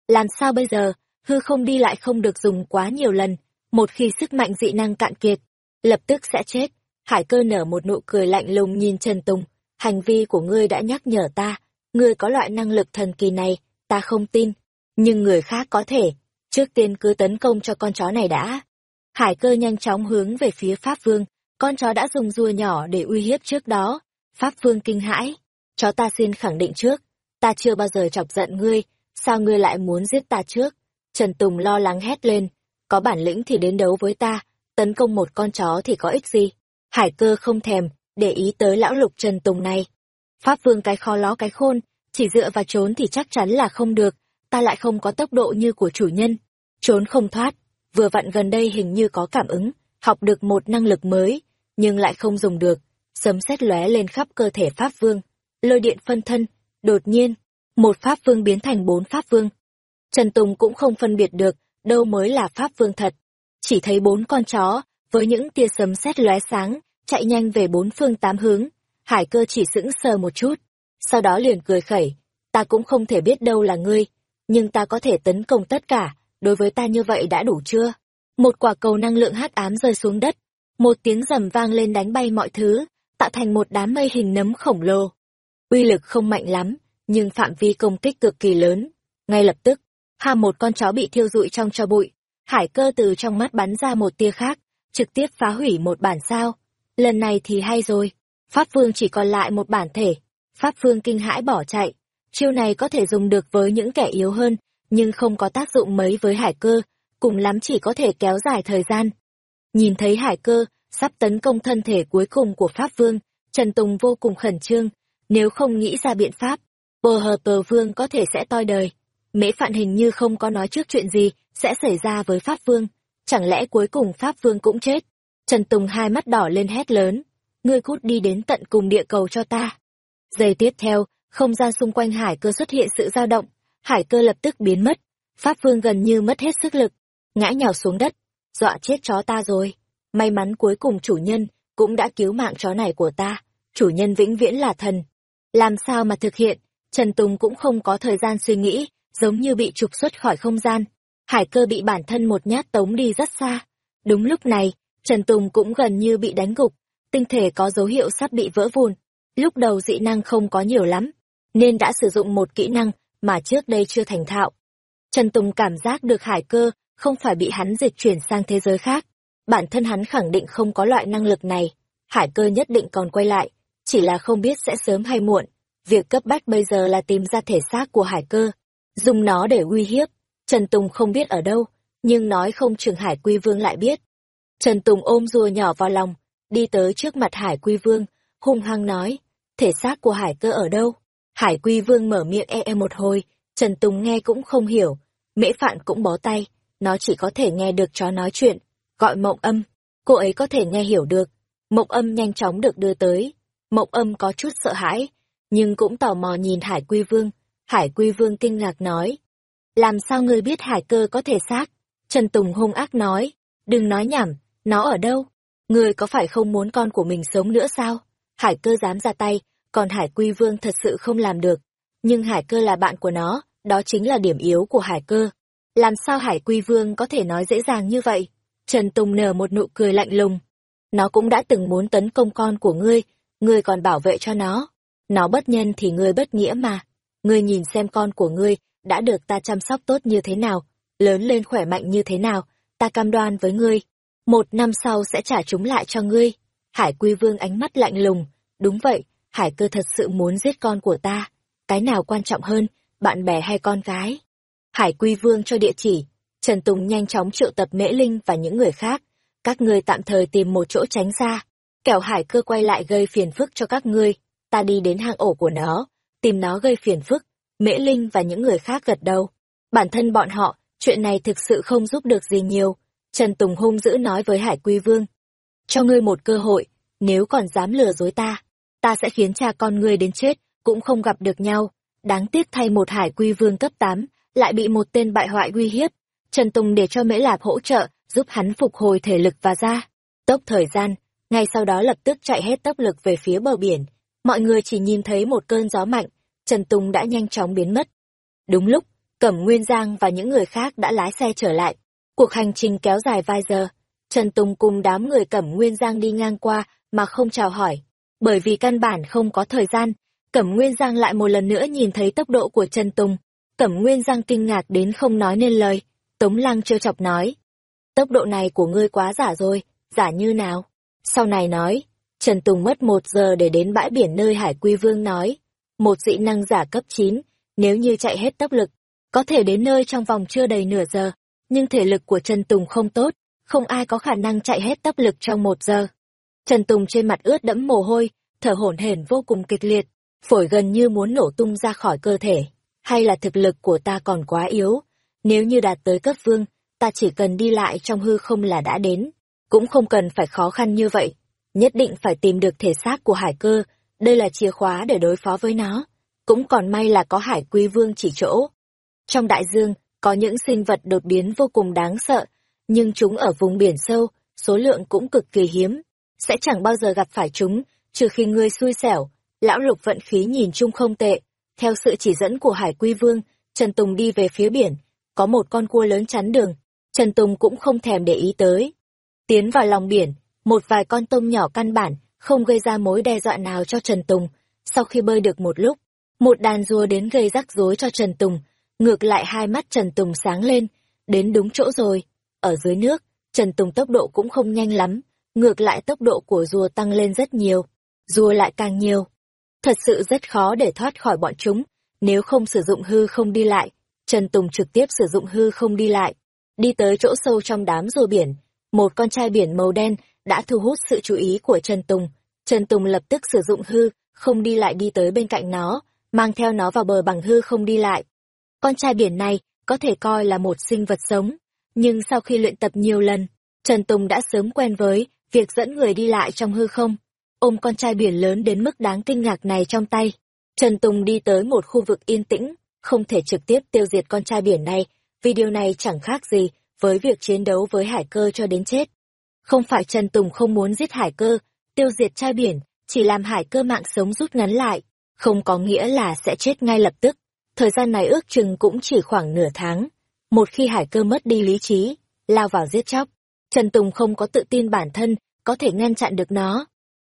Làm sao bây giờ, hư không đi lại không được dùng quá nhiều lần, một khi sức mạnh dị năng cạn kiệt, lập tức sẽ chết. Hải cơ nở một nụ cười lạnh lùng nhìn Trần Tùng, hành vi của ngươi đã nhắc nhở ta, ngươi có loại năng lực thần kỳ này, ta không tin, nhưng người khác có thể, trước tiên cứ tấn công cho con chó này đã. Hải cơ nhanh chóng hướng về phía Pháp Vương, con chó đã dùng rùa nhỏ để uy hiếp trước đó. Pháp Vương kinh hãi. Chó ta xin khẳng định trước, ta chưa bao giờ chọc giận ngươi, sao ngươi lại muốn giết ta trước? Trần Tùng lo lắng hét lên, có bản lĩnh thì đến đấu với ta, tấn công một con chó thì có ích gì? Hải cơ không thèm, để ý tới lão lục Trần Tùng này. Pháp Vương cái kho ló cái khôn, chỉ dựa vào trốn thì chắc chắn là không được, ta lại không có tốc độ như của chủ nhân. Trốn không thoát, vừa vặn gần đây hình như có cảm ứng, học được một năng lực mới, nhưng lại không dùng được. Sấm sét lóe lên khắp cơ thể Pháp Vương, lôi điện phân thân, đột nhiên, một Pháp Vương biến thành bốn Pháp Vương. Trần Tùng cũng không phân biệt được đâu mới là Pháp Vương thật. Chỉ thấy bốn con chó, với những tia sấm sét lóe sáng, chạy nhanh về bốn phương tám hướng. Hải cơ chỉ sững sờ một chút, sau đó liền cười khẩy. Ta cũng không thể biết đâu là ngươi, nhưng ta có thể tấn công tất cả, đối với ta như vậy đã đủ chưa? Một quả cầu năng lượng hắc ám rơi xuống đất, một tiếng rầm vang lên đánh bay mọi thứ, tạo thành một đám mây hình nấm khổng lồ. Uy lực không mạnh lắm, nhưng phạm vi công kích cực kỳ lớn. Ngay lập tức, hà một con chó bị thiêu rụi trong cho bụi, hải cơ từ trong mắt bắn ra một tia khác, trực tiếp phá hủy một bản sao. Lần này thì hay rồi, Pháp Vương chỉ còn lại một bản thể. Pháp Vương kinh hãi bỏ chạy. Chiêu này có thể dùng được với những kẻ yếu hơn, nhưng không có tác dụng mấy với hải cơ, cùng lắm chỉ có thể kéo dài thời gian. Nhìn thấy hải cơ, sắp tấn công thân thể cuối cùng của Pháp Vương, Trần Tùng vô cùng khẩn trương, nếu không nghĩ ra biện pháp, bờ hờ tờ vương có thể sẽ toi đời. Mễ phạn hình như không có nói trước chuyện gì sẽ xảy ra với Pháp Vương, chẳng lẽ cuối cùng Pháp Vương cũng chết? Trần Tùng hai mắt đỏ lên hét lớn, ngươi cút đi đến tận cùng địa cầu cho ta. Giây tiếp theo, không gian xung quanh hải cơ xuất hiện sự dao động, hải cơ lập tức biến mất, Pháp Vương gần như mất hết sức lực, ngã nhào xuống đất, dọa chết chó ta rồi. May mắn cuối cùng chủ nhân cũng đã cứu mạng chó này của ta, chủ nhân vĩnh viễn là thần. Làm sao mà thực hiện, Trần Tùng cũng không có thời gian suy nghĩ, giống như bị trục xuất khỏi không gian. Hải cơ bị bản thân một nhát tống đi rất xa. Đúng lúc này, Trần Tùng cũng gần như bị đánh gục, tinh thể có dấu hiệu sắp bị vỡ vụn. Lúc đầu dị năng không có nhiều lắm, nên đã sử dụng một kỹ năng mà trước đây chưa thành thạo. Trần Tùng cảm giác được hải cơ không phải bị hắn dịch chuyển sang thế giới khác. Bản thân hắn khẳng định không có loại năng lực này. Hải cơ nhất định còn quay lại, chỉ là không biết sẽ sớm hay muộn. Việc cấp bách bây giờ là tìm ra thể xác của hải cơ, dùng nó để uy hiếp. Trần Tùng không biết ở đâu, nhưng nói không chừng hải quy vương lại biết. Trần Tùng ôm rùa nhỏ vào lòng, đi tới trước mặt hải quy vương, hung hăng nói, thể xác của hải cơ ở đâu? Hải quy vương mở miệng e e một hồi, Trần Tùng nghe cũng không hiểu, mễ phạn cũng bó tay, nó chỉ có thể nghe được chó nói chuyện, gọi mộng âm, cô ấy có thể nghe hiểu được. Mộng âm nhanh chóng được đưa tới, mộng âm có chút sợ hãi, nhưng cũng tò mò nhìn Hải Quy Vương. Hải Quy Vương kinh ngạc nói, làm sao ngươi biết hải cơ có thể xác? Trần Tùng hung ác nói, đừng nói nhảm, nó ở đâu? Ngươi có phải không muốn con của mình sống nữa sao? Hải cơ dám ra tay, còn Hải Quy Vương thật sự không làm được. Nhưng Hải cơ là bạn của nó, đó chính là điểm yếu của Hải cơ. Làm sao Hải Quy Vương có thể nói dễ dàng như vậy? Trần Tùng nở một nụ cười lạnh lùng. Nó cũng đã từng muốn tấn công con của ngươi, ngươi còn bảo vệ cho nó. Nó bất nhân thì ngươi bất nghĩa mà. Ngươi nhìn xem con của ngươi đã được ta chăm sóc tốt như thế nào, lớn lên khỏe mạnh như thế nào, ta cam đoan với ngươi. Một năm sau sẽ trả chúng lại cho ngươi. Hải Quy Vương ánh mắt lạnh lùng. Đúng vậy, Hải cơ thật sự muốn giết con của ta. Cái nào quan trọng hơn, bạn bè hay con gái? Hải Quy Vương cho địa chỉ. Trần Tùng nhanh chóng triệu tập Mễ Linh và những người khác. Các ngươi tạm thời tìm một chỗ tránh xa. Kẻo Hải cơ quay lại gây phiền phức cho các ngươi. Ta đi đến hang ổ của nó, tìm nó gây phiền phức. Mễ Linh và những người khác gật đầu. Bản thân bọn họ, chuyện này thực sự không giúp được gì nhiều. Trần Tùng hung dữ nói với Hải Quy Vương. Cho ngươi một cơ hội, nếu còn dám lừa dối ta, ta sẽ khiến cha con ngươi đến chết, cũng không gặp được nhau. Đáng tiếc thay một Hải Quy Vương cấp 8, lại bị một tên bại hoại uy hiếp. Trần Tùng để cho Mễ Lạp hỗ trợ, giúp hắn phục hồi thể lực và ra. Tốc thời gian, ngay sau đó lập tức chạy hết tốc lực về phía bờ biển. Mọi người chỉ nhìn thấy một cơn gió mạnh, Trần Tùng đã nhanh chóng biến mất. Đúng lúc, Cẩm Nguyên Giang và những người khác đã lái xe trở lại. Cuộc hành trình kéo dài vài giờ. Trần Tùng cùng đám người Cẩm Nguyên Giang đi ngang qua mà không chào hỏi. Bởi vì căn bản không có thời gian, Cẩm Nguyên Giang lại một lần nữa nhìn thấy tốc độ của Trần Tùng. Cẩm Nguyên Giang kinh ngạc đến không nói nên lời. Tống Lăng trêu chọc nói. Tốc độ này của ngươi quá giả rồi, giả như nào? Sau này nói, Trần Tùng mất một giờ để đến bãi biển nơi Hải Quy Vương nói. Một dị năng giả cấp 9, nếu như chạy hết tốc lực, có thể đến nơi trong vòng chưa đầy nửa giờ. Nhưng thể lực của Trần Tùng không tốt, không ai có khả năng chạy hết tốc lực trong một giờ. Trần Tùng trên mặt ướt đẫm mồ hôi, thở hổn hển vô cùng kịch liệt, phổi gần như muốn nổ tung ra khỏi cơ thể. Hay là thực lực của ta còn quá yếu? Nếu như đạt tới cấp vương, ta chỉ cần đi lại trong hư không là đã đến. Cũng không cần phải khó khăn như vậy. Nhất định phải tìm được thể xác của hải cơ, đây là chìa khóa để đối phó với nó. Cũng còn may là có hải quy vương chỉ chỗ. Trong đại dương, có những sinh vật đột biến vô cùng đáng sợ, nhưng chúng ở vùng biển sâu, số lượng cũng cực kỳ hiếm. Sẽ chẳng bao giờ gặp phải chúng, trừ khi ngươi xui xẻo. Lão lục vận khí nhìn chung không tệ. Theo sự chỉ dẫn của hải quy vương, Trần Tùng đi về phía biển, có một con cua lớn chắn đường. Trần Tùng cũng không thèm để ý tới. Tiến vào lòng biển, một vài con tôm nhỏ căn bản, không gây ra mối đe dọa nào cho Trần Tùng. Sau khi bơi được một lúc, một đàn rùa đến gây rắc rối cho Trần Tùng. Ngược lại hai mắt Trần Tùng sáng lên, đến đúng chỗ rồi. Ở dưới nước, Trần Tùng tốc độ cũng không nhanh lắm, ngược lại tốc độ của rùa tăng lên rất nhiều. Rùa lại càng nhiều. Thật sự rất khó để thoát khỏi bọn chúng, nếu không sử dụng hư không đi lại. Trần Tùng trực tiếp sử dụng hư không đi lại. Đi tới chỗ sâu trong đám rùa biển, một con trai biển màu đen đã thu hút sự chú ý của Trần Tùng. Trần Tùng lập tức sử dụng hư, không đi lại đi tới bên cạnh nó, mang theo nó vào bờ bằng hư không đi lại. Con trai biển này có thể coi là một sinh vật sống, nhưng sau khi luyện tập nhiều lần, Trần Tùng đã sớm quen với việc dẫn người đi lại trong hư không. Ôm con trai biển lớn đến mức đáng kinh ngạc này trong tay. Trần Tùng đi tới một khu vực yên tĩnh, không thể trực tiếp tiêu diệt con trai biển này, vì điều này chẳng khác gì với việc chiến đấu với hải cơ cho đến chết. Không phải Trần Tùng không muốn giết hải cơ, tiêu diệt trai biển, chỉ làm hải cơ mạng sống rút ngắn lại, không có nghĩa là sẽ chết ngay lập tức. Thời gian này ước chừng cũng chỉ khoảng nửa tháng. Một khi hải cơ mất đi lý trí, lao vào giết chóc, Trần Tùng không có tự tin bản thân, có thể ngăn chặn được nó.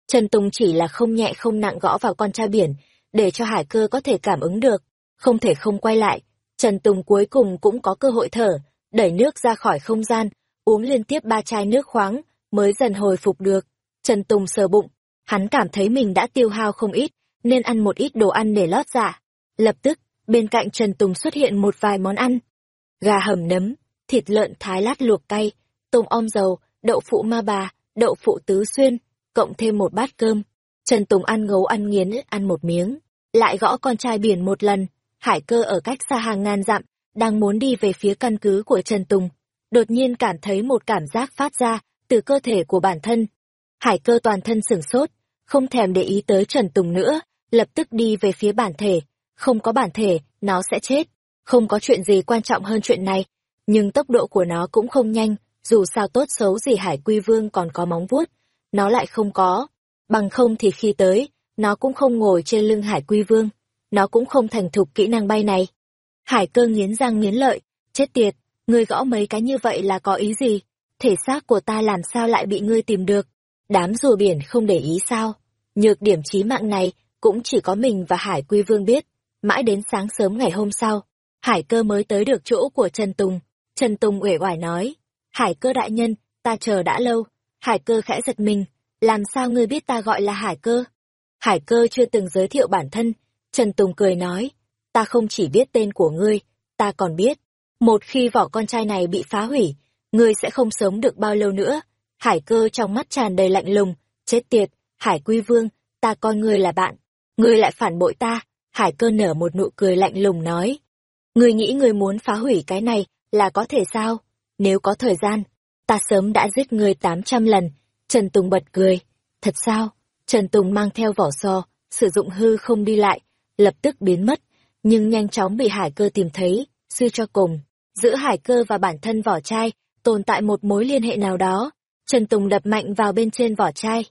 Trần Tùng chỉ là không nhẹ không nặng gõ vào con trai biển, để cho hải cơ có thể cảm ứng được, không thể không quay lại. Trần Tùng cuối cùng cũng có cơ hội thở, đẩy nước ra khỏi không gian, uống liên tiếp ba chai nước khoáng, mới dần hồi phục được. Trần Tùng sờ bụng, hắn cảm thấy mình đã tiêu hao không ít, nên ăn một ít đồ ăn để lót dạ. Lập tức, bên cạnh Trần Tùng xuất hiện một vài món ăn. Gà hầm nấm, thịt lợn thái lát luộc cay, tôm om dầu, đậu phụ ma bà, đậu phụ tứ xuyên, cộng thêm một bát cơm. Trần Tùng ăn ngấu ăn nghiến, ăn một miếng, lại gõ con trai biển một lần. Hải cơ ở cách xa hàng ngàn dặm, đang muốn đi về phía căn cứ của Trần Tùng. Đột nhiên cảm thấy một cảm giác phát ra từ cơ thể của bản thân. Hải cơ toàn thân sửng sốt, không thèm để ý tới Trần Tùng nữa, lập tức đi về phía bản thể. Không có bản thể, nó sẽ chết. Không có chuyện gì quan trọng hơn chuyện này. Nhưng tốc độ của nó cũng không nhanh, dù sao tốt xấu gì Hải Quy Vương còn có móng vuốt, nó lại không có. Bằng không thì khi tới, nó cũng không ngồi trên lưng Hải Quy Vương, nó cũng không thành thục kỹ năng bay này. Hải cơ nghiến răng nghiến lợi, chết tiệt, ngươi gõ mấy cái như vậy là có ý gì? Thể xác của ta làm sao lại bị ngươi tìm được? Đám rùa biển không để ý sao? Nhược điểm chí mạng này cũng chỉ có mình và Hải Quy Vương biết. Mãi đến sáng sớm ngày hôm sau, Hải cơ mới tới được chỗ của Trần Tùng. Trần Tùng uể oải nói, Hải cơ đại nhân, ta chờ đã lâu. Hải cơ khẽ giật mình, làm sao ngươi biết ta gọi là hải cơ? Hải cơ chưa từng giới thiệu bản thân, Trần Tùng cười nói, ta không chỉ biết tên của ngươi, ta còn biết, một khi vỏ con trai này bị phá hủy, ngươi sẽ không sống được bao lâu nữa. Hải cơ trong mắt tràn đầy lạnh lùng, chết tiệt, hải quy vương, ta coi ngươi là bạn, ngươi lại phản bội ta. Hải cơ nở một nụ cười lạnh lùng nói, ngươi nghĩ ngươi muốn phá hủy cái này là có thể sao? Nếu có thời gian, ta sớm đã giết ngươi tám trăm lần. Trần Tùng bật cười. Thật sao? Trần Tùng mang theo vỏ sò, sử dụng hư không đi lại, lập tức biến mất, nhưng nhanh chóng bị hải cơ tìm thấy, suy cho cùng. Giữa hải cơ và bản thân vỏ chai, tồn tại một mối liên hệ nào đó. Trần Tùng đập mạnh vào bên trên vỏ chai.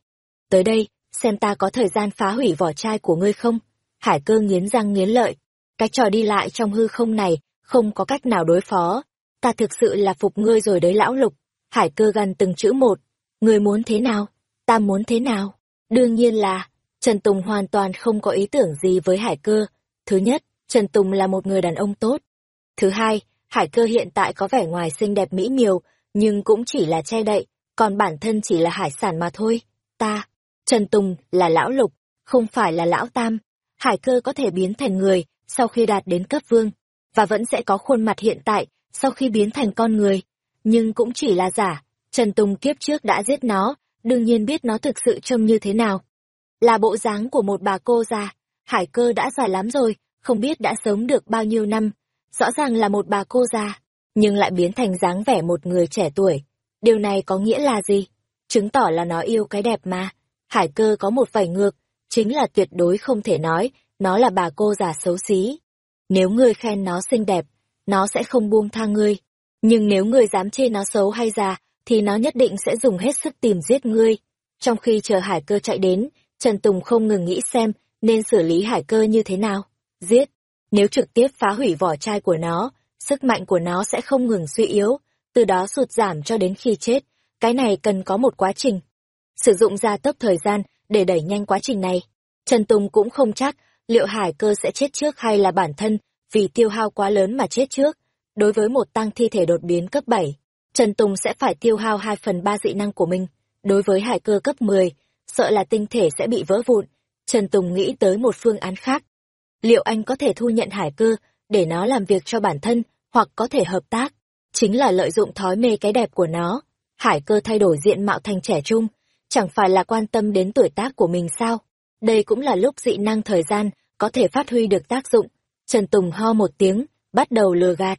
Tới đây, xem ta có thời gian phá hủy vỏ chai của ngươi không? Hải cơ nghiến răng nghiến lợi. Cái trò đi lại trong hư không này, không có cách nào đối phó. Ta thực sự là phục ngươi rồi đấy lão lục. Hải cơ gần từng chữ một. Ngươi muốn thế nào? Ta muốn thế nào? Đương nhiên là, Trần Tùng hoàn toàn không có ý tưởng gì với hải cơ. Thứ nhất, Trần Tùng là một người đàn ông tốt. Thứ hai, hải cơ hiện tại có vẻ ngoài xinh đẹp mỹ miều, nhưng cũng chỉ là che đậy, còn bản thân chỉ là hải sản mà thôi. Ta, Trần Tùng, là lão lục, không phải là lão tam. Hải cơ có thể biến thành người sau khi đạt đến cấp vương, và vẫn sẽ có khuôn mặt hiện tại sau khi biến thành con người. Nhưng cũng chỉ là giả, Trần Tùng kiếp trước đã giết nó, đương nhiên biết nó thực sự trông như thế nào. Là bộ dáng của một bà cô già, hải cơ đã già lắm rồi, không biết đã sống được bao nhiêu năm. Rõ ràng là một bà cô già, nhưng lại biến thành dáng vẻ một người trẻ tuổi. Điều này có nghĩa là gì? Chứng tỏ là nó yêu cái đẹp mà. Hải cơ có một vảy ngược, chính là tuyệt đối không thể nói, nó là bà cô già xấu xí. Nếu ngươi khen nó xinh đẹp, nó sẽ không buông tha ngươi. Nhưng nếu ngươi dám chê nó xấu hay già, thì nó nhất định sẽ dùng hết sức tìm giết ngươi. Trong khi chờ hải cơ chạy đến, Trần Tùng không ngừng nghĩ xem nên xử lý hải cơ như thế nào. Giết. Nếu trực tiếp phá hủy vỏ chai của nó, sức mạnh của nó sẽ không ngừng suy yếu, từ đó sụt giảm cho đến khi chết. Cái này cần có một quá trình. Sử dụng gia tốc thời gian để đẩy nhanh quá trình này. Trần Tùng cũng không chắc liệu hải cơ sẽ chết trước hay là bản thân vì tiêu hao quá lớn mà chết trước. Đối với một tăng thi thể đột biến cấp 7, Trần Tùng sẽ phải tiêu hao 2 phần 3 dị năng của mình. Đối với hải cơ cấp 10, sợ là tinh thể sẽ bị vỡ vụn. Trần Tùng nghĩ tới một phương án khác. Liệu anh có thể thu nhận hải cơ để nó làm việc cho bản thân hoặc có thể hợp tác? Chính là lợi dụng thói mê cái đẹp của nó. Hải cơ thay đổi diện mạo thành trẻ trung, chẳng phải là quan tâm đến tuổi tác của mình sao? Đây cũng là lúc dị năng thời gian có thể phát huy được tác dụng. Trần Tùng ho một tiếng, bắt đầu lừa gạt.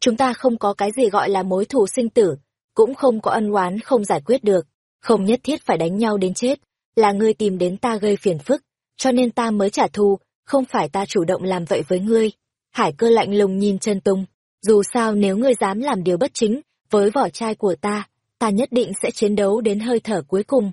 Chúng ta không có cái gì gọi là mối thù sinh tử, cũng không có ân oán không giải quyết được, không nhất thiết phải đánh nhau đến chết, là ngươi tìm đến ta gây phiền phức, cho nên ta mới trả thù, không phải ta chủ động làm vậy với ngươi. Hải cơ lạnh lùng nhìn Trần Tùng, dù sao nếu ngươi dám làm điều bất chính với vỏ chai của ta, ta nhất định sẽ chiến đấu đến hơi thở cuối cùng.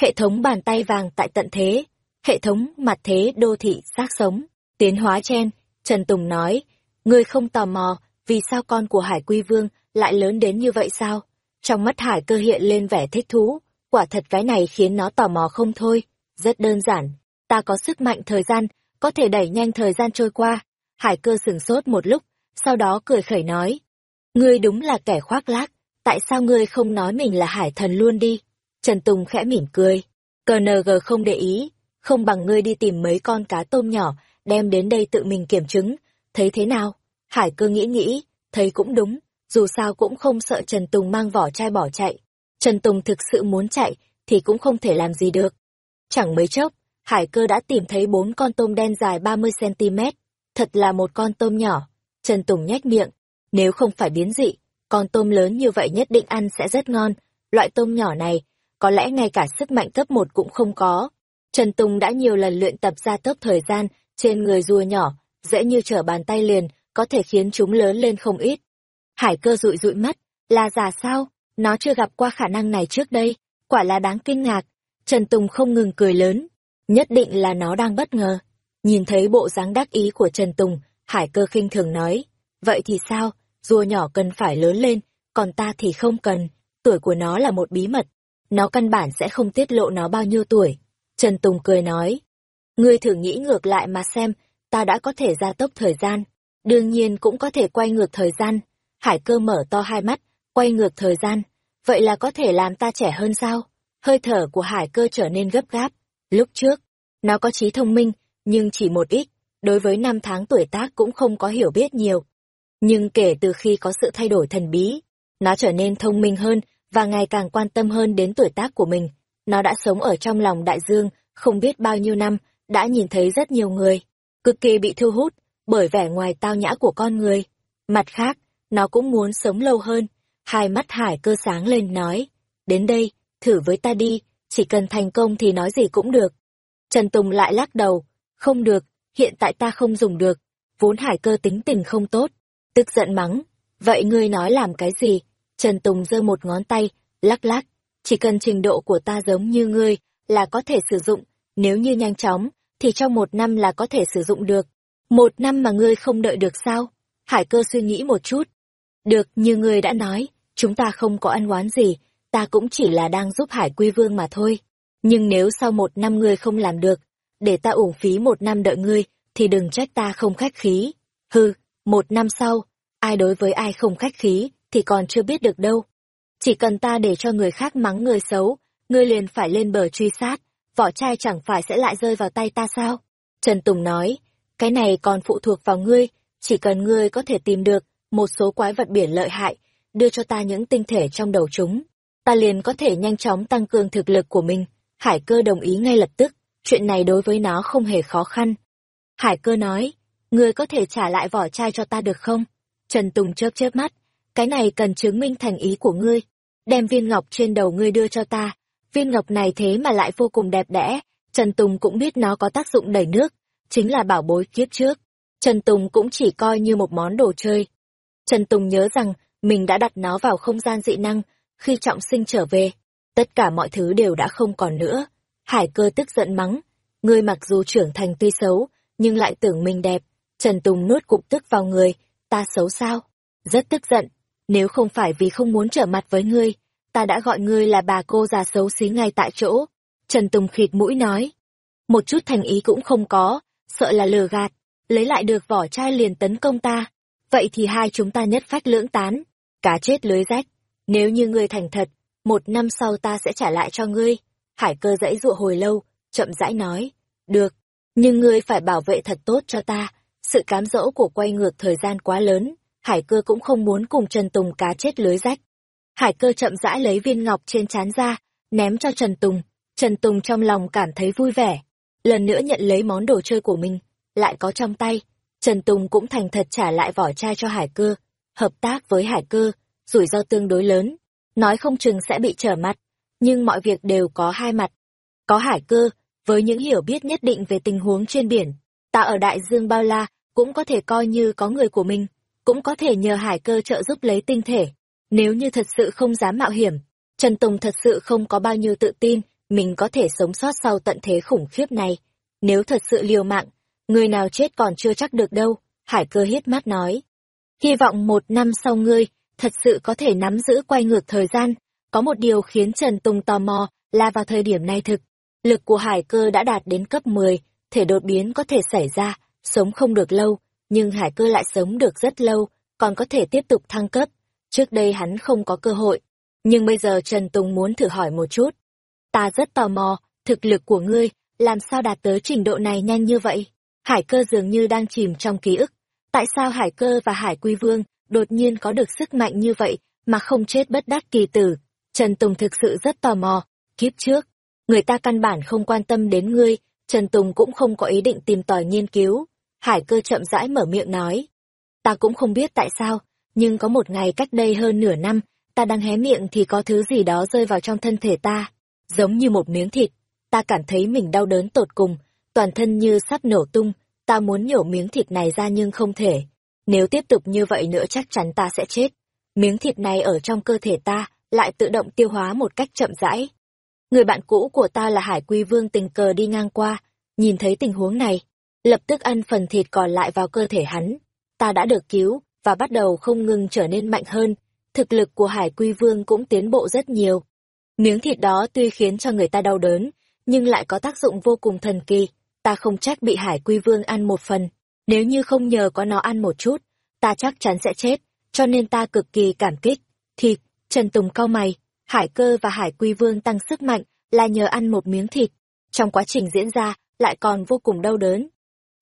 Hệ thống bàn tay vàng tại tận thế, hệ thống mặt thế đô thị xác sống, tiến hóa chen, Trần Tùng nói, ngươi không tò mò vì sao con của Hải Quy Vương lại lớn đến như vậy sao? Trong mắt Hải cơ hiện lên vẻ thích thú, quả thật cái này khiến nó tò mò không thôi. Rất đơn giản, ta có sức mạnh thời gian, có thể đẩy nhanh thời gian trôi qua. Hải cơ sừng sốt một lúc, sau đó cười khẩy nói. Ngươi đúng là kẻ khoác lác, tại sao ngươi không nói mình là hải thần luôn đi? Trần Tùng khẽ mỉm cười. Cờ không để ý, không bằng ngươi đi tìm mấy con cá tôm nhỏ, đem đến đây tự mình kiểm chứng, thấy thế nào? Hải cơ nghĩ nghĩ, thấy cũng đúng, dù sao cũng không sợ Trần Tùng mang vỏ chai bỏ chạy. Trần Tùng thực sự muốn chạy, thì cũng không thể làm gì được. Chẳng mấy chốc, Hải cơ đã tìm thấy bốn con tôm đen dài 30cm, thật là một con tôm nhỏ. Trần Tùng nhếch miệng, nếu không phải biến dị, con tôm lớn như vậy nhất định ăn sẽ rất ngon. Loại tôm nhỏ này, có lẽ ngay cả sức mạnh cấp 1 cũng không có. Trần Tùng đã nhiều lần luyện tập ra tốc thời gian trên người rùa nhỏ, dễ như trở bàn tay liền, có thể khiến chúng lớn lên không ít. Hải cơ rụi rụi mắt, là giả sao, nó chưa gặp qua khả năng này trước đây, quả là đáng kinh ngạc. Trần Tùng không ngừng cười lớn, nhất định là nó đang bất ngờ. Nhìn thấy bộ dáng đắc ý của Trần Tùng, Hải cơ khinh thường nói, vậy thì sao, rùa nhỏ cần phải lớn lên, còn ta thì không cần, tuổi của nó là một bí mật, nó căn bản sẽ không tiết lộ nó bao nhiêu tuổi. Trần Tùng cười nói, ngươi thử nghĩ ngược lại mà xem, ta đã có thể gia tốc thời gian, đương nhiên cũng có thể quay ngược thời gian. Hải cơ mở to hai mắt, quay ngược thời gian, vậy là có thể làm ta trẻ hơn sao? Hơi thở của hải cơ trở nên gấp gáp. Lúc trước, nó có trí thông minh, nhưng chỉ một ít, đối với năm tháng tuổi tác cũng không có hiểu biết nhiều. Nhưng kể từ khi có sự thay đổi thần bí, nó trở nên thông minh hơn và ngày càng quan tâm hơn đến tuổi tác của mình. Nó đã sống ở trong lòng đại dương, không biết bao nhiêu năm, đã nhìn thấy rất nhiều người, cực kỳ bị thu hút bởi vẻ ngoài tao nhã của con người. Mặt khác, nó cũng muốn sống lâu hơn. Hai mắt hải cơ sáng lên nói, đến đây, thử với ta đi, chỉ cần thành công thì nói gì cũng được. Trần Tùng lại lắc đầu, không được, hiện tại ta không dùng được, vốn hải cơ tính tình không tốt, tức giận mắng, vậy ngươi nói làm cái gì? Trần Tùng giơ một ngón tay, lắc lắc, chỉ cần trình độ của ta giống như ngươi là có thể sử dụng, nếu như nhanh chóng, thì trong một năm là có thể sử dụng được. Một năm mà ngươi không đợi được sao? Hải cơ suy nghĩ một chút. Được, như ngươi đã nói, chúng ta không có ăn oán gì, ta cũng chỉ là đang giúp Hải Quy Vương mà thôi. Nhưng nếu sau một năm ngươi không làm được, để ta uổng phí một năm đợi ngươi, thì đừng trách ta không khách khí. Hừ, một năm sau, ai đối với ai không khách khí, thì còn chưa biết được đâu. Chỉ cần ta để cho người khác mắng người xấu, ngươi liền phải lên bờ truy sát, vỏ chai chẳng phải sẽ lại rơi vào tay ta sao? Trần Tùng nói, cái này còn phụ thuộc vào ngươi, chỉ cần ngươi có thể tìm được một số quái vật biển lợi hại, đưa cho ta những tinh thể trong đầu chúng, ta liền có thể nhanh chóng tăng cường thực lực của mình. Hải cơ đồng ý ngay lập tức, chuyện này đối với nó không hề khó khăn. Hải cơ nói, ngươi có thể trả lại vỏ chai cho ta được không? Trần Tùng chớp chớp mắt, cái này cần chứng minh thành ý của ngươi. Đem viên ngọc trên đầu ngươi đưa cho ta. Viên ngọc này thế mà lại vô cùng đẹp đẽ, Trần Tùng cũng biết nó có tác dụng đẩy nước, chính là bảo bối kiếp trước. Trần Tùng cũng chỉ coi như một món đồ chơi. Trần Tùng nhớ rằng mình đã đặt nó vào không gian dị năng, khi trọng sinh trở về. Tất cả mọi thứ đều đã không còn nữa. Hải cơ tức giận mắng. Ngươi mặc dù trưởng thành tuy xấu, nhưng lại tưởng mình đẹp. Trần Tùng nuốt cục tức vào người. Ta xấu sao? Rất tức giận. Nếu không phải vì không muốn trở mặt với ngươi, ta đã gọi ngươi là bà cô già xấu xí ngay tại chỗ. Trần Tùng khịt mũi nói. Một chút thành ý cũng không có, sợ là lừa gạt, lấy lại được vỏ chai liền tấn công ta. Vậy thì hai chúng ta nhất phách lưỡng tán, cá chết lưới rách. Nếu như ngươi thành thật, một năm sau ta sẽ trả lại cho ngươi. Hải cơ dãy dụa hồi lâu, chậm rãi nói. Được, nhưng ngươi phải bảo vệ thật tốt cho ta. Sự cám dỗ của quay ngược thời gian quá lớn, hải cơ cũng không muốn cùng Trần Tùng cá chết lưới rách. Hải cơ chậm rãi lấy viên ngọc trên chán ra, ném cho Trần Tùng. Trần Tùng trong lòng cảm thấy vui vẻ. Lần nữa nhận lấy món đồ chơi của mình, lại có trong tay. Trần Tùng cũng thành thật trả lại vỏ chai cho hải cơ. Hợp tác với hải cơ, rủi ro tương đối lớn. Nói không chừng sẽ bị trở mặt. Nhưng mọi việc đều có hai mặt. Có hải cơ, với những hiểu biết nhất định về tình huống trên biển. Ta ở đại dương bao la, cũng có thể coi như có người của mình. Cũng có thể nhờ hải cơ trợ giúp lấy tinh thể. Nếu như thật sự không dám mạo hiểm, Trần Tùng thật sự không có bao nhiêu tự tin mình có thể sống sót sau tận thế khủng khiếp này. Nếu thật sự liều mạng, người nào chết còn chưa chắc được đâu, Hải cơ hiết mắt nói. Hy vọng một năm sau ngươi, thật sự có thể nắm giữ quay ngược thời gian. Có một điều khiến Trần Tùng tò mò là vào thời điểm này thực. Lực của hải cơ đã đạt đến cấp 10, thể đột biến có thể xảy ra, sống không được lâu, nhưng hải cơ lại sống được rất lâu, còn có thể tiếp tục thăng cấp. Trước đây hắn không có cơ hội, nhưng bây giờ Trần Tùng muốn thử hỏi một chút. Ta rất tò mò, thực lực của ngươi, làm sao đạt tới trình độ này nhanh như vậy? Hải cơ dường như đang chìm trong ký ức. Tại sao hải cơ và hải quy vương đột nhiên có được sức mạnh như vậy mà không chết bất đắc kỳ tử? Trần Tùng thực sự rất tò mò. Kiếp trước, người ta căn bản không quan tâm đến ngươi, Trần Tùng cũng không có ý định tìm tòi nghiên cứu. Hải cơ chậm rãi mở miệng nói. Ta cũng không biết tại sao, nhưng có một ngày cách đây hơn nửa năm, ta đang hé miệng thì có thứ gì đó rơi vào trong thân thể ta, giống như một miếng thịt. Ta cảm thấy mình đau đớn tột cùng, toàn thân như sắp nổ tung, ta muốn nhổ miếng thịt này ra nhưng không thể. Nếu tiếp tục như vậy nữa chắc chắn ta sẽ chết. Miếng thịt này ở trong cơ thể ta lại tự động tiêu hóa một cách chậm rãi. Người bạn cũ của ta là Hải Quy Vương tình cờ đi ngang qua, nhìn thấy tình huống này, lập tức ăn phần thịt còn lại vào cơ thể hắn. Ta đã được cứu, và bắt đầu không ngừng trở nên mạnh hơn, thực lực của Hải Quy Vương cũng tiến bộ rất nhiều. Miếng thịt đó tuy khiến cho người ta đau đớn, nhưng lại có tác dụng vô cùng thần kỳ, ta không trách bị Hải Quy Vương ăn một phần, nếu như không nhờ có nó ăn một chút, ta chắc chắn sẽ chết, cho nên ta cực kỳ cảm kích. Thịt, Trần Tùng cau mày, Hải Cơ và Hải Quy Vương tăng sức mạnh là nhờ ăn một miếng thịt, trong quá trình diễn ra lại còn vô cùng đau đớn.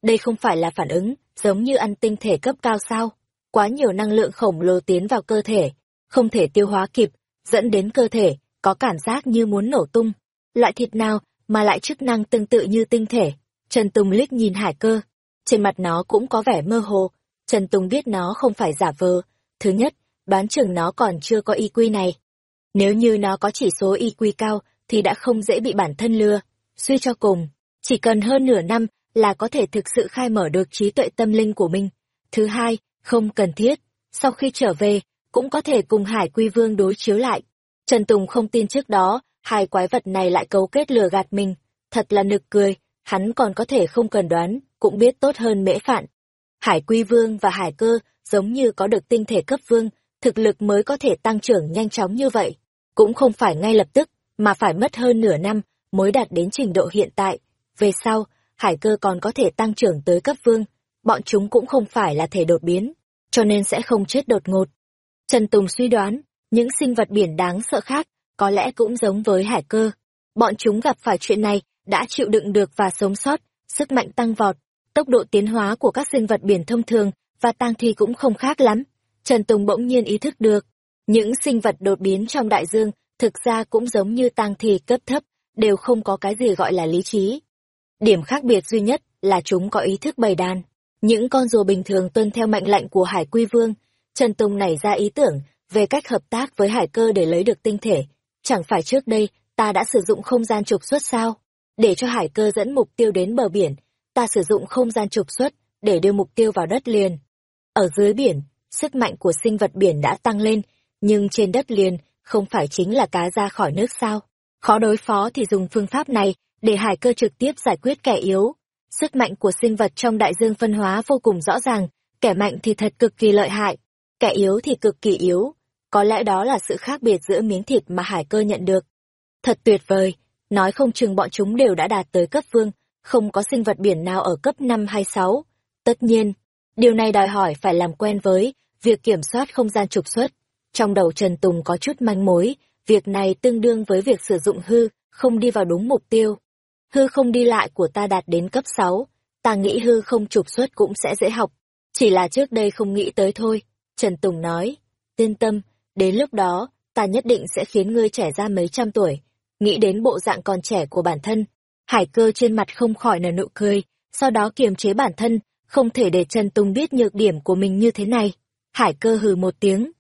Đây không phải là phản ứng giống như ăn tinh thể cấp cao sao? Quá nhiều năng lượng khổng lồ tiến vào cơ thể, không thể tiêu hóa kịp, dẫn đến cơ thể có cảm giác như muốn nổ tung. Loại thịt nào mà lại chức năng tương tự như tinh thể? Trần Tùng liếc nhìn hải cơ, trên mặt nó cũng có vẻ mơ hồ. Trần Tùng biết nó không phải giả vờ. Thứ nhất, bán trường nó còn chưa có y quy này. Nếu như nó có chỉ số y quy cao, thì đã không dễ bị bản thân lừa. Suy cho cùng, chỉ cần hơn nửa năm là có thể thực sự khai mở được trí tuệ tâm linh của mình. Thứ hai, không cần thiết. Sau khi trở về, cũng có thể cùng Hải Quy Vương đối chiếu lại. Trần Tùng không tin trước đó, hai quái vật này lại cấu kết lừa gạt mình. Thật là nực cười, hắn còn có thể không cần đoán, cũng biết tốt hơn mễ phạn. Hải Quy Vương và Hải Cơ giống như có được tinh thể cấp vương, thực lực mới có thể tăng trưởng nhanh chóng như vậy. Cũng không phải ngay lập tức, mà phải mất hơn nửa năm mới đạt đến trình độ hiện tại. Về sau, Hải Cơ còn có thể tăng trưởng tới cấp vương, bọn chúng cũng không phải là thể đột biến, cho nên sẽ không chết đột ngột. Trần Tùng suy đoán, những sinh vật biển đáng sợ khác, có lẽ cũng giống với hải cơ. Bọn chúng gặp phải chuyện này, đã chịu đựng được và sống sót, sức mạnh tăng vọt, tốc độ tiến hóa của các sinh vật biển thông thường và tang thi cũng không khác lắm. Trần Tùng bỗng nhiên ý thức được, những sinh vật đột biến trong đại dương thực ra cũng giống như tang thi cấp thấp, đều không có cái gì gọi là lý trí. Điểm khác biệt duy nhất là chúng có ý thức bầy đàn. Những con rùa bình thường tuân theo mệnh lệnh của Hải Quy Vương, Trần Tùng nảy ra ý tưởng về cách hợp tác với hải cơ để lấy được tinh thể. Chẳng phải trước đây ta đã sử dụng không gian trục xuất sao? Để cho hải cơ dẫn mục tiêu đến bờ biển, ta sử dụng không gian trục xuất để đưa mục tiêu vào đất liền. Ở dưới biển, sức mạnh của sinh vật biển đã tăng lên, nhưng trên đất liền không phải chính là cá ra khỏi nước sao? Khó đối phó thì dùng phương pháp này để hải cơ trực tiếp giải quyết kẻ yếu. Sức mạnh của sinh vật trong đại dương phân hóa vô cùng rõ ràng, kẻ mạnh thì thật cực kỳ lợi hại, kẻ yếu thì cực kỳ yếu. Có lẽ đó là sự khác biệt giữa miếng thịt mà hải cơ nhận được. Thật tuyệt vời, nói không chừng bọn chúng đều đã đạt tới cấp vương, không có sinh vật biển nào ở cấp 5 hay 6. Tất nhiên, điều này đòi hỏi phải làm quen với việc kiểm soát không gian trục xuất. Trong đầu Trần Tùng có chút manh mối, việc này tương đương với việc sử dụng hư, không đi vào đúng mục tiêu. Hư không đi lại của ta đạt đến cấp 6, ta nghĩ hư không trục xuất cũng sẽ dễ học. Chỉ là trước đây không nghĩ tới thôi. Trần Tùng nói, yên tâm, đến lúc đó, ta nhất định sẽ khiến ngươi trẻ ra mấy trăm tuổi. Nghĩ đến bộ dạng còn trẻ của bản thân, hải cơ trên mặt không khỏi nở nụ cười, sau đó kiềm chế bản thân, không thể để Trần Tùng biết nhược điểm của mình như thế này. Hải cơ hừ một tiếng.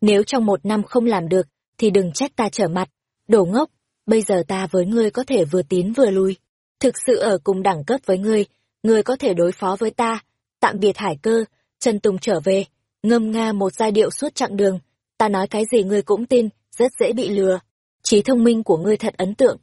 Nếu trong một năm không làm được, thì đừng trách ta trở mặt. Đổ ngốc, bây giờ ta với ngươi có thể vừa tiến vừa lui. Thực sự ở cùng đẳng cấp với ngươi, ngươi có thể đối phó với ta. Tạm biệt hải cơ, Trần Tùng trở về, ngâm nga một giai điệu suốt chặng đường. Ta nói cái gì ngươi cũng tin, rất dễ bị lừa. Trí thông minh của ngươi thật ấn tượng.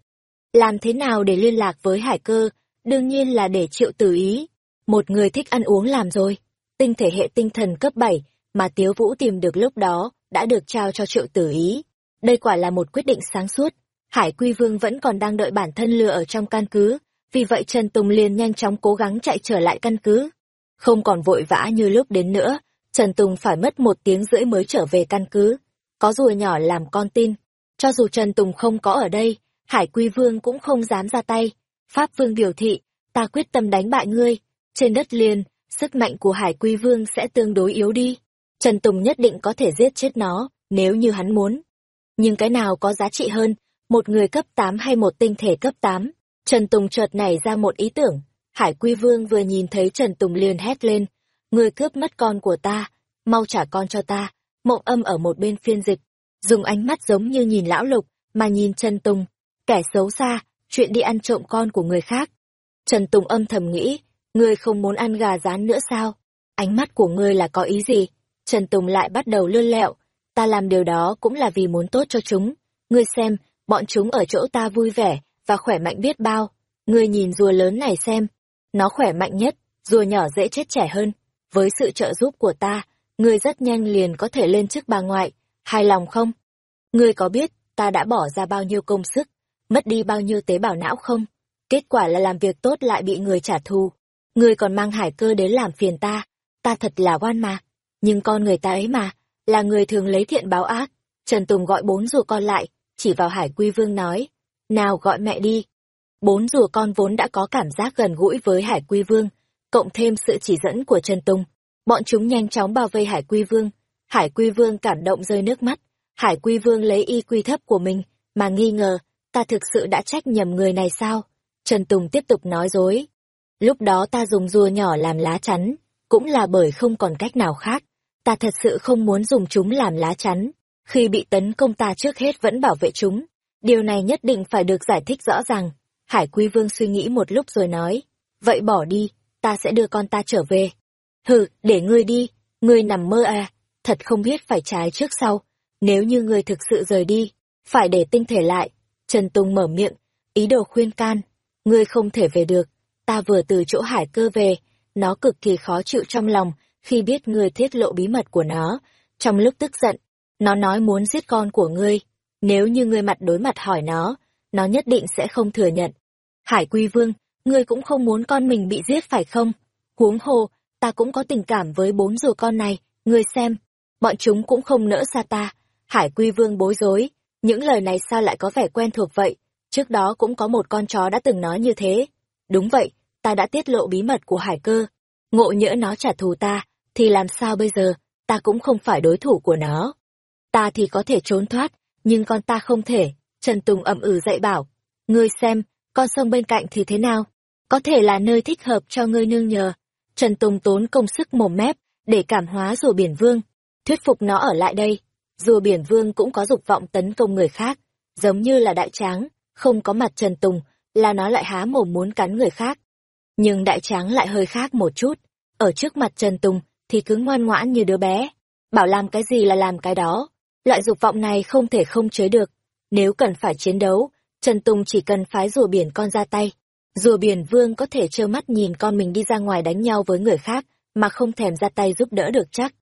Làm thế nào để liên lạc với hải cơ? Đương nhiên là để triệu tử ý. Một người thích ăn uống làm rồi. Tinh thể hệ tinh thần cấp 7 mà Tiếu Vũ tìm được lúc đó đã được trao cho triệu tử ý. Đây quả là một quyết định sáng suốt. Hải Quy Vương vẫn còn đang đợi bản thân lừa ở trong căn cứ, vì vậy Trần Tùng liền nhanh chóng cố gắng chạy trở lại căn cứ. Không còn vội vã như lúc đến nữa, Trần Tùng phải mất một tiếng rưỡi mới trở về căn cứ. Có rùa nhỏ làm con tin. Cho dù Trần Tùng không có ở đây, Hải Quy Vương cũng không dám ra tay. Pháp Vương biểu thị, ta quyết tâm đánh bại ngươi. Trên đất liền, sức mạnh của Hải Quy Vương sẽ tương đối yếu đi. Trần Tùng nhất định có thể giết chết nó, nếu như hắn muốn. Nhưng cái nào có giá trị hơn, một người cấp 8 hay một tinh thể cấp 8? Trần Tùng chợt nảy ra một ý tưởng. Hải Quy Vương vừa nhìn thấy Trần Tùng liền hét lên, Người cướp mất con của ta, mau trả con cho ta. Mộng âm ở một bên phiên dịch, dùng ánh mắt giống như nhìn lão lục, mà nhìn Trần Tùng. Kẻ xấu xa, chuyện đi ăn trộm con của người khác. Trần Tùng âm thầm nghĩ, ngươi không muốn ăn gà rán nữa sao? Ánh mắt của ngươi là có ý gì? Trần Tùng lại bắt đầu lươn lẹo, ta làm điều đó cũng là vì muốn tốt cho chúng. Ngươi xem, bọn chúng ở chỗ ta vui vẻ và khỏe mạnh biết bao. Ngươi nhìn rùa lớn này xem, nó khỏe mạnh nhất, rùa nhỏ dễ chết trẻ hơn với sự trợ giúp của ta, ngươi rất nhanh liền có thể lên chức bà ngoại, hài lòng không? Ngươi có biết ta đã bỏ ra bao nhiêu công sức, mất đi bao nhiêu tế bào não không? Kết quả là làm việc tốt lại bị người trả thù. Ngươi còn mang hải cơ đến làm phiền ta, ta thật là oan mà. Nhưng con người ta ấy mà, là người thường lấy thiện báo ác. Trần Tùng gọi bốn rùa con lại, chỉ vào hải quy vương nói, nào gọi mẹ đi. Bốn rùa con vốn đã có cảm giác gần gũi với hải quy vương, cộng thêm sự chỉ dẫn của Trần Tùng, bọn chúng nhanh chóng bao vây Hải Quy Vương. Hải Quy Vương cảm động rơi nước mắt. Hải Quy Vương lấy y quy thấp của mình, mà nghi ngờ, ta thực sự đã trách nhầm người này sao? Trần Tùng tiếp tục nói dối. Lúc đó ta dùng rùa nhỏ làm lá chắn, cũng là bởi không còn cách nào khác. Ta thật sự không muốn dùng chúng làm lá chắn. Khi bị tấn công ta trước hết vẫn bảo vệ chúng. Điều này nhất định phải được giải thích rõ ràng. Hải Quy Vương suy nghĩ một lúc rồi nói. Vậy bỏ đi, ta sẽ đưa con ta trở về. Hừ, để ngươi đi, ngươi nằm mơ à, thật không biết phải trái trước sau. Nếu như ngươi thực sự rời đi, phải để tinh thể lại. Trần Tùng mở miệng, ý đồ khuyên can. Ngươi không thể về được, ta vừa từ chỗ hải cơ về, nó cực kỳ khó chịu trong lòng khi biết ngươi tiết lộ bí mật của nó. Trong lúc tức giận, nó nói muốn giết con của ngươi. Nếu như ngươi mặt đối mặt hỏi nó, nó nhất định sẽ không thừa nhận. Hải Quy Vương, ngươi cũng không muốn con mình bị giết phải không? Huống hồ, ta cũng có tình cảm với bốn rùa con này, ngươi xem, bọn chúng cũng không nỡ xa ta. Hải Quy Vương bối rối, những lời này sao lại có vẻ quen thuộc vậy? Trước đó cũng có một con chó đã từng nói như thế. Đúng vậy, ta đã tiết lộ bí mật của Hải Cơ. Ngộ nhỡ nó trả thù ta, thì làm sao bây giờ, ta cũng không phải đối thủ của nó. Ta thì có thể trốn thoát, nhưng con ta không thể. Trần Tùng ậm ừ dạy bảo, ngươi xem, con sông bên cạnh thì thế nào? Có thể là nơi thích hợp cho ngươi nương nhờ. Trần Tùng tốn công sức mồm mép, để cảm hóa rùa biển vương, thuyết phục nó ở lại đây. Rùa biển vương cũng có dục vọng tấn công người khác, giống như là đại tráng, không có mặt Trần Tùng, là nó lại há mồm muốn cắn người khác. Nhưng đại tráng lại hơi khác một chút, ở trước mặt Trần Tùng thì cứ ngoan ngoãn như đứa bé, bảo làm cái gì là làm cái đó. Loại dục vọng này không thể không chế được. Nếu cần phải chiến đấu, Trần Tùng chỉ cần phái rùa biển con ra tay. Rùa biển vương có thể trơ mắt nhìn con mình đi ra ngoài đánh nhau với người khác, mà không thèm ra tay giúp đỡ được chắc.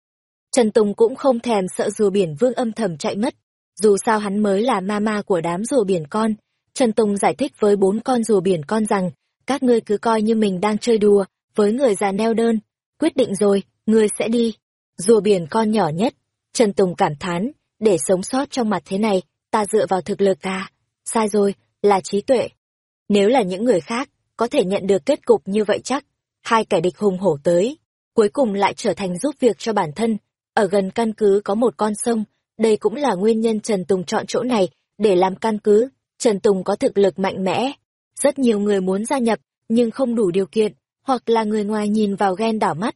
Trần Tùng cũng không thèm sợ rùa biển vương âm thầm chạy mất. Dù sao hắn mới là mama của đám rùa biển con. Trần Tùng giải thích với bốn con rùa biển con rằng, các ngươi cứ coi như mình đang chơi đùa, với người già neo đơn. Quyết định rồi, ngươi sẽ đi. Rùa biển con nhỏ nhất. Trần Tùng cảm thán, để sống sót trong mặt thế này, ta dựa vào thực lực à. Sai rồi, là trí tuệ. Nếu là những người khác, có thể nhận được kết cục như vậy chắc. Hai kẻ địch hùng hổ tới, cuối cùng lại trở thành giúp việc cho bản thân. Ở gần căn cứ có một con sông, đây cũng là nguyên nhân Trần Tùng chọn chỗ này để làm căn cứ. Trần Tùng có thực lực mạnh mẽ. Rất nhiều người muốn gia nhập, nhưng không đủ điều kiện, hoặc là người ngoài nhìn vào ghen đảo mắt.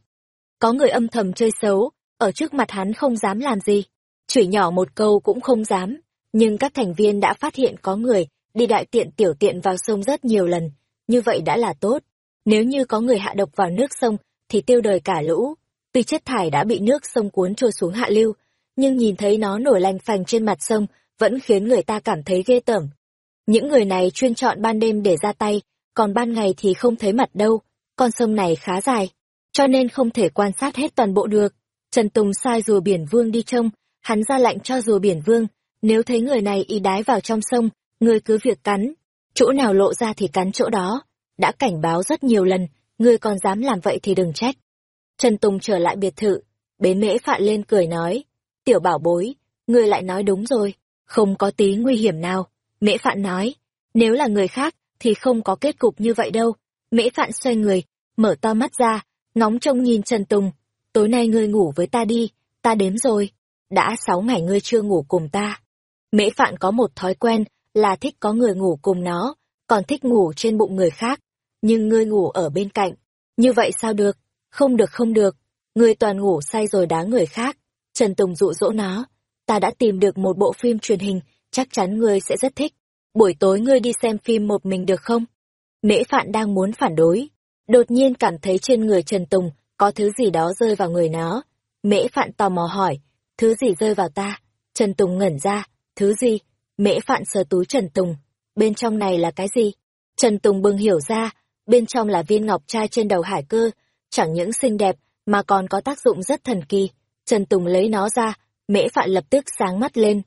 Có người âm thầm chơi xấu, ở trước mặt hắn không dám làm gì. Chửi nhỏ một câu cũng không dám, nhưng các thành viên đã phát hiện có người đi đại tiện tiểu tiện vào sông rất nhiều lần, như vậy đã là tốt. Nếu như có người hạ độc vào nước sông, thì tiêu đời cả lũ. Tuy chất thải đã bị nước sông cuốn trôi xuống hạ lưu, nhưng nhìn thấy nó nổi lành phành trên mặt sông, vẫn khiến người ta cảm thấy ghê tởm. Những người này chuyên chọn ban đêm để ra tay, còn ban ngày thì không thấy mặt đâu, con sông này khá dài, cho nên không thể quan sát hết toàn bộ được. Trần Tùng sai rùa biển vương đi trông, hắn ra lệnh cho rùa biển vương, nếu thấy người này y đái vào trong sông, người cứ việc cắn, chỗ nào lộ ra thì cắn chỗ đó. Đã cảnh báo rất nhiều lần, ngươi còn dám làm vậy thì đừng trách. Trần Tùng trở lại biệt thự, bế mễ phạn lên cười nói, tiểu bảo bối, ngươi lại nói đúng rồi, không có tí nguy hiểm nào. Mễ phạn nói, nếu là người khác thì không có kết cục như vậy đâu. Mễ phạn xoay người, mở to mắt ra, ngóng trông nhìn Trần Tùng, tối nay ngươi ngủ với ta đi, ta đếm rồi. Đã sáu ngày ngươi chưa ngủ cùng ta. Mễ phạn có một thói quen là thích có người ngủ cùng nó, còn thích ngủ trên bụng người khác nhưng ngươi ngủ ở bên cạnh. Như vậy sao được? Không được không được. Ngươi toàn ngủ say rồi đá người khác. Trần Tùng dụ dỗ nó. Ta đã tìm được một bộ phim truyền hình, chắc chắn ngươi sẽ rất thích. Buổi tối ngươi đi xem phim một mình được không? Mễ Phạn đang muốn phản đối. Đột nhiên cảm thấy trên người Trần Tùng có thứ gì đó rơi vào người nó. Mễ Phạn tò mò hỏi, thứ gì rơi vào ta? Trần Tùng ngẩn ra, thứ gì? Mễ Phạn sờ túi Trần Tùng, bên trong này là cái gì? Trần Tùng bừng hiểu ra, bên trong là viên ngọc trai trên đầu hải cơ, chẳng những xinh đẹp mà còn có tác dụng rất thần kỳ. Trần Tùng lấy nó ra, mễ phạn lập tức sáng mắt lên.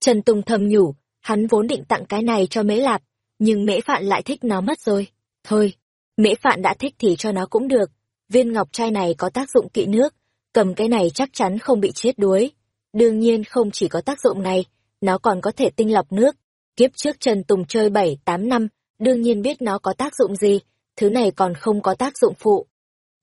Trần Tùng thầm nhủ, hắn vốn định tặng cái này cho mễ lạp, nhưng mễ phạn lại thích nó mất rồi. Thôi, mễ phạn đã thích thì cho nó cũng được. Viên ngọc trai này có tác dụng kỵ nước, cầm cái này chắc chắn không bị chết đuối. Đương nhiên không chỉ có tác dụng này, nó còn có thể tinh lọc nước. Kiếp trước Trần Tùng chơi 7-8 năm, đương nhiên biết nó có tác dụng gì, thứ này còn không có tác dụng phụ.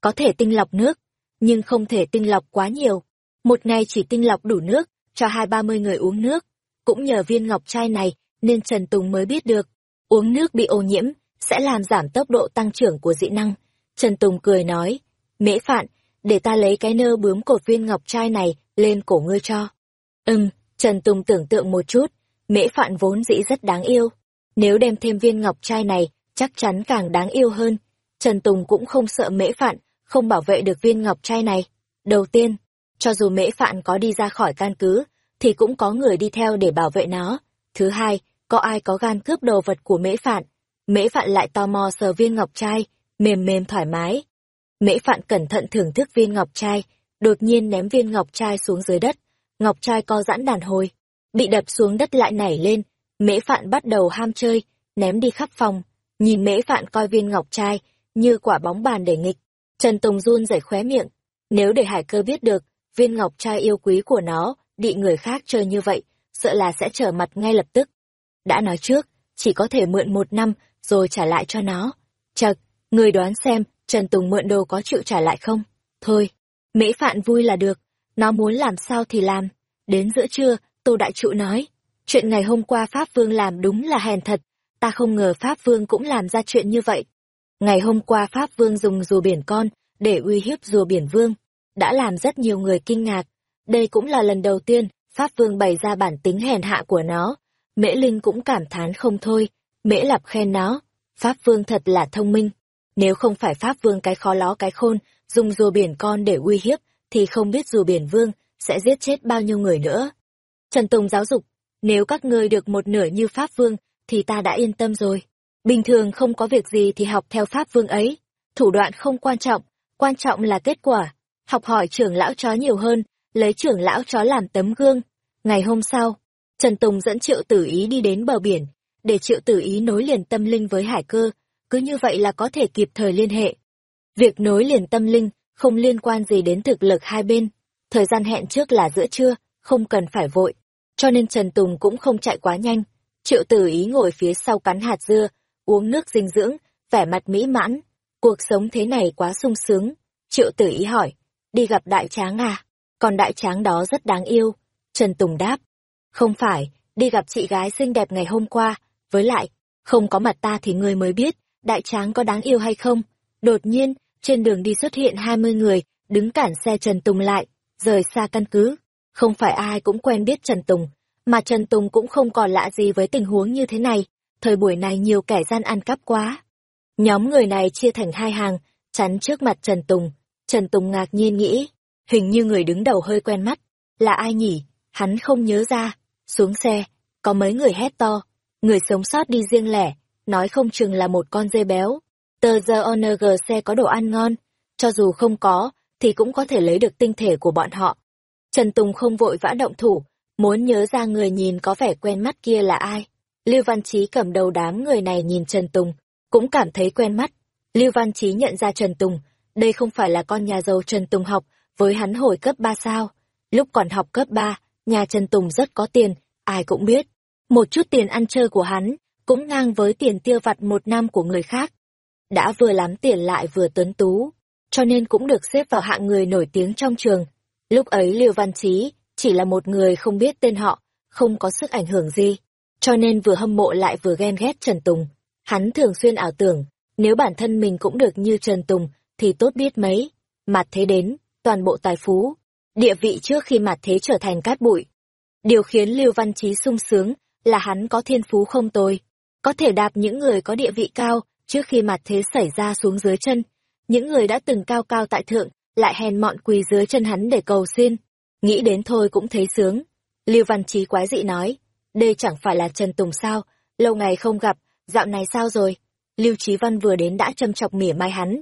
Có thể tinh lọc nước, nhưng không thể tinh lọc quá nhiều. Một ngày chỉ tinh lọc đủ nước, cho hai ba mươi người uống nước. Cũng nhờ viên ngọc trai này, nên Trần Tùng mới biết được, uống nước bị ô nhiễm, sẽ làm giảm tốc độ tăng trưởng của dị năng. Trần Tùng cười nói, mễ phạn, để ta lấy cái nơ bướm cột viên ngọc trai này lên cổ ngươi cho. Ừm, Trần Tùng tưởng tượng một chút, mễ phạn vốn dĩ rất đáng yêu. Nếu đem thêm viên ngọc trai này chắc chắn càng đáng yêu hơn. Trần Tùng cũng không sợ mễ phạn, không bảo vệ được viên ngọc trai này. Đầu tiên, cho dù mễ phạn có đi ra khỏi căn cứ, thì cũng có người đi theo để bảo vệ nó. Thứ hai, có ai có gan cướp đồ vật của mễ phạn. Mễ phạn lại tò mò sờ viên ngọc trai, mềm mềm thoải mái. Mễ phạn cẩn thận thưởng thức viên ngọc trai, đột nhiên ném viên ngọc trai xuống dưới đất. Ngọc trai co giãn đàn hồi, bị đập xuống đất lại nảy lên. Mễ phạn bắt đầu ham chơi, ném đi khắp phòng, Nhìn mễ phạn coi viên ngọc trai như quả bóng bàn để nghịch. Trần Tùng run rẩy khóe miệng. Nếu để hải cơ biết được, viên ngọc trai yêu quý của nó bị người khác chơi như vậy, sợ là sẽ trở mặt ngay lập tức. Đã nói trước, chỉ có thể mượn một năm, rồi trả lại cho nó. Chật, người đoán xem, Trần Tùng mượn đồ có chịu trả lại không? Thôi, mễ phạn vui là được, nó muốn làm sao thì làm. Đến giữa trưa, Tô Đại Trụ nói, chuyện ngày hôm qua Pháp Vương làm đúng là hèn thật, ta không ngờ Pháp Vương cũng làm ra chuyện như vậy. Ngày hôm qua Pháp Vương dùng rùa biển con để uy hiếp rùa biển Vương, đã làm rất nhiều người kinh ngạc. Đây cũng là lần đầu tiên Pháp Vương bày ra bản tính hèn hạ của nó. Mễ Linh cũng cảm thán không thôi, Mễ Lạp khen nó, Pháp Vương thật là thông minh. Nếu không phải Pháp Vương cái khó ló cái khôn, dùng rùa biển con để uy hiếp, thì không biết rùa biển Vương sẽ giết chết bao nhiêu người nữa. Trần Tùng giáo dục, nếu các ngươi được một nửa như Pháp Vương, thì ta đã yên tâm rồi. Bình thường không có việc gì thì học theo Pháp Vương ấy. Thủ đoạn không quan trọng, quan trọng là kết quả. Học hỏi trưởng lão chó nhiều hơn, lấy trưởng lão chó làm tấm gương. Ngày hôm sau, Trần Tùng dẫn Triệu Tử Ý đi đến bờ biển, để Triệu Tử Ý nối liền tâm linh với hải cơ, cứ như vậy là có thể kịp thời liên hệ. Việc nối liền tâm linh không liên quan gì đến thực lực hai bên. Thời gian hẹn trước là giữa trưa, không cần phải vội. Cho nên Trần Tùng cũng không chạy quá nhanh. Triệu tử ý ngồi phía sau cắn hạt dưa, uống nước dinh dưỡng, vẻ mặt mỹ mãn. Cuộc sống thế này quá sung sướng. Triệu tử ý hỏi, đi gặp đại tráng à? Còn đại tráng đó rất đáng yêu. Trần Tùng đáp, không phải, đi gặp chị gái xinh đẹp ngày hôm qua. Với lại, không có mặt ta thì ngươi mới biết, đại tráng có đáng yêu hay không. Đột nhiên, trên đường đi xuất hiện hai mươi người, đứng cản xe Trần Tùng lại, rời xa căn cứ. Không phải ai cũng quen biết Trần Tùng, mà Trần Tùng cũng không còn lạ gì với tình huống như thế này. Thời buổi này nhiều kẻ gian ăn cắp quá. Nhóm người này chia thành hai hàng, chắn trước mặt Trần Tùng. Trần Tùng ngạc nhiên nghĩ, hình như người đứng đầu hơi quen mắt. Là ai nhỉ? Hắn không nhớ ra. Xuống xe, có mấy người hét to. Người sống sót đi riêng lẻ, nói không chừng là một con dê béo. Tờ giờ ONG xe có đồ ăn ngon, cho dù không có, thì cũng có thể lấy được tinh thể của bọn họ. Trần Tùng không vội vã động thủ, muốn nhớ ra người nhìn có vẻ quen mắt kia là ai. Lưu Văn Chí cầm đầu đám người này nhìn Trần Tùng, cũng cảm thấy quen mắt. Lưu Văn Chí nhận ra Trần Tùng, đây không phải là con nhà giàu Trần Tùng học với hắn hồi cấp 3 sao. Lúc còn học cấp 3, nhà Trần Tùng rất có tiền, ai cũng biết. Một chút tiền ăn chơi của hắn, cũng ngang với tiền tiêu vặt một năm của người khác. Đã vừa lắm tiền lại vừa tuấn tú, cho nên cũng được xếp vào hạng người nổi tiếng trong trường. Lúc ấy Liêu Văn Chí chỉ là một người không biết tên họ, không có sức ảnh hưởng gì, cho nên vừa hâm mộ lại vừa ghen ghét Trần Tùng. Hắn thường xuyên ảo tưởng, nếu bản thân mình cũng được như Trần Tùng thì tốt biết mấy. Mặt thế đến, toàn bộ tài phú, địa vị trước khi mặt thế trở thành cát bụi. Điều khiến Lưu Văn Chí sung sướng là hắn có thiên phú không tồi, có thể đạp những người có địa vị cao trước khi mặt thế xảy ra xuống dưới chân. Những người đã từng cao cao tại thượng, lại hèn mọn quỳ dưới chân hắn để cầu xin. Nghĩ đến thôi cũng thấy sướng. Lưu Văn Chí quái dị nói, đây chẳng phải là Trần Tùng sao, lâu ngày không gặp, dạo này sao rồi? Lưu Chí Văn vừa đến đã châm chọc mỉa mai hắn.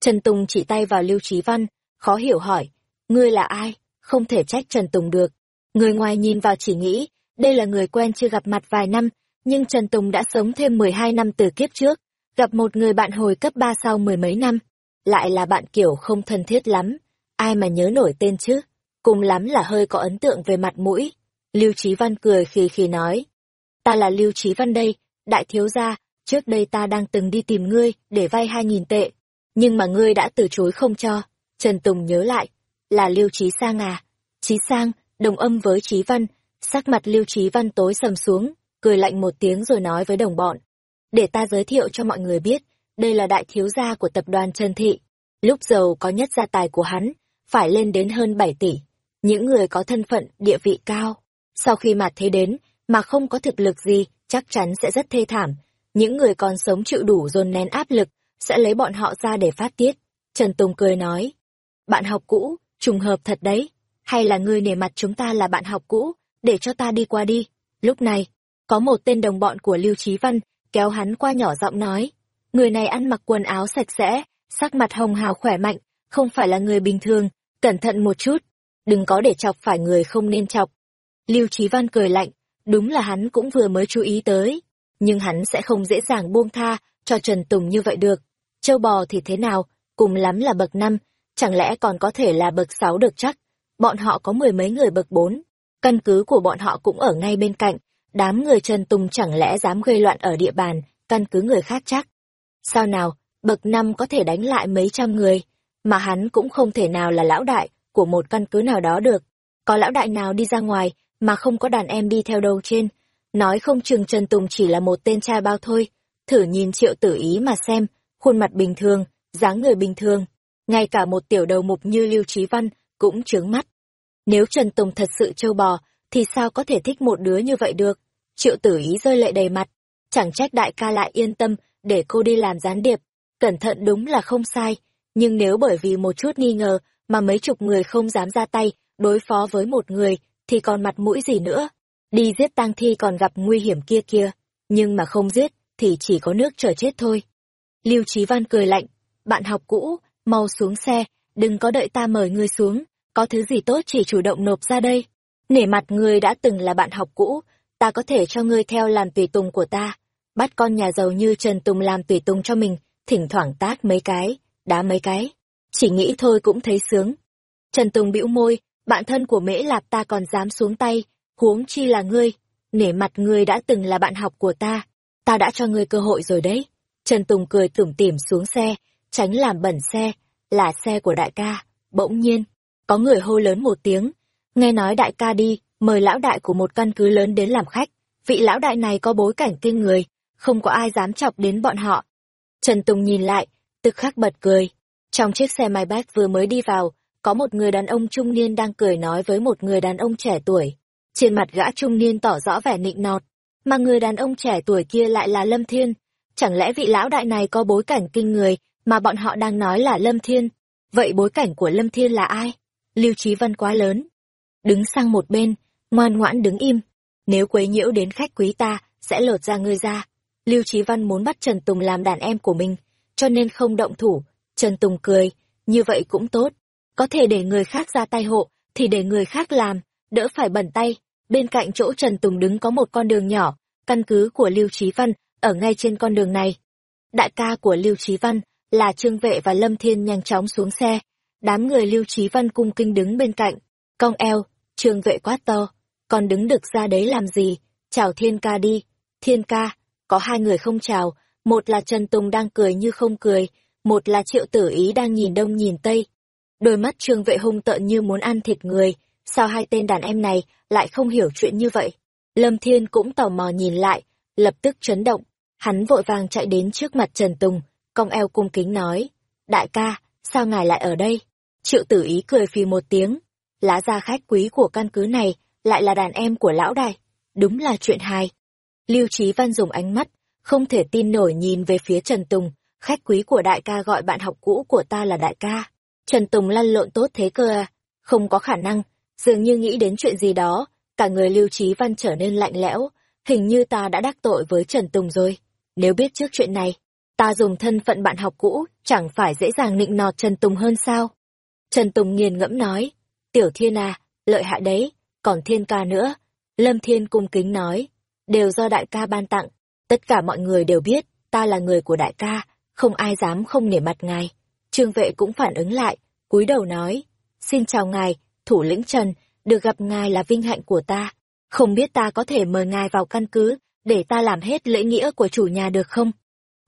Trần Tùng chỉ tay vào Lưu Chí Văn, khó hiểu hỏi, ngươi là ai? Không thể trách Trần Tùng được. Người ngoài nhìn vào chỉ nghĩ, đây là người quen chưa gặp mặt vài năm, nhưng Trần Tùng đã sống thêm 12 năm từ kiếp trước, gặp một người bạn hồi cấp 3 sau mười mấy năm, lại là bạn kiểu không thân thiết lắm, ai mà nhớ nổi tên chứ, cùng lắm là hơi có ấn tượng về mặt mũi. Lưu Chí Văn cười khi khi nói, ta là Lưu Chí Văn đây, đại thiếu gia, trước đây ta đang từng đi tìm ngươi để vay hai nghìn tệ, nhưng mà ngươi đã từ chối không cho. Trần Tùng nhớ lại, là Lưu Trí Sang à? Trí Sang, đồng âm với Trí Văn, sắc mặt Lưu Trí Văn tối sầm xuống, cười lạnh một tiếng rồi nói với đồng bọn. Để ta giới thiệu cho mọi người biết, đây là đại thiếu gia của tập đoàn Trần Thị. Lúc giàu có nhất gia tài của hắn, phải lên đến hơn 7 tỷ. Những người có thân phận, địa vị cao. Sau khi mặt thế đến, mà không có thực lực gì, chắc chắn sẽ rất thê thảm. Những người còn sống chịu đủ dồn nén áp lực, sẽ lấy bọn họ ra để phát tiết. Trần Tùng cười nói, bạn học cũ, trùng hợp thật đấy. Hay là ngươi nể mặt chúng ta là bạn học cũ, để cho ta đi qua đi. Lúc này, có một tên đồng bọn của Lưu Chí Văn, kéo hắn qua nhỏ giọng nói. Người này ăn mặc quần áo sạch sẽ, sắc mặt hồng hào khỏe mạnh, không phải là người bình thường, cẩn thận một chút, đừng có để chọc phải người không nên chọc. Lưu Chí Văn cười lạnh, đúng là hắn cũng vừa mới chú ý tới, nhưng hắn sẽ không dễ dàng buông tha cho Trần Tùng như vậy được. Châu bò thì thế nào, cùng lắm là bậc năm, chẳng lẽ còn có thể là bậc sáu được chắc, bọn họ có mười mấy người bậc bốn. Căn cứ của bọn họ cũng ở ngay bên cạnh, đám người Trần Tùng chẳng lẽ dám gây loạn ở địa bàn, căn cứ người khác chắc. Sao nào, bậc năm có thể đánh lại mấy trăm người, mà hắn cũng không thể nào là lão đại của một căn cứ nào đó được. Có lão đại nào đi ra ngoài mà không có đàn em đi theo đầu trên, nói không chừng Trần Tùng chỉ là một tên trai bao thôi, thử nhìn triệu tử ý mà xem, khuôn mặt bình thường, dáng người bình thường, ngay cả một tiểu đầu mục như Lưu Trí Văn cũng trướng mắt. Nếu Trần Tùng thật sự trâu bò, thì sao có thể thích một đứa như vậy được? Triệu tử ý rơi lệ đầy mặt, chẳng trách đại ca lại yên tâm để cô đi làm gián điệp. Cẩn thận đúng là không sai, nhưng nếu bởi vì một chút nghi ngờ mà mấy chục người không dám ra tay đối phó với một người, thì còn mặt mũi gì nữa? Đi giết tang thi còn gặp nguy hiểm kia kia, nhưng mà không giết thì chỉ có nước chờ chết thôi. Lưu Chí Văn cười lạnh, bạn học cũ, mau xuống xe, đừng có đợi ta mời ngươi xuống, có thứ gì tốt chỉ chủ động nộp ra đây. Nể mặt ngươi đã từng là bạn học cũ, ta có thể cho ngươi theo làm tùy tùng của ta. Bắt con nhà giàu như Trần Tùng làm tùy tùng cho mình, thỉnh thoảng tác mấy cái, đá mấy cái. Chỉ nghĩ thôi cũng thấy sướng. Trần Tùng bĩu môi, bạn thân của Mễ Lạp ta còn dám xuống tay, huống chi là ngươi. Nể mặt ngươi đã từng là bạn học của ta, ta đã cho ngươi cơ hội rồi đấy. Trần Tùng cười tủm tỉm xuống xe, tránh làm bẩn xe, là xe của đại ca. Bỗng nhiên, có người hô lớn một tiếng, nghe nói đại ca đi, mời lão đại của một căn cứ lớn đến làm khách. Vị lão đại này có bối cảnh kinh người, không có ai dám chọc đến bọn họ. Trần Tùng nhìn lại, tức khắc bật cười. Trong chiếc xe máy bác vừa mới đi vào, có một người đàn ông trung niên đang cười nói với một người đàn ông trẻ tuổi. Trên mặt gã trung niên tỏ rõ vẻ nịnh nọt, mà người đàn ông trẻ tuổi kia lại là Lâm Thiên. Chẳng lẽ vị lão đại này có bối cảnh kinh người mà bọn họ đang nói là Lâm Thiên? Vậy bối cảnh của Lâm Thiên là ai? Lưu Chí Văn quá lớn. Đứng sang một bên, ngoan ngoãn đứng im. Nếu quấy nhiễu đến khách quý ta, sẽ lột ra ngươi ra. Lưu Chí Văn muốn bắt Trần Tùng làm đàn em của mình, cho nên không động thủ. Trần Tùng cười, như vậy cũng tốt. Có thể để người khác ra tay hộ, thì để người khác làm, đỡ phải bẩn tay. Bên cạnh chỗ Trần Tùng đứng có một con đường nhỏ, căn cứ của Lưu Chí Văn, ở ngay trên con đường này. Đại ca của Lưu Chí Văn là Trương Vệ và Lâm Thiên nhanh chóng xuống xe. Đám người Lưu Trí Văn cung kinh đứng bên cạnh. Cong eo, Trương Vệ quát to. Còn đứng được ra đấy làm gì? Chào Thiên ca đi. Thiên ca, có hai người không chào. Một là Trần Tùng đang cười như không cười. Một là Triệu Tử Ý đang nhìn đông nhìn tây. Đôi mắt Trương Vệ hung tợn như muốn ăn thịt người. Sao hai tên đàn em này lại không hiểu chuyện như vậy? Lâm Thiên cũng tò mò nhìn lại, lập tức chấn động. Hắn vội vàng chạy đến trước mặt Trần Tùng, cong eo cung kính nói. Đại ca, sao ngài lại ở đây? Triệu tử ý cười phì một tiếng. Lá gia khách quý của căn cứ này lại là đàn em của lão đại. Đúng là chuyện hài. Lưu Trí Văn dùng ánh mắt, không thể tin nổi nhìn về phía Trần Tùng. Khách quý của đại ca gọi bạn học cũ của ta là đại ca. Trần Tùng lăn lộn tốt thế cơ à? Không có khả năng. Dường như nghĩ đến chuyện gì đó, cả người Lưu Trí Văn trở nên lạnh lẽo, hình như ta đã đắc tội với Trần Tùng rồi. Nếu biết trước chuyện này, ta dùng thân phận bạn học cũ, chẳng phải dễ dàng nịnh nọt Trần Tùng hơn sao? Trần Tùng nghiền ngẫm nói, Tiểu Thiên à, lợi hại đấy, còn Thiên ca nữa. Lâm Thiên cung kính nói, đều do đại ca ban tặng, tất cả mọi người đều biết, ta là người của đại ca, không ai dám không nể mặt ngài. Trương vệ cũng phản ứng lại, cúi đầu nói, xin chào ngài, thủ lĩnh Trần, được gặp ngài là vinh hạnh của ta. Không biết ta có thể mời ngài vào căn cứ, để ta làm hết lễ nghĩa của chủ nhà được không?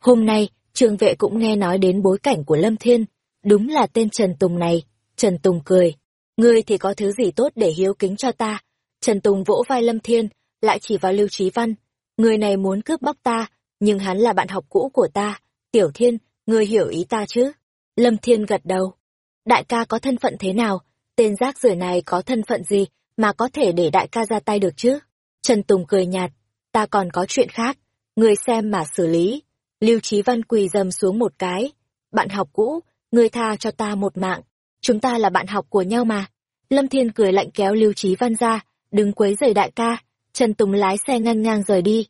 Hôm nay, trường vệ cũng nghe nói đến bối cảnh của Lâm Thiên. Đúng là tên Trần Tùng này. Trần Tùng cười. Ngươi thì có thứ gì tốt để hiếu kính cho ta? Trần Tùng vỗ vai Lâm Thiên, lại chỉ vào Lưu Trí Văn. Người này muốn cướp bóc ta, nhưng hắn là bạn học cũ của ta. Tiểu Thiên, ngươi hiểu ý ta chứ? Lâm Thiên gật đầu. Đại ca có thân phận thế nào? Tên rác rưởi này có thân phận gì mà có thể để đại ca ra tay được chứ? Trần Tùng cười nhạt, ta còn có chuyện khác, Ngươi xem mà xử lý. Lưu Chí Văn quỳ dầm xuống một cái. Bạn học cũ, người tha cho ta một mạng. Chúng ta là bạn học của nhau mà. Lâm Thiên cười lạnh kéo Lưu Chí Văn ra, đừng quấy rầy đại ca. Trần Tùng lái xe ngang ngang rời đi.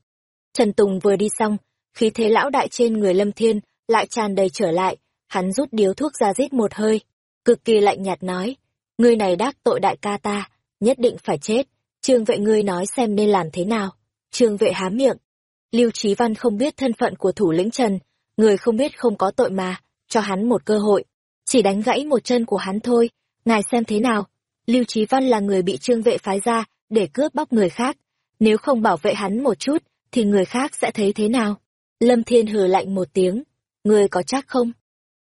Trần Tùng vừa đi xong, khí thế lão đại trên người Lâm Thiên lại tràn đầy trở lại. Hắn rút điếu thuốc ra rít một hơi, cực kỳ lạnh nhạt nói, ngươi này đắc tội đại ca ta, nhất định phải chết. Trương vệ ngươi nói xem nên làm thế nào. Trương vệ há miệng. Lưu Trí Văn không biết thân phận của thủ lĩnh Trần, người không biết không có tội mà, cho hắn một cơ hội. Chỉ đánh gãy một chân của hắn thôi, ngài xem thế nào. Lưu Trí Văn là người bị trương vệ phái ra để cướp bóc người khác. Nếu không bảo vệ hắn một chút, thì người khác sẽ thấy thế nào? Lâm Thiên hừ lạnh một tiếng. Ngươi có chắc không?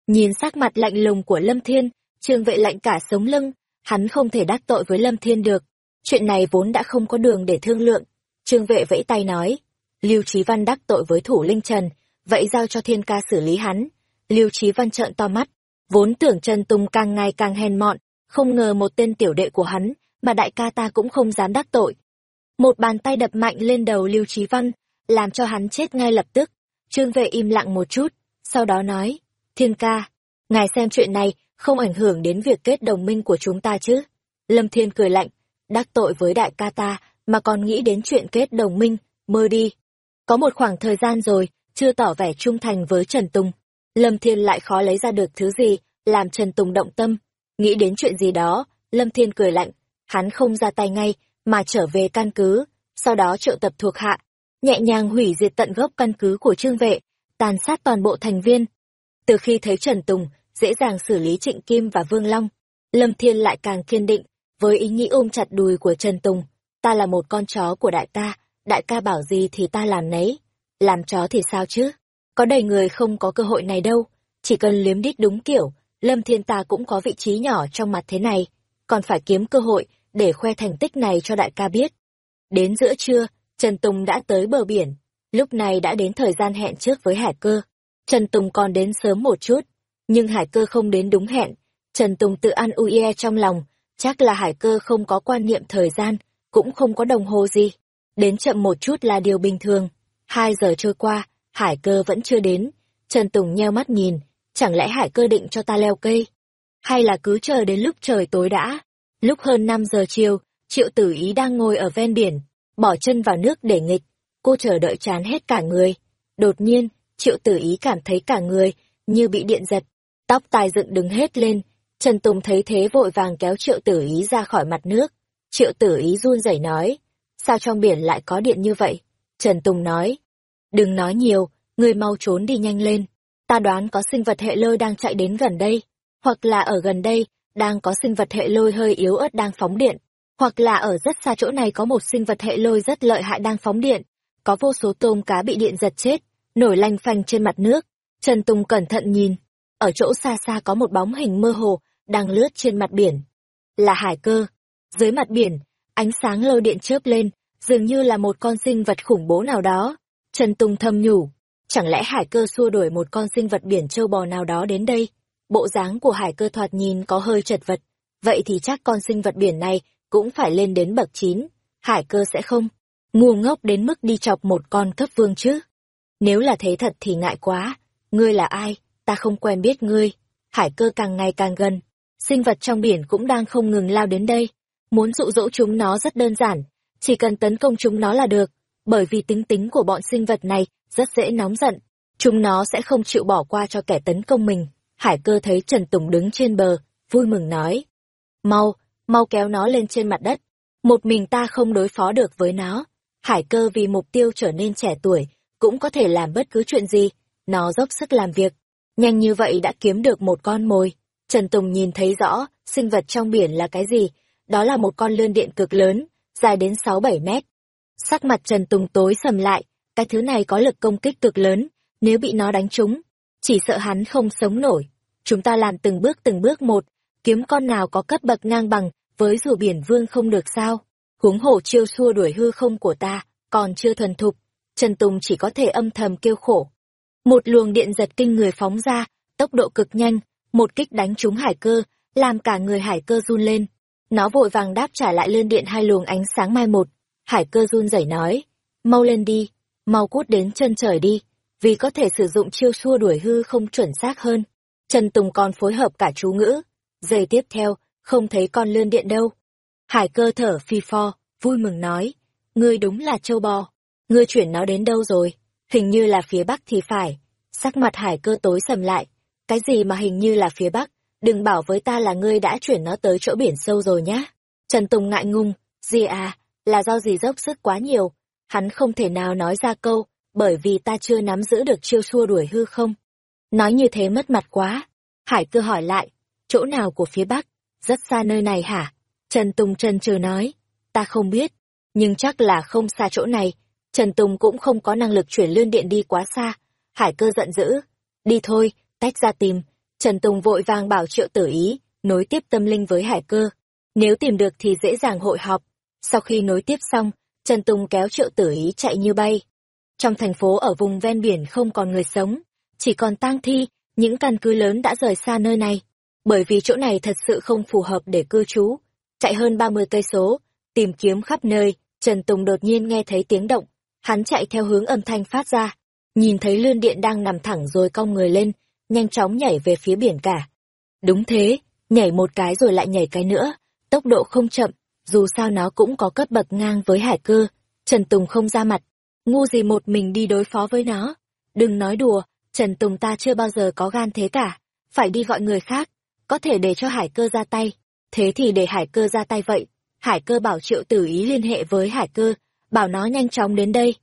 Nhìn sắc mặt lạnh lùng của Lâm Thiên, trương vệ lạnh cả sống lưng, hắn không thể đắc tội với Lâm Thiên được. Chuyện này vốn đã không có đường để thương lượng. Trương vệ vẫy tay nói, Lưu chí Văn đắc tội với thủ linh Trần, vậy giao cho thiên ca xử lý hắn. Lưu chí Văn trợn to mắt, vốn tưởng Trần Tùng càng ngày càng hèn mọn, không ngờ một tên tiểu đệ của hắn, mà đại ca ta cũng không dám đắc tội. Một bàn tay đập mạnh lên đầu Lưu chí Văn, làm cho hắn chết ngay lập tức. Trương vệ im lặng một chút, sau đó nói, thiên ca, ngài xem chuyện này không ảnh hưởng đến việc kết đồng minh của chúng ta chứ. Lâm Thiên cười lạnh, đắc tội với đại ca ta mà còn nghĩ đến chuyện kết đồng minh, mơ đi. Có một khoảng thời gian rồi, chưa tỏ vẻ trung thành với Trần Tùng. Lâm Thiên lại khó lấy ra được thứ gì, làm Trần Tùng động tâm. Nghĩ đến chuyện gì đó, Lâm Thiên cười lạnh, hắn không ra tay ngay, mà trở về căn cứ, sau đó triệu tập thuộc hạ, nhẹ nhàng hủy diệt tận gốc căn cứ của trương vệ, tàn sát toàn bộ thành viên. Từ khi thấy Trần Tùng, dễ dàng xử lý Trịnh Kim và Vương Long, Lâm Thiên lại càng kiên định, với ý nghĩ ôm chặt đùi của Trần Tùng, ta là một con chó của đại ta đại ca bảo gì thì ta làm nấy. Làm chó thì sao chứ? Có đầy người không có cơ hội này đâu, chỉ cần liếm đít đúng kiểu, Lâm Thiên ta cũng có vị trí nhỏ trong mặt thế này, còn phải kiếm cơ hội để khoe thành tích này cho đại ca biết. Đến giữa trưa, Trần Tùng đã tới bờ biển, lúc này đã đến thời gian hẹn trước với Hải Cơ. Trần Tùng còn đến sớm một chút, nhưng Hải Cơ không đến đúng hẹn. Trần Tùng tự ăn ui e trong lòng, chắc là Hải Cơ không có quan niệm thời gian, cũng không có đồng hồ gì. Đến chậm một chút là điều bình thường. Hai giờ trôi qua, Hải Cơ vẫn chưa đến. Trần Tùng nheo mắt nhìn, chẳng lẽ Hải Cơ định cho ta leo cây? Hay là cứ chờ đến lúc trời tối đã? Lúc hơn 5 giờ chiều, Triệu Tử Ý đang ngồi ở ven biển, bỏ chân vào nước để nghịch. Cô chờ đợi chán hết cả người. Đột nhiên, Triệu Tử Ý cảm thấy cả người như bị điện giật, tóc tai dựng đứng hết lên. Trần Tùng thấy thế vội vàng kéo Triệu Tử Ý ra khỏi mặt nước. Triệu Tử Ý run rẩy nói, sao trong biển lại có điện như vậy? Trần Tùng nói, đừng nói nhiều, người mau trốn đi nhanh lên. Ta đoán có sinh vật hệ lôi đang chạy đến gần đây, hoặc là ở gần đây, đang có sinh vật hệ lôi hơi yếu ớt đang phóng điện, hoặc là ở rất xa chỗ này có một sinh vật hệ lôi rất lợi hại đang phóng điện, có vô số tôm cá bị điện giật chết, nổi lanh phanh trên mặt nước. Trần Tùng cẩn thận nhìn, ở chỗ xa xa có một bóng hình mơ hồ đang lướt trên mặt biển. Là hải cơ. Dưới mặt biển, ánh sáng lôi điện chớp lên, dường như là một con sinh vật khủng bố nào đó. Trần Tùng thầm nhủ, chẳng lẽ hải cơ xua đuổi một con sinh vật biển châu bò nào đó đến đây? Bộ dáng của hải cơ thoạt nhìn có hơi chật vật, vậy thì chắc con sinh vật biển này cũng phải lên đến bậc chín. Hải cơ sẽ không ngu ngốc đến mức đi chọc một con cấp vương chứ? Nếu là thế thật thì ngại quá. Ngươi là ai? Ta không quen biết ngươi. Hải cơ càng ngày càng gần. Sinh vật trong biển cũng đang không ngừng lao đến đây muốn dụ dỗ chúng nó rất đơn giản chỉ cần tấn công chúng nó là được bởi vì tính tính của bọn sinh vật này rất dễ nóng giận chúng nó sẽ không chịu bỏ qua cho kẻ tấn công mình hải cơ thấy trần tùng đứng trên bờ vui mừng nói mau mau kéo nó lên trên mặt đất. Một mình ta không đối phó được với nó. Hải cơ vì mục tiêu trở nên trẻ tuổi, cũng có thể làm bất cứ chuyện gì. Nó dốc sức làm việc. Nhanh như vậy đã kiếm được một con mồi. Trần Tùng nhìn thấy rõ, sinh vật trong biển là cái gì. Đó là một con lươn điện cực lớn, dài đến 6-7 mét. Sắc mặt Trần Tùng tối sầm lại, cái thứ này có lực công kích cực lớn, nếu bị nó đánh trúng, chỉ sợ hắn không sống nổi. Chúng ta làm từng bước từng bước một, kiếm con nào có cấp bậc ngang bằng với rùa biển vương không được sao huống hồ chiêu xua đuổi hư không của ta còn chưa thuần thục trần tùng chỉ có thể âm thầm kêu khổ một luồng điện giật kinh người phóng ra tốc độ cực nhanh một kích đánh trúng hải cơ làm cả người hải cơ run lên nó vội vàng đáp trả lại lươn điện hai luồng ánh sáng mai một. Hải cơ run rẩy nói mau lên đi mau cút đến chân trời đi vì có thể sử dụng chiêu xua đuổi hư không chuẩn xác hơn. Trần tùng còn phối hợp cả chú ngữ. Giây tiếp theo không thấy con lươn điện đâu. Hải cơ thở phi pho, vui mừng nói, ngươi đúng là châu bò, ngươi chuyển nó đến đâu rồi, hình như là phía bắc thì phải. Sắc mặt hải cơ tối sầm lại, cái gì mà hình như là phía bắc, đừng bảo với ta là ngươi đã chuyển nó tới chỗ biển sâu rồi nhá. Trần Tùng ngại ngùng, gì à, là do gì dốc sức quá nhiều, hắn không thể nào nói ra câu, bởi vì ta chưa nắm giữ được chiêu xua đuổi hư không. Nói như thế mất mặt quá. Hải cơ hỏi lại, chỗ nào của phía bắc? Rất xa nơi này hả? Trần Tùng Trần chờ nói. Ta không biết, nhưng chắc là không xa chỗ này. Trần Tùng cũng không có năng lực chuyển lươn điện đi quá xa. Hải cơ giận dữ. Đi thôi, tách ra tìm. Trần Tùng vội vàng bảo triệu tử ý, nối tiếp tâm linh với hải cơ. Nếu tìm được thì dễ dàng hội họp. Sau khi nối tiếp xong, Trần Tùng kéo triệu tử ý chạy như bay. Trong thành phố ở vùng ven biển không còn người sống, chỉ còn tang thi, những căn cứ lớn đã rời xa nơi này. Bởi vì chỗ này thật sự không phù hợp để cư trú. Chạy hơn 30 cây số, tìm kiếm khắp nơi, Trần Tùng đột nhiên nghe thấy tiếng động. Hắn chạy theo hướng âm thanh phát ra, nhìn thấy lươn điện đang nằm thẳng rồi cong người lên, nhanh chóng nhảy về phía biển cả. Đúng thế, nhảy một cái rồi lại nhảy cái nữa, tốc độ không chậm, dù sao nó cũng có cấp bậc ngang với hải cơ. Trần Tùng không ra mặt, ngu gì một mình đi đối phó với nó. Đừng nói đùa, Trần Tùng ta chưa bao giờ có gan thế cả, phải đi gọi người khác, có thể để cho hải cơ ra tay. Thế thì để hải cơ ra tay vậy. Hải cơ bảo triệu tử ý liên hệ với hải cơ, bảo nó nhanh chóng đến đây.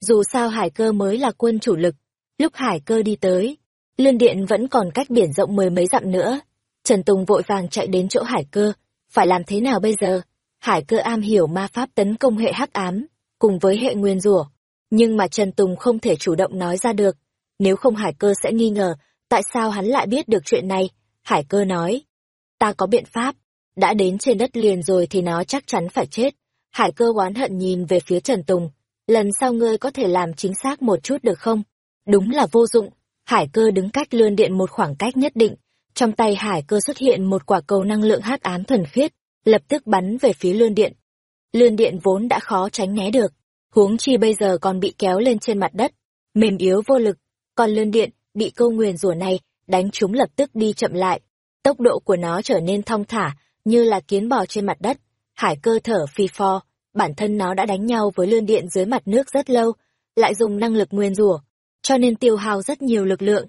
Dù sao hải cơ mới là quân chủ lực, lúc hải cơ đi tới, lươn điện vẫn còn cách biển rộng mười mấy dặm nữa. Trần Tùng vội vàng chạy đến chỗ hải cơ, phải làm thế nào bây giờ? Hải cơ am hiểu ma pháp tấn công hệ hắc ám, cùng với hệ nguyên rủa nhưng mà Trần Tùng không thể chủ động nói ra được. Nếu không hải cơ sẽ nghi ngờ, tại sao hắn lại biết được chuyện này? Hải cơ nói, ta có biện pháp, đã đến trên đất liền rồi thì nó chắc chắn phải chết. Hải cơ oán hận nhìn về phía Trần Tùng, lần sau ngươi có thể làm chính xác một chút được không? Đúng là vô dụng, hải cơ đứng cách lươn điện một khoảng cách nhất định, trong tay hải cơ xuất hiện một quả cầu năng lượng hắc ám thuần khiết, lập tức bắn về phía lươn điện. Lươn điện vốn đã khó tránh né được, huống chi bây giờ còn bị kéo lên trên mặt đất, mềm yếu vô lực, còn lươn điện bị câu nguyền rủa này đánh chúng lập tức đi chậm lại, tốc độ của nó trở nên thong thả, như là kiến bò trên mặt đất, hải cơ thở phì phò, bản thân nó đã đánh nhau với lươn điện dưới mặt nước rất lâu, lại dùng năng lực nguyên rủa, cho nên tiêu hao rất nhiều lực lượng.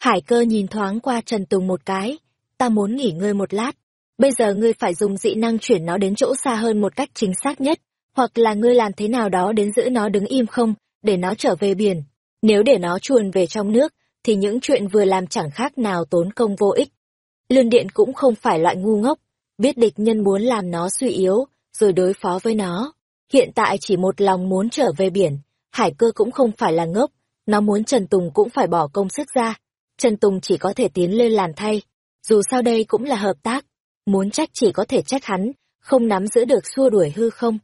Hải cơ nhìn thoáng qua Trần Tùng một cái, ta muốn nghỉ ngơi một lát, bây giờ ngươi phải dùng dị năng chuyển nó đến chỗ xa hơn một cách chính xác nhất, hoặc là ngươi làm thế nào đó đến giữ nó đứng im không, để nó trở về biển. Nếu để nó chuồn về trong nước, thì những chuyện vừa làm chẳng khác nào tốn công vô ích. Lươn điện cũng không phải loại ngu ngốc, biết địch nhân muốn làm nó suy yếu, rồi đối phó với nó. Hiện tại chỉ một lòng muốn trở về biển, hải cơ cũng không phải là ngốc, nó muốn Trần Tùng cũng phải bỏ công sức ra. Trần Tùng chỉ có thể tiến lên làm thay, dù sao đây cũng là hợp tác, muốn trách chỉ có thể trách hắn, không nắm giữ được xua đuổi hư không.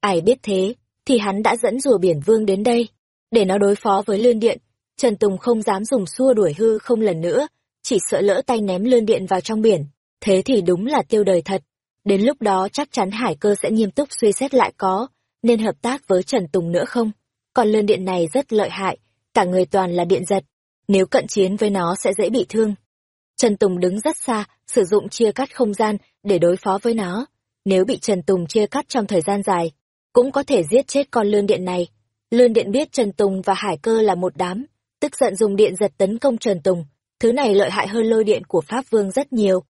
Ai biết thế, thì hắn đã dẫn rùa biển vương đến đây, để nó đối phó với lươn điện. Trần Tùng không dám dùng xua đuổi hư không lần nữa, chỉ sợ lỡ tay ném lươn điện vào trong biển. Thế thì đúng là tiêu đời thật. Đến lúc đó chắc chắn hải cơ sẽ nghiêm túc suy xét lại có, nên hợp tác với Trần Tùng nữa không? Còn lươn điện này rất lợi hại, cả người toàn là điện giật. Nếu cận chiến với nó sẽ dễ bị thương. Trần Tùng đứng rất xa, sử dụng chia cắt không gian để đối phó với nó. Nếu bị Trần Tùng chia cắt trong thời gian dài, cũng có thể giết chết con lươn điện này. Lươn điện biết Trần Tùng và Hải Cơ là một đám, tức giận dùng điện giật tấn công Trần Tùng. Thứ này lợi hại hơn lôi điện của Pháp Vương rất nhiều.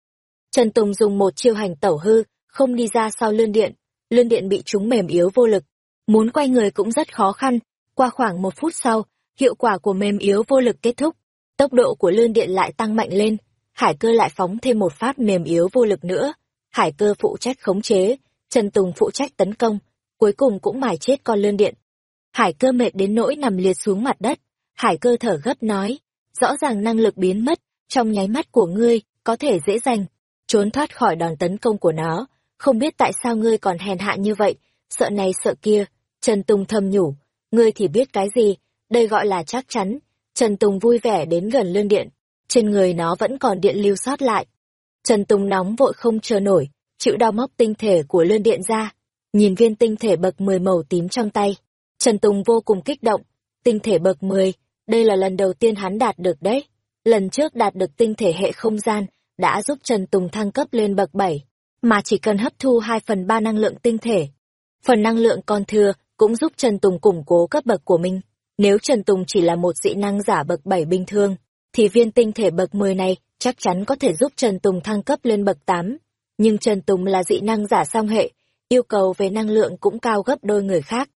Trần Tùng dùng một chiêu hành tẩu hư, không đi ra sau lươn điện. Lươn điện bị chúng mềm yếu vô lực. Muốn quay người cũng rất khó khăn. Qua khoảng một phút sau, hiệu quả của mềm yếu vô lực kết thúc. Tốc độ của lươn điện lại tăng mạnh lên. Hải cơ lại phóng thêm một phát mềm yếu vô lực nữa. Hải cơ phụ trách khống chế, Trần Tùng phụ trách tấn công, cuối cùng cũng mài chết con lươn điện. Hải cơ mệt đến nỗi nằm liệt xuống mặt đất. Hải cơ thở gấp nói, rõ ràng năng lực biến mất, trong nháy mắt của ngươi, có thể dễ dàng, trốn thoát khỏi đòn tấn công của nó. Không biết tại sao ngươi còn hèn hạ như vậy, sợ này sợ kia. Trần Tùng thầm nhủ, ngươi thì biết cái gì, đây gọi là chắc chắn. Trần Tùng vui vẻ đến gần lươn điện, trên người nó vẫn còn điện lưu sót lại. Trần Tùng nóng vội không chờ nổi, chịu đau móc tinh thể của lươn điện ra, nhìn viên tinh thể bậc 10 màu tím trong tay. Trần Tùng vô cùng kích động, tinh thể bậc 10, đây là lần đầu tiên hắn đạt được đấy. Lần trước đạt được tinh thể hệ không gian, đã giúp Trần Tùng thăng cấp lên bậc 7, mà chỉ cần hấp thu 2 phần 3 năng lượng tinh thể. Phần năng lượng còn thừa cũng giúp Trần Tùng củng cố cấp bậc của mình. Nếu Trần Tùng chỉ là một dị năng giả bậc 7 bình thường, thì viên tinh thể bậc 10 này chắc chắn có thể giúp Trần Tùng thăng cấp lên bậc 8. Nhưng Trần Tùng là dị năng giả song hệ, yêu cầu về năng lượng cũng cao gấp đôi người khác.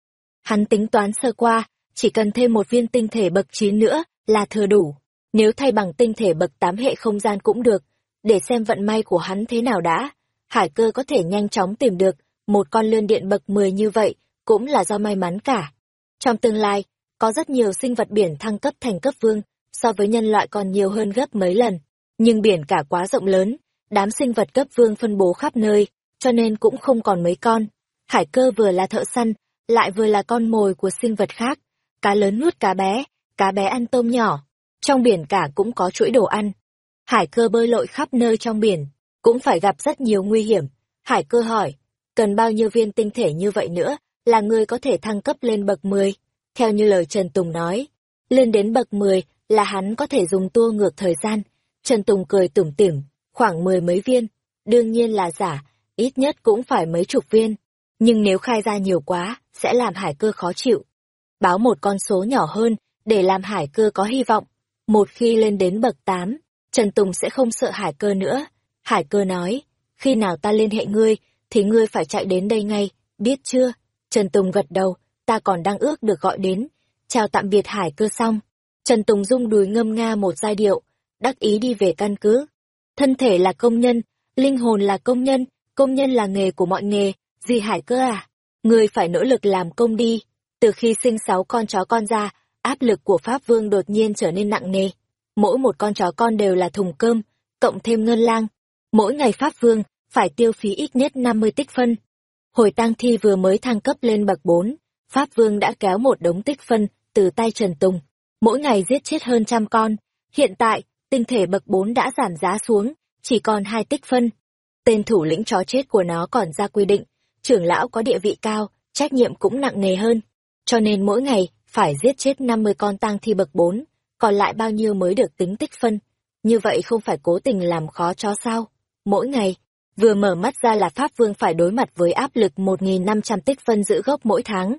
Hắn tính toán sơ qua, chỉ cần thêm một viên tinh thể bậc 9 nữa là thừa đủ. Nếu thay bằng tinh thể bậc 8 hệ không gian cũng được, để xem vận may của hắn thế nào đã. Hải cơ có thể nhanh chóng tìm được một con lươn điện bậc 10 như vậy, cũng là do may mắn cả. Trong tương lai, có rất nhiều sinh vật biển thăng cấp thành cấp vương, so với nhân loại còn nhiều hơn gấp mấy lần. Nhưng biển cả quá rộng lớn, đám sinh vật cấp vương phân bố khắp nơi, cho nên cũng không còn mấy con. Hải cơ vừa là thợ săn, lại vừa là con mồi của sinh vật khác. Cá lớn nuốt cá bé, cá bé ăn tôm nhỏ. Trong biển cả cũng có chuỗi đồ ăn. Hải cơ bơi lội khắp nơi trong biển, cũng phải gặp rất nhiều nguy hiểm. Hải cơ hỏi, cần bao nhiêu viên tinh thể như vậy nữa là người có thể thăng cấp lên bậc 10? Theo như lời Trần Tùng nói, lên đến bậc 10 là hắn có thể dùng tua ngược thời gian. Trần Tùng cười tủm tỉm, khoảng mười mấy viên, đương nhiên là giả, ít nhất cũng phải mấy chục viên. Nhưng nếu khai ra nhiều quá, sẽ làm hải cơ khó chịu. Báo một con số nhỏ hơn, để làm hải cơ có hy vọng. Một khi lên đến bậc 8, Trần Tùng sẽ không sợ hải cơ nữa. Hải cơ nói, khi nào ta liên hệ ngươi, thì ngươi phải chạy đến đây ngay, biết chưa? Trần Tùng gật đầu, ta còn đang ước được gọi đến. Chào tạm biệt hải cơ xong. Trần Tùng rung đùi ngâm nga một giai điệu, đắc ý đi về căn cứ. Thân thể là công nhân, linh hồn là công nhân, công nhân là nghề của mọi nghề, gì hải cơ à? Người phải nỗ lực làm công đi. Từ khi sinh sáu con chó con ra, áp lực của Pháp Vương đột nhiên trở nên nặng nề. Mỗi một con chó con đều là thùng cơm, cộng thêm ngân lang. Mỗi ngày Pháp Vương phải tiêu phí ít nhất 50 tích phân. Hồi tang thi vừa mới thăng cấp lên bậc 4, Pháp Vương đã kéo một đống tích phân từ tay Trần Tùng. Mỗi ngày giết chết hơn trăm con. Hiện tại, tinh thể bậc 4 đã giảm giá xuống, chỉ còn hai tích phân. Tên thủ lĩnh chó chết của nó còn ra quy định, trưởng lão có địa vị cao, trách nhiệm cũng nặng nề hơn. Cho nên mỗi ngày, phải giết chết 50 con tang thi bậc 4, còn lại bao nhiêu mới được tính tích phân. Như vậy không phải cố tình làm khó chó sao? Mỗi ngày, vừa mở mắt ra là Pháp Vương phải đối mặt với áp lực 1.500 tích phân giữ gốc mỗi tháng.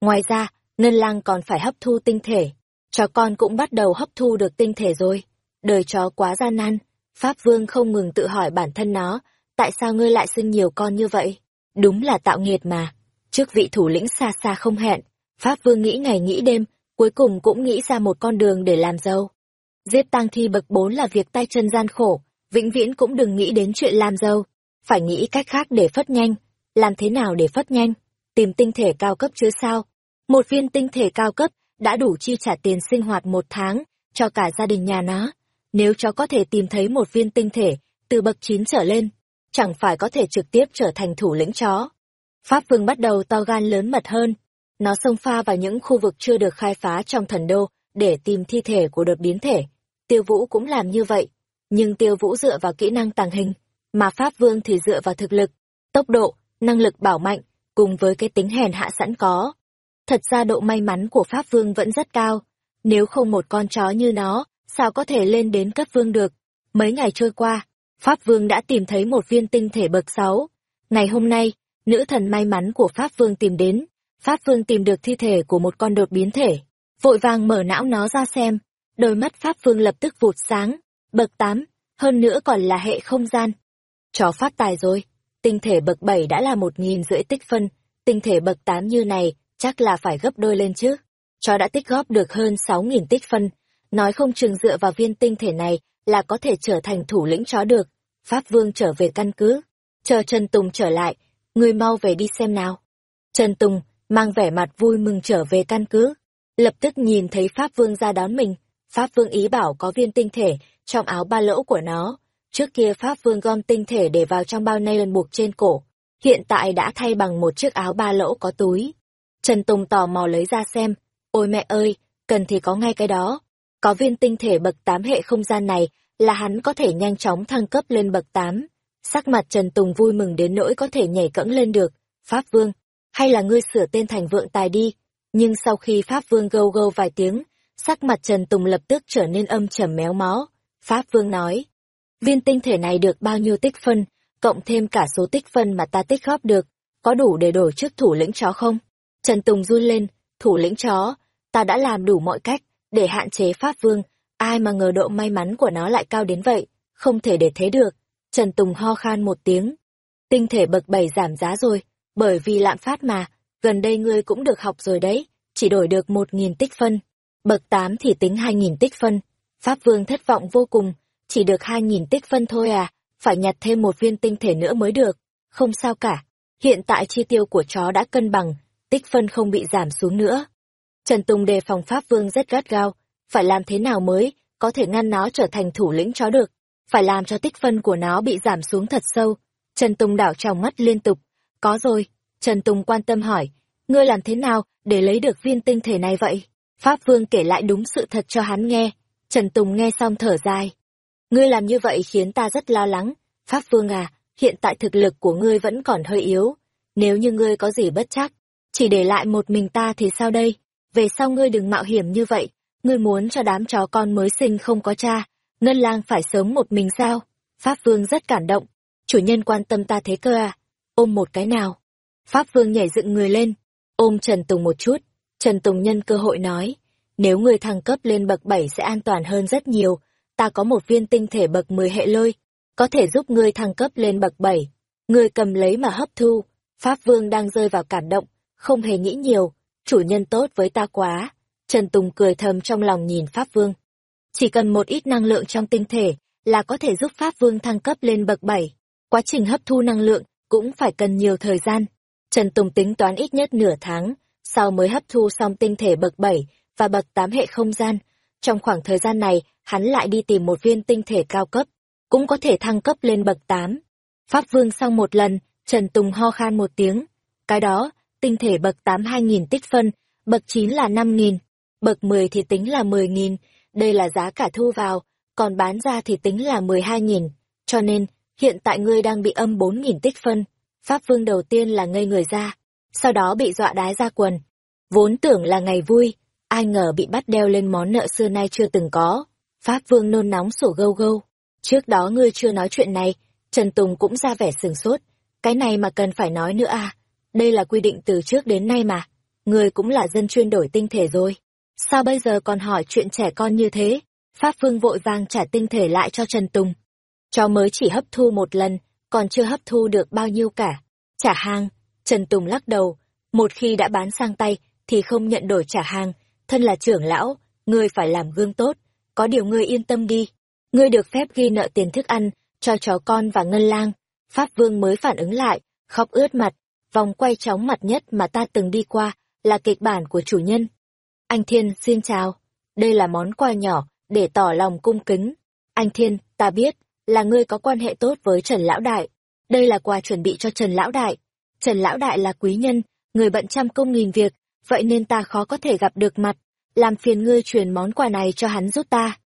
Ngoài ra, Ngân Lang còn phải hấp thu tinh thể. Chó con cũng bắt đầu hấp thu được tinh thể rồi. Đời chó quá gian nan. Pháp Vương không ngừng tự hỏi bản thân nó, tại sao ngươi lại sinh nhiều con như vậy? Đúng là tạo nghiệt mà. Trước vị thủ lĩnh xa xa không hẹn, Pháp Vương nghĩ ngày nghĩ đêm, cuối cùng cũng nghĩ ra một con đường để làm giàu. Giết tang thi bậc bốn là việc tay chân gian khổ, vĩnh viễn cũng đừng nghĩ đến chuyện làm giàu. Phải nghĩ cách khác để phất nhanh. Làm thế nào để phất nhanh? Tìm tinh thể cao cấp chứ sao? Một viên tinh thể cao cấp đã đủ chi trả tiền sinh hoạt một tháng cho cả gia đình nhà nó. Nếu cháu có thể tìm thấy một viên tinh thể từ bậc 9 trở lên, chẳng phải có thể trực tiếp trở thành thủ lĩnh chó. Pháp Vương bắt đầu to gan lớn mật hơn. Nó xông pha vào những khu vực chưa được khai phá trong thần đô để tìm thi thể của đột biến thể. Tiêu Vũ cũng làm như vậy. Nhưng Tiêu Vũ dựa vào kỹ năng tàng hình, mà Pháp Vương thì dựa vào thực lực, tốc độ, năng lực bảo mạnh, cùng với cái tính hèn hạ sẵn có. Thật ra độ may mắn của Pháp Vương vẫn rất cao. Nếu không một con chó như nó, sao có thể lên đến cấp vương được? Mấy ngày trôi qua, Pháp Vương đã tìm thấy một viên tinh thể bậc sáu Ngày hôm nay, nữ thần may mắn của Pháp Vương tìm đến. Pháp Vương tìm được thi thể của một con đột biến thể. Vội vàng mở não nó ra xem. Đôi mắt Pháp Vương lập tức vụt sáng. Bậc tám hơn nữa còn là hệ không gian. Chó phát tài rồi. Tinh thể bậc bảy đã là một nghìn rưỡi tích phân. Tinh thể bậc tám như này, chắc là phải gấp đôi lên chứ. Chó đã tích góp được hơn 6.000 tích phân. Nói không chừng dựa vào viên tinh thể này là có thể trở thành thủ lĩnh chó được. Pháp Vương trở về căn cứ. Chờ Trần Tùng trở lại, người mau về đi xem nào. Trần Tùng mang vẻ mặt vui mừng trở về căn cứ. Lập tức nhìn thấy Pháp Vương ra đón mình. Pháp Vương ý bảo có viên tinh thể trong áo ba lỗ của nó. Trước kia Pháp Vương gom tinh thể để vào trong bao nylon buộc trên cổ. Hiện tại đã thay bằng một chiếc áo ba lỗ có túi. Trần Tùng tò mò lấy ra xem. Ôi mẹ ơi, cần thì có ngay cái đó. Có viên tinh thể bậc 8 hệ không gian này là hắn có thể nhanh chóng thăng cấp lên bậc 8. Sắc mặt Trần Tùng vui mừng đến nỗi có thể nhảy cẫng lên được. Pháp Vương, hay là ngươi sửa tên thành vượng tài đi. Nhưng sau khi Pháp Vương gâu gâu vài tiếng, sắc mặt Trần Tùng lập tức trở nên âm trầm méo mó. Pháp Vương nói, viên tinh thể này được bao nhiêu tích phân, cộng thêm cả số tích phân mà ta tích góp được, có đủ để đổi trước thủ lĩnh chó không? Trần Tùng run lên, thủ lĩnh chó, ta đã làm đủ mọi cách, để hạn chế Pháp Vương, ai mà ngờ độ may mắn của nó lại cao đến vậy, không thể để thế được. Trần Tùng ho khan một tiếng. Tinh thể bậc bảy giảm giá rồi, bởi vì lạm phát mà, gần đây ngươi cũng được học rồi đấy, chỉ đổi được một nghìn tích phân. Bậc tám thì tính hai nghìn tích phân. Pháp Vương thất vọng vô cùng, chỉ được hai nghìn tích phân thôi à, phải nhặt thêm một viên tinh thể nữa mới được. Không sao cả, hiện tại chi tiêu của chó đã cân bằng, tích phân không bị giảm xuống nữa. Trần Tùng đề phòng Pháp Vương rất gắt gao, phải làm thế nào mới có thể ngăn nó trở thành thủ lĩnh chó được, phải làm cho tích phân của nó bị giảm xuống thật sâu. Trần Tùng đảo trong mắt liên tục, có rồi, Trần Tùng quan tâm hỏi, ngươi làm thế nào để lấy được viên tinh thể này vậy? Pháp Vương kể lại đúng sự thật cho hắn nghe, Trần Tùng nghe xong thở dài. Ngươi làm như vậy khiến ta rất lo lắng, Pháp Vương à, hiện tại thực lực của ngươi vẫn còn hơi yếu, nếu như ngươi có gì bất chắc, chỉ để lại một mình ta thì sao đây? Về sau ngươi đừng mạo hiểm như vậy, ngươi muốn cho đám chó con mới sinh không có cha, Ngân lang phải sớm một mình sao? Pháp Vương rất cảm động, chủ nhân quan tâm ta thế cơ à? Ôm một cái nào. Pháp Vương nhảy dựng người lên, ôm Trần Tùng một chút, Trần Tùng nhân cơ hội nói, nếu ngươi thăng cấp lên bậc bảy sẽ an toàn hơn rất nhiều, ta có một viên tinh thể bậc 10 hệ lôi, có thể giúp ngươi thăng cấp lên bậc bảy. Ngươi cầm lấy mà hấp thu, Pháp Vương đang rơi vào cảm động, không hề nghĩ nhiều, chủ nhân tốt với ta quá. Trần Tùng cười thầm trong lòng nhìn Pháp Vương. Chỉ cần một ít năng lượng trong tinh thể là có thể giúp Pháp Vương thăng cấp lên bậc 7. Quá trình hấp thu năng lượng cũng phải cần nhiều thời gian. Trần Tùng tính toán ít nhất nửa tháng, sau mới hấp thu xong tinh thể bậc 7 và bậc 8 hệ không gian. Trong khoảng thời gian này, hắn lại đi tìm một viên tinh thể cao cấp, cũng có thể thăng cấp lên bậc 8. Pháp Vương xong một lần, Trần Tùng ho khan một tiếng. Cái đó, tinh thể bậc 8 2.000 tích phân, bậc 9 là 5.000, bậc 10 thì tính là 10.000, đây là giá cả thu vào, còn bán ra thì tính là 12.000, cho nên, hiện tại ngươi đang bị âm 4.000 tích phân. Pháp Vương đầu tiên là ngây người ra, sau đó bị dọa đái ra quần. Vốn tưởng là ngày vui, ai ngờ bị bắt đeo lên món nợ xưa nay chưa từng có. Pháp Vương nôn nóng sổ gâu gâu. Trước đó ngươi chưa nói chuyện này, Trần Tùng cũng ra vẻ sừng sốt. Cái này mà cần phải nói nữa à? Đây là quy định từ trước đến nay mà. người cũng là dân chuyên đổi tinh thể rồi. Sao bây giờ còn hỏi chuyện trẻ con như thế? Pháp Vương vội vàng trả tinh thể lại cho Trần Tùng. Cho mới chỉ hấp thu một lần, còn chưa hấp thu được bao nhiêu cả. Trả hàng, Trần Tùng lắc đầu. Một khi đã bán sang tay, thì không nhận đổi trả hàng. Thân là trưởng lão, ngươi phải làm gương tốt. Có điều ngươi yên tâm đi. Ngươi được phép ghi nợ tiền thức ăn, cho chó con và ngân lang. Pháp Vương mới phản ứng lại, khóc ướt mặt. Vòng quay chóng mặt nhất mà ta từng đi qua, là kịch bản của chủ nhân. Anh Thiên, xin chào. Đây là món quà nhỏ, để tỏ lòng cung kính. Anh Thiên, ta biết, là ngươi có quan hệ tốt với Trần Lão Đại. Đây là quà chuẩn bị cho Trần Lão Đại. Trần Lão Đại là quý nhân, người bận trăm công nghìn việc, vậy nên ta khó có thể gặp được mặt. Làm phiền ngươi truyền món quà này cho hắn giúp ta.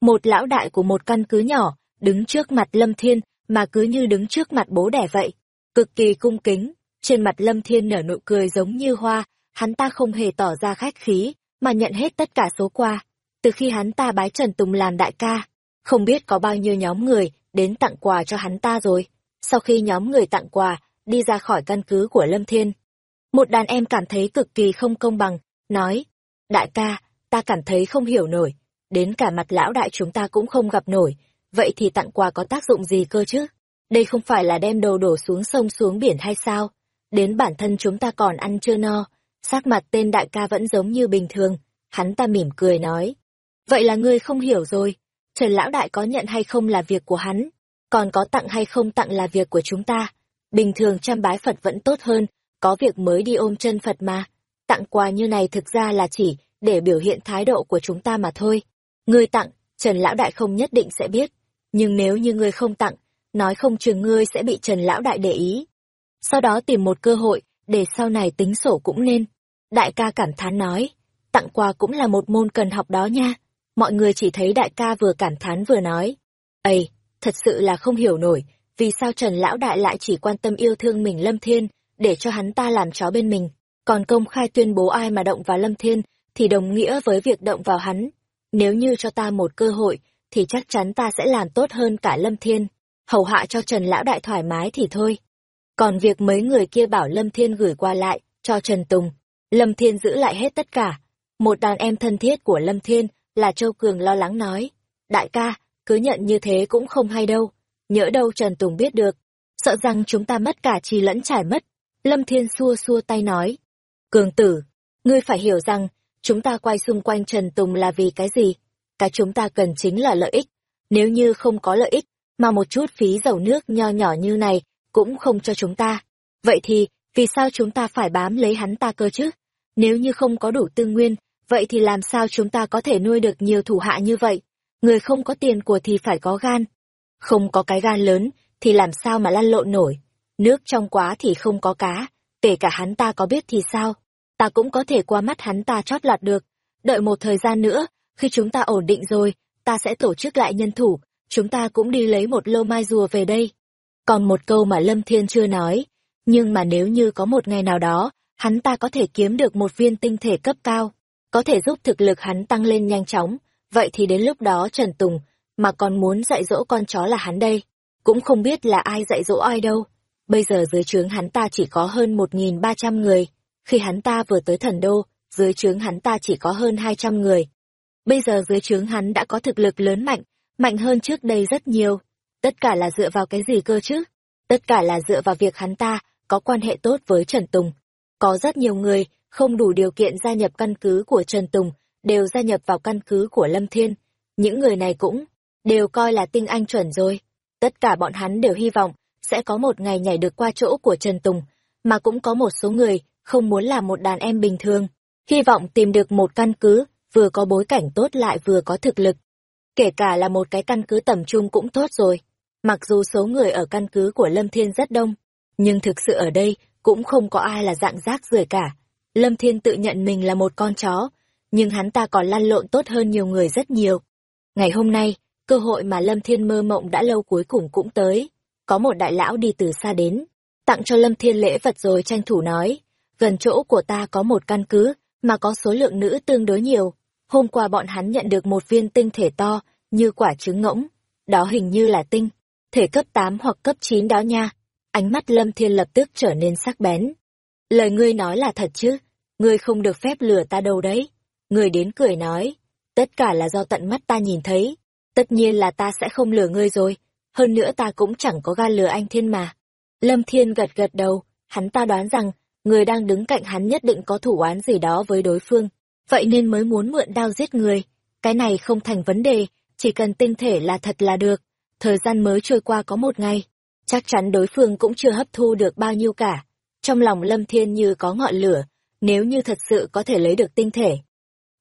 Một lão đại của một căn cứ nhỏ, đứng trước mặt Lâm Thiên, mà cứ như đứng trước mặt bố đẻ vậy. Cực kỳ cung kính, trên mặt Lâm Thiên nở nụ cười giống như hoa, hắn ta không hề tỏ ra khách khí, mà nhận hết tất cả số quà. Từ khi hắn ta bái Trần Tùng làm đại ca, không biết có bao nhiêu nhóm người đến tặng quà cho hắn ta rồi. Sau khi nhóm người tặng quà, đi ra khỏi căn cứ của Lâm Thiên. Một đàn em cảm thấy cực kỳ không công bằng, nói, đại ca, ta cảm thấy không hiểu nổi, đến cả mặt lão đại chúng ta cũng không gặp nổi, vậy thì tặng quà có tác dụng gì cơ chứ? Đây không phải là đem đồ đổ xuống sông xuống biển hay sao? Đến bản thân chúng ta còn ăn chưa no, sắc mặt tên đại ca vẫn giống như bình thường, hắn ta mỉm cười nói. Vậy là ngươi không hiểu rồi, Trần Lão Đại có nhận hay không là việc của hắn, còn có tặng hay không tặng là việc của chúng ta. Bình thường chăm bái Phật vẫn tốt hơn, có việc mới đi ôm chân Phật mà. Tặng quà như này thực ra là chỉ để biểu hiện thái độ của chúng ta mà thôi. Ngươi tặng, Trần Lão Đại không nhất định sẽ biết, nhưng nếu như ngươi không tặng, nói không chừng ngươi sẽ bị Trần Lão Đại để ý. Sau đó tìm một cơ hội, để sau này tính sổ cũng nên. Đại ca cảm thán nói, tặng quà cũng là một môn cần học đó nha. Mọi người chỉ thấy đại ca vừa cảm thán vừa nói. Ây, thật sự là không hiểu nổi, vì sao Trần Lão Đại lại chỉ quan tâm yêu thương mình Lâm Thiên, để cho hắn ta làm chó bên mình. Còn công khai tuyên bố ai mà động vào Lâm Thiên, thì đồng nghĩa với việc động vào hắn. Nếu như cho ta một cơ hội, thì chắc chắn ta sẽ làm tốt hơn cả Lâm Thiên. Hầu hạ cho Trần Lão Đại thoải mái thì thôi. Còn việc mấy người kia bảo Lâm Thiên gửi qua lại, cho Trần Tùng, Lâm Thiên giữ lại hết tất cả. Một đàn em thân thiết của Lâm Thiên là Châu Cường lo lắng nói. Đại ca, cứ nhận như thế cũng không hay đâu. Nhỡ đâu Trần Tùng biết được. Sợ rằng chúng ta mất cả chi lẫn trải mất. Lâm Thiên xua xua tay nói. Cường tử, ngươi phải hiểu rằng, chúng ta quay xung quanh Trần Tùng là vì cái gì? Cái chúng ta cần chính là lợi ích. Nếu như không có lợi ích, mà một chút phí dầu nước nho nhỏ như này cũng không cho chúng ta. Vậy thì, vì sao chúng ta phải bám lấy hắn ta cơ chứ? Nếu như không có đủ tư nguyên, vậy thì làm sao chúng ta có thể nuôi được nhiều thủ hạ như vậy? Người không có tiền của thì phải có gan. Không có cái gan lớn, thì làm sao mà lăn lộn nổi? Nước trong quá thì không có cá, kể cả hắn ta có biết thì sao? Ta cũng có thể qua mắt hắn ta chót lọt được. Đợi một thời gian nữa, khi chúng ta ổn định rồi, ta sẽ tổ chức lại nhân thủ, chúng ta cũng đi lấy một lô mai rùa về đây. Còn một câu mà Lâm Thiên chưa nói, nhưng mà nếu như có một ngày nào đó, hắn ta có thể kiếm được một viên tinh thể cấp cao, có thể giúp thực lực hắn tăng lên nhanh chóng, vậy thì đến lúc đó Trần Tùng, mà còn muốn dạy dỗ con chó là hắn đây, cũng không biết là ai dạy dỗ ai đâu. Bây giờ dưới trướng hắn ta chỉ có hơn 1.300 người, khi hắn ta vừa tới thần đô, dưới trướng hắn ta chỉ có hơn 200 người. Bây giờ dưới trướng hắn đã có thực lực lớn mạnh, mạnh hơn trước đây rất nhiều. Tất cả là dựa vào cái gì cơ chứ? Tất cả là dựa vào việc hắn ta có quan hệ tốt với Trần Tùng. Có rất nhiều người không đủ điều kiện gia nhập căn cứ của Trần Tùng, đều gia nhập vào căn cứ của Lâm Thiên. Những người này cũng đều coi là tinh anh chuẩn rồi. Tất cả bọn hắn đều hy vọng sẽ có một ngày nhảy được qua chỗ của Trần Tùng, mà cũng có một số người không muốn làm một đàn em bình thường, hy vọng tìm được một căn cứ vừa có bối cảnh tốt lại vừa có thực lực. Kể cả là một cái căn cứ tầm trung cũng tốt rồi. Mặc dù số người ở căn cứ của Lâm Thiên rất đông, nhưng thực sự ở đây cũng không có ai là dạng rác rưởi cả. Lâm Thiên tự nhận mình là một con chó, nhưng hắn ta còn lăn lộn tốt hơn nhiều người rất nhiều. Ngày hôm nay, cơ hội mà Lâm Thiên mơ mộng đã lâu cuối cùng cũng tới. Có một đại lão đi từ xa đến, tặng cho Lâm Thiên lễ vật rồi tranh thủ nói, gần chỗ của ta có một căn cứ, mà có số lượng nữ tương đối nhiều. Hôm qua bọn hắn nhận được một viên tinh thể to, như quả trứng ngỗng. Đó hình như là tinh, thể cấp 8 hoặc cấp 9 đó nha. Ánh mắt Lâm Thiên lập tức trở nên sắc bén. Lời ngươi nói là thật chứ, ngươi không được phép lừa ta đâu đấy. Người đến cười nói, tất cả là do tận mắt ta nhìn thấy. Tất nhiên là ta sẽ không lừa ngươi rồi, hơn nữa ta cũng chẳng có gan lừa anh Thiên mà. Lâm Thiên gật gật đầu, hắn ta đoán rằng, người đang đứng cạnh hắn nhất định có thủ án gì đó với đối phương, vậy nên mới muốn mượn đao giết người. Cái này không thành vấn đề, chỉ cần tinh thể là thật là được. Thời gian mới trôi qua có một ngày, chắc chắn đối phương cũng chưa hấp thu được bao nhiêu cả. Trong lòng Lâm Thiên như có ngọn lửa, nếu như thật sự có thể lấy được tinh thể.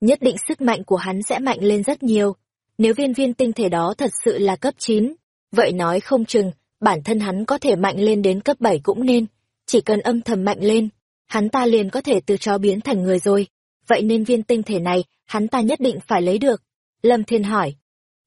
Nhất định sức mạnh của hắn sẽ mạnh lên rất nhiều. Nếu viên viên tinh thể đó thật sự là cấp 9, vậy nói không chừng, bản thân hắn có thể mạnh lên đến cấp 7 cũng nên. Chỉ cần âm thầm mạnh lên, hắn ta liền có thể từ chó biến thành người rồi. Vậy nên viên tinh thể này, hắn ta nhất định phải lấy được. Lâm Thiên hỏi,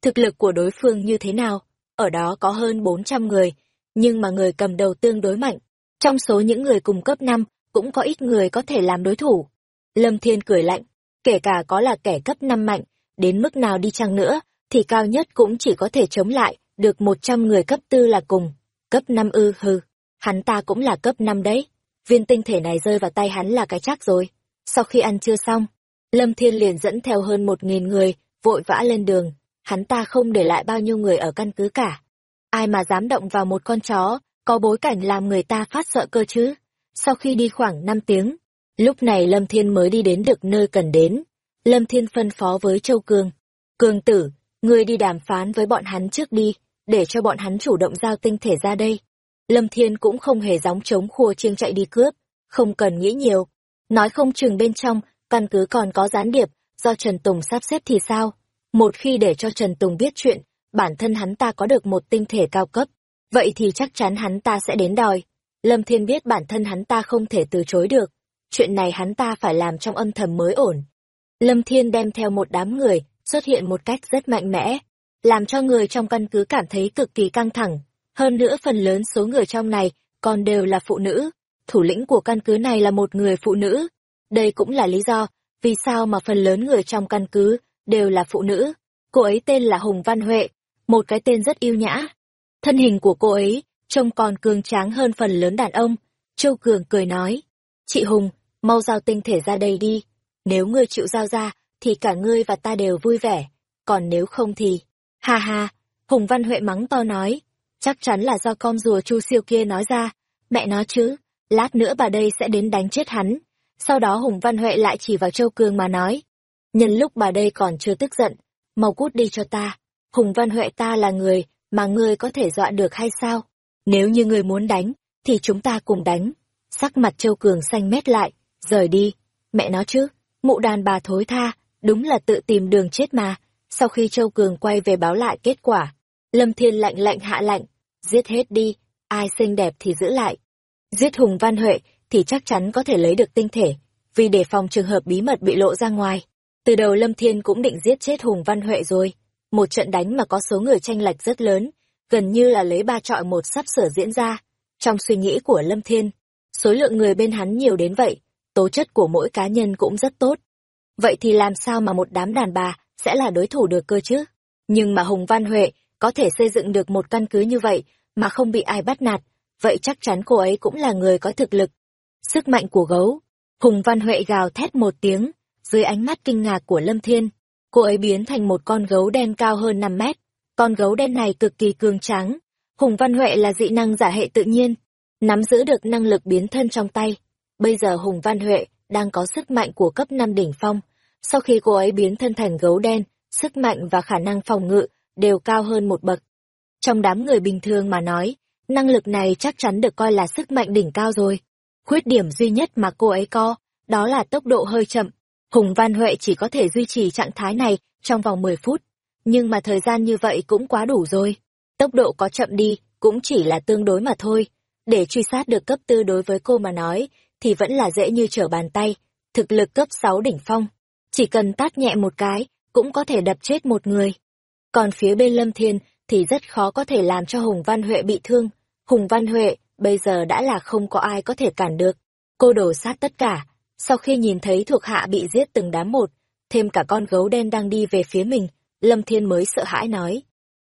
thực lực của đối phương như thế nào? Ở đó có hơn 400 người, nhưng mà người cầm đầu tương đối mạnh. Trong số những người cùng cấp 5, cũng có ít người có thể làm đối thủ. Lâm Thiên cười lạnh, kể cả có là kẻ cấp 5 mạnh, đến mức nào đi chăng nữa, thì cao nhất cũng chỉ có thể chống lại, được 100 người cấp 4 là cùng. Cấp 5 ư hư, hắn ta cũng là cấp 5 đấy. Viên tinh thể này rơi vào tay hắn là cái chắc rồi. Sau khi ăn chưa xong, Lâm Thiên liền dẫn theo hơn 1.000 người, vội vã lên đường. Hắn ta không để lại bao nhiêu người ở căn cứ cả. Ai mà dám động vào một con chó, có bối cảnh làm người ta phát sợ cơ chứ. Sau khi đi khoảng 5 tiếng, lúc này Lâm Thiên mới đi đến được nơi cần đến. Lâm Thiên phân phó với Châu Cường. Cường tử, ngươi đi đàm phán với bọn hắn trước đi, để cho bọn hắn chủ động giao tinh thể ra đây. Lâm Thiên cũng không hề gióng chống khua chiêng chạy đi cướp, không cần nghĩ nhiều. Nói không chừng bên trong, căn cứ còn có gián điệp, do Trần Tùng sắp xếp thì sao? Một khi để cho Trần Tùng biết chuyện, bản thân hắn ta có được một tinh thể cao cấp, vậy thì chắc chắn hắn ta sẽ đến đòi. Lâm Thiên biết bản thân hắn ta không thể từ chối được, chuyện này hắn ta phải làm trong âm thầm mới ổn. Lâm Thiên đem theo một đám người, xuất hiện một cách rất mạnh mẽ, làm cho người trong căn cứ cảm thấy cực kỳ căng thẳng. Hơn nữa phần lớn số người trong này còn đều là phụ nữ, thủ lĩnh của căn cứ này là một người phụ nữ. Đây cũng là lý do vì sao mà phần lớn người trong căn cứ đều là phụ nữ. Cô ấy tên là Hùng Văn Huệ, một cái tên rất yêu nhã. Thân hình của cô ấy trông còn cường tráng hơn phần lớn đàn ông. Châu Cường cười nói, chị Hùng, mau giao tinh thể ra đây đi. Nếu ngươi chịu giao ra, thì cả ngươi và ta đều vui vẻ. Còn nếu không thì... Ha ha, Hùng Văn Huệ mắng to nói. Chắc chắn là do con rùa chu siêu kia nói ra. Mẹ nói chứ, lát nữa bà đây sẽ đến đánh chết hắn. Sau đó Hùng Văn Huệ lại chỉ vào Châu Cường mà nói. Nhân lúc bà đây còn chưa tức giận, mau cút đi cho ta. Hùng Văn Huệ ta là người mà ngươi có thể dọa được hay sao? Nếu như ngươi muốn đánh, thì chúng ta cùng đánh. Sắc mặt Châu Cường xanh mét lại, rời đi. Mẹ nó chứ, mụ đàn bà thối tha, đúng là tự tìm đường chết mà. Sau khi Châu Cường quay về báo lại kết quả, Lâm Thiên lạnh lạnh hạ lạnh, giết hết đi, ai xinh đẹp thì giữ lại. Giết Hùng Văn Huệ thì chắc chắn có thể lấy được tinh thể, vì để phòng trường hợp bí mật bị lộ ra ngoài. Từ đầu Lâm Thiên cũng định giết chết Hùng Văn Huệ rồi. Một trận đánh mà có số người tranh lệch rất lớn, gần như là lấy ba trọi một sắp sửa diễn ra. Trong suy nghĩ của Lâm Thiên, số lượng người bên hắn nhiều đến vậy, tố chất của mỗi cá nhân cũng rất tốt. Vậy thì làm sao mà một đám đàn bà sẽ là đối thủ được cơ chứ? Nhưng mà Hùng Văn Huệ có thể xây dựng được một căn cứ như vậy mà không bị ai bắt nạt, vậy chắc chắn cô ấy cũng là người có thực lực. Sức mạnh của gấu. Hùng Văn Huệ gào thét một tiếng, dưới ánh mắt kinh ngạc của Lâm Thiên. Cô ấy biến thành một con gấu đen cao hơn 5 mét. Con gấu đen này cực kỳ cường tráng. Hùng Văn Huệ là dị năng giả hệ tự nhiên, nắm giữ được năng lực biến thân trong tay. Bây giờ Hùng Văn Huệ đang có sức mạnh của cấp 5 đỉnh phong. Sau khi cô ấy biến thân thành gấu đen, sức mạnh và khả năng phòng ngự đều cao hơn một bậc. Trong đám người bình thường mà nói, năng lực này chắc chắn được coi là sức mạnh đỉnh cao rồi. Khuyết điểm duy nhất mà cô ấy có, đó là tốc độ hơi chậm. Hùng Văn Huệ chỉ có thể duy trì trạng thái này trong vòng 10 phút. Nhưng mà thời gian như vậy cũng quá đủ rồi. Tốc độ có chậm đi, cũng chỉ là tương đối mà thôi. Để truy sát được cấp tư đối với cô mà nói, thì vẫn là dễ như trở bàn tay. Thực lực cấp 6 đỉnh phong. Chỉ cần tát nhẹ một cái, cũng có thể đập chết một người. Còn phía bên Lâm Thiên thì rất khó có thể làm cho Hùng Văn Huệ bị thương. Hùng Văn Huệ bây giờ đã là không có ai có thể cản được. Cô đổ sát tất cả. Sau khi nhìn thấy thuộc hạ bị giết từng đám một, thêm cả con gấu đen đang đi về phía mình, Lâm Thiên mới sợ hãi nói.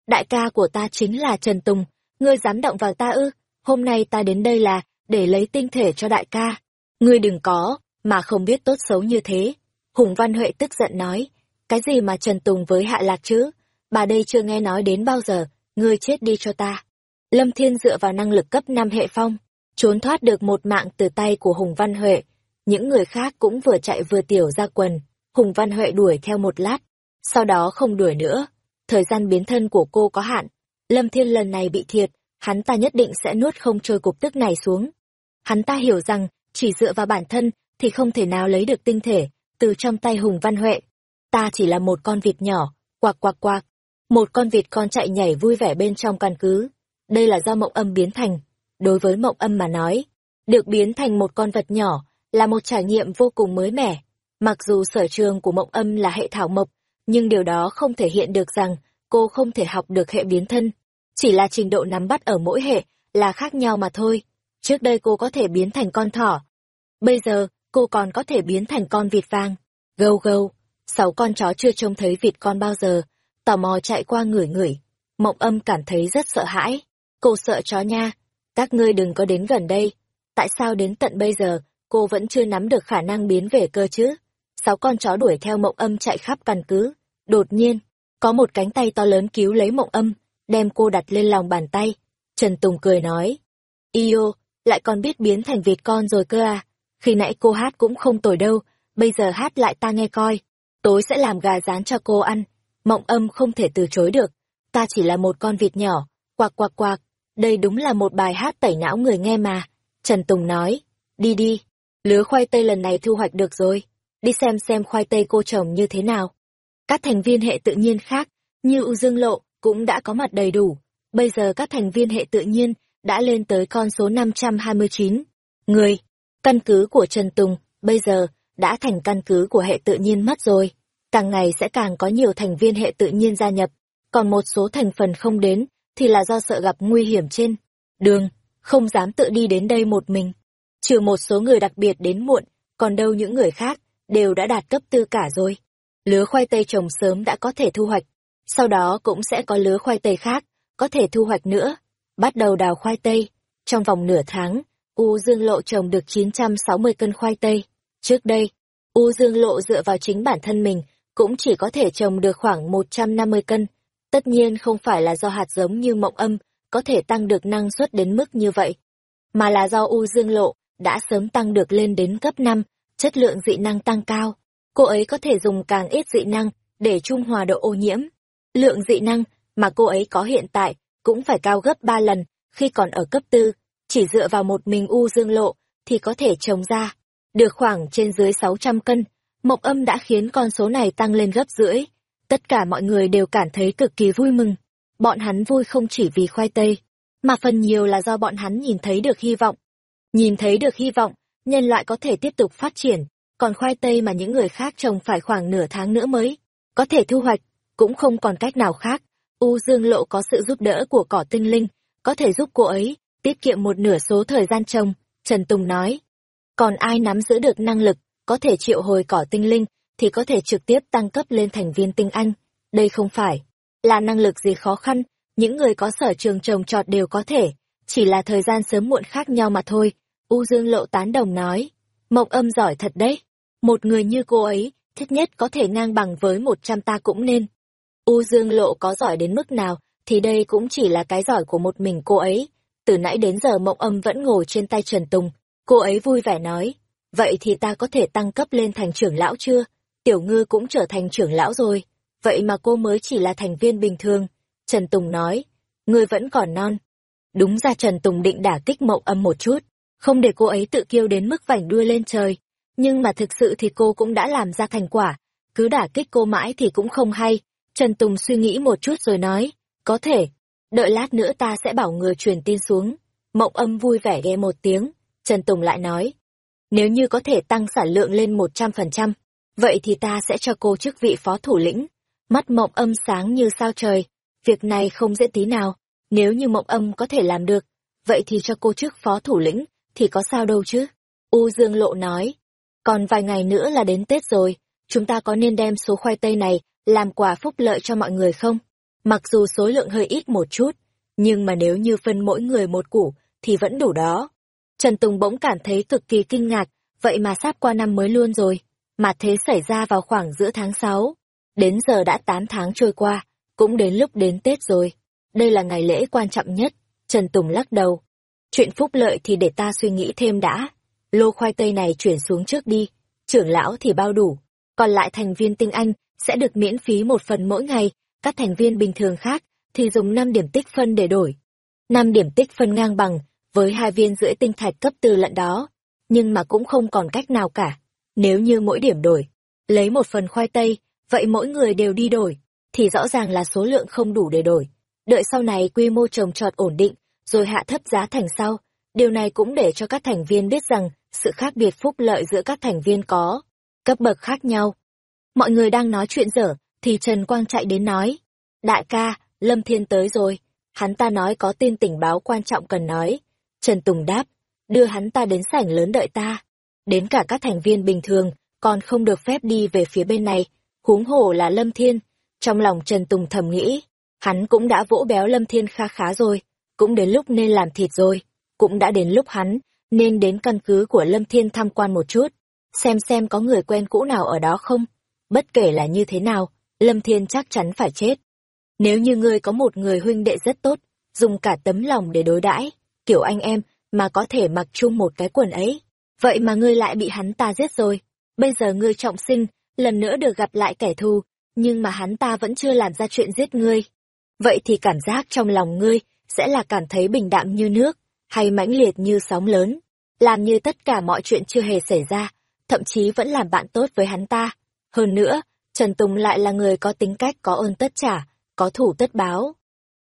Đại ca của ta chính là Trần Tùng, ngươi dám động vào ta ư, hôm nay ta đến đây là để lấy tinh thể cho đại ca. Ngươi đừng có, mà không biết tốt xấu như thế. Hùng Văn Huệ tức giận nói, cái gì mà Trần Tùng với Hạ Lạc chứ, bà đây chưa nghe nói đến bao giờ, ngươi chết đi cho ta. Lâm Thiên dựa vào năng lực cấp 5 hệ phong, trốn thoát được một mạng từ tay của Hùng Văn Huệ. Những người khác cũng vừa chạy vừa tiểu ra quần, Hùng Văn Huệ đuổi theo một lát, sau đó không đuổi nữa. Thời gian biến thân của cô có hạn, Lâm Thiên lần này bị thiệt, hắn ta nhất định sẽ nuốt không trôi cục tức này xuống. Hắn ta hiểu rằng, chỉ dựa vào bản thân thì không thể nào lấy được tinh thể từ trong tay Hùng Văn Huệ. Ta chỉ là một con vịt nhỏ, quạc quạc quạc. Một con vịt con chạy nhảy vui vẻ bên trong căn cứ. Đây là do mộng âm biến thành. Đối với mộng âm mà nói, được biến thành một con vật nhỏ là một trải nghiệm vô cùng mới mẻ. Mặc dù sở trường của mộng âm là hệ thảo mộc, nhưng điều đó không thể hiện được rằng cô không thể học được hệ biến thân. Chỉ là trình độ nắm bắt ở mỗi hệ là khác nhau mà thôi. Trước đây cô có thể biến thành con thỏ. Bây giờ, cô còn có thể biến thành con vịt vàng. Gâu gâu, sáu con chó chưa trông thấy vịt con bao giờ, tò mò chạy qua ngửi ngửi. Mộng âm cảm thấy rất sợ hãi. Cô sợ chó nha, các ngươi đừng có đến gần đây. Tại sao đến tận bây giờ, cô vẫn chưa nắm được khả năng biến về cơ chứ? Sáu con chó đuổi theo mộng âm chạy khắp căn cứ. Đột nhiên, có một cánh tay to lớn cứu lấy mộng âm, đem cô đặt lên lòng bàn tay. Trần Tùng cười nói, Yêu, lại còn biết biến thành vịt con rồi cơ à? Khi nãy cô hát cũng không tồi đâu, bây giờ hát lại ta nghe coi. Tối sẽ làm gà rán cho cô ăn. Mộng âm không thể từ chối được. Ta chỉ là một con vịt nhỏ, quạc quạc quạc. Đây đúng là một bài hát tẩy não người nghe mà. Trần Tùng nói, đi đi, lứa khoai tây lần này thu hoạch được rồi. Đi xem xem khoai tây cô trồng như thế nào. Các thành viên hệ tự nhiên khác, như U Dương Lộ, cũng đã có mặt đầy đủ. Bây giờ các thành viên hệ tự nhiên đã lên tới con số 529 người. Căn cứ của Trần Tùng, bây giờ, đã thành căn cứ của hệ tự nhiên mất rồi. Càng ngày sẽ càng có nhiều thành viên hệ tự nhiên gia nhập, còn một số thành phần không đến, thì là do sợ gặp nguy hiểm trên. Đường, không dám tự đi đến đây một mình. Trừ một số người đặc biệt đến muộn, còn đâu những người khác, đều đã đạt cấp tư cả rồi. Lứa khoai tây trồng sớm đã có thể thu hoạch, sau đó cũng sẽ có lứa khoai tây khác, có thể thu hoạch nữa. Bắt đầu đào khoai tây, trong vòng nửa tháng, U Dương Lộ trồng được 960 cân khoai tây. Trước đây, U Dương Lộ dựa vào chính bản thân mình, cũng chỉ có thể trồng được khoảng 150 cân. Tất nhiên không phải là do hạt giống như mộng âm, có thể tăng được năng suất đến mức như vậy, mà là do U Dương Lộ đã sớm tăng được lên đến cấp 5, chất lượng dị năng tăng cao. Cô ấy có thể dùng càng ít dị năng để trung hòa độ ô nhiễm. Lượng dị năng mà cô ấy có hiện tại cũng phải cao gấp 3 lần khi còn ở cấp 4 chỉ dựa vào một mình U Dương Lộ thì có thể trồng ra. Được khoảng trên dưới 600 cân, Mộc Âm đã khiến con số này tăng lên gấp rưỡi. Tất cả mọi người đều cảm thấy cực kỳ vui mừng. Bọn hắn vui không chỉ vì khoai tây, mà phần nhiều là do bọn hắn nhìn thấy được hy vọng. Nhìn thấy được hy vọng, nhân loại có thể tiếp tục phát triển, còn khoai tây mà những người khác trồng phải khoảng nửa tháng nữa mới có thể thu hoạch, cũng không còn cách nào khác. U Dương Lộ có sự giúp đỡ của cỏ tinh linh, có thể giúp cô ấy tiết kiệm một nửa số thời gian trồng, Trần Tùng nói. Còn ai nắm giữ được năng lực, có thể triệu hồi cỏ tinh linh, thì có thể trực tiếp tăng cấp lên thành viên tinh anh. Đây không phải là năng lực gì khó khăn, những người có sở trường trồng trọt đều có thể, chỉ là thời gian sớm muộn khác nhau mà thôi. U Dương Lộ tán đồng nói, mộng âm giỏi thật đấy, một người như cô ấy, thích nhất có thể ngang bằng với một trăm ta cũng nên. U Dương Lộ có giỏi đến mức nào, thì đây cũng chỉ là cái giỏi của một mình cô ấy. Từ nãy đến giờ mộng âm vẫn ngồi trên tay Trần Tùng, cô ấy vui vẻ nói, vậy thì ta có thể tăng cấp lên thành trưởng lão chưa? Tiểu ngư cũng trở thành trưởng lão rồi, vậy mà cô mới chỉ là thành viên bình thường. Trần Tùng nói, ngươi vẫn còn non. Đúng ra Trần Tùng định đả kích mộng âm một chút, không để cô ấy tự kiêu đến mức vảnh đuôi lên trời. Nhưng mà thực sự thì cô cũng đã làm ra thành quả, cứ đả kích cô mãi thì cũng không hay. Trần Tùng suy nghĩ một chút rồi nói, có thể, đợi lát nữa ta sẽ bảo người truyền tin xuống. Mộng âm vui vẻ ghé một tiếng, Trần Tùng lại nói, nếu như có thể tăng sản lượng lên một trăm phần trăm, vậy thì ta sẽ cho cô chức vị phó thủ lĩnh. Mắt mộng âm sáng như sao trời, việc này không dễ tí nào, nếu như mộng âm có thể làm được, vậy thì cho cô chức phó thủ lĩnh, thì có sao đâu chứ. U Dương Lộ nói, còn vài ngày nữa là đến Tết rồi, chúng ta có nên đem số khoai tây này làm quà phúc lợi cho mọi người không? Mặc dù số lượng hơi ít một chút, nhưng mà nếu như phân mỗi người một củ, thì vẫn đủ đó. Trần Tùng bỗng cảm thấy cực kỳ kinh ngạc, vậy mà sắp qua năm mới luôn rồi. Mà thế xảy ra vào khoảng giữa tháng 6. Đến giờ đã 8 tháng trôi qua, cũng đến lúc đến Tết rồi. Đây là ngày lễ quan trọng nhất. Trần Tùng lắc đầu. Chuyện phúc lợi thì để ta suy nghĩ thêm đã. Lô khoai tây này chuyển xuống trước đi. Trưởng lão thì bao đủ. Còn lại thành viên tinh anh sẽ được miễn phí một phần mỗi ngày. Các thành viên bình thường khác thì dùng 5 điểm tích phân để đổi. 5 điểm tích phân ngang bằng với hai viên rưỡi tinh thạch cấp từ lận đó. Nhưng mà cũng không còn cách nào cả. Nếu như mỗi điểm đổi, lấy một phần khoai tây, vậy mỗi người đều đi đổi, thì rõ ràng là số lượng không đủ để đổi. Đợi sau này quy mô trồng trọt ổn định, rồi hạ thấp giá thành sau. Điều này cũng để cho các thành viên biết rằng sự khác biệt phúc lợi giữa các thành viên có cấp bậc khác nhau. Mọi người đang nói chuyện dở, thì Trần Quang chạy đến nói. Đại ca, Lâm Thiên tới rồi. Hắn ta nói có tin tình báo quan trọng cần nói. Trần Tùng đáp, đưa hắn ta đến sảnh lớn đợi ta. Đến cả các thành viên bình thường, còn không được phép đi về phía bên này, huống hồ là Lâm Thiên. Trong lòng Trần Tùng thầm nghĩ, hắn cũng đã vỗ béo Lâm Thiên kha khá rồi, cũng đến lúc nên làm thịt rồi, cũng đã đến lúc hắn nên đến căn cứ của Lâm Thiên tham quan một chút, xem xem có người quen cũ nào ở đó không. Bất kể là như thế nào, Lâm Thiên chắc chắn phải chết. Nếu như ngươi có một người huynh đệ rất tốt, dùng cả tấm lòng để đối đãi, kiểu anh em, mà có thể mặc chung một cái quần ấy, vậy mà ngươi lại bị hắn ta giết rồi. Bây giờ ngươi trọng sinh, lần nữa được gặp lại kẻ thù, nhưng mà hắn ta vẫn chưa làm ra chuyện giết ngươi. Vậy thì cảm giác trong lòng ngươi sẽ là cảm thấy bình đạm như nước, hay mãnh liệt như sóng lớn, làm như tất cả mọi chuyện chưa hề xảy ra, thậm chí vẫn làm bạn tốt với hắn ta. Hơn nữa, Trần Tùng lại là người có tính cách có ơn tất trả, có thủ tất báo.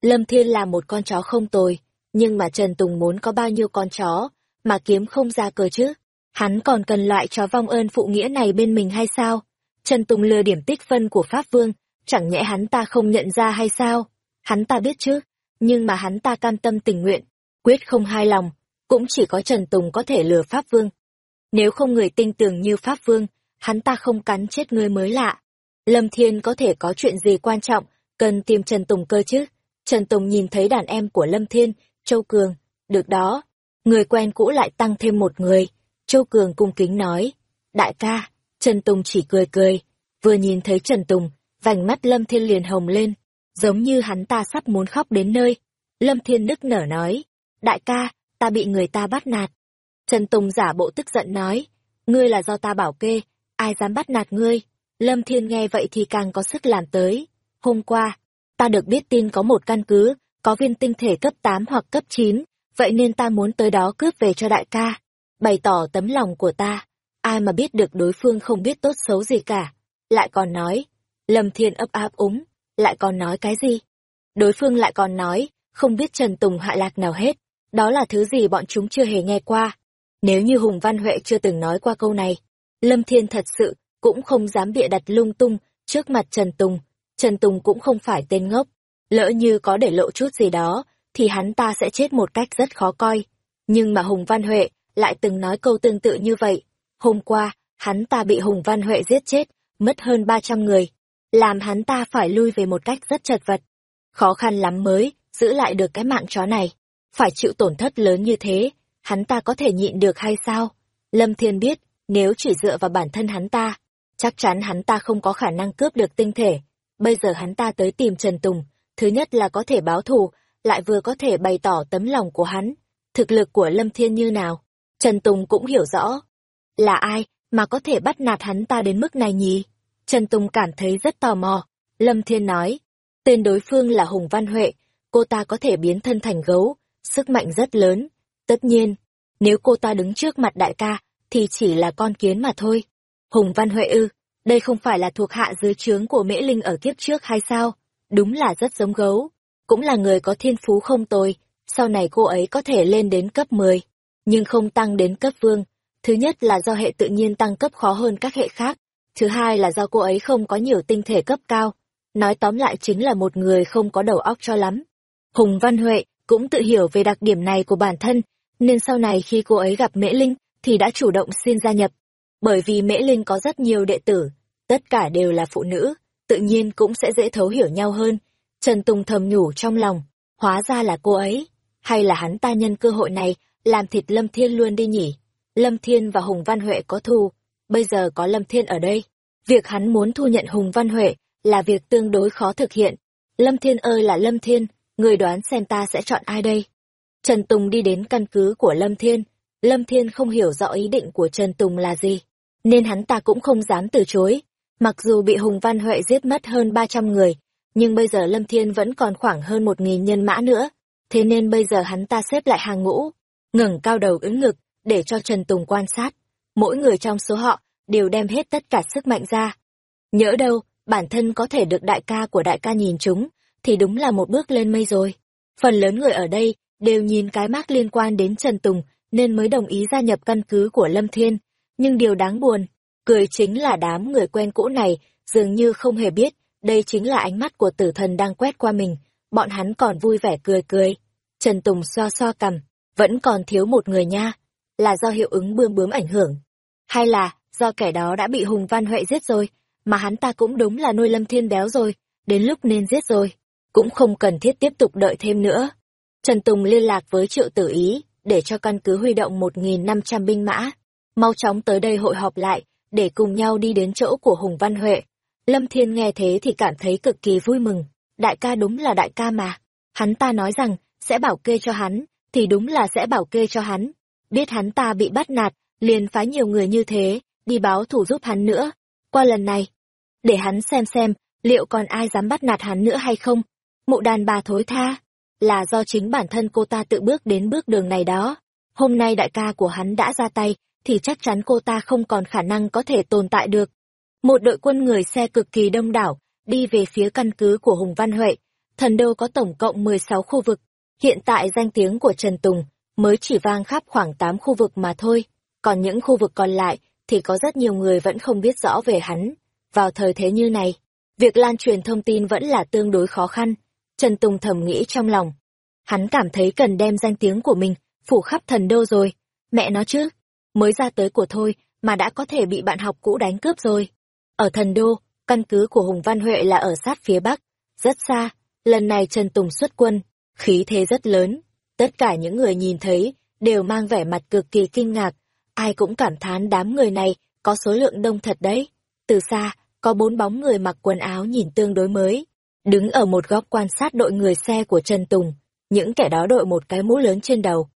Lâm Thiên là một con chó không tồi, nhưng mà Trần Tùng muốn có bao nhiêu con chó, mà kiếm không ra cơ chứ. Hắn còn cần loại chó vong ơn phụ nghĩa này bên mình hay sao? Trần Tùng lừa điểm tích phân của Pháp Vương, chẳng nhẽ hắn ta không nhận ra hay sao? Hắn ta biết chứ, nhưng mà hắn ta cam tâm tình nguyện, quyết không hai lòng, cũng chỉ có Trần Tùng có thể lừa Pháp Vương. Nếu không người tinh tường như Pháp Vương, hắn ta không cắn chết ngươi mới lạ. Lâm Thiên có thể có chuyện gì quan trọng, cần tìm Trần Tùng cơ chứ? Trần Tùng nhìn thấy đàn em của Lâm Thiên, Châu Cường, được đó. Người quen cũ lại tăng thêm một người. Châu Cường cung kính nói, đại ca, Trần Tùng chỉ cười cười. Vừa nhìn thấy Trần Tùng, vành mắt Lâm Thiên liền hồng lên, giống như hắn ta sắp muốn khóc đến nơi. Lâm Thiên Đức nở nói, đại ca, ta bị người ta bắt nạt. Trần Tùng giả bộ tức giận nói, ngươi là do ta bảo kê, ai dám bắt nạt ngươi. Lâm Thiên nghe vậy thì càng có sức làm tới. Hôm qua, ta được biết tin có một căn cứ, có viên tinh thể cấp 8 hoặc cấp 9, vậy nên ta muốn tới đó cướp về cho đại ca. bày tỏ tấm lòng của ta. Ai mà biết được đối phương không biết tốt xấu gì cả. Lại còn nói, Lâm Thiên ấp áp úng, lại còn nói cái gì? Đối phương lại còn nói, không biết Trần Tùng hạ lạc nào hết. Đó là thứ gì bọn chúng chưa hề nghe qua. Nếu như Hùng Văn Huệ chưa từng nói qua câu này, Lâm Thiên thật sự cũng không dám bịa đặt lung tung trước mặt Trần Tùng. Trần Tùng cũng không phải tên ngốc. Lỡ như có để lộ chút gì đó, thì hắn ta sẽ chết một cách rất khó coi. Nhưng mà Hùng Văn Huệ lại từng nói câu tương tự như vậy. Hôm qua, hắn ta bị Hùng Văn Huệ giết chết, mất hơn 300 người. Làm hắn ta phải lui về một cách rất chật vật. Khó khăn lắm mới, giữ lại được cái mạng chó này. Phải chịu tổn thất lớn như thế, hắn ta có thể nhịn được hay sao? Lâm Thiên biết, nếu chỉ dựa vào bản thân hắn ta, chắc chắn hắn ta không có khả năng cướp được tinh thể. Bây giờ hắn ta tới tìm Trần Tùng, thứ nhất là có thể báo thù, lại vừa có thể bày tỏ tấm lòng của hắn. Thực lực của Lâm Thiên như nào? Trần Tùng cũng hiểu rõ. Là ai mà có thể bắt nạt hắn ta đến mức này nhỉ? Trần Tùng cảm thấy rất tò mò. Lâm Thiên nói, tên đối phương là Hùng Văn Huệ, cô ta có thể biến thân thành gấu, sức mạnh rất lớn. Tất nhiên, nếu cô ta đứng trước mặt đại ca, thì chỉ là con kiến mà thôi. Hùng Văn Huệ ư, đây không phải là thuộc hạ dưới trướng của Mễ Linh ở kiếp trước hay sao? Đúng là rất giống gấu, cũng là người có thiên phú không tồi, sau này cô ấy có thể lên đến cấp 10, nhưng không tăng đến cấp vương. Thứ nhất là do hệ tự nhiên tăng cấp khó hơn các hệ khác, thứ hai là do cô ấy không có nhiều tinh thể cấp cao. Nói tóm lại chính là một người không có đầu óc cho lắm. Hùng Văn Huệ cũng tự hiểu về đặc điểm này của bản thân, nên sau này khi cô ấy gặp Mễ Linh, thì đã chủ động xin gia nhập. Bởi vì Mễ Linh có rất nhiều đệ tử, tất cả đều là phụ nữ, tự nhiên cũng sẽ dễ thấu hiểu nhau hơn. Trần Tùng thầm nhủ trong lòng, hóa ra là cô ấy, hay là hắn ta nhân cơ hội này làm thịt Lâm Thiên luôn đi nhỉ? Lâm Thiên và Hùng Văn Huệ có thù, bây giờ có Lâm Thiên ở đây. Việc hắn muốn thu nhận Hùng Văn Huệ là việc tương đối khó thực hiện. Lâm Thiên ơi là Lâm Thiên, người đoán xem ta sẽ chọn ai đây? Trần Tùng đi đến căn cứ của Lâm Thiên, Lâm Thiên không hiểu rõ ý định của Trần Tùng là gì, nên hắn ta cũng không dám từ chối. Mặc dù bị Hùng Văn Huệ giết mất hơn 300 người, nhưng bây giờ Lâm Thiên vẫn còn khoảng hơn 1.000 nhân mã nữa, thế nên bây giờ hắn ta xếp lại hàng ngũ, ngẩng cao đầu ứng ngực, để cho Trần Tùng quan sát. Mỗi người trong số họ đều đem hết tất cả sức mạnh ra. Nhỡ đâu, bản thân có thể được đại ca của đại ca nhìn chúng, thì đúng là một bước lên mây rồi. Phần lớn người ở đây đều nhìn cái mác liên quan đến Trần Tùng nên mới đồng ý gia nhập căn cứ của Lâm Thiên. Nhưng điều đáng buồn, cười chính là đám người quen cũ này dường như không hề biết đây chính là ánh mắt của tử thần đang quét qua mình, bọn hắn còn vui vẻ cười cười. Trần Tùng so so cầm, vẫn còn thiếu một người nha, là do hiệu ứng bươm bướm ảnh hưởng. Hay là do kẻ đó đã bị Hùng Văn Huệ giết rồi, mà hắn ta cũng đúng là nuôi Lâm Thiên béo rồi, đến lúc nên giết rồi, cũng không cần thiết tiếp tục đợi thêm nữa. Trần Tùng liên lạc với Triệu Tử Ý, để cho căn cứ huy động 1.500 binh mã, mau chóng tới đây hội họp lại, để cùng nhau đi đến chỗ của Hùng Văn Huệ. Lâm Thiên nghe thế thì cảm thấy cực kỳ vui mừng, đại ca đúng là đại ca mà. Hắn ta nói rằng, sẽ bảo kê cho hắn, thì đúng là sẽ bảo kê cho hắn. Biết hắn ta bị bắt nạt, liền phái nhiều người như thế, đi báo thủ giúp hắn nữa. Qua lần này, để hắn xem xem, liệu còn ai dám bắt nạt hắn nữa hay không? Mụ đàn bà thối tha, là do chính bản thân cô ta tự bước đến bước đường này đó. Hôm nay đại ca của hắn đã ra tay, thì chắc chắn cô ta không còn khả năng có thể tồn tại được. Một đội quân người xe cực kỳ đông đảo, đi về phía căn cứ của Hùng Văn Huệ. Thần đô có tổng cộng 16 khu vực. Hiện tại danh tiếng của Trần Tùng mới chỉ vang khắp khoảng 8 khu vực mà thôi. Còn những khu vực còn lại thì có rất nhiều người vẫn không biết rõ về hắn. Vào thời thế như này, việc lan truyền thông tin vẫn là tương đối khó khăn. Trần Tùng thầm nghĩ trong lòng. Hắn cảm thấy cần đem danh tiếng của mình phủ khắp thần đô rồi. Mẹ nó chứ, mới ra tới của thôi mà đã có thể bị bạn học cũ đánh cướp rồi. Ở thần đô, căn cứ của Hùng Văn Huệ là ở sát phía bắc, rất xa. Lần này Trần Tùng xuất quân, khí thế rất lớn. Tất cả những người nhìn thấy đều mang vẻ mặt cực kỳ kinh ngạc. Ai cũng cảm thán đám người này có số lượng đông thật đấy. Từ xa, có bốn bóng người mặc quần áo nhìn tương đối mới. Đứng ở một góc quan sát đội người xe của Trần Tùng. Những kẻ đó đội một cái mũ lớn trên đầu.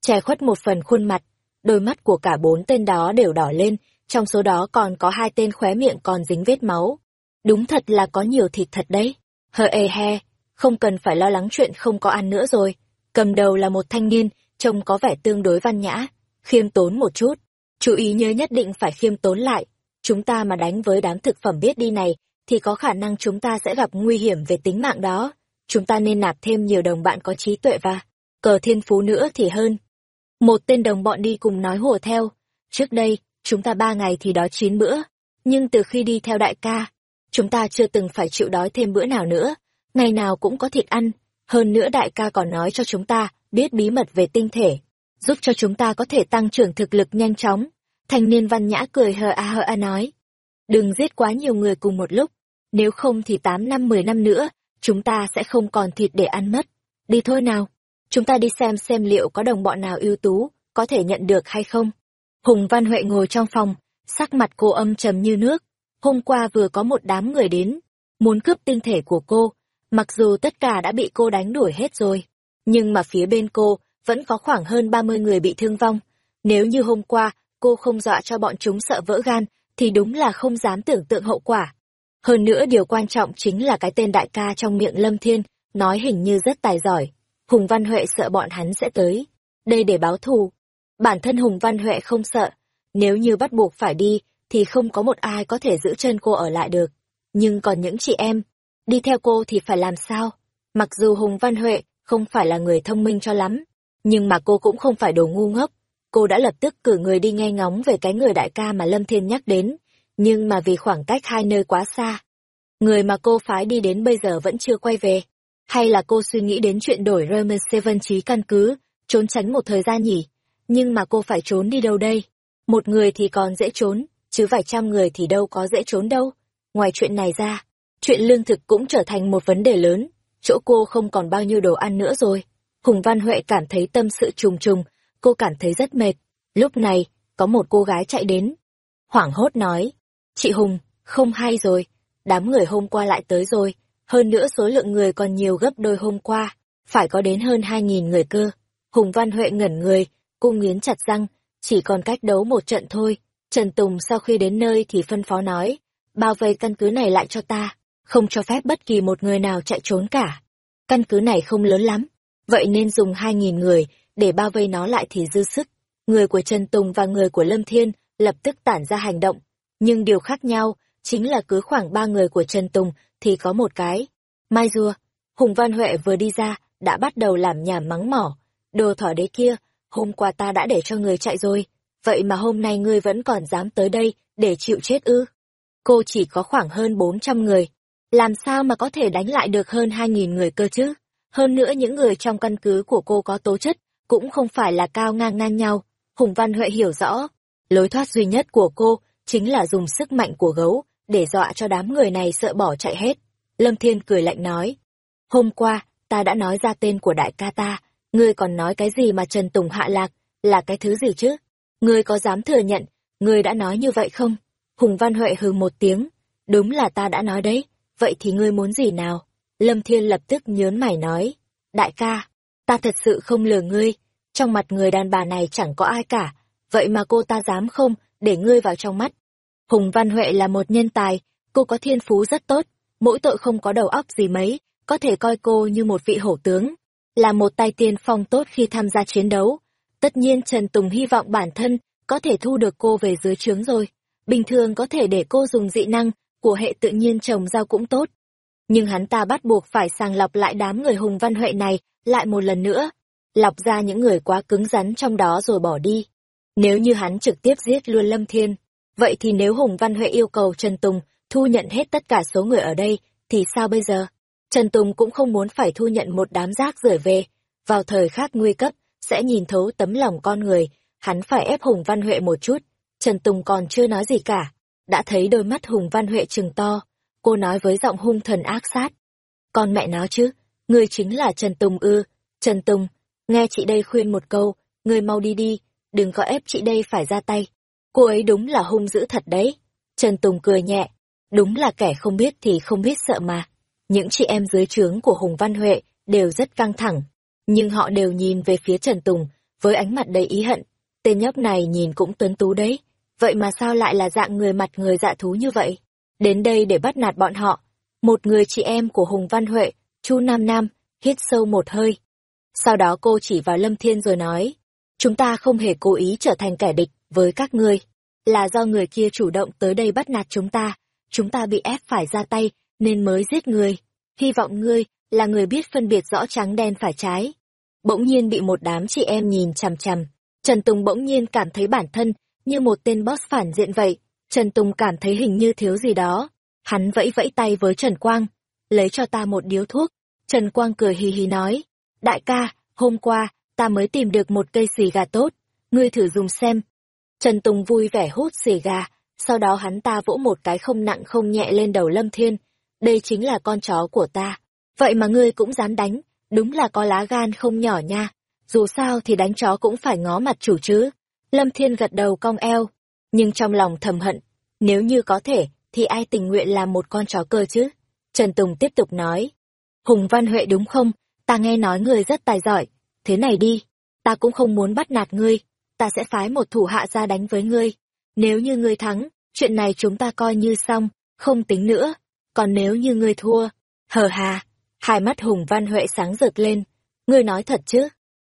Che khuất một phần khuôn mặt. Đôi mắt của cả bốn tên đó đều đỏ lên, trong số đó còn có hai tên khóe miệng còn dính vết máu. Đúng thật là có nhiều thịt thật đấy. Hờ ê he, không cần phải lo lắng chuyện không có ăn nữa rồi. Cầm đầu là một thanh niên, trông có vẻ tương đối văn nhã khiêm tốn một chút. Chú ý nhớ nhất định phải khiêm tốn lại. Chúng ta mà đánh với đám thực phẩm biết đi này, thì có khả năng chúng ta sẽ gặp nguy hiểm về tính mạng đó. Chúng ta nên nạp thêm nhiều đồng bạn có trí tuệ và cờ thiên phú nữa thì hơn. Một tên đồng bọn đi cùng nói hùa theo. Trước đây, chúng ta ba ngày thì đói chín bữa. Nhưng từ khi đi theo đại ca, chúng ta chưa từng phải chịu đói thêm bữa nào nữa. Ngày nào cũng có thịt ăn. Hơn nữa đại ca còn nói cho chúng ta biết bí mật về tinh thể, giúp cho chúng ta có thể tăng trưởng thực lực nhanh chóng. Thanh niên văn nhã cười hờ a hờ a nói. Đừng giết quá nhiều người cùng một lúc. Nếu không thì tám năm mười năm nữa, chúng ta sẽ không còn thịt để ăn mất. Đi thôi nào. Chúng ta đi xem xem liệu có đồng bọn nào ưu tú, có thể nhận được hay không. Hùng Văn Huệ ngồi trong phòng, sắc mặt cô âm trầm như nước. Hôm qua vừa có một đám người đến, muốn cướp tinh thể của cô, mặc dù tất cả đã bị cô đánh đuổi hết rồi. Nhưng mà phía bên cô, vẫn có khoảng hơn 30 người bị thương vong. Nếu như hôm qua, cô không dọa cho bọn chúng sợ vỡ gan, thì đúng là không dám tưởng tượng hậu quả. Hơn nữa điều quan trọng chính là cái tên đại ca trong miệng Lâm Thiên, nói hình như rất tài giỏi. Hùng Văn Huệ sợ bọn hắn sẽ tới. Đây để báo thù. Bản thân Hùng Văn Huệ không sợ. Nếu như bắt buộc phải đi, thì không có một ai có thể giữ chân cô ở lại được. Nhưng còn những chị em, đi theo cô thì phải làm sao? Mặc dù Hùng Văn Huệ không phải là người thông minh cho lắm, nhưng mà cô cũng không phải đồ ngu ngốc. Cô đã lập tức cử người đi nghe ngóng về cái người đại ca mà Lâm Thiên nhắc đến, nhưng mà vì khoảng cách hai nơi quá xa. Người mà cô phái đi đến bây giờ vẫn chưa quay về. Hay là cô suy nghĩ đến chuyện đổi Roman Seven trí căn cứ, trốn tránh một thời gian nhỉ? Nhưng mà cô phải trốn đi đâu đây? Một người thì còn dễ trốn, chứ vài trăm người thì đâu có dễ trốn đâu. Ngoài chuyện này ra, chuyện lương thực cũng trở thành một vấn đề lớn. Chỗ cô không còn bao nhiêu đồ ăn nữa rồi. Hùng Văn Huệ cảm thấy tâm sự trùng trùng, cô cảm thấy rất mệt. Lúc này, có một cô gái chạy đến. Hoảng hốt nói, chị Hùng, không hay rồi, đám người hôm qua lại tới rồi, hơn nữa số lượng người còn nhiều gấp đôi hôm qua, phải có đến hơn hai nghìn người cơ. Hùng Văn Huệ ngẩn người, cung nghiến chặt răng, chỉ còn cách đấu một trận thôi. Trần Tùng sau khi đến nơi thì phân phó nói, bao vây căn cứ này lại cho ta, không cho phép bất kỳ một người nào chạy trốn cả. Căn cứ này không lớn lắm, vậy nên dùng hai nghìn người để bao vây nó lại thì dư sức. Người của Trần Tùng và người của Lâm Thiên lập tức tản ra hành động, nhưng điều khác nhau chính là cứ khoảng ba người của Trần Tùng thì có một cái. Mai Dua Hùng Văn Huệ vừa đi ra, đã bắt đầu làm nhảm mắng mỏ. Đồ thỏ đế kia, hôm qua ta đã để cho người chạy rồi, vậy mà hôm nay ngươi vẫn còn dám tới đây để chịu chết ư. Cô chỉ có khoảng hơn 400 người, làm sao mà có thể đánh lại được hơn 2.000 người cơ chứ? Hơn nữa những người trong căn cứ của cô có tố chất, cũng không phải là cao ngang ngang nhau. Hùng Văn Huệ hiểu rõ, lối thoát duy nhất của cô chính là dùng sức mạnh của gấu để dọa cho đám người này sợ bỏ chạy hết. Lâm Thiên cười lạnh nói, hôm qua, ta đã nói ra tên của đại ca ta, ngươi còn nói cái gì mà Trần Tùng hạ lạc, là cái thứ gì chứ? Ngươi có dám thừa nhận, ngươi đã nói như vậy không? Hùng Văn Huệ hừ một tiếng, đúng là ta đã nói đấy, vậy thì ngươi muốn gì nào? Lâm Thiên lập tức nhớn mày nói, đại ca, ta thật sự không lừa ngươi, trong mặt người đàn bà này chẳng có ai cả, vậy mà cô ta dám không để ngươi vào trong mắt. Hùng Văn Huệ là một nhân tài, cô có thiên phú rất tốt, mỗi tội không có đầu óc gì mấy, có thể coi cô như một vị hổ tướng, là một tay tiên phong tốt khi tham gia chiến đấu. Tất nhiên Trần Tùng hy vọng bản thân có thể thu được cô về dưới trướng rồi. Bình thường có thể để cô dùng dị năng của hệ tự nhiên trồng rau cũng tốt. Nhưng hắn ta bắt buộc phải sàng lọc lại đám người Hùng Văn Huệ này lại một lần nữa, lọc ra những người quá cứng rắn trong đó rồi bỏ đi. Nếu như hắn trực tiếp giết luôn Lâm Thiên, vậy thì nếu Hùng Văn Huệ yêu cầu Trần Tùng thu nhận hết tất cả số người ở đây, thì sao bây giờ? Trần Tùng cũng không muốn phải thu nhận một đám rác rưởi về, vào thời khắc nguy cấp, sẽ nhìn thấu tấm lòng con người, hắn phải ép Hùng Văn Huệ một chút. Trần Tùng còn chưa nói gì cả, đã thấy đôi mắt Hùng Văn Huệ trừng to, cô nói với giọng hung thần ác sát. Con mẹ nó chứ, người chính là Trần Tùng ư, Trần Tùng, nghe chị đây khuyên một câu, người mau đi đi, đừng có ép chị đây phải ra tay. Cô ấy đúng là hung dữ thật đấy. Trần Tùng cười nhẹ, đúng là kẻ không biết thì không biết sợ mà. Những chị em dưới trướng của Hùng Văn Huệ đều rất căng thẳng, nhưng họ đều nhìn về phía Trần Tùng với ánh mặt đầy ý hận. Tên nhóc này nhìn cũng tuấn tú đấy, vậy mà sao lại là dạng người mặt người dạ thú như vậy? Đến đây để bắt nạt bọn họ. Một người chị em của Hùng Văn Huệ, Chu Nam Nam, hít sâu một hơi. Sau đó cô chỉ vào Lâm Thiên rồi nói, chúng ta không hề cố ý trở thành kẻ địch với các ngươi. Là do người kia chủ động tới đây bắt nạt chúng ta, chúng ta bị ép phải ra tay, nên mới giết người. Hy vọng ngươi là người biết phân biệt rõ trắng đen phải trái. Bỗng nhiên bị một đám chị em nhìn chằm chằm, Trần Tùng bỗng nhiên cảm thấy bản thân như một tên boss phản diện vậy. Trần Tùng cảm thấy hình như thiếu gì đó. Hắn vẫy vẫy tay với Trần Quang, lấy cho ta một điếu thuốc. Trần Quang cười hì hì nói, đại ca, hôm qua, ta mới tìm được một cây xì gà tốt, ngươi thử dùng xem. Trần Tùng vui vẻ hút xì gà, sau đó hắn ta vỗ một cái không nặng không nhẹ lên đầu Lâm Thiên. Đây chính là con chó của ta. Vậy mà ngươi cũng dám đánh, đúng là có lá gan không nhỏ nha. Dù sao thì đánh chó cũng phải ngó mặt chủ chứ. Lâm Thiên gật đầu cong eo, nhưng trong lòng thầm hận, nếu như có thể, thì ai tình nguyện làm một con chó cơ chứ? Trần Tùng tiếp tục nói, Hùng Văn Huệ đúng không? Ta nghe nói ngươi rất tài giỏi, thế này đi, ta cũng không muốn bắt nạt ngươi, ta sẽ phái một thủ hạ ra đánh với ngươi. Nếu như ngươi thắng, chuyện này chúng ta coi như xong, không tính nữa. Còn nếu như ngươi thua, hờ hà, hai mắt Hùng Văn Huệ sáng rực lên. Ngươi nói thật chứ?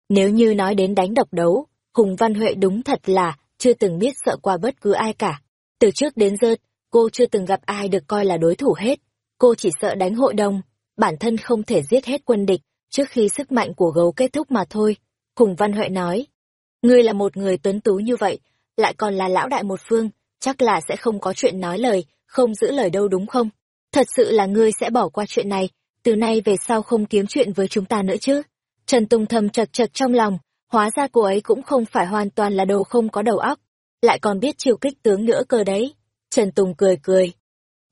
Nếu như nói đến đánh độc đấu, Hùng Văn Huệ đúng thật là chưa từng biết sợ qua bất cứ ai cả. Từ trước đến giờ, cô chưa từng gặp ai được coi là đối thủ hết. Cô chỉ sợ đánh hội đồng, bản thân không thể giết hết quân địch trước khi sức mạnh của gấu kết thúc mà thôi. Cùng Văn Huệ nói, ngươi là một người tuấn tú như vậy, lại còn là lão đại một phương, chắc là sẽ không có chuyện nói lời, không giữ lời đâu đúng không? Thật sự là ngươi sẽ bỏ qua chuyện này, từ nay về sau không kiếm chuyện với chúng ta nữa chứ? Trần Tùng thầm chật chật trong lòng, hóa ra cô ấy cũng không phải hoàn toàn là đồ không có đầu óc, lại còn biết chiều kích tướng nữa cơ đấy. Trần Tùng cười cười.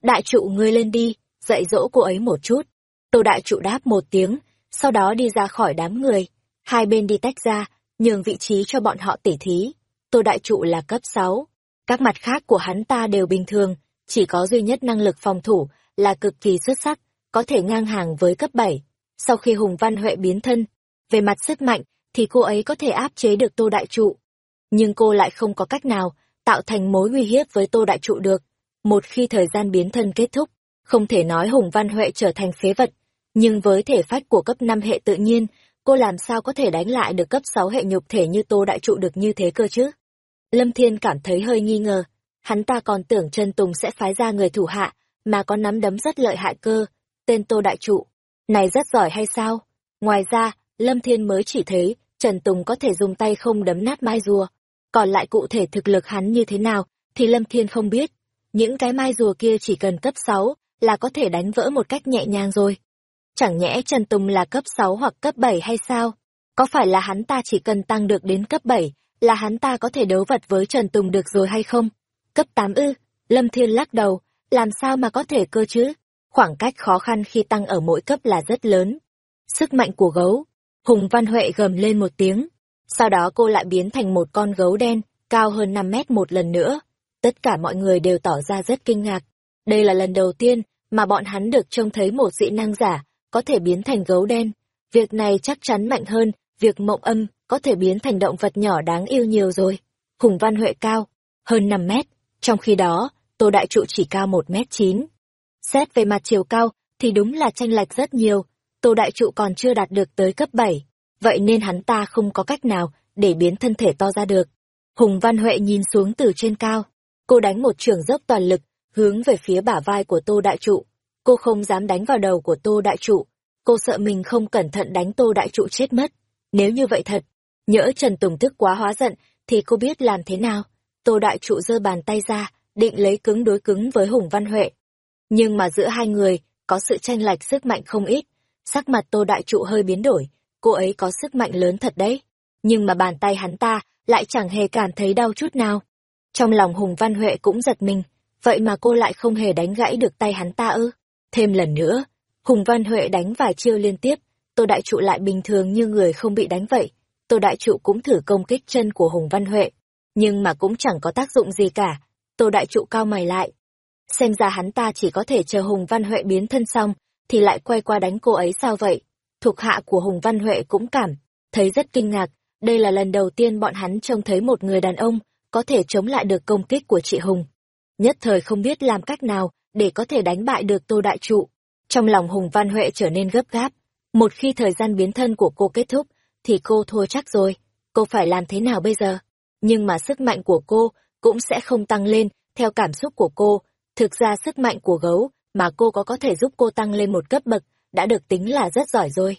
Đại trụ ngươi lên đi, dạy dỗ cô ấy một chút. Tô đại trụ đáp một tiếng, sau đó đi ra khỏi đám người. Hai bên đi tách ra, nhường vị trí cho bọn họ tỉ thí. Tô đại trụ là cấp 6. Các mặt khác của hắn ta đều bình thường, chỉ có duy nhất năng lực phòng thủ là cực kỳ xuất sắc, có thể ngang hàng với cấp 7. Sau khi Hùng Văn Huệ biến thân, về mặt sức mạnh thì cô ấy có thể áp chế được Tô Đại Trụ. Nhưng cô lại không có cách nào tạo thành mối uy hiếp với Tô Đại Trụ được. Một khi thời gian biến thân kết thúc, không thể nói Hùng Văn Huệ trở thành phế vật, nhưng với thể phách của cấp 5 hệ tự nhiên, cô làm sao có thể đánh lại được cấp 6 hệ nhục thể như Tô Đại Trụ được như thế cơ chứ? Lâm Thiên cảm thấy hơi nghi ngờ, hắn ta còn tưởng Trần Tùng sẽ phái ra người thủ hạ, mà có nắm đấm rất lợi hại cơ, tên Tô Đại Trụ. Này rất giỏi hay sao? Ngoài ra, Lâm Thiên mới chỉ thấy Trần Tùng có thể dùng tay không đấm nát mai rùa. Còn lại cụ thể thực lực hắn như thế nào, thì Lâm Thiên không biết. Những cái mai rùa kia chỉ cần cấp 6 là có thể đánh vỡ một cách nhẹ nhàng rồi. Chẳng nhẽ Trần Tùng là cấp 6 hoặc cấp 7 hay sao? Có phải là hắn ta chỉ cần tăng được đến cấp 7 là hắn ta có thể đấu vật với Trần Tùng được rồi hay không? Cấp 8 ư? Lâm Thiên lắc đầu, làm sao mà có thể cơ chứ? Khoảng cách khó khăn khi tăng ở mỗi cấp là rất lớn. Sức mạnh của gấu. Hùng Văn Huệ gầm lên một tiếng. Sau đó cô lại biến thành một con gấu đen, cao hơn 5 mét một lần nữa. Tất cả mọi người đều tỏ ra rất kinh ngạc. Đây là lần đầu tiên mà bọn hắn được trông thấy một dị năng giả có thể biến thành gấu đen. Việc này chắc chắn mạnh hơn việc mộng âm có thể biến thành động vật nhỏ đáng yêu nhiều rồi. Hùng Văn Huệ cao, hơn 5 mét, trong khi đó, Tô Đại Trụ chỉ cao 1 mét 9. Xét về mặt chiều cao, thì đúng là tranh lệch rất nhiều, Tô Đại Trụ còn chưa đạt được tới cấp 7, vậy nên hắn ta không có cách nào để biến thân thể to ra được. Hùng Văn Huệ nhìn xuống từ trên cao, cô đánh một trường dốc toàn lực, hướng về phía bả vai của Tô Đại Trụ. Cô không dám đánh vào đầu của Tô Đại Trụ, cô sợ mình không cẩn thận đánh Tô Đại Trụ chết mất. Nếu như vậy thật, nhỡ Trần Tùng thức quá hóa giận, thì cô biết làm thế nào. Tô Đại Trụ giơ bàn tay ra, định lấy cứng đối cứng với Hùng Văn Huệ. Nhưng mà giữa hai người, có sự tranh lệch sức mạnh không ít. Sắc mặt Tô Đại Trụ hơi biến đổi, cô ấy có sức mạnh lớn thật đấy. Nhưng mà bàn tay hắn ta lại chẳng hề cảm thấy đau chút nào. Trong lòng Hùng Văn Huệ cũng giật mình, vậy mà cô lại không hề đánh gãy được tay hắn ta ư. Thêm lần nữa, Hùng Văn Huệ đánh vài chiêu liên tiếp, Tô Đại Trụ lại bình thường như người không bị đánh vậy. Tô Đại Trụ cũng thử công kích chân của Hùng Văn Huệ, nhưng mà cũng chẳng có tác dụng gì cả. Tô Đại Trụ cao mày lại. Xem ra hắn ta chỉ có thể chờ Hùng Văn Huệ biến thân xong, thì lại quay qua đánh cô ấy sao vậy? Thuộc hạ của Hùng Văn Huệ cũng cảm, thấy rất kinh ngạc. Đây là lần đầu tiên bọn hắn trông thấy một người đàn ông có thể chống lại được công kích của chị Hùng. Nhất thời không biết làm cách nào để có thể đánh bại được Tô Đại Trụ. Trong lòng Hùng Văn Huệ trở nên gấp gáp. Một khi thời gian biến thân của cô kết thúc, thì cô thua chắc rồi. cô phải làm thế nào bây giờ? Nhưng mà sức mạnh của cô cũng sẽ không tăng lên theo cảm xúc của cô. Thực ra sức mạnh của gấu mà cô có có thể giúp cô tăng lên một cấp bậc, đã được tính là rất giỏi rồi.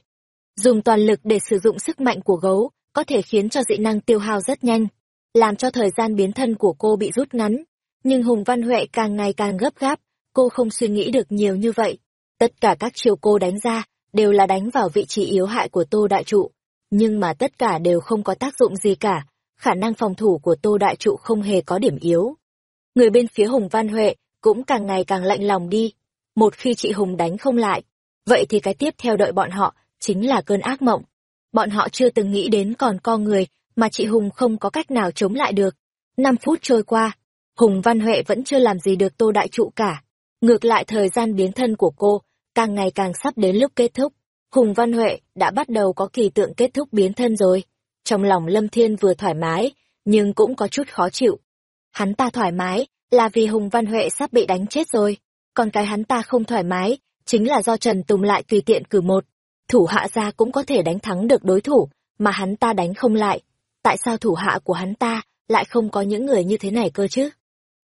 Dùng toàn lực để sử dụng sức mạnh của gấu, có thể khiến cho dị năng tiêu hao rất nhanh, làm cho thời gian biến thân của cô bị rút ngắn. Nhưng Hùng Văn Huệ càng ngày càng gấp gáp, cô không suy nghĩ được nhiều như vậy. Tất cả các chiêu cô đánh ra, đều là đánh vào vị trí yếu hại của Tô Đại Trụ. Nhưng mà tất cả đều không có tác dụng gì cả, khả năng phòng thủ của Tô Đại Trụ không hề có điểm yếu. Người bên phía Hùng Văn Huệ cũng càng ngày càng lạnh lòng đi. Một khi chị Hùng đánh không lại, vậy thì cái tiếp theo đợi bọn họ chính là cơn ác mộng. Bọn họ chưa từng nghĩ đến còn con người mà chị Hùng không có cách nào chống lại được. Năm phút trôi qua, Hùng Văn Huệ vẫn chưa làm gì được Tô Đại Trụ cả. Ngược lại thời gian biến thân của cô, càng ngày càng sắp đến lúc kết thúc. Hùng Văn Huệ đã bắt đầu có kỳ tượng kết thúc biến thân rồi. Trong lòng Lâm Thiên vừa thoải mái, nhưng cũng có chút khó chịu. Hắn ta thoải mái, là vì Hùng Văn Huệ sắp bị đánh chết rồi. Còn cái hắn ta không thoải mái, chính là do Trần Tùng lại tùy tiện cử một. Thủ hạ ra cũng có thể đánh thắng được đối thủ, mà hắn ta đánh không lại. Tại sao thủ hạ của hắn ta lại không có những người như thế này cơ chứ?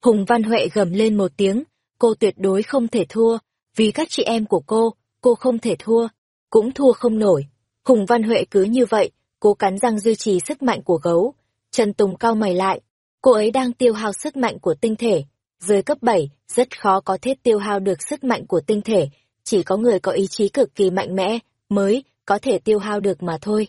Hùng Văn Huệ gầm lên một tiếng, cô tuyệt đối không thể thua, vì các chị em của cô, cô không thể thua, cũng thua không nổi. Hùng Văn Huệ cứ như vậy, cố cắn răng duy trì sức mạnh của gấu. Trần Tùng cao mày lại, cô ấy đang tiêu hao sức mạnh của tinh thể. Dưới cấp 7, rất khó có thể tiêu hao được sức mạnh của tinh thể, chỉ có người có ý chí cực kỳ mạnh mẽ mới có thể tiêu hao được mà thôi.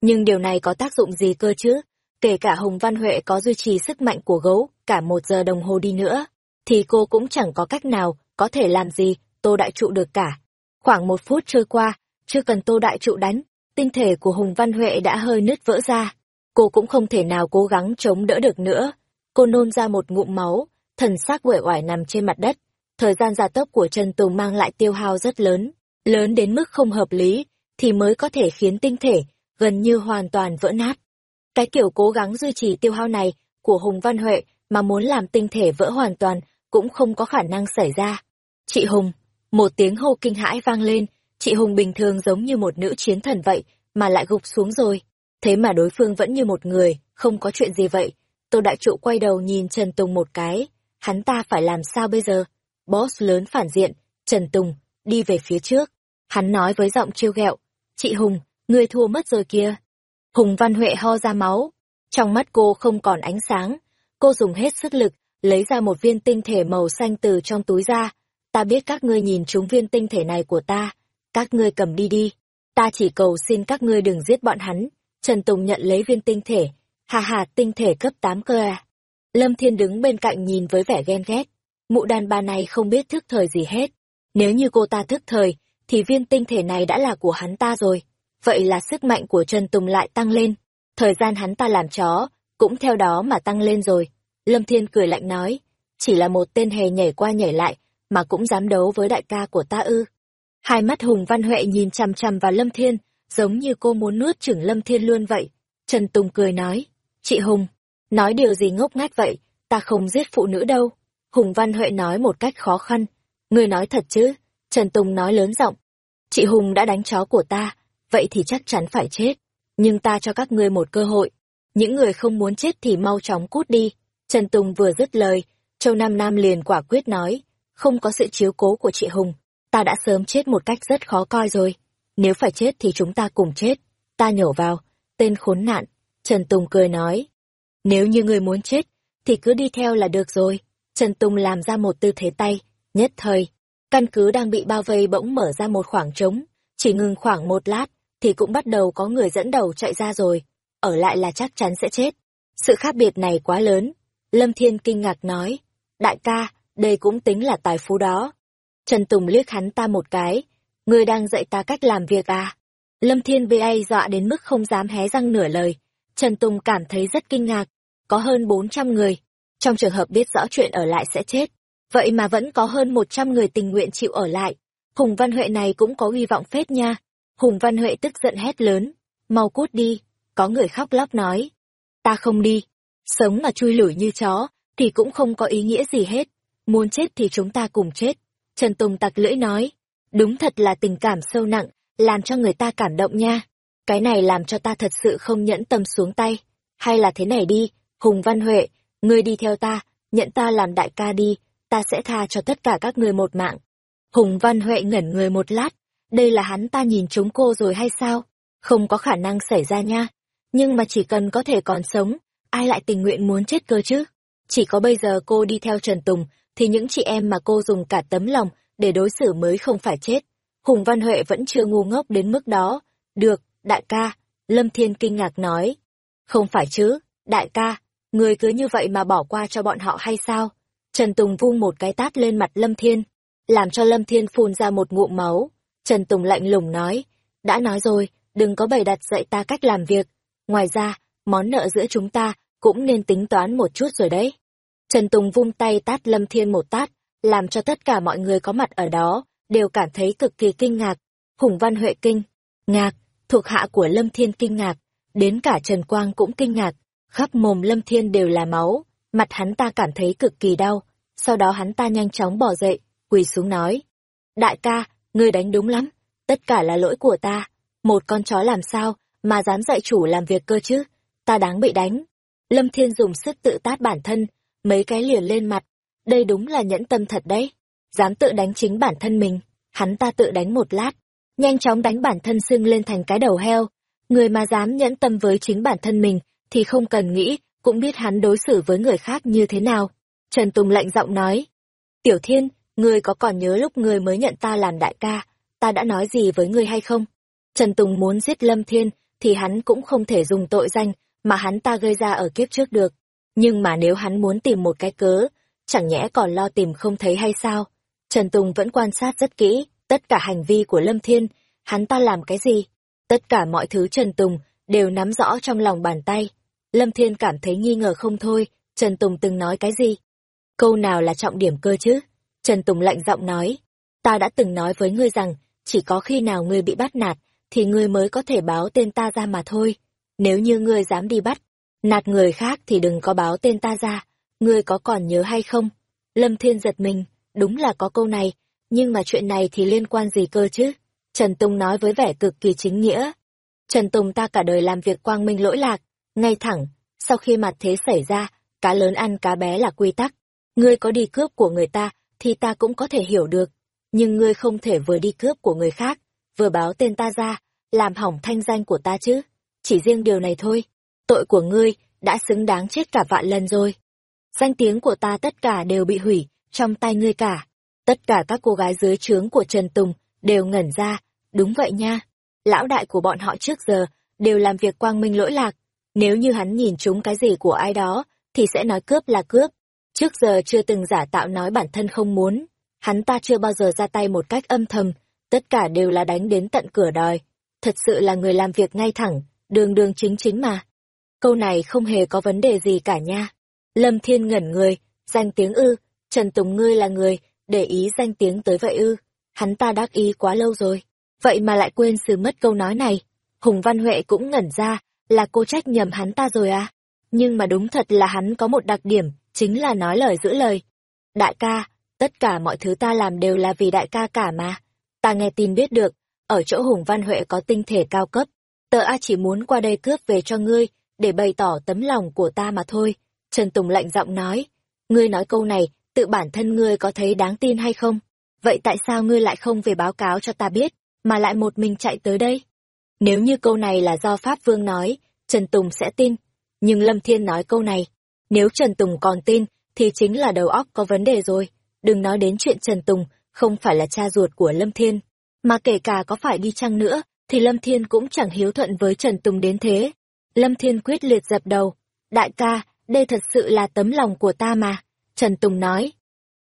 Nhưng điều này có tác dụng gì cơ chứ? Kể cả Hùng Văn Huệ có duy trì sức mạnh của gấu cả một giờ đồng hồ đi nữa, thì cô cũng chẳng có cách nào có thể làm gì Tô Đại Trụ được cả. Khoảng một phút trôi qua, chưa cần Tô Đại Trụ đánh, tinh thể của Hùng Văn Huệ đã hơi nứt vỡ ra. Cô cũng không thể nào cố gắng chống đỡ được nữa. Cô nôn ra một ngụm máu, thần xác uể oải nằm trên mặt đất. Thời gian gia tốc của Trần Tùng mang lại tiêu hao rất lớn, lớn đến mức không hợp lý, thì mới có thể khiến tinh thể gần như hoàn toàn vỡ nát. Cái kiểu cố gắng duy trì tiêu hao này của Hùng Văn Huệ mà muốn làm tinh thể vỡ hoàn toàn cũng không có khả năng xảy ra. Chị Hùng, một tiếng hô kinh hãi vang lên, chị Hùng bình thường giống như một nữ chiến thần vậy, mà lại gục xuống rồi. Thế mà đối phương vẫn như một người, không có chuyện gì vậy. Tô Đại Trụ quay đầu nhìn Trần Tùng một cái, hắn ta phải làm sao bây giờ? Boss lớn phản diện, Trần Tùng, đi về phía trước. Hắn nói với giọng trêu ghẹo, chị Hùng, ngươi thua mất rồi kia. Hùng Văn Huệ ho ra máu, trong mắt cô không còn ánh sáng. Cô dùng hết sức lực, lấy ra một viên tinh thể màu xanh từ trong túi ra, ta biết các ngươi nhìn trúng viên tinh thể này của ta, các ngươi cầm đi đi. Ta chỉ cầu xin các ngươi đừng giết bọn hắn. Trần Tùng nhận lấy viên tinh thể, hà hà tinh thể cấp 8 cơ à. Lâm Thiên đứng bên cạnh nhìn với vẻ ghen ghét. Mụ đàn bà này không biết thức thời gì hết. Nếu như cô ta thức thời, thì viên tinh thể này đã là của hắn ta rồi. Vậy là sức mạnh của Trần Tùng lại tăng lên. Thời gian hắn ta làm chó, cũng theo đó mà tăng lên rồi. Lâm Thiên cười lạnh nói, chỉ là một tên hề nhảy qua nhảy lại, mà cũng dám đấu với đại ca của ta ư. Hai mắt Hùng Văn Huệ nhìn chằm chằm vào Lâm Thiên, giống như cô muốn nuốt chửng Lâm Thiên luôn vậy. Trần Tùng cười nói, chị Hùng, nói điều gì ngốc nghếch vậy, ta không giết phụ nữ đâu. Hùng Văn Huệ nói một cách khó khăn, người nói thật chứ, Trần Tùng nói lớn giọng, chị Hùng đã đánh chó của ta, vậy thì chắc chắn phải chết, nhưng ta cho các ngươi một cơ hội, những người không muốn chết thì mau chóng cút đi. Trần Tùng vừa dứt lời, Châu Nam Nam liền quả quyết nói, không có sự chiếu cố của chị Hùng, ta đã sớm chết một cách rất khó coi rồi. Nếu phải chết thì chúng ta cùng chết. Ta nhổ vào, tên khốn nạn. Trần Tùng cười nói. Nếu như người muốn chết, thì cứ đi theo là được rồi. Trần Tùng làm ra một tư thế tay, nhất thời. Căn cứ đang bị bao vây bỗng mở ra một khoảng trống, chỉ ngừng khoảng một lát, thì cũng bắt đầu có người dẫn đầu chạy ra rồi. Ở lại là chắc chắn sẽ chết. Sự khác biệt này quá lớn. Lâm Thiên kinh ngạc nói. Đại ca, đây cũng tính là tài phú đó. Trần Tùng liếc hắn ta một cái, ngươi đang dạy ta cách làm việc à? Lâm Thiên bị ai dọa đến mức không dám hé răng nửa lời. Trần Tùng cảm thấy rất kinh ngạc, có hơn 400 người. Trong trường hợp biết rõ chuyện ở lại sẽ chết, vậy mà vẫn có hơn 100 người tình nguyện chịu ở lại. Hùng Văn Huệ này cũng có hy vọng phết nha. Hùng Văn Huệ tức giận hét lớn, mau cút đi, có người khóc lóc nói. Ta không đi, sống mà chui lủi như chó, thì cũng không có ý nghĩa gì hết muốn chết thì chúng ta cùng chết. Trần Tùng tặc lưỡi nói, đúng thật là tình cảm sâu nặng, làm cho người ta cảm động nha. Cái này làm cho ta thật sự không nhẫn tâm xuống tay. Hay là thế này đi, Hùng Văn Huệ, ngươi đi theo ta, nhận ta làm đại ca đi, ta sẽ tha cho tất cả các ngươi một mạng. Hùng Văn Huệ ngẩn người một lát, đây là hắn ta nhìn chúng cô rồi hay sao? Không có khả năng xảy ra nha. Nhưng mà chỉ cần có thể còn sống, ai lại tình nguyện muốn chết cơ chứ? Chỉ có bây giờ cô đi theo Trần Tùng, thì những chị em mà cô dùng cả tấm lòng để đối xử mới không phải chết. Hùng Văn Huệ vẫn chưa ngu ngốc đến mức đó. Được, đại ca, Lâm Thiên kinh ngạc nói. Không phải chứ, đại ca, người cứ như vậy mà bỏ qua cho bọn họ hay sao? Trần Tùng vung một cái tát lên mặt Lâm Thiên, làm cho Lâm Thiên phun ra một ngụm máu. Trần Tùng lạnh lùng nói, đã nói rồi, đừng có bày đặt dạy ta cách làm việc. Ngoài ra, món nợ giữa chúng ta cũng nên tính toán một chút rồi đấy. Trần Tùng vung tay tát Lâm Thiên một tát, làm cho tất cả mọi người có mặt ở đó, đều cảm thấy cực kỳ kinh ngạc. Hùng Văn Huệ kinh, ngạc, thuộc hạ của Lâm Thiên kinh ngạc, đến cả Trần Quang cũng kinh ngạc, khắp mồm Lâm Thiên đều là máu, mặt hắn ta cảm thấy cực kỳ đau, sau đó hắn ta nhanh chóng bỏ dậy, quỳ xuống nói. Đại ca, ngươi đánh đúng lắm, tất cả là lỗi của ta, một con chó làm sao mà dám dạy chủ làm việc cơ chứ, ta đáng bị đánh. Lâm Thiên dùng sức tự tát bản thân, mấy cái liền lên mặt, đây đúng là nhẫn tâm thật đấy, dám tự đánh chính bản thân mình, hắn ta tự đánh một lát, nhanh chóng đánh bản thân sưng lên thành cái đầu heo, người mà dám nhẫn tâm với chính bản thân mình thì không cần nghĩ, cũng biết hắn đối xử với người khác như thế nào. Trần Tùng lạnh giọng nói, Tiểu Thiên, ngươi có còn nhớ lúc ngươi mới nhận ta làm đại ca, ta đã nói gì với ngươi hay không? Trần Tùng muốn giết Lâm Thiên, thì hắn cũng không thể dùng tội danh mà hắn ta gây ra ở kiếp trước được. Nhưng mà nếu hắn muốn tìm một cái cớ, chẳng nhẽ còn lo tìm không thấy hay sao? Trần Tùng vẫn quan sát rất kỹ, tất cả hành vi của Lâm Thiên, hắn ta làm cái gì? Tất cả mọi thứ Trần Tùng đều nắm rõ trong lòng bàn tay. Lâm Thiên cảm thấy nghi ngờ không thôi, Trần Tùng từng nói cái gì? Câu nào là trọng điểm cơ chứ? Trần Tùng lạnh giọng nói, ta đã từng nói với ngươi rằng, chỉ có khi nào ngươi bị bắt nạt, thì ngươi mới có thể báo tên ta ra mà thôi. Nếu như ngươi dám đi bắt, nạt người khác thì đừng có báo tên ta ra, ngươi có còn nhớ hay không? Lâm Thiên giật mình, đúng là có câu này, nhưng mà chuyện này thì liên quan gì cơ chứ? Trần Tùng nói với vẻ cực kỳ chính nghĩa. Trần Tùng ta cả đời làm việc quang minh lỗi lạc, ngay thẳng, sau khi mặt thế xảy ra, cá lớn ăn cá bé là quy tắc. Ngươi có đi cướp của người ta, thì ta cũng có thể hiểu được. Nhưng ngươi không thể vừa đi cướp của người khác, vừa báo tên ta ra, làm hỏng thanh danh của ta chứ. Chỉ riêng điều này thôi, tội của ngươi đã xứng đáng chết cả vạn lần rồi. Danh tiếng của ta tất cả đều bị hủy, trong tay ngươi cả. Tất cả các cô gái dưới trướng của Trần Tùng đều ngẩn ra, đúng vậy nha. Lão đại của bọn họ trước giờ đều làm việc quang minh lỗi lạc. Nếu như hắn nhìn chúng cái gì của ai đó, thì sẽ nói cướp là cướp. Trước giờ chưa từng giả tạo nói bản thân không muốn. Hắn ta chưa bao giờ ra tay một cách âm thầm, tất cả đều là đánh đến tận cửa đòi. Thật sự là người làm việc ngay thẳng, đường đường chính chính mà. Câu này không hề có vấn đề gì cả nha. Lâm Thiên ngẩn người, danh tiếng ư, Trần Tùng ngươi là người, để ý danh tiếng tới vậy ư. Hắn ta đắc ý quá lâu rồi, vậy mà lại quên sự mất câu nói này. Hùng Văn Huệ cũng ngẩn ra, là cô trách nhầm hắn ta rồi à. Nhưng mà đúng thật là hắn có một đặc điểm, chính là nói lời giữ lời. Đại ca, tất cả mọi thứ ta làm đều là vì đại ca cả mà. Ta nghe tin biết được, ở chỗ Hùng Văn Huệ có tinh thể cao cấp. Tờ A chỉ muốn qua đây cướp về cho ngươi, để bày tỏ tấm lòng của ta mà thôi. Trần Tùng lạnh giọng nói, ngươi nói câu này, tự bản thân ngươi có thấy đáng tin hay không? Vậy tại sao ngươi lại không về báo cáo cho ta biết, mà lại một mình chạy tới đây? Nếu như câu này là do Pháp Vương nói, Trần Tùng sẽ tin. Nhưng Lâm Thiên nói câu này, nếu Trần Tùng còn tin, thì chính là đầu óc có vấn đề rồi. Đừng nói đến chuyện Trần Tùng, không phải là cha ruột của Lâm Thiên. Mà kể cả có phải đi chăng nữa, thì Lâm Thiên cũng chẳng hiếu thuận với Trần Tùng đến thế. Lâm Thiên quyết liệt dập đầu. Đại ca, đây thật sự là tấm lòng của ta mà. Trần Tùng nói.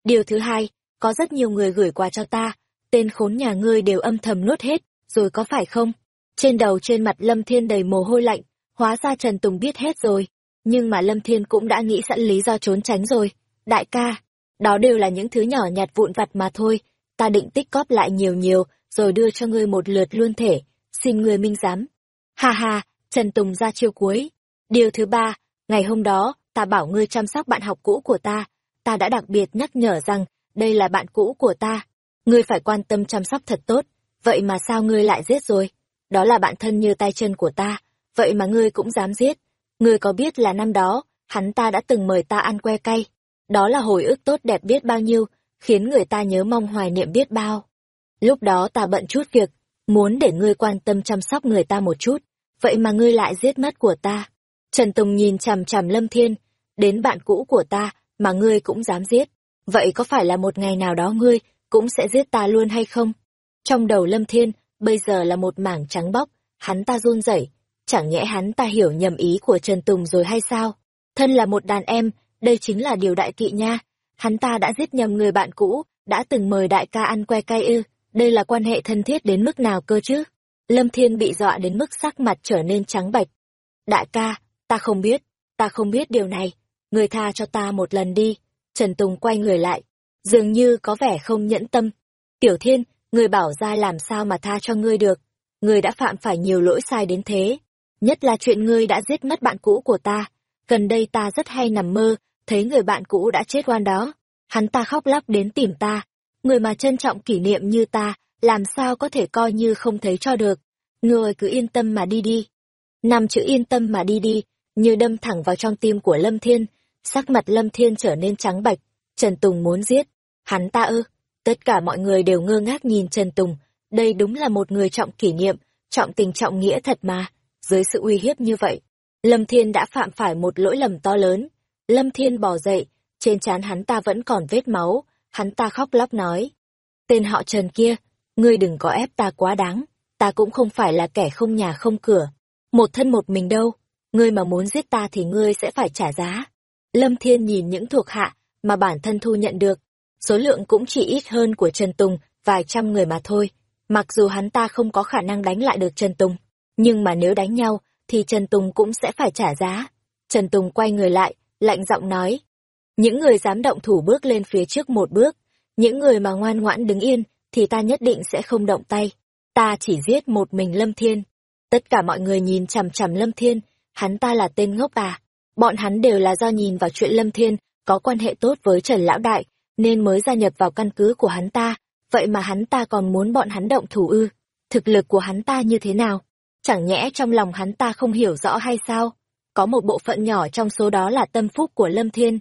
Điều thứ hai, có rất nhiều người gửi quà cho ta, tên khốn nhà ngươi đều âm thầm nuốt hết, rồi có phải không? Trên đầu trên mặt Lâm Thiên đầy mồ hôi lạnh, hóa ra Trần Tùng biết hết rồi. Nhưng mà Lâm Thiên cũng đã nghĩ sẵn lý do trốn tránh rồi. Đại ca, đó đều là những thứ nhỏ nhặt vụn vặt mà thôi, ta định tích cóp lại nhiều nhiều, rồi đưa cho ngươi một lượt luôn thể, xin ngươi minh giám. Ha ha, Trần Tùng ra chiêu cuối. Điều thứ ba, ngày hôm đó, ta bảo ngươi chăm sóc bạn học cũ của ta, ta đã đặc biệt nhắc nhở rằng, đây là bạn cũ của ta. Ngươi phải quan tâm chăm sóc thật tốt, vậy mà sao ngươi lại giết rồi? Đó là bạn thân như tay chân của ta, vậy mà ngươi cũng dám giết. Ngươi có biết là năm đó, hắn ta đã từng mời ta ăn que cay. Đó là hồi ức tốt đẹp biết bao nhiêu, khiến người ta nhớ mong hoài niệm biết bao. Lúc đó ta bận chút việc, muốn để ngươi quan tâm chăm sóc người ta một chút, vậy mà ngươi lại giết mất của ta. Trần Tùng nhìn chằm chằm Lâm Thiên, đến bạn cũ của ta mà ngươi cũng dám giết. Vậy có phải là một ngày nào đó ngươi cũng sẽ giết ta luôn hay không? Trong đầu Lâm Thiên, bây giờ là một mảng trắng bóc, hắn ta run rẩy, chẳng nhẽ hắn ta hiểu nhầm ý của Trần Tùng rồi hay sao? Thân là một đàn em, đây chính là điều đại kỵ nha. Hắn ta đã giết nhầm người bạn cũ, đã từng mời đại ca ăn que cay ư, đây là quan hệ thân thiết đến mức nào cơ chứ? Lâm Thiên bị dọa đến mức sắc mặt trở nên trắng bạch. Đại ca, ta không biết, ta không biết điều này, người tha cho ta một lần đi. Trần Tùng quay người lại, dường như có vẻ không nhẫn tâm. Tiểu Thiên, người bảo ra làm sao mà tha cho ngươi được, ngươi đã phạm phải nhiều lỗi sai đến thế. Nhất là chuyện ngươi đã giết mất bạn cũ của ta, gần đây ta rất hay nằm mơ, thấy người bạn cũ đã chết oan đó. Hắn ta khóc lóc đến tìm ta, người mà trân trọng kỷ niệm như ta, làm sao có thể coi như không thấy cho được. Ngươi cứ yên tâm mà đi đi. Năm chữ yên tâm mà đi đi, như đâm thẳng vào trong tim của Lâm Thiên, sắc mặt Lâm Thiên trở nên trắng bạch. Trần Tùng muốn giết. Hắn ta ư? Tất cả mọi người đều ngơ ngác nhìn Trần Tùng. Đây đúng là một người trọng kỷ niệm, trọng tình trọng nghĩa thật mà. Dưới sự uy hiếp như vậy, Lâm Thiên đã phạm phải một lỗi lầm to lớn. Lâm Thiên bò dậy, trên trán hắn ta vẫn còn vết máu, hắn ta khóc lóc nói. Tên họ Trần kia, ngươi đừng có ép ta quá đáng, ta cũng không phải là kẻ không nhà không cửa. Một thân một mình đâu, ngươi mà muốn giết ta thì ngươi sẽ phải trả giá. Lâm Thiên nhìn những thuộc hạ mà bản thân thu nhận được, số lượng cũng chỉ ít hơn của Trần Tùng, vài trăm người mà thôi. Mặc dù hắn ta không có khả năng đánh lại được Trần Tùng, nhưng mà nếu đánh nhau, thì Trần Tùng cũng sẽ phải trả giá. Trần Tùng quay người lại, lạnh giọng nói. Những người dám động thủ bước lên phía trước một bước, những người mà ngoan ngoãn đứng yên, thì ta nhất định sẽ không động tay. Ta chỉ giết một mình Lâm Thiên. Tất cả mọi người nhìn chằm chằm Lâm Thiên, hắn ta là tên ngốc à. Bọn hắn đều là do nhìn vào chuyện Lâm Thiên có quan hệ tốt với Trần Lão Đại, nên mới gia nhập vào căn cứ của hắn ta. Vậy mà hắn ta còn muốn bọn hắn động thủ ư. Thực lực của hắn ta như thế nào? Chẳng nhẽ trong lòng hắn ta không hiểu rõ hay sao? Có một bộ phận nhỏ trong số đó là tâm phúc của Lâm Thiên.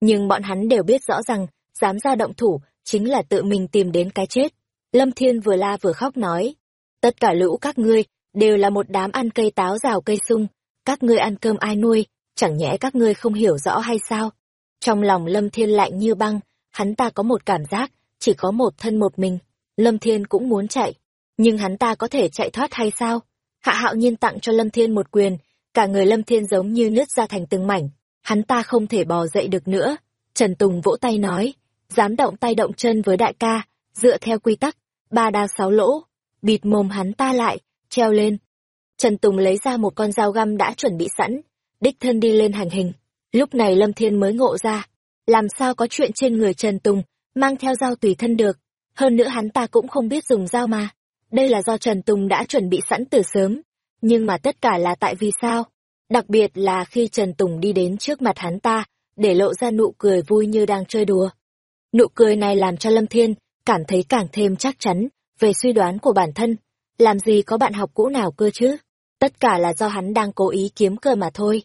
Nhưng bọn hắn đều biết rõ rằng, dám ra động thủ, chính là tự mình tìm đến cái chết. Lâm Thiên vừa la vừa khóc nói. Tất cả lũ các ngươi, đều là một đám ăn cây táo rào cây sung. Các ngươi ăn cơm ai nuôi, chẳng nhẽ các ngươi không hiểu rõ hay sao? Trong lòng Lâm Thiên lạnh như băng, hắn ta có một cảm giác, chỉ có một thân một mình. Lâm Thiên cũng muốn chạy, nhưng hắn ta có thể chạy thoát hay sao? Hạ hạo nhiên tặng cho Lâm Thiên một quyền, cả người Lâm Thiên giống như nứt ra thành từng mảnh, hắn ta không thể bò dậy được nữa. Trần Tùng vỗ tay nói, dám động tay động chân với đại ca, dựa theo quy tắc, ba đao sáu lỗ, bịt mồm hắn ta lại, treo lên. Trần Tùng lấy ra một con dao găm đã chuẩn bị sẵn, đích thân đi lên hành hình. Lúc này Lâm Thiên mới ngộ ra, làm sao có chuyện trên người Trần Tùng, mang theo dao tùy thân được. Hơn nữa hắn ta cũng không biết dùng dao mà. Đây là do Trần Tùng đã chuẩn bị sẵn từ sớm. Nhưng mà tất cả là tại vì sao? Đặc biệt là khi Trần Tùng đi đến trước mặt hắn ta, để lộ ra nụ cười vui như đang chơi đùa. Nụ cười này làm cho Lâm Thiên cảm thấy càng thêm chắc chắn về suy đoán của bản thân. Làm gì có bạn học cũ nào cơ chứ? Tất cả là do hắn đang cố ý kiếm cơ mà thôi.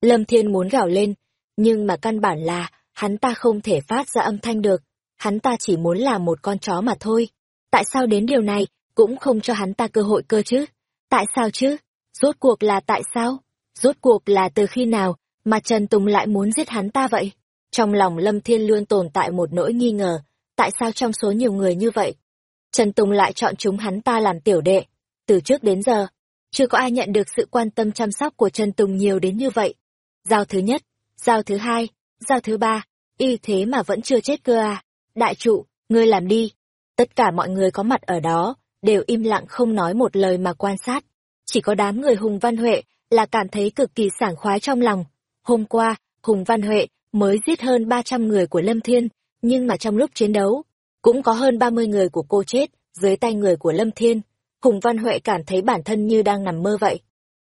Lâm Thiên muốn gào lên, nhưng mà căn bản là hắn ta không thể phát ra âm thanh được. Hắn ta chỉ muốn là một con chó mà thôi. Tại sao đến điều này cũng không cho hắn ta cơ hội cơ chứ? Tại sao chứ? Rốt cuộc là tại sao? Rốt cuộc là từ khi nào mà Trần Tùng lại muốn giết hắn ta vậy? Trong lòng Lâm Thiên luôn tồn tại một nỗi nghi ngờ, tại sao trong số nhiều người như vậy? Trần Tùng lại chọn chúng hắn ta làm tiểu đệ. Từ trước đến giờ, chưa có ai nhận được sự quan tâm chăm sóc của Trần Tùng nhiều đến như vậy. Giao thứ nhất, giao thứ hai, giao thứ ba, y thế mà vẫn chưa chết cơ à. Đại trụ, ngươi làm đi. Tất cả mọi người có mặt ở đó, đều im lặng không nói một lời mà quan sát. Chỉ có đám người Hùng Văn Huệ là cảm thấy cực kỳ sảng khoái trong lòng. Hôm qua, Hùng Văn Huệ mới giết hơn 300 người của Lâm Thiên, nhưng mà trong lúc chiến đấu, cũng có hơn 30 người của cô chết dưới tay người của Lâm Thiên. Hùng Văn Huệ cảm thấy bản thân như đang nằm mơ vậy.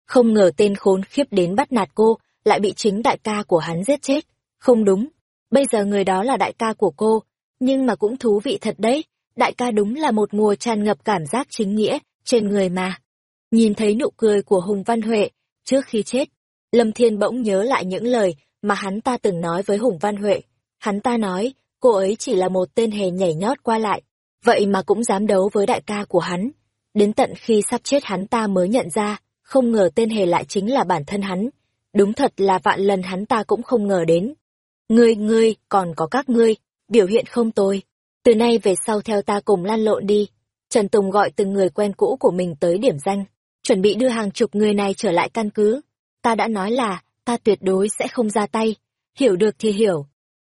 Không ngờ tên khốn khiếp đến bắt nạt cô, lại bị chính đại ca của hắn giết chết. Không đúng, bây giờ người đó là đại ca của cô, nhưng mà cũng thú vị thật đấy, đại ca đúng là một mùa tràn ngập cảm giác chính nghĩa trên người mà. Nhìn thấy nụ cười của Hùng Văn Huệ, trước khi chết, Lâm Thiên bỗng nhớ lại những lời mà hắn ta từng nói với Hùng Văn Huệ. Hắn ta nói, cô ấy chỉ là một tên hề nhảy nhót qua lại, vậy mà cũng dám đấu với đại ca của hắn. Đến tận khi sắp chết hắn ta mới nhận ra, không ngờ tên hề lại chính là bản thân hắn. Đúng thật là vạn lần hắn ta cũng không ngờ đến. Ngươi, ngươi, còn có các ngươi, biểu hiện không tồi. Từ nay về sau theo ta cùng lan lộn đi. Trần Tùng gọi từng người quen cũ của mình tới điểm danh, chuẩn bị đưa hàng chục người này trở lại căn cứ. Ta đã nói là, ta tuyệt đối sẽ không ra tay. Hiểu được thì hiểu.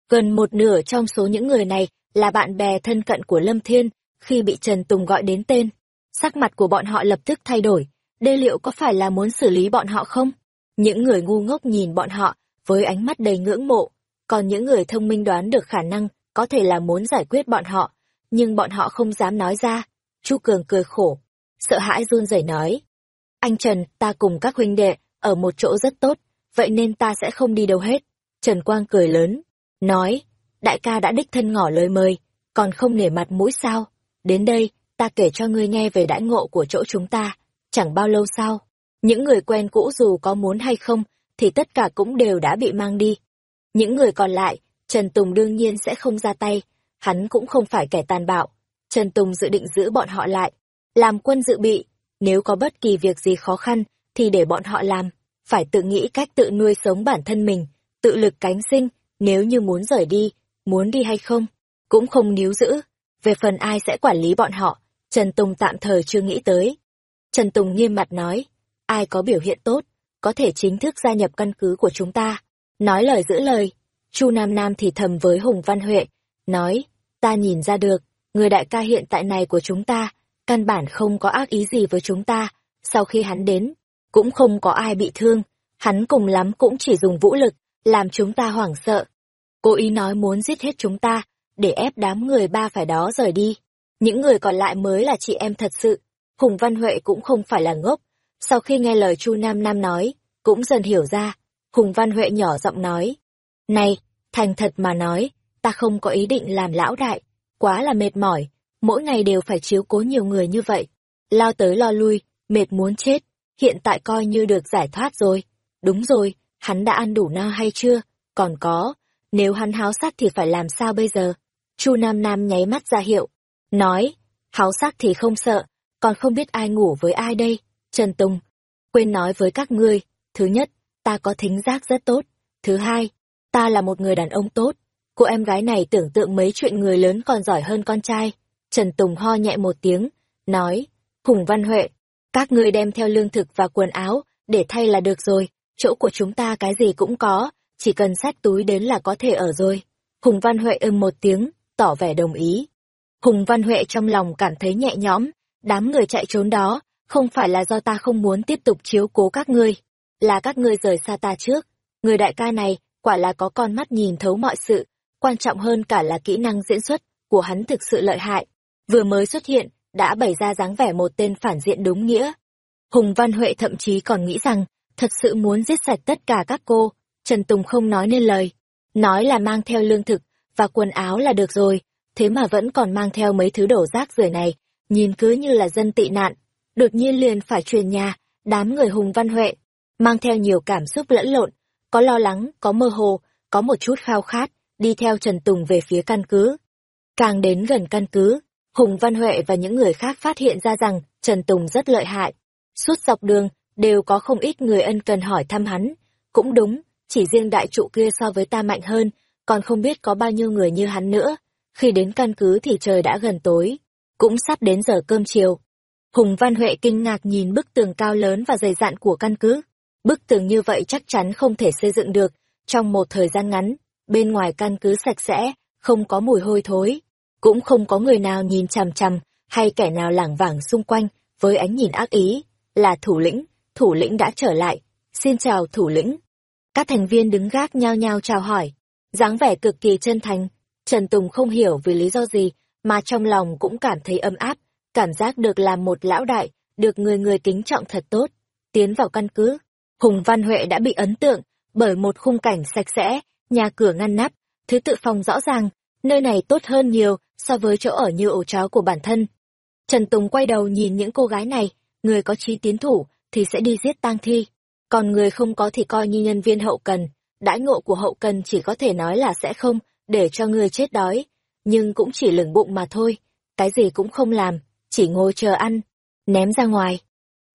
Gần một nửa trong số những người này là bạn bè thân cận của Lâm Thiên, khi bị Trần Tùng gọi đến tên. Sắc mặt của bọn họ lập tức thay đổi, đây liệu có phải là muốn xử lý bọn họ không? Những người ngu ngốc nhìn bọn họ với ánh mắt đầy ngưỡng mộ, còn những người thông minh đoán được khả năng có thể là muốn giải quyết bọn họ, nhưng bọn họ không dám nói ra. Chu Cường cười khổ, sợ hãi run rẩy nói. Anh Trần, ta cùng các huynh đệ, ở một chỗ rất tốt, vậy nên ta sẽ không đi đâu hết. Trần Quang cười lớn, nói, đại ca đã đích thân ngỏ lời mời, còn không nể mặt mũi sao. Đến đây, ta kể cho ngươi nghe về đãi ngộ của chỗ chúng ta. Chẳng bao lâu sau, những người quen cũ dù có muốn hay không, thì tất cả cũng đều đã bị mang đi. Những người còn lại, Trần Tùng đương nhiên sẽ không ra tay, hắn cũng không phải kẻ tàn bạo. Trần Tùng dự định giữ bọn họ lại, làm quân dự bị, nếu có bất kỳ việc gì khó khăn, thì để bọn họ làm, phải tự nghĩ cách tự nuôi sống bản thân mình, tự lực cánh sinh, nếu như muốn rời đi, muốn đi hay không, cũng không níu giữ. Về phần ai sẽ quản lý bọn họ, Trần Tùng tạm thời chưa nghĩ tới. Trần Tùng nghiêm mặt nói, ai có biểu hiện tốt, có thể chính thức gia nhập căn cứ của chúng ta. Nói lời giữ lời, Chu Nam Nam thì thầm với Hùng Văn Huệ, nói, ta nhìn ra được, người đại ca hiện tại này của chúng ta, căn bản không có ác ý gì với chúng ta, sau khi hắn đến, cũng không có ai bị thương, hắn cùng lắm cũng chỉ dùng vũ lực, làm chúng ta hoảng sợ. Cố ý nói muốn giết hết chúng ta, để ép đám người ba phải đó rời đi. Những người còn lại mới là chị em thật sự. Hùng Văn Huệ cũng không phải là ngốc. Sau khi nghe lời Chu Nam Nam nói, cũng dần hiểu ra. Hùng Văn Huệ nhỏ giọng nói. Này, thành thật mà nói, ta không có ý định làm lão đại. Quá là mệt mỏi, mỗi ngày đều phải chiếu cố nhiều người như vậy. Lao tới lo lui, mệt muốn chết. Hiện tại coi như được giải thoát rồi. Đúng rồi, hắn đã ăn đủ no hay chưa? Còn có, nếu hắn háo sắc thì phải làm sao bây giờ? Chu Nam Nam nháy mắt ra hiệu, nói, háo sắc thì không sợ, còn không biết ai ngủ với ai đây. Trần Tùng, quên nói với các ngươi, thứ nhất, ta có thính giác rất tốt, thứ hai, ta là một người đàn ông tốt. Cô em gái này tưởng tượng mấy chuyện người lớn còn giỏi hơn con trai. Trần Tùng ho nhẹ một tiếng, nói, Hùng Văn Huệ, các ngươi đem theo lương thực và quần áo, để thay là được rồi, chỗ của chúng ta cái gì cũng có, chỉ cần sách túi đến là có thể ở rồi. Hùng Văn Huệ ưng một tiếng, tỏ vẻ đồng ý. Hùng Văn Huệ trong lòng cảm thấy nhẹ nhõm, đám người chạy trốn đó, không phải là do ta không muốn tiếp tục chiếu cố các ngươi, là các ngươi rời xa ta trước. Người đại ca này, quả là có con mắt nhìn thấu mọi sự, quan trọng hơn cả là kỹ năng diễn xuất của hắn thực sự lợi hại. Vừa mới xuất hiện, đã bày ra dáng vẻ một tên phản diện đúng nghĩa. Hùng Văn Huệ thậm chí còn nghĩ rằng, thật sự muốn giết sạch tất cả các cô, Trần Tùng không nói nên lời. Nói là mang theo lương thực và quần áo là được rồi, thế mà vẫn còn mang theo mấy thứ đổ rác rưởi này, nhìn cứ như là dân tị nạn. Đột nhiên liền phải truyền nhà, đám người Hùng Văn Huệ, mang theo nhiều cảm xúc lẫn lộn, có lo lắng, có mơ hồ, có một chút khao khát, đi theo Trần Tùng về phía căn cứ. Càng đến gần căn cứ, Hùng Văn Huệ và những người khác phát hiện ra rằng Trần Tùng rất lợi hại. Suốt dọc đường, đều có không ít người ân cần hỏi thăm hắn. Cũng đúng, chỉ riêng đại trụ kia so với ta mạnh hơn, còn không biết có bao nhiêu người như hắn nữa. Khi đến căn cứ thì trời đã gần tối, cũng sắp đến giờ cơm chiều. Hùng Văn Huệ kinh ngạc nhìn bức tường cao lớn và dày dạn của căn cứ. Bức tường như vậy chắc chắn không thể xây dựng được trong một thời gian ngắn. Bên ngoài căn cứ sạch sẽ, không có mùi hôi thối, cũng không có người nào nhìn chằm chằm hay kẻ nào lảng vảng xung quanh với ánh nhìn ác ý. Là thủ lĩnh, thủ lĩnh đã trở lại. Xin chào thủ lĩnh. Các thành viên đứng gác nhao nhao chào hỏi. dáng vẻ cực kỳ chân thành. Trần Tùng không hiểu vì lý do gì, mà trong lòng cũng cảm thấy ấm áp, cảm giác được làm một lão đại, được người người kính trọng thật tốt. Tiến vào căn cứ, Hùng Văn Huệ đã bị ấn tượng bởi một khung cảnh sạch sẽ, nhà cửa ngăn nắp, thứ tự phòng rõ ràng, nơi này tốt hơn nhiều so với chỗ ở như ổ chó của bản thân. Trần Tùng quay đầu nhìn những cô gái này, người có trí tiến thủ thì sẽ đi giết tang thi, còn người không có thì coi như nhân viên hậu cần. Đãi ngộ của hậu cần chỉ có thể nói là sẽ không để cho người chết đói, nhưng cũng chỉ lửng bụng mà thôi, cái gì cũng không làm, chỉ ngồi chờ ăn, ném ra ngoài.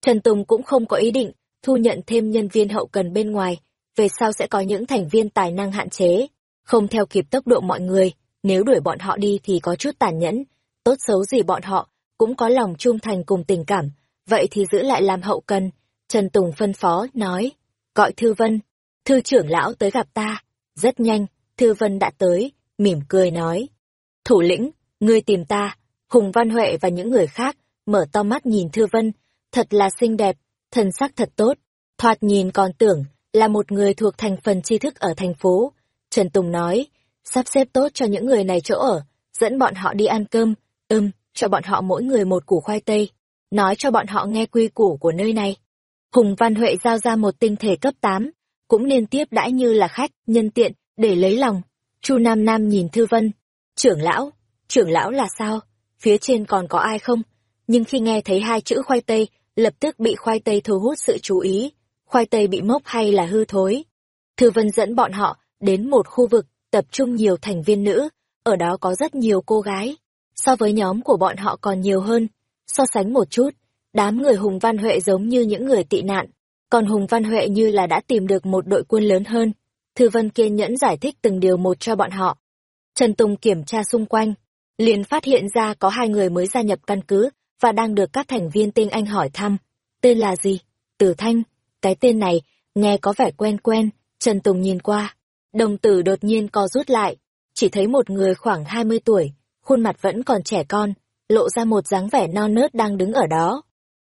Trần Tùng cũng không có ý định thu nhận thêm nhân viên hậu cần bên ngoài, về sau sẽ có những thành viên tài năng hạn chế, không theo kịp tốc độ mọi người, nếu đuổi bọn họ đi thì có chút tàn nhẫn, tốt xấu gì bọn họ cũng có lòng trung thành cùng tình cảm, vậy thì giữ lại làm hậu cần. Trần Tùng phân phó, nói, gọi Thư Vân, Thư trưởng lão tới gặp ta. Rất nhanh, Thư Vân đã tới, mỉm cười nói. Thủ lĩnh, ngươi tìm ta, Hùng Văn Huệ và những người khác, mở to mắt nhìn Thư Vân, thật là xinh đẹp, thần sắc thật tốt, thoạt nhìn còn tưởng là một người thuộc thành phần tri thức ở thành phố. Trần Tùng nói, sắp xếp tốt cho những người này chỗ ở, dẫn bọn họ đi ăn cơm, ưm, cho bọn họ mỗi người một củ khoai tây, nói cho bọn họ nghe quy củ của nơi này. Hùng Văn Huệ giao ra một tinh thể cấp 8, cũng nên tiếp đãi như là khách, nhân tiện, để lấy lòng. Chu Nam Nam nhìn Thư Vân, trưởng lão, trưởng lão là sao? Phía trên còn có ai không? Nhưng khi nghe thấy hai chữ khoai tây, lập tức bị khoai tây thu hút sự chú ý. Khoai tây bị mốc hay là hư thối? Thư Vân dẫn bọn họ đến một khu vực tập trung nhiều thành viên nữ, ở đó có rất nhiều cô gái. So với nhóm của bọn họ còn nhiều hơn. So sánh một chút, đám người Hùng Văn Huệ giống như những người tị nạn, còn Hùng Văn Huệ như là đã tìm được một đội quân lớn hơn. Thư Vân kiên nhẫn giải thích từng điều một cho bọn họ. Trần Tùng kiểm tra xung quanh, liền phát hiện ra có hai người mới gia nhập căn cứ và đang được các thành viên tinh anh hỏi thăm. Tên là gì? Tử Thanh. Cái tên này, nghe có vẻ quen quen, Trần Tùng nhìn qua. Đồng tử đột nhiên co rút lại, chỉ thấy một người khoảng 20 tuổi, khuôn mặt vẫn còn trẻ con, lộ ra một dáng vẻ non nớt đang đứng ở đó.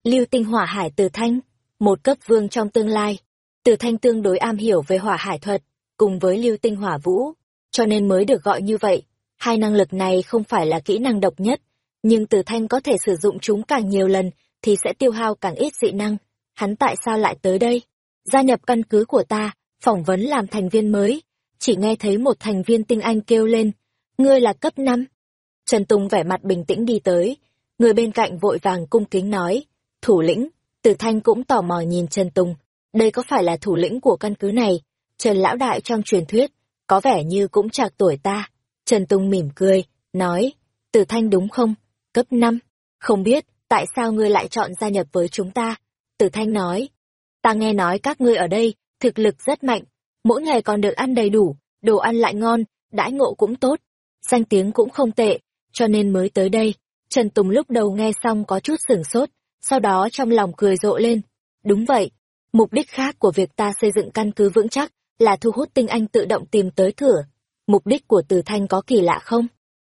Lưu tinh hỏa hải Tử Thanh, một cấp vương trong tương lai. Tử Thanh tương đối am hiểu về hỏa hải thuật, cùng với lưu tinh hỏa vũ, cho nên mới được gọi như vậy. Hai năng lực này không phải là kỹ năng độc nhất, nhưng Tử Thanh có thể sử dụng chúng càng nhiều lần thì sẽ tiêu hao càng ít dị năng. Hắn tại sao lại tới đây? Gia nhập căn cứ của ta, phỏng vấn làm thành viên mới. Chỉ nghe thấy một thành viên tinh anh kêu lên, ngươi là cấp năm. Trần Tùng vẻ mặt bình tĩnh đi tới, người bên cạnh vội vàng cung kính nói, thủ lĩnh, Tử Thanh cũng tò mò nhìn Trần Tùng, đây có phải là thủ lĩnh của căn cứ này? Trần Lão Đại trong truyền thuyết, có vẻ như cũng trạc tuổi ta. Trần Tùng mỉm cười, nói, Tử Thanh đúng không? Cấp 5. Không biết, tại sao ngươi lại chọn gia nhập với chúng ta? Tử Thanh nói, ta nghe nói các ngươi ở đây, thực lực rất mạnh, mỗi ngày còn được ăn đầy đủ, đồ ăn lại ngon, đãi ngộ cũng tốt, danh tiếng cũng không tệ, cho nên mới tới đây. Trần Tùng lúc đầu nghe xong có chút sửng sốt, sau đó trong lòng cười rộ lên. Đúng vậy, mục đích khác của việc ta xây dựng căn cứ vững chắc là thu hút tinh anh tự động tìm tới thửa Mục đích của Từ Thanh có kỳ lạ không?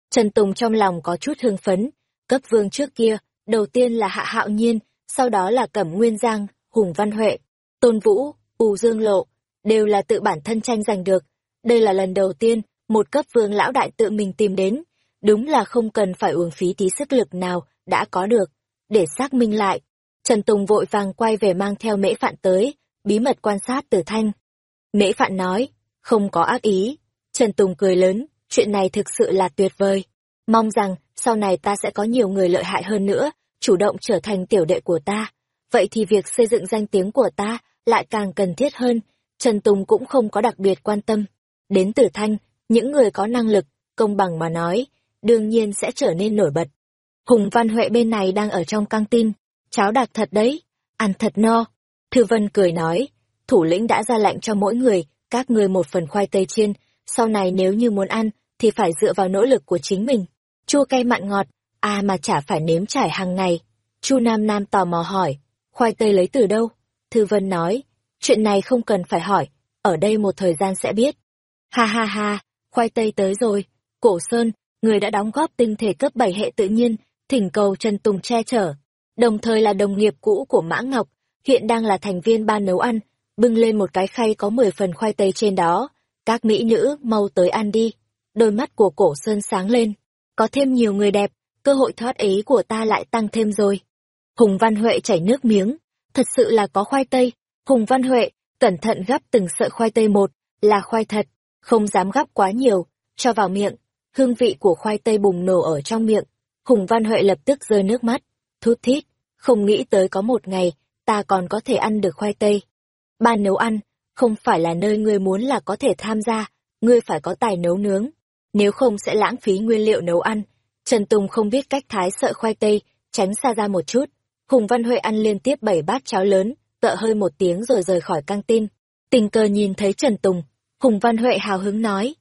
Trần Tùng trong lòng có chút hương phấn, cấp vương trước kia, đầu tiên là Hạ Hạo Nhiên, sau đó là Cẩm Nguyên Giang, Hùng Văn Huệ, Tôn Vũ, U Dương Lộ, đều là tự bản thân tranh giành được. Đây là lần đầu tiên một cấp vương lão đại tự mình tìm đến, đúng là không cần phải uổng phí tí sức lực nào đã có được. Để xác minh lại, Trần Tùng vội vàng quay về mang theo mễ phạn tới, bí mật quan sát từ thanh. Mễ phạn nói, không có ác ý. Trần Tùng cười lớn, chuyện này thực sự là tuyệt vời. Mong rằng sau này ta sẽ có nhiều người lợi hại hơn nữa, chủ động trở thành tiểu đệ của ta. Vậy thì việc xây dựng danh tiếng của ta lại càng cần thiết hơn. Trần Tùng cũng không có đặc biệt quan tâm. Đến Tử thanh, những người có năng lực, công bằng mà nói, đương nhiên sẽ trở nên nổi bật. Hùng Văn Huệ bên này đang ở trong căng tin, cháo đặc thật đấy, ăn thật no. Thư Vân cười nói, thủ lĩnh đã ra lệnh cho mỗi người, các người một phần khoai tây chiên, sau này nếu như muốn ăn, thì phải dựa vào nỗ lực của chính mình. Chua cay mặn ngọt, à mà chả phải nếm trải hàng ngày. Chu Nam Nam tò mò hỏi, khoai tây lấy từ đâu? Thư Vân nói, chuyện này không cần phải hỏi, ở đây một thời gian sẽ biết. Ha ha ha, khoai tây tới rồi, cổ sơn, người đã đóng góp tinh thể cấp 7 hệ tự nhiên, thỉnh cầu Trần Tùng che chở, đồng thời là đồng nghiệp cũ của Mã Ngọc, hiện đang là thành viên ban nấu ăn, bưng lên một cái khay có 10 phần khoai tây trên đó. Các mỹ nữ mau tới ăn đi. Đôi mắt của cổ sơn sáng lên. Có thêm nhiều người đẹp, cơ hội thoát ý của ta lại tăng thêm rồi. Hùng Văn Huệ chảy nước miếng. Thật sự là có khoai tây. Hùng Văn Huệ, cẩn thận gắp từng sợi khoai tây một, là khoai thật, không dám gắp quá nhiều, cho vào miệng. Hương vị của khoai tây bùng nổ ở trong miệng. Hùng Văn Huệ lập tức rơi nước mắt. Thút thít, không nghĩ tới có một ngày, ta còn có thể ăn được khoai tây. Ban nấu ăn, không phải là nơi ngươi muốn là có thể tham gia, ngươi phải có tài nấu nướng. Nếu không sẽ lãng phí nguyên liệu nấu ăn. Trần Tùng không biết cách thái sợi khoai tây, tránh xa ra một chút. Hùng Văn Huệ ăn liên tiếp bảy bát cháo lớn, tợ hơi một tiếng rồi rời khỏi căng tin. Tình cờ nhìn thấy Trần Tùng, Hùng Văn Huệ hào hứng nói.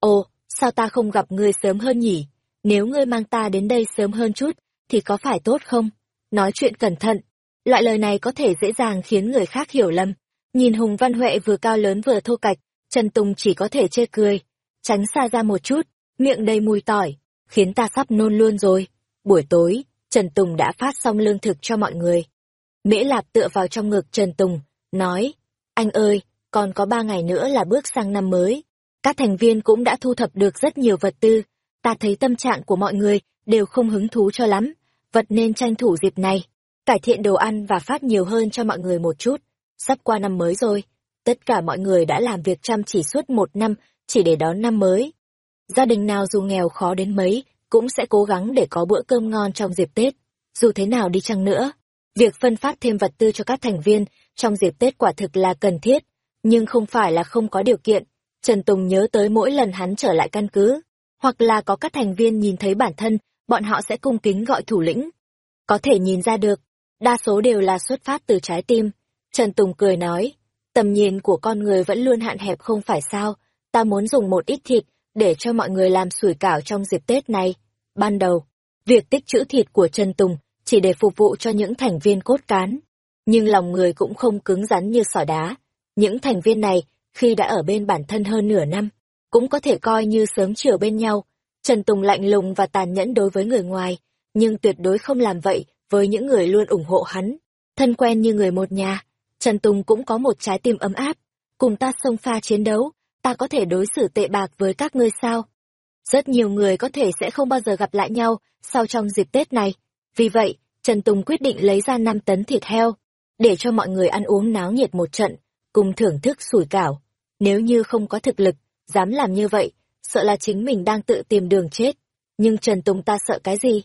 Ồ, sao ta không gặp ngươi sớm hơn nhỉ? Nếu ngươi mang ta đến đây sớm hơn chút, thì có phải tốt không? Nói chuyện cẩn thận. Loại lời này có thể dễ dàng khiến người khác hiểu lầm. Nhìn Hùng Văn Huệ vừa cao lớn vừa thô cạch, Trần Tùng chỉ có thể chê cười. Tránh xa ra một chút, miệng đầy mùi tỏi, khiến ta sắp nôn luôn rồi. Buổi tối, Trần Tùng đã phát xong lương thực cho mọi người. Mễ Lạp tựa vào trong ngực Trần Tùng, nói, anh ơi, còn có ba ngày nữa là bước sang năm mới. Các thành viên cũng đã thu thập được rất nhiều vật tư, ta thấy tâm trạng của mọi người đều không hứng thú cho lắm, vật nên tranh thủ dịp này, cải thiện đồ ăn và phát nhiều hơn cho mọi người một chút. Sắp qua năm mới rồi, tất cả mọi người đã làm việc chăm chỉ suốt một năm chỉ để đón năm mới. Gia đình nào dù nghèo khó đến mấy, cũng sẽ cố gắng để có bữa cơm ngon trong dịp Tết. Dù thế nào đi chăng nữa, việc phân phát thêm vật tư cho các thành viên trong dịp Tết quả thực là cần thiết, nhưng không phải là không có điều kiện. Trần Tùng nhớ tới mỗi lần hắn trở lại căn cứ, hoặc là có các thành viên nhìn thấy bản thân, bọn họ sẽ cung kính gọi thủ lĩnh. Có thể nhìn ra được, đa số đều là xuất phát từ trái tim. Trần Tùng cười nói, tầm nhìn của con người vẫn luôn hạn hẹp không phải sao, ta muốn dùng một ít thịt để cho mọi người làm sủi cảo trong dịp Tết này. Ban đầu, việc tích trữ thịt của Trần Tùng chỉ để phục vụ cho những thành viên cốt cán. Nhưng lòng người cũng không cứng rắn như sỏi đá. Những thành viên này, khi đã ở bên bản thân hơn nửa năm, cũng có thể coi như sớm chiều bên nhau. Trần Tùng lạnh lùng và tàn nhẫn đối với người ngoài, nhưng tuyệt đối không làm vậy với những người luôn ủng hộ hắn. Thân quen như người một nhà, Trần Tùng cũng có một trái tim ấm áp. Cùng ta xông pha chiến đấu, ta có thể đối xử tệ bạc với các ngươi sao? Rất nhiều người có thể sẽ không bao giờ gặp lại nhau sau trong dịp Tết này. Vì vậy, Trần Tùng quyết định lấy ra 5 tấn thịt heo, để cho mọi người ăn uống náo nhiệt một trận, cùng thưởng thức sủi cảo. Nếu như không có thực lực, dám làm như vậy, sợ là chính mình đang tự tìm đường chết. Nhưng Trần Tùng ta sợ cái gì?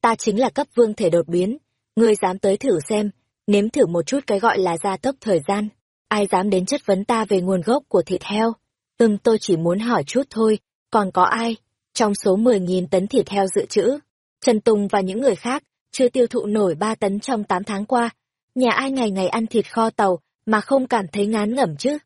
Ta chính là cấp vương thể đột biến. Ngươi dám tới thử xem, nếm thử một chút cái gọi là gia tốc thời gian. Ai dám đến chất vấn ta về nguồn gốc của thịt heo? Ừm tôi chỉ muốn hỏi chút thôi, còn có ai? Trong số 10.000 tấn thịt heo dự trữ, Trần Tùng và những người khác chưa tiêu thụ nổi 3 tấn trong 8 tháng qua. Nhà ai ngày ngày ăn thịt kho tàu mà không cảm thấy ngán ngẩm chứ?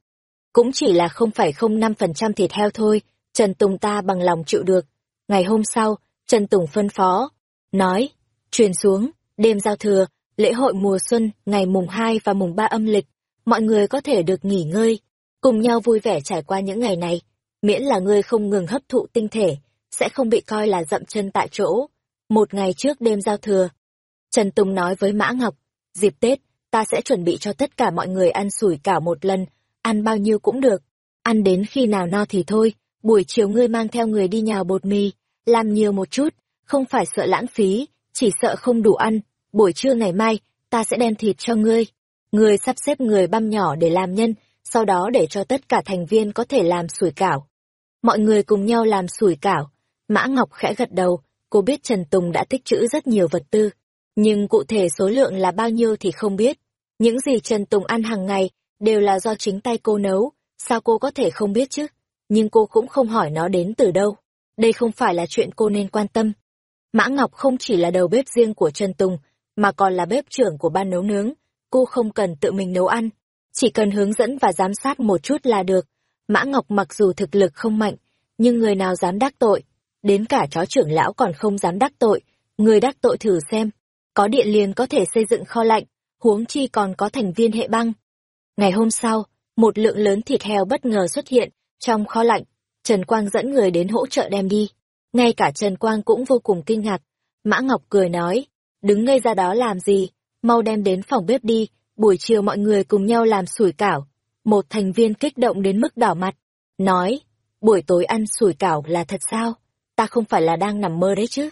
Cũng chỉ là 0,05% thịt heo thôi, Trần Tùng ta bằng lòng chịu được. Ngày hôm sau, Trần Tùng phân phó, nói, truyền xuống, đêm giao thừa, lễ hội mùa xuân, ngày mùng 2 và mùng 3 âm lịch, mọi người có thể được nghỉ ngơi, cùng nhau vui vẻ trải qua những ngày này, miễn là ngươi không ngừng hấp thụ tinh thể, sẽ không bị coi là dậm chân tại chỗ. Một ngày trước đêm giao thừa, Trần Tùng nói với Mã Ngọc, dịp Tết, ta sẽ chuẩn bị cho tất cả mọi người ăn sủi cảo một lần, ăn bao nhiêu cũng được, ăn đến khi nào no thì thôi, buổi chiều ngươi mang theo người đi nhào bột mì, làm nhiều một chút, không phải sợ lãng phí, chỉ sợ không đủ ăn, buổi trưa ngày mai, ta sẽ đem thịt cho ngươi. Ngươi sắp xếp người băm nhỏ để làm nhân, sau đó để cho tất cả thành viên có thể làm sủi cảo. Mọi người cùng nhau làm sủi cảo, Mã Ngọc khẽ gật đầu, cô biết Trần Tùng đã tích trữ rất nhiều vật tư, nhưng cụ thể số lượng là bao nhiêu thì không biết. Những gì Trần Tùng ăn hàng ngày đều là do chính tay cô nấu, sao cô có thể không biết chứ? Nhưng cô cũng không hỏi nó đến từ đâu. Đây không phải là chuyện cô nên quan tâm. Mã Ngọc không chỉ là đầu bếp riêng của Trần Tùng, mà còn là bếp trưởng của ban nấu nướng. Cô không cần tự mình nấu ăn, chỉ cần hướng dẫn và giám sát một chút là được. Mã Ngọc mặc dù thực lực không mạnh, nhưng người nào dám đắc tội, đến cả chó trưởng lão còn không dám đắc tội, người đắc tội thử xem, có điện liền có thể xây dựng kho lạnh, huống chi còn có thành viên hệ băng. Ngày hôm sau, một lượng lớn thịt heo bất ngờ xuất hiện trong kho lạnh, Trần Quang dẫn người đến hỗ trợ đem đi. Ngay cả Trần Quang cũng vô cùng kinh ngạc. Mã Ngọc cười nói, đứng ngây ra đó làm gì, mau đem đến phòng bếp đi, buổi chiều mọi người cùng nhau làm sủi cảo. Một thành viên kích động đến mức đỏ mặt, nói, buổi tối ăn sủi cảo là thật sao? Ta không phải là đang nằm mơ đấy chứ?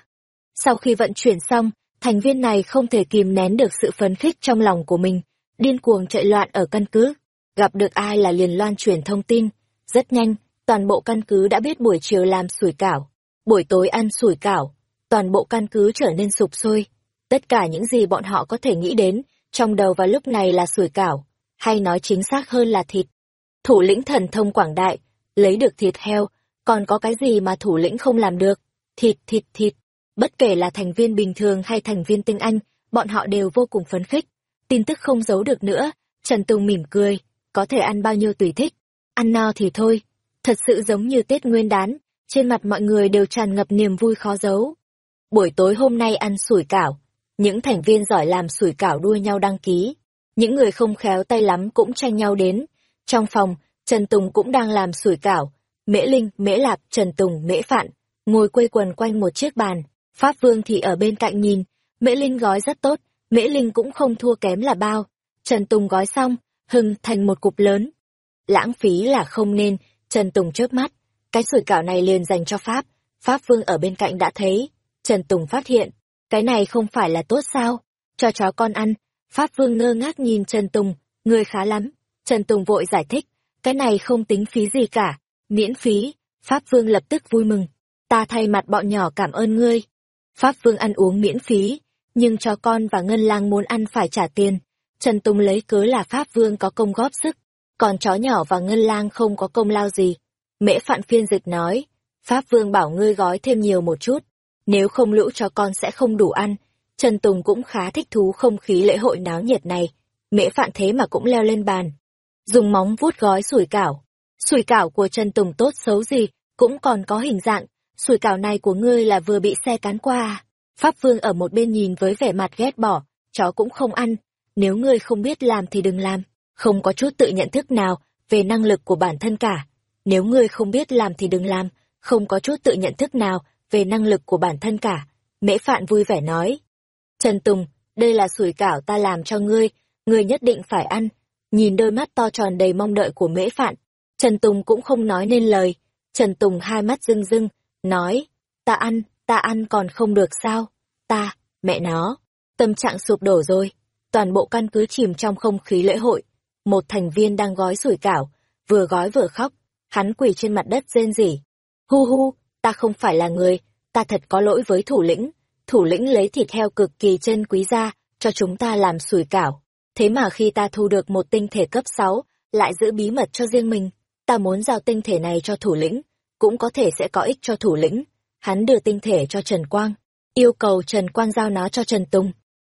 Sau khi vận chuyển xong, thành viên này không thể kìm nén được sự phấn khích trong lòng của mình, điên cuồng chạy loạn ở căn cứ. Gặp được ai là liền loan truyền thông tin. Rất nhanh, toàn bộ căn cứ đã biết buổi chiều làm sủi cảo, buổi tối ăn sủi cảo, toàn bộ căn cứ trở nên sụp sôi. Tất cả những gì bọn họ có thể nghĩ đến, trong đầu vào lúc này là sủi cảo, hay nói chính xác hơn là thịt. Thủ lĩnh thần thông quảng đại, lấy được thịt heo, còn có cái gì mà thủ lĩnh không làm được? Thịt, thịt, thịt. Bất kể là thành viên bình thường hay thành viên tinh anh, bọn họ đều vô cùng phấn khích. Tin tức không giấu được nữa, Trần Tùng mỉm cười, có thể ăn bao nhiêu tùy thích. Ăn no thì thôi. Thật sự giống như Tết Nguyên đán, trên mặt mọi người đều tràn ngập niềm vui khó giấu. Buổi tối hôm nay ăn sủi cảo, những thành viên giỏi làm sủi cảo đua nhau đăng ký. Những người không khéo tay lắm cũng tranh nhau đến. Trong phòng, Trần Tùng cũng đang làm sủi cảo. Mễ Linh, Mễ Lạp, Trần Tùng, Mễ Phạn, ngồi quây quần quanh một chiếc bàn. Pháp Vương thì ở bên cạnh nhìn, Mễ Linh gói rất tốt, Mễ Linh cũng không thua kém là bao. Trần Tùng gói xong, hưng thành một cục lớn. Lãng phí là không nên, Trần Tùng chớp mắt. Cái sủi cảo này liền dành cho Pháp. Pháp Vương ở bên cạnh đã thấy. Trần Tùng phát hiện, cái này không phải là tốt sao? Cho chó con ăn. Pháp Vương ngơ ngác nhìn Trần Tùng, người khá lắm. Trần Tùng vội giải thích, cái này không tính phí gì cả, miễn phí. Pháp Vương lập tức vui mừng. Ta thay mặt bọn nhỏ cảm ơn ngươi. Pháp Vương ăn uống miễn phí, nhưng cho con và Ngân Lang muốn ăn phải trả tiền. Trần Tùng lấy cớ là Pháp Vương có công góp sức, còn chó nhỏ và Ngân Lang không có công lao gì. Mễ Phạn phiên dịch nói, Pháp Vương bảo ngươi gói thêm nhiều một chút, nếu không lũ cho con sẽ không đủ ăn. Trần Tùng cũng khá thích thú không khí lễ hội náo nhiệt này. Mễ Phạn thế mà cũng leo lên bàn. Dùng móng vuốt gói sủi cảo. Sủi cảo của Trần Tùng tốt xấu gì, cũng còn có hình dạng. Sủi cảo này của ngươi là vừa bị xe cán qua? Pháp Vương ở một bên nhìn với vẻ mặt ghét bỏ, chó cũng không ăn. Nếu ngươi không biết làm thì đừng làm, không có chút tự nhận thức nào về năng lực của bản thân cả. Nếu ngươi không biết làm thì đừng làm, không có chút tự nhận thức nào về năng lực của bản thân cả. Mễ Phạn vui vẻ nói. Trần Tùng, đây là sủi cảo ta làm cho ngươi, ngươi nhất định phải ăn. Nhìn đôi mắt to tròn đầy mong đợi của Mễ Phạn, Trần Tùng cũng không nói nên lời. Trần Tùng hai mắt rưng rưng, nói, ta ăn, ta ăn còn không được sao? Ta, mẹ nó, tâm trạng sụp đổ rồi. Toàn bộ căn cứ chìm trong không khí lễ hội. Một thành viên đang gói sủi cảo, vừa gói vừa khóc, hắn quỳ trên mặt đất rên rỉ. Hu hu, ta không phải là người, ta thật có lỗi với thủ lĩnh. Thủ lĩnh lấy thịt heo cực kỳ chân quý ra, cho chúng ta làm sủi cảo. Thế mà khi ta thu được một tinh thể cấp 6, lại giữ bí mật cho riêng mình. Ta muốn giao tinh thể này cho thủ lĩnh, cũng có thể sẽ có ích cho thủ lĩnh. Hắn đưa tinh thể cho Trần Quang, yêu cầu Trần Quang giao nó cho Trần Tùng.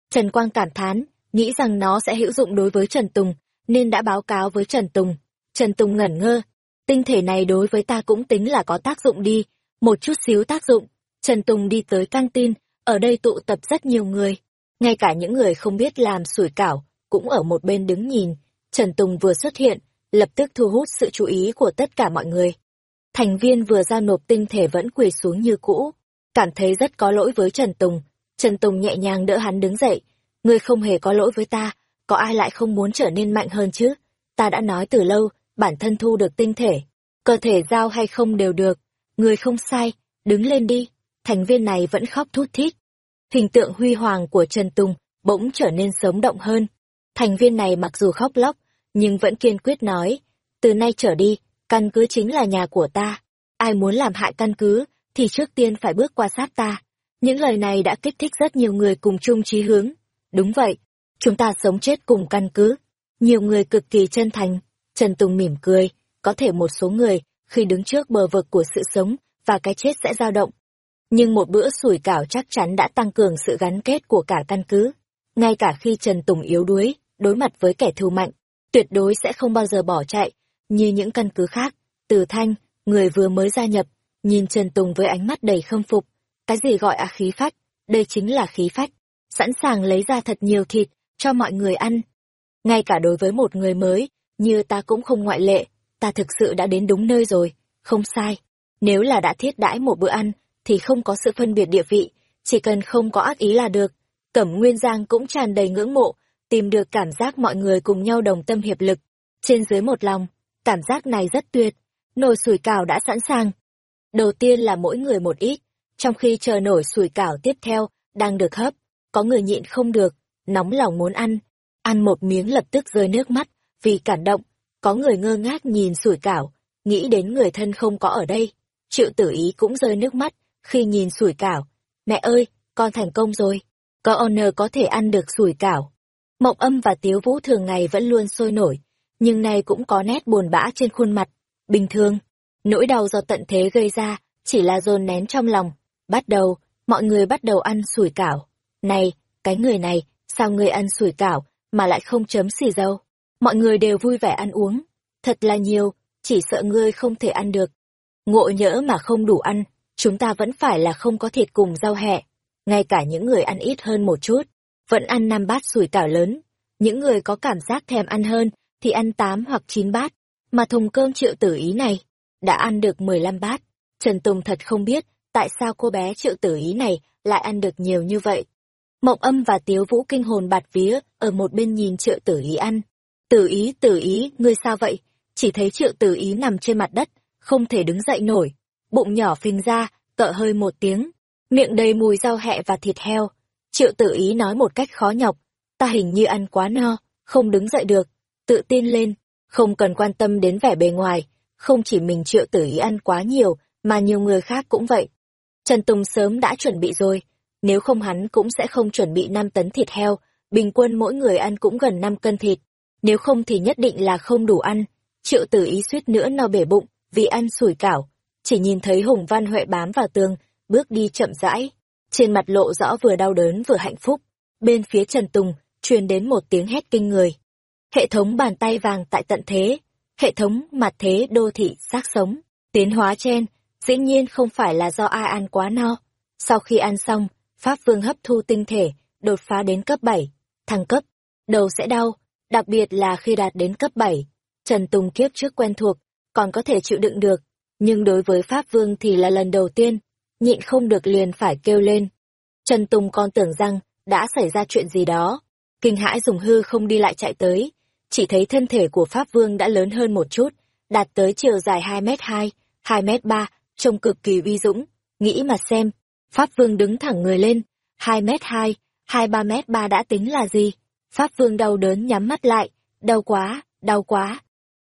Trần Quang cảm thán, nghĩ rằng nó sẽ hữu dụng đối với Trần Tùng, nên đã báo cáo với Trần Tùng. Trần Tùng ngẩn ngơ, tinh thể này đối với ta cũng tính là có tác dụng đi, một chút xíu tác dụng. Trần Tùng đi tới căng tin, ở đây tụ tập rất nhiều người. Ngay cả những người không biết làm sủi cảo, cũng ở một bên đứng nhìn. Trần Tùng vừa xuất hiện, lập tức thu hút sự chú ý của tất cả mọi người. Thành viên vừa giao nộp tinh thể vẫn quỳ xuống như cũ, cảm thấy rất có lỗi với Trần Tùng. Trần Tùng nhẹ nhàng đỡ hắn đứng dậy. Ngươi không hề có lỗi với ta, có ai lại không muốn trở nên mạnh hơn chứ? Ta đã nói từ lâu, bản thân thu được tinh thể. Cơ thể giao hay không đều được người không sai, đứng lên đi. Thành viên này vẫn khóc thút thít. Hình tượng huy hoàng của Trần Tùng bỗng trở nên sống động hơn. Thành viên này mặc dù khóc lóc, nhưng vẫn kiên quyết nói, từ nay trở đi, căn cứ chính là nhà của ta. Ai muốn làm hại căn cứ, thì trước tiên phải bước qua sát ta. Những lời này đã kích thích rất nhiều người cùng chung chí hướng. Đúng vậy, chúng ta sống chết cùng căn cứ. Nhiều người cực kỳ chân thành. Trần Tùng mỉm cười, có thể một số người, khi đứng trước bờ vực của sự sống, và cái chết sẽ dao động. Nhưng một bữa sủi cảo chắc chắn đã tăng cường sự gắn kết của cả căn cứ. Ngay cả khi Trần Tùng yếu đuối, đối mặt với kẻ thù mạnh, tuyệt đối sẽ không bao giờ bỏ chạy, như những căn cứ khác. Từ Thanh, người vừa mới gia nhập, nhìn Trần Tùng với ánh mắt đầy khâm phục. Cái gì gọi à khí phách? Đây chính là khí phách. Sẵn sàng lấy ra thật nhiều thịt, cho mọi người ăn. Ngay cả đối với một người mới, như ta cũng không ngoại lệ, ta thực sự đã đến đúng nơi rồi, không sai. Nếu là đã thiết đãi một bữa ăn, thì không có sự phân biệt địa vị, chỉ cần không có ác ý là được. Cẩm Nguyên Giang cũng tràn đầy ngưỡng mộ, tìm được cảm giác mọi người cùng nhau đồng tâm hiệp lực, trên dưới một lòng, cảm giác này rất tuyệt. Nồi sủi cảo đã sẵn sàng. Đầu tiên là mỗi người một ít, trong khi chờ nổi sủi cảo tiếp theo, đang được hấp, có người nhịn không được, nóng lòng muốn ăn. Ăn một miếng lập tức rơi nước mắt, vì cảm động, có người ngơ ngác nhìn sủi cảo, nghĩ đến người thân không có ở đây. Triệu tử ý cũng rơi nước mắt, khi nhìn sủi cảo. Mẹ ơi, con thành công rồi. có honor có thể ăn được sủi cảo. Mộng âm và tiếu vũ thường ngày vẫn luôn sôi nổi, nhưng nay cũng có nét buồn bã trên khuôn mặt. Bình thường, nỗi đau do tận thế gây ra, chỉ là dồn nén trong lòng. Bắt đầu, mọi người bắt đầu ăn sủi cảo. Này, cái người này, sao người ăn sủi cảo, mà lại không chấm xì dâu? Mọi người đều vui vẻ ăn uống. Thật là nhiều, chỉ sợ ngươi không thể ăn được. Ngộ nhỡ mà không đủ ăn, chúng ta vẫn phải là không có thịt cùng rau hẹ. Ngay cả những người ăn ít hơn một chút, vẫn ăn năm bát sủi cảo lớn. Những người có cảm giác thèm ăn hơn, thì ăn tám hoặc chín bát. Mà thùng cơm triệu tử ý này, đã ăn được mười lăm bát. Trần Tùng thật không biết, tại sao cô bé triệu tử ý này lại ăn được nhiều như vậy. Mộng âm và tiếu vũ kinh hồn bạt vía, ở một bên nhìn triệu tử ý ăn. Tử ý, tử ý, ngươi sao vậy? Chỉ thấy triệu tử ý nằm trên mặt đất, không thể đứng dậy nổi. Bụng nhỏ phình ra, cợ hơi một tiếng. Miệng đầy mùi rau hẹ và thịt heo. Triệu tử ý nói một cách khó nhọc. Ta hình như ăn quá no, không đứng dậy được. Tự tin lên, không cần quan tâm đến vẻ bề ngoài. Không chỉ mình triệu tử ý ăn quá nhiều, mà nhiều người khác cũng vậy. Trần Tùng sớm đã chuẩn bị rồi, nếu không hắn cũng sẽ không chuẩn bị 5 tấn thịt heo, bình quân mỗi người ăn cũng gần 5 cân thịt, nếu không thì nhất định là không đủ ăn. Triệu tử ý suýt nữa no bể bụng, vì ăn sủi cảo, chỉ nhìn thấy Hùng Văn Huệ bám vào tường, bước đi chậm rãi, trên mặt lộ rõ vừa đau đớn vừa hạnh phúc. Bên phía Trần Tùng, truyền đến một tiếng hét kinh người. Hệ thống bàn tay vàng tại tận thế, hệ thống mặt thế đô thị xác sống, tiến hóa trên, dĩ nhiên không phải là do ai ăn quá no. Sau khi ăn xong, Pháp Vương hấp thu tinh thể, đột phá đến cấp 7, thăng cấp, đầu sẽ đau, đặc biệt là khi đạt đến cấp 7. Trần Tùng kiếp trước quen thuộc, còn có thể chịu đựng được, nhưng đối với Pháp Vương thì là lần đầu tiên, nhịn không được liền phải kêu lên. Trần Tùng còn tưởng rằng đã xảy ra chuyện gì đó, kinh hãi dùng hư không đi lại chạy tới, chỉ thấy thân thể của Pháp Vương đã lớn hơn một chút, đạt tới chiều dài 2 m 2, 2 m 3, trông cực kỳ uy dũng, nghĩ mà xem, Pháp Vương đứng thẳng người lên, 2 m 2, 23m3 đã tính là gì? Pháp Vương đau đớn nhắm mắt lại, đau quá, đau quá.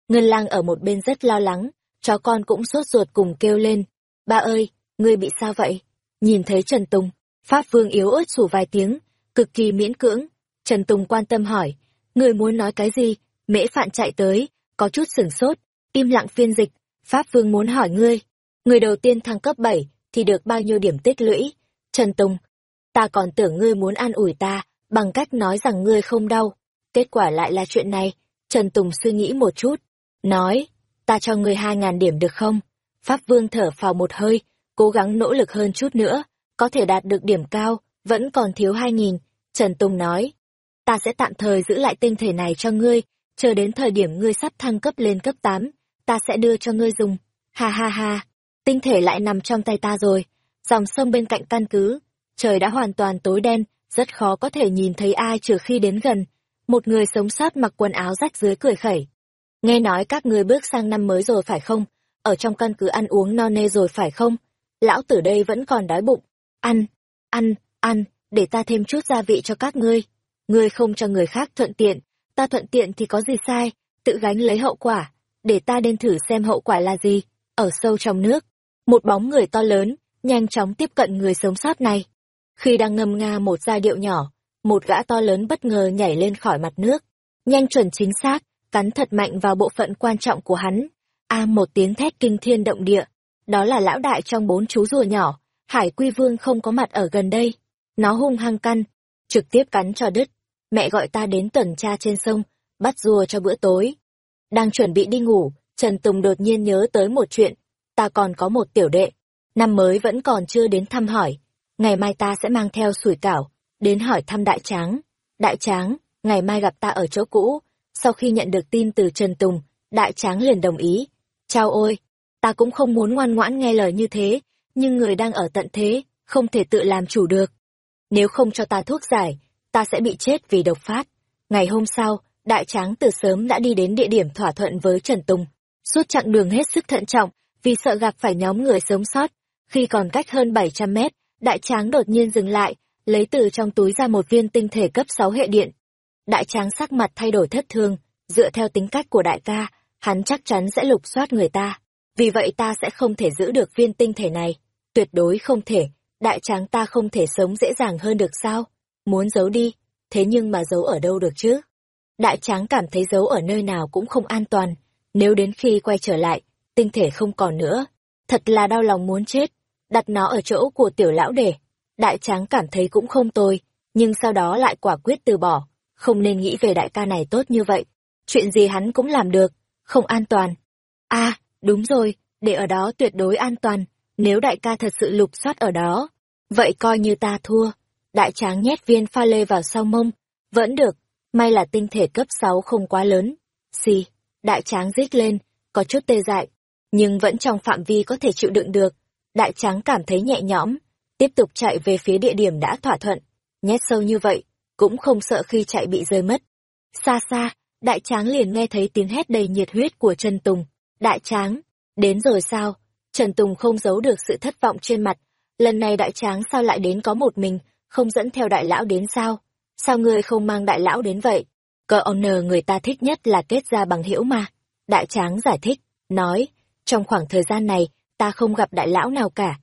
Ngân lang ở một bên rất lo lắng, chó con cũng sốt ruột cùng kêu lên. Ba ơi, ngươi bị sao vậy? Nhìn thấy Trần Tùng, Pháp Vương yếu ớt sủ vài tiếng, cực kỳ miễn cưỡng. Trần Tùng quan tâm hỏi, ngươi muốn nói cái gì? Mễ Phạn chạy tới, có chút sửng sốt, im lặng phiên dịch. Pháp Vương muốn hỏi ngươi, người đầu tiên thăng cấp 7 thì được bao nhiêu điểm tích lũy? Trần Tùng, ta còn tưởng ngươi muốn an ủi ta, bằng cách nói rằng ngươi không đau. Kết quả lại là chuyện này. Trần Tùng suy nghĩ một chút, nói, ta cho ngươi hai ngàn điểm được không? Pháp Vương thở phào một hơi, cố gắng nỗ lực hơn chút nữa, có thể đạt được điểm cao, vẫn còn thiếu hai nghìn. Trần Tùng nói, ta sẽ tạm thời giữ lại tinh thể này cho ngươi, chờ đến thời điểm ngươi sắp thăng cấp lên cấp 8, ta sẽ đưa cho ngươi dùng. Ha ha ha, tinh thể lại nằm trong tay ta rồi. Dòng sông bên cạnh căn cứ, trời đã hoàn toàn tối đen, rất khó có thể nhìn thấy ai trừ khi đến gần. Một người sống sót mặc quần áo rách dưới cười khẩy. Nghe nói các ngươi bước sang năm mới rồi phải không? Ở trong căn cứ ăn uống no nê rồi phải không? Lão tử đây vẫn còn đói bụng. Ăn, ăn, ăn, để ta thêm chút gia vị cho các ngươi. Ngươi không cho người khác thuận tiện, ta thuận tiện thì có gì sai, tự gánh lấy hậu quả. Để ta đến thử xem hậu quả là gì. Ở sâu trong nước, một bóng người to lớn, nhanh chóng tiếp cận người sống sót này. Khi đang ngâm nga một giai điệu nhỏ, một gã to lớn bất ngờ nhảy lên khỏi mặt nước. Nhanh chuẩn chính xác, cắn thật mạnh vào bộ phận quan trọng của hắn. A một tiếng thét kinh thiên động địa. Đó là lão đại trong bốn chú rùa nhỏ, Hải Quy Vương không có mặt ở gần đây. Nó hung hăng căn, trực tiếp cắn cho đứt. Mẹ gọi ta đến tuần tra trên sông, bắt rùa cho bữa tối. Đang chuẩn bị đi ngủ, Trần Tùng đột nhiên nhớ tới một chuyện. Ta còn có một tiểu đệ. Năm mới vẫn còn chưa đến thăm hỏi. Ngày mai ta sẽ mang theo sủi cảo, đến hỏi thăm đại tráng. Đại tráng, ngày mai gặp ta ở chỗ cũ, sau khi nhận được tin từ Trần Tùng, đại tráng liền đồng ý. Chao ôi, ta cũng không muốn ngoan ngoãn nghe lời như thế, nhưng người đang ở tận thế, không thể tự làm chủ được. Nếu không cho ta thuốc giải, ta sẽ bị chết vì độc phát. Ngày hôm sau, đại tráng từ sớm đã đi đến địa điểm thỏa thuận với Trần Tùng. Suốt chặng đường hết sức thận trọng, vì sợ gặp phải nhóm người sống sót. Khi còn cách hơn 700 mét, đại tráng đột nhiên dừng lại, lấy từ trong túi ra một viên tinh thể cấp 6 hệ điện, Đại tráng sắc mặt thay đổi thất thường. dựa theo tính cách của đại ca, hắn chắc chắn sẽ lục soát người ta. Vì vậy ta sẽ không thể giữ được viên tinh thể này. Tuyệt đối không thể, đại tráng ta không thể sống dễ dàng hơn được sao? muốn giấu đi, thế nhưng mà giấu ở đâu được chứ? Đại tráng cảm thấy giấu ở nơi nào cũng không an toàn, nếu đến khi quay trở lại, tinh thể không còn nữa, thật là đau lòng muốn chết, đặt nó ở chỗ của tiểu lão để. Đại tráng cảm thấy cũng không tồi, nhưng sau đó lại quả quyết từ bỏ, không nên nghĩ về đại ca này tốt như vậy. Chuyện gì hắn cũng làm được, không an toàn. a đúng rồi, để ở đó tuyệt đối an toàn, nếu đại ca thật sự lục soát ở đó, vậy coi như ta thua. Đại tráng nhét viên pha lê vào sau mông, vẫn được, may là tinh thể cấp 6 không quá lớn. Xì, đại tráng rít lên, có chút tê dại, nhưng vẫn trong phạm vi có thể chịu đựng được. Đại tráng cảm thấy nhẹ nhõm, tiếp tục chạy về phía địa điểm đã thỏa thuận, nhét sâu như vậy, cũng không sợ khi chạy bị rơi mất. Xa xa, đại tráng liền nghe thấy tiếng hét đầy nhiệt huyết của Trần Tùng. Đại tráng, đến rồi sao? Trần Tùng không giấu được sự thất vọng trên mặt. Lần này đại tráng sao lại đến có một mình, không dẫn theo đại lão đến sao? Sao ngươi không mang đại lão đến vậy? Cờ honor người ta thích nhất là kết ra bằng hiểu mà. Đại tráng giải thích, nói, trong khoảng thời gian này, ta không gặp đại lão nào cả.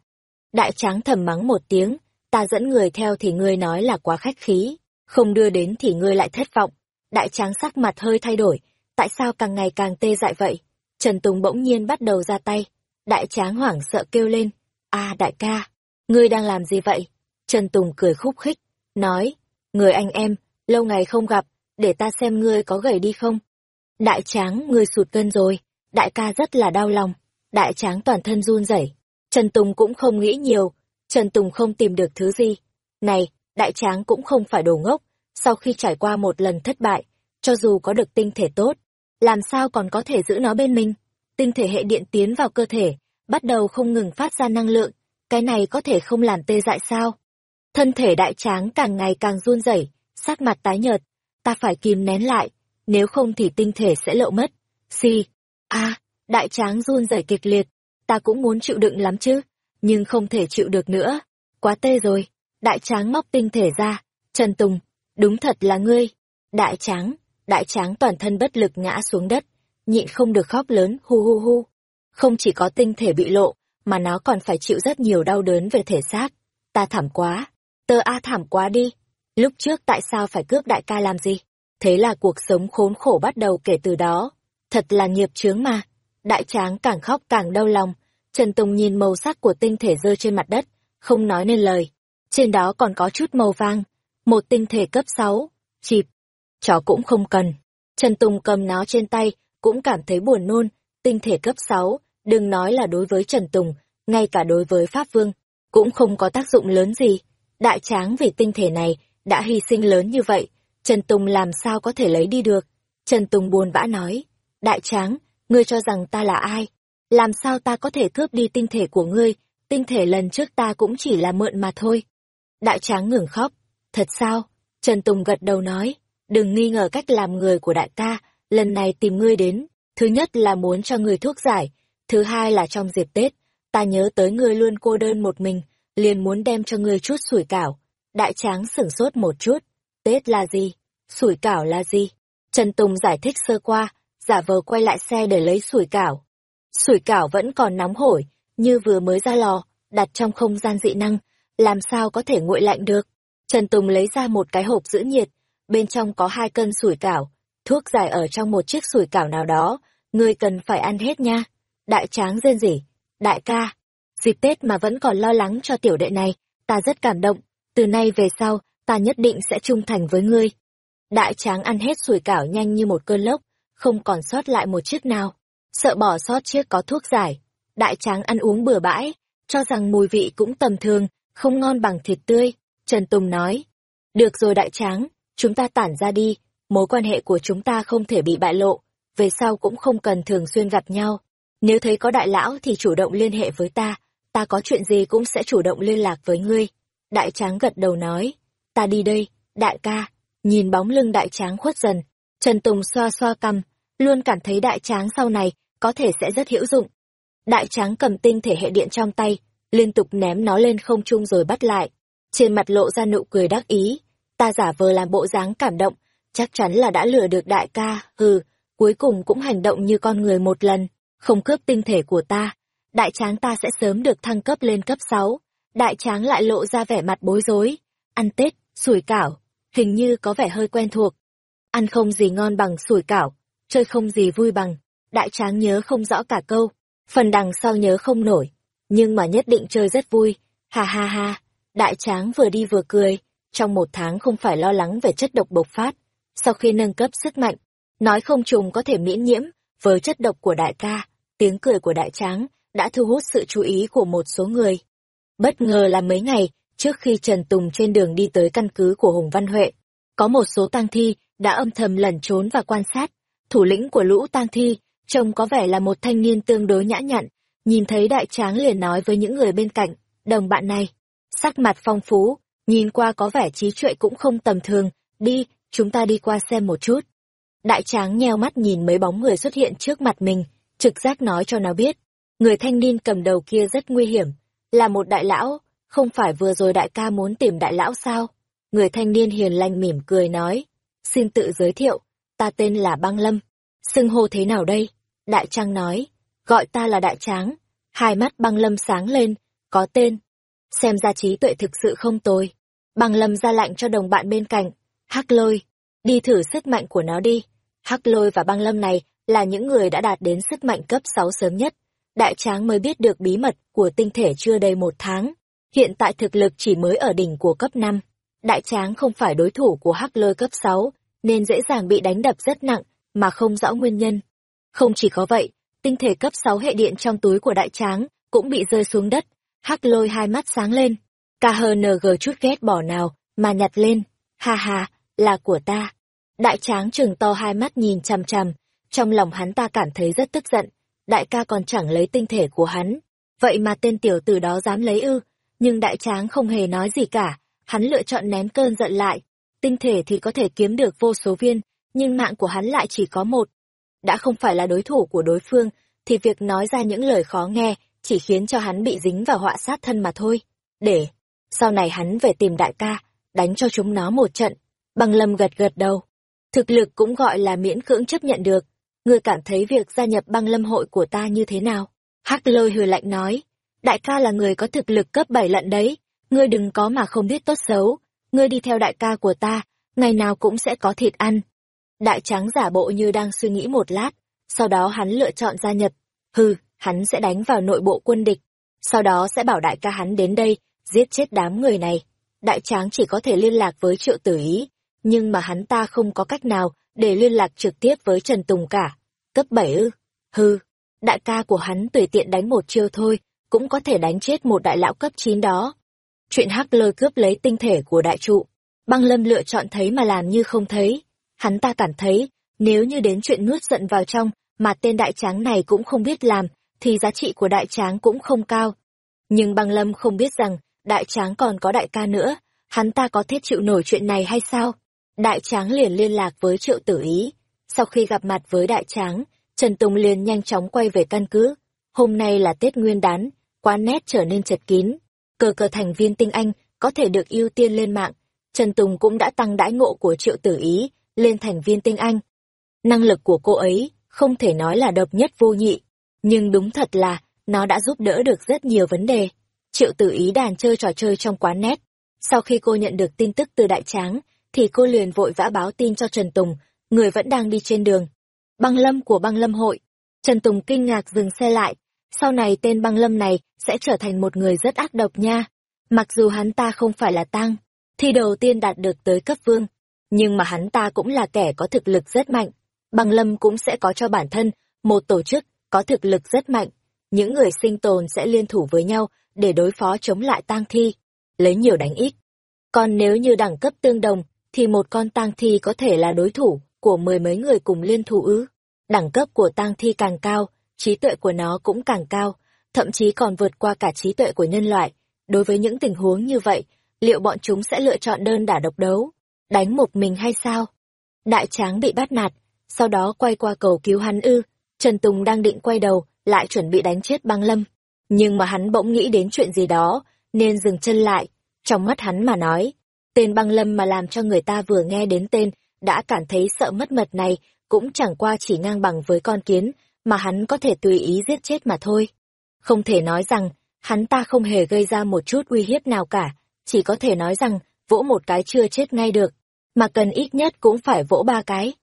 Đại tráng thầm mắng một tiếng, ta dẫn người theo thì ngươi nói là quá khách khí, không đưa đến thì ngươi lại thất vọng. Đại tráng sắc mặt hơi thay đổi, tại sao càng ngày càng tê dại vậy? Trần Tùng bỗng nhiên bắt đầu ra tay. Đại tráng hoảng sợ kêu lên, a đại ca, ngươi đang làm gì vậy? Trần Tùng cười khúc khích, nói, người anh em, lâu ngày không gặp, để ta xem ngươi có gầy đi không? Đại tráng, ngươi sụt cân rồi, đại ca rất là đau lòng, đại tráng toàn thân run rẩy. Trần Tùng cũng không nghĩ nhiều, Trần Tùng không tìm được thứ gì. Này, đại tráng cũng không phải đồ ngốc, sau khi trải qua một lần thất bại, cho dù có được tinh thể tốt, làm sao còn có thể giữ nó bên mình? Tinh thể hệ điện tiến vào cơ thể, bắt đầu không ngừng phát ra năng lượng, cái này có thể không làm tê dại sao? Thân thể đại tráng càng ngày càng run rẩy, sắc mặt tái nhợt, ta phải kìm nén lại, nếu không thì tinh thể sẽ lộ mất. Si, a, đại tráng run rẩy kịch liệt, ta cũng muốn chịu đựng lắm chứ, nhưng không thể chịu được nữa, quá tê rồi. Đại tráng móc tinh thể ra, Trần Tùng, đúng thật là ngươi. Đại tráng, đại tráng toàn thân bất lực ngã xuống đất, nhịn không được khóc lớn hu hu hu. Không chỉ có tinh thể bị lộ, mà nó còn phải chịu rất nhiều đau đớn về thể xác. Ta thảm quá, tơ a thảm quá đi. Lúc trước tại sao phải cướp đại ca làm gì? Thế là cuộc sống khốn khổ bắt đầu kể từ đó. Thật là nghiệp chướng mà. Đại tráng càng khóc càng đau lòng. Trần Tùng nhìn màu sắc của tinh thể rơi trên mặt đất, không nói nên lời. Trên đó còn có chút màu vàng. Một tinh thể cấp 6. Chịp. Chó cũng không cần. Trần Tùng cầm nó trên tay, cũng cảm thấy buồn nôn. Tinh thể cấp 6, đừng nói là đối với Trần Tùng, ngay cả đối với Pháp Vương, cũng không có tác dụng lớn gì. Đại tráng vì tinh thể này, đã hy sinh lớn như vậy, Trần Tùng làm sao có thể lấy đi được? Trần Tùng buồn bã nói, đại tráng, ngươi cho rằng ta là ai? Làm sao ta có thể cướp đi tinh thể của ngươi? Tinh thể lần trước ta cũng chỉ là mượn mà thôi. Đại tráng ngừng khóc, thật sao? Trần Tùng gật đầu nói, đừng nghi ngờ cách làm người của đại ca, lần này tìm ngươi đến, thứ nhất là muốn cho ngươi thuốc giải, thứ hai là trong dịp Tết, ta nhớ tới ngươi luôn cô đơn một mình, liền muốn đem cho ngươi chút sủi cảo. Đại tráng sửng sốt một chút, Tết là gì? Sủi cảo là gì? Trần Tùng giải thích sơ qua, giả vờ quay lại xe để lấy sủi cảo. Sủi cảo vẫn còn nóng hổi, như vừa mới ra lò, đặt trong không gian dị năng, làm sao có thể nguội lạnh được. Trần Tùng lấy ra một cái hộp giữ nhiệt, bên trong có hai cân sủi cảo, thuốc giải ở trong một chiếc sủi cảo nào đó, ngươi cần phải ăn hết nha. Đại tráng rên rỉ, đại ca, dịp Tết mà vẫn còn lo lắng cho tiểu đệ này, ta rất cảm động, từ nay về sau, ta nhất định sẽ trung thành với ngươi. Đại tráng ăn hết sủi cảo nhanh như một cơn lốc, không còn sót lại một chiếc nào. Sợ bỏ sót chiếc có thuốc giải. Đại tráng ăn uống bừa bãi, cho rằng mùi vị cũng tầm thường, không ngon bằng thịt tươi. Trần Tùng nói, được rồi đại tráng, chúng ta tản ra đi, mối quan hệ của chúng ta không thể bị bại lộ, về sau cũng không cần thường xuyên gặp nhau. Nếu thấy có đại lão thì chủ động liên hệ với ta, ta có chuyện gì cũng sẽ chủ động liên lạc với ngươi. Đại tráng gật đầu nói, ta đi đây, đại ca, nhìn bóng lưng đại tráng khuất dần, Trần Tùng xoa xoa cằm, luôn cảm thấy đại tráng sau này có thể sẽ rất hữu dụng. Đại tráng cầm tinh thể hệ điện trong tay, liên tục ném nó lên không trung rồi bắt lại. Trên mặt lộ ra nụ cười đắc ý, ta giả vờ làm bộ dáng cảm động, chắc chắn là đã lừa được đại ca, hừ, cuối cùng cũng hành động như con người một lần, không cướp tinh thể của ta. Đại tráng ta sẽ sớm được thăng cấp lên cấp 6. Đại tráng lại lộ ra vẻ mặt bối rối. Ăn Tết, sủi cảo, hình như có vẻ hơi quen thuộc. Ăn không gì ngon bằng sủi cảo, chơi không gì vui bằng. Đại tráng nhớ không rõ cả câu, phần đằng sau nhớ không nổi, nhưng mà nhất định chơi rất vui. Ha ha ha, đại tráng vừa đi vừa cười, trong một tháng không phải lo lắng về chất độc bộc phát. Sau khi nâng cấp sức mạnh, nói không trùng có thể miễn nhiễm với chất độc của đại ca, tiếng cười của đại tráng đã thu hút sự chú ý của một số người. Bất ngờ là mấy ngày trước khi Trần Tùng trên đường đi tới căn cứ của Hùng Văn Huệ, có một số tang thi đã âm thầm lẩn trốn và quan sát. Thủ lĩnh của lũ tang thi, trông có vẻ là một thanh niên tương đối nhã nhặn, nhìn thấy đại tráng liền nói với những người bên cạnh, đồng bạn này, sắc mặt phong phú, nhìn qua có vẻ trí tuệ cũng không tầm thường, đi, chúng ta đi qua xem một chút. Đại tráng nheo mắt nhìn mấy bóng người xuất hiện trước mặt mình, trực giác nói cho nó biết, người thanh niên cầm đầu kia rất nguy hiểm, là một đại lão, không phải vừa rồi đại ca muốn tìm đại lão sao? Người thanh niên hiền lành mỉm cười nói, xin tự giới thiệu, ta tên là Băng Lâm, xưng hô thế nào đây? Đại Trang nói, gọi ta là Đại Tráng, hai mắt Băng Lâm sáng lên, có tên. Xem ra trí tuệ thực sự không tồi. Băng Lâm ra lạnh cho đồng bạn bên cạnh, Hắc Lôi, đi thử sức mạnh của nó đi. Hắc Lôi và Băng Lâm này là những người đã đạt đến sức mạnh cấp 6 sớm nhất. Đại Tráng mới biết được bí mật của tinh thể chưa đầy một tháng. Hiện tại thực lực chỉ mới ở đỉnh của cấp 5. Đại Tráng không phải đối thủ của Hắc Lôi cấp 6, nên dễ dàng bị đánh đập rất nặng, mà không rõ nguyên nhân. Không chỉ có vậy, tinh thể cấp 6 hệ điện trong túi của đại tráng cũng bị rơi xuống đất. Hắc lôi hai mắt sáng lên. KHNG chút ghét bỏ nào, mà nhặt lên. Ha ha, là của ta. Đại tráng trừng to hai mắt nhìn chằm chằm. Trong lòng hắn ta cảm thấy rất tức giận. Đại ca còn chẳng lấy tinh thể của hắn. Vậy mà tên tiểu tử đó dám lấy ư. Nhưng đại tráng không hề nói gì cả. Hắn lựa chọn nén cơn giận lại. Tinh thể thì có thể kiếm được vô số viên, nhưng mạng của hắn lại chỉ có một đã không phải là đối thủ của đối phương, thì việc nói ra những lời khó nghe chỉ khiến cho hắn bị dính vào họa sát thân mà thôi. Để, sau này hắn về tìm đại ca, đánh cho chúng nó một trận. Bằng lâm gật gật đầu. Thực lực cũng gọi là miễn cưỡng chấp nhận được. Ngươi cảm thấy việc gia nhập băng lâm hội của ta như thế nào? Hắc lôi hừ lạnh nói. Đại ca là người có thực lực cấp 7 lận đấy. Ngươi đừng có mà không biết tốt xấu. Ngươi đi theo đại ca của ta, ngày nào cũng sẽ có thịt ăn. Đại trắng giả bộ như đang suy nghĩ một lát, sau đó hắn lựa chọn gia nhập. Hừ, hắn sẽ đánh vào nội bộ quân địch, sau đó sẽ bảo đại ca hắn đến đây, giết chết đám người này. Đại tráng chỉ có thể liên lạc với triệu tử ý, nhưng mà hắn ta không có cách nào để liên lạc trực tiếp với Trần Tùng cả. Cấp 7 ư? Hừ, đại ca của hắn tùy tiện đánh một chiêu thôi, cũng có thể đánh chết một đại lão cấp 9 đó. Chuyện hắc lôi cướp lấy tinh thể của đại trụ, băng lâm lựa chọn thấy mà làm như không thấy. Hắn ta cảm thấy, nếu như đến chuyện nuốt giận vào trong, mà tên đại tráng này cũng không biết làm, thì giá trị của đại tráng cũng không cao. Nhưng băng lâm không biết rằng, đại tráng còn có đại ca nữa, hắn ta có thể chịu nổi chuyện này hay sao? Đại tráng liền liên lạc với triệu tử ý. Sau khi gặp mặt với đại tráng, Trần Tùng liền nhanh chóng quay về căn cứ. Hôm nay là Tết Nguyên đán, quán nét trở nên chật kín. Cờ cờ thành viên tinh anh có thể được ưu tiên lên mạng. Trần Tùng cũng đã tăng đãi ngộ của triệu tử ý lên thành viên tinh anh. Năng lực của cô ấy không thể nói là độc nhất vô nhị, nhưng đúng thật là nó đã giúp đỡ được rất nhiều vấn đề. Triệu tử ý đàn chơi trò chơi trong quán nét. Sau khi cô nhận được tin tức từ đại tráng, thì cô liền vội vã báo tin cho Trần Tùng, người vẫn đang đi trên đường. Băng lâm của băng lâm hội. Trần Tùng kinh ngạc dừng xe lại. Sau này tên băng lâm này sẽ trở thành một người rất ác độc nha. Mặc dù hắn ta không phải là tang, thì đầu tiên đạt được tới cấp vương, nhưng mà hắn ta cũng là kẻ có thực lực rất mạnh. Băng Lâm cũng sẽ có cho bản thân một tổ chức có thực lực rất mạnh. Những người sinh tồn sẽ liên thủ với nhau để đối phó chống lại tang thi, lấy nhiều đánh ít. Còn nếu như đẳng cấp tương đồng, thì một con tang thi có thể là đối thủ của mười mấy người cùng liên thủ ư. Đẳng cấp của tang thi càng cao, trí tuệ của nó cũng càng cao, thậm chí còn vượt qua cả trí tuệ của nhân loại. Đối với những tình huống như vậy, liệu bọn chúng sẽ lựa chọn đơn đả độc đấu? đánh một mình hay sao? Đại tráng bị bắt nạt, sau đó quay qua cầu cứu hắn ư, Trần Tùng đang định quay đầu, lại chuẩn bị đánh chết băng lâm. Nhưng mà hắn bỗng nghĩ đến chuyện gì đó, nên dừng chân lại, trong mắt hắn mà nói. Tên băng lâm mà làm cho người ta vừa nghe đến tên, đã cảm thấy sợ mất mật này, cũng chẳng qua chỉ ngang bằng với con kiến, mà hắn có thể tùy ý giết chết mà thôi. Không thể nói rằng, hắn ta không hề gây ra một chút uy hiếp nào cả, chỉ có thể nói rằng, vỗ một cái chưa chết ngay được, mà cần ít nhất cũng phải vỗ ba cái.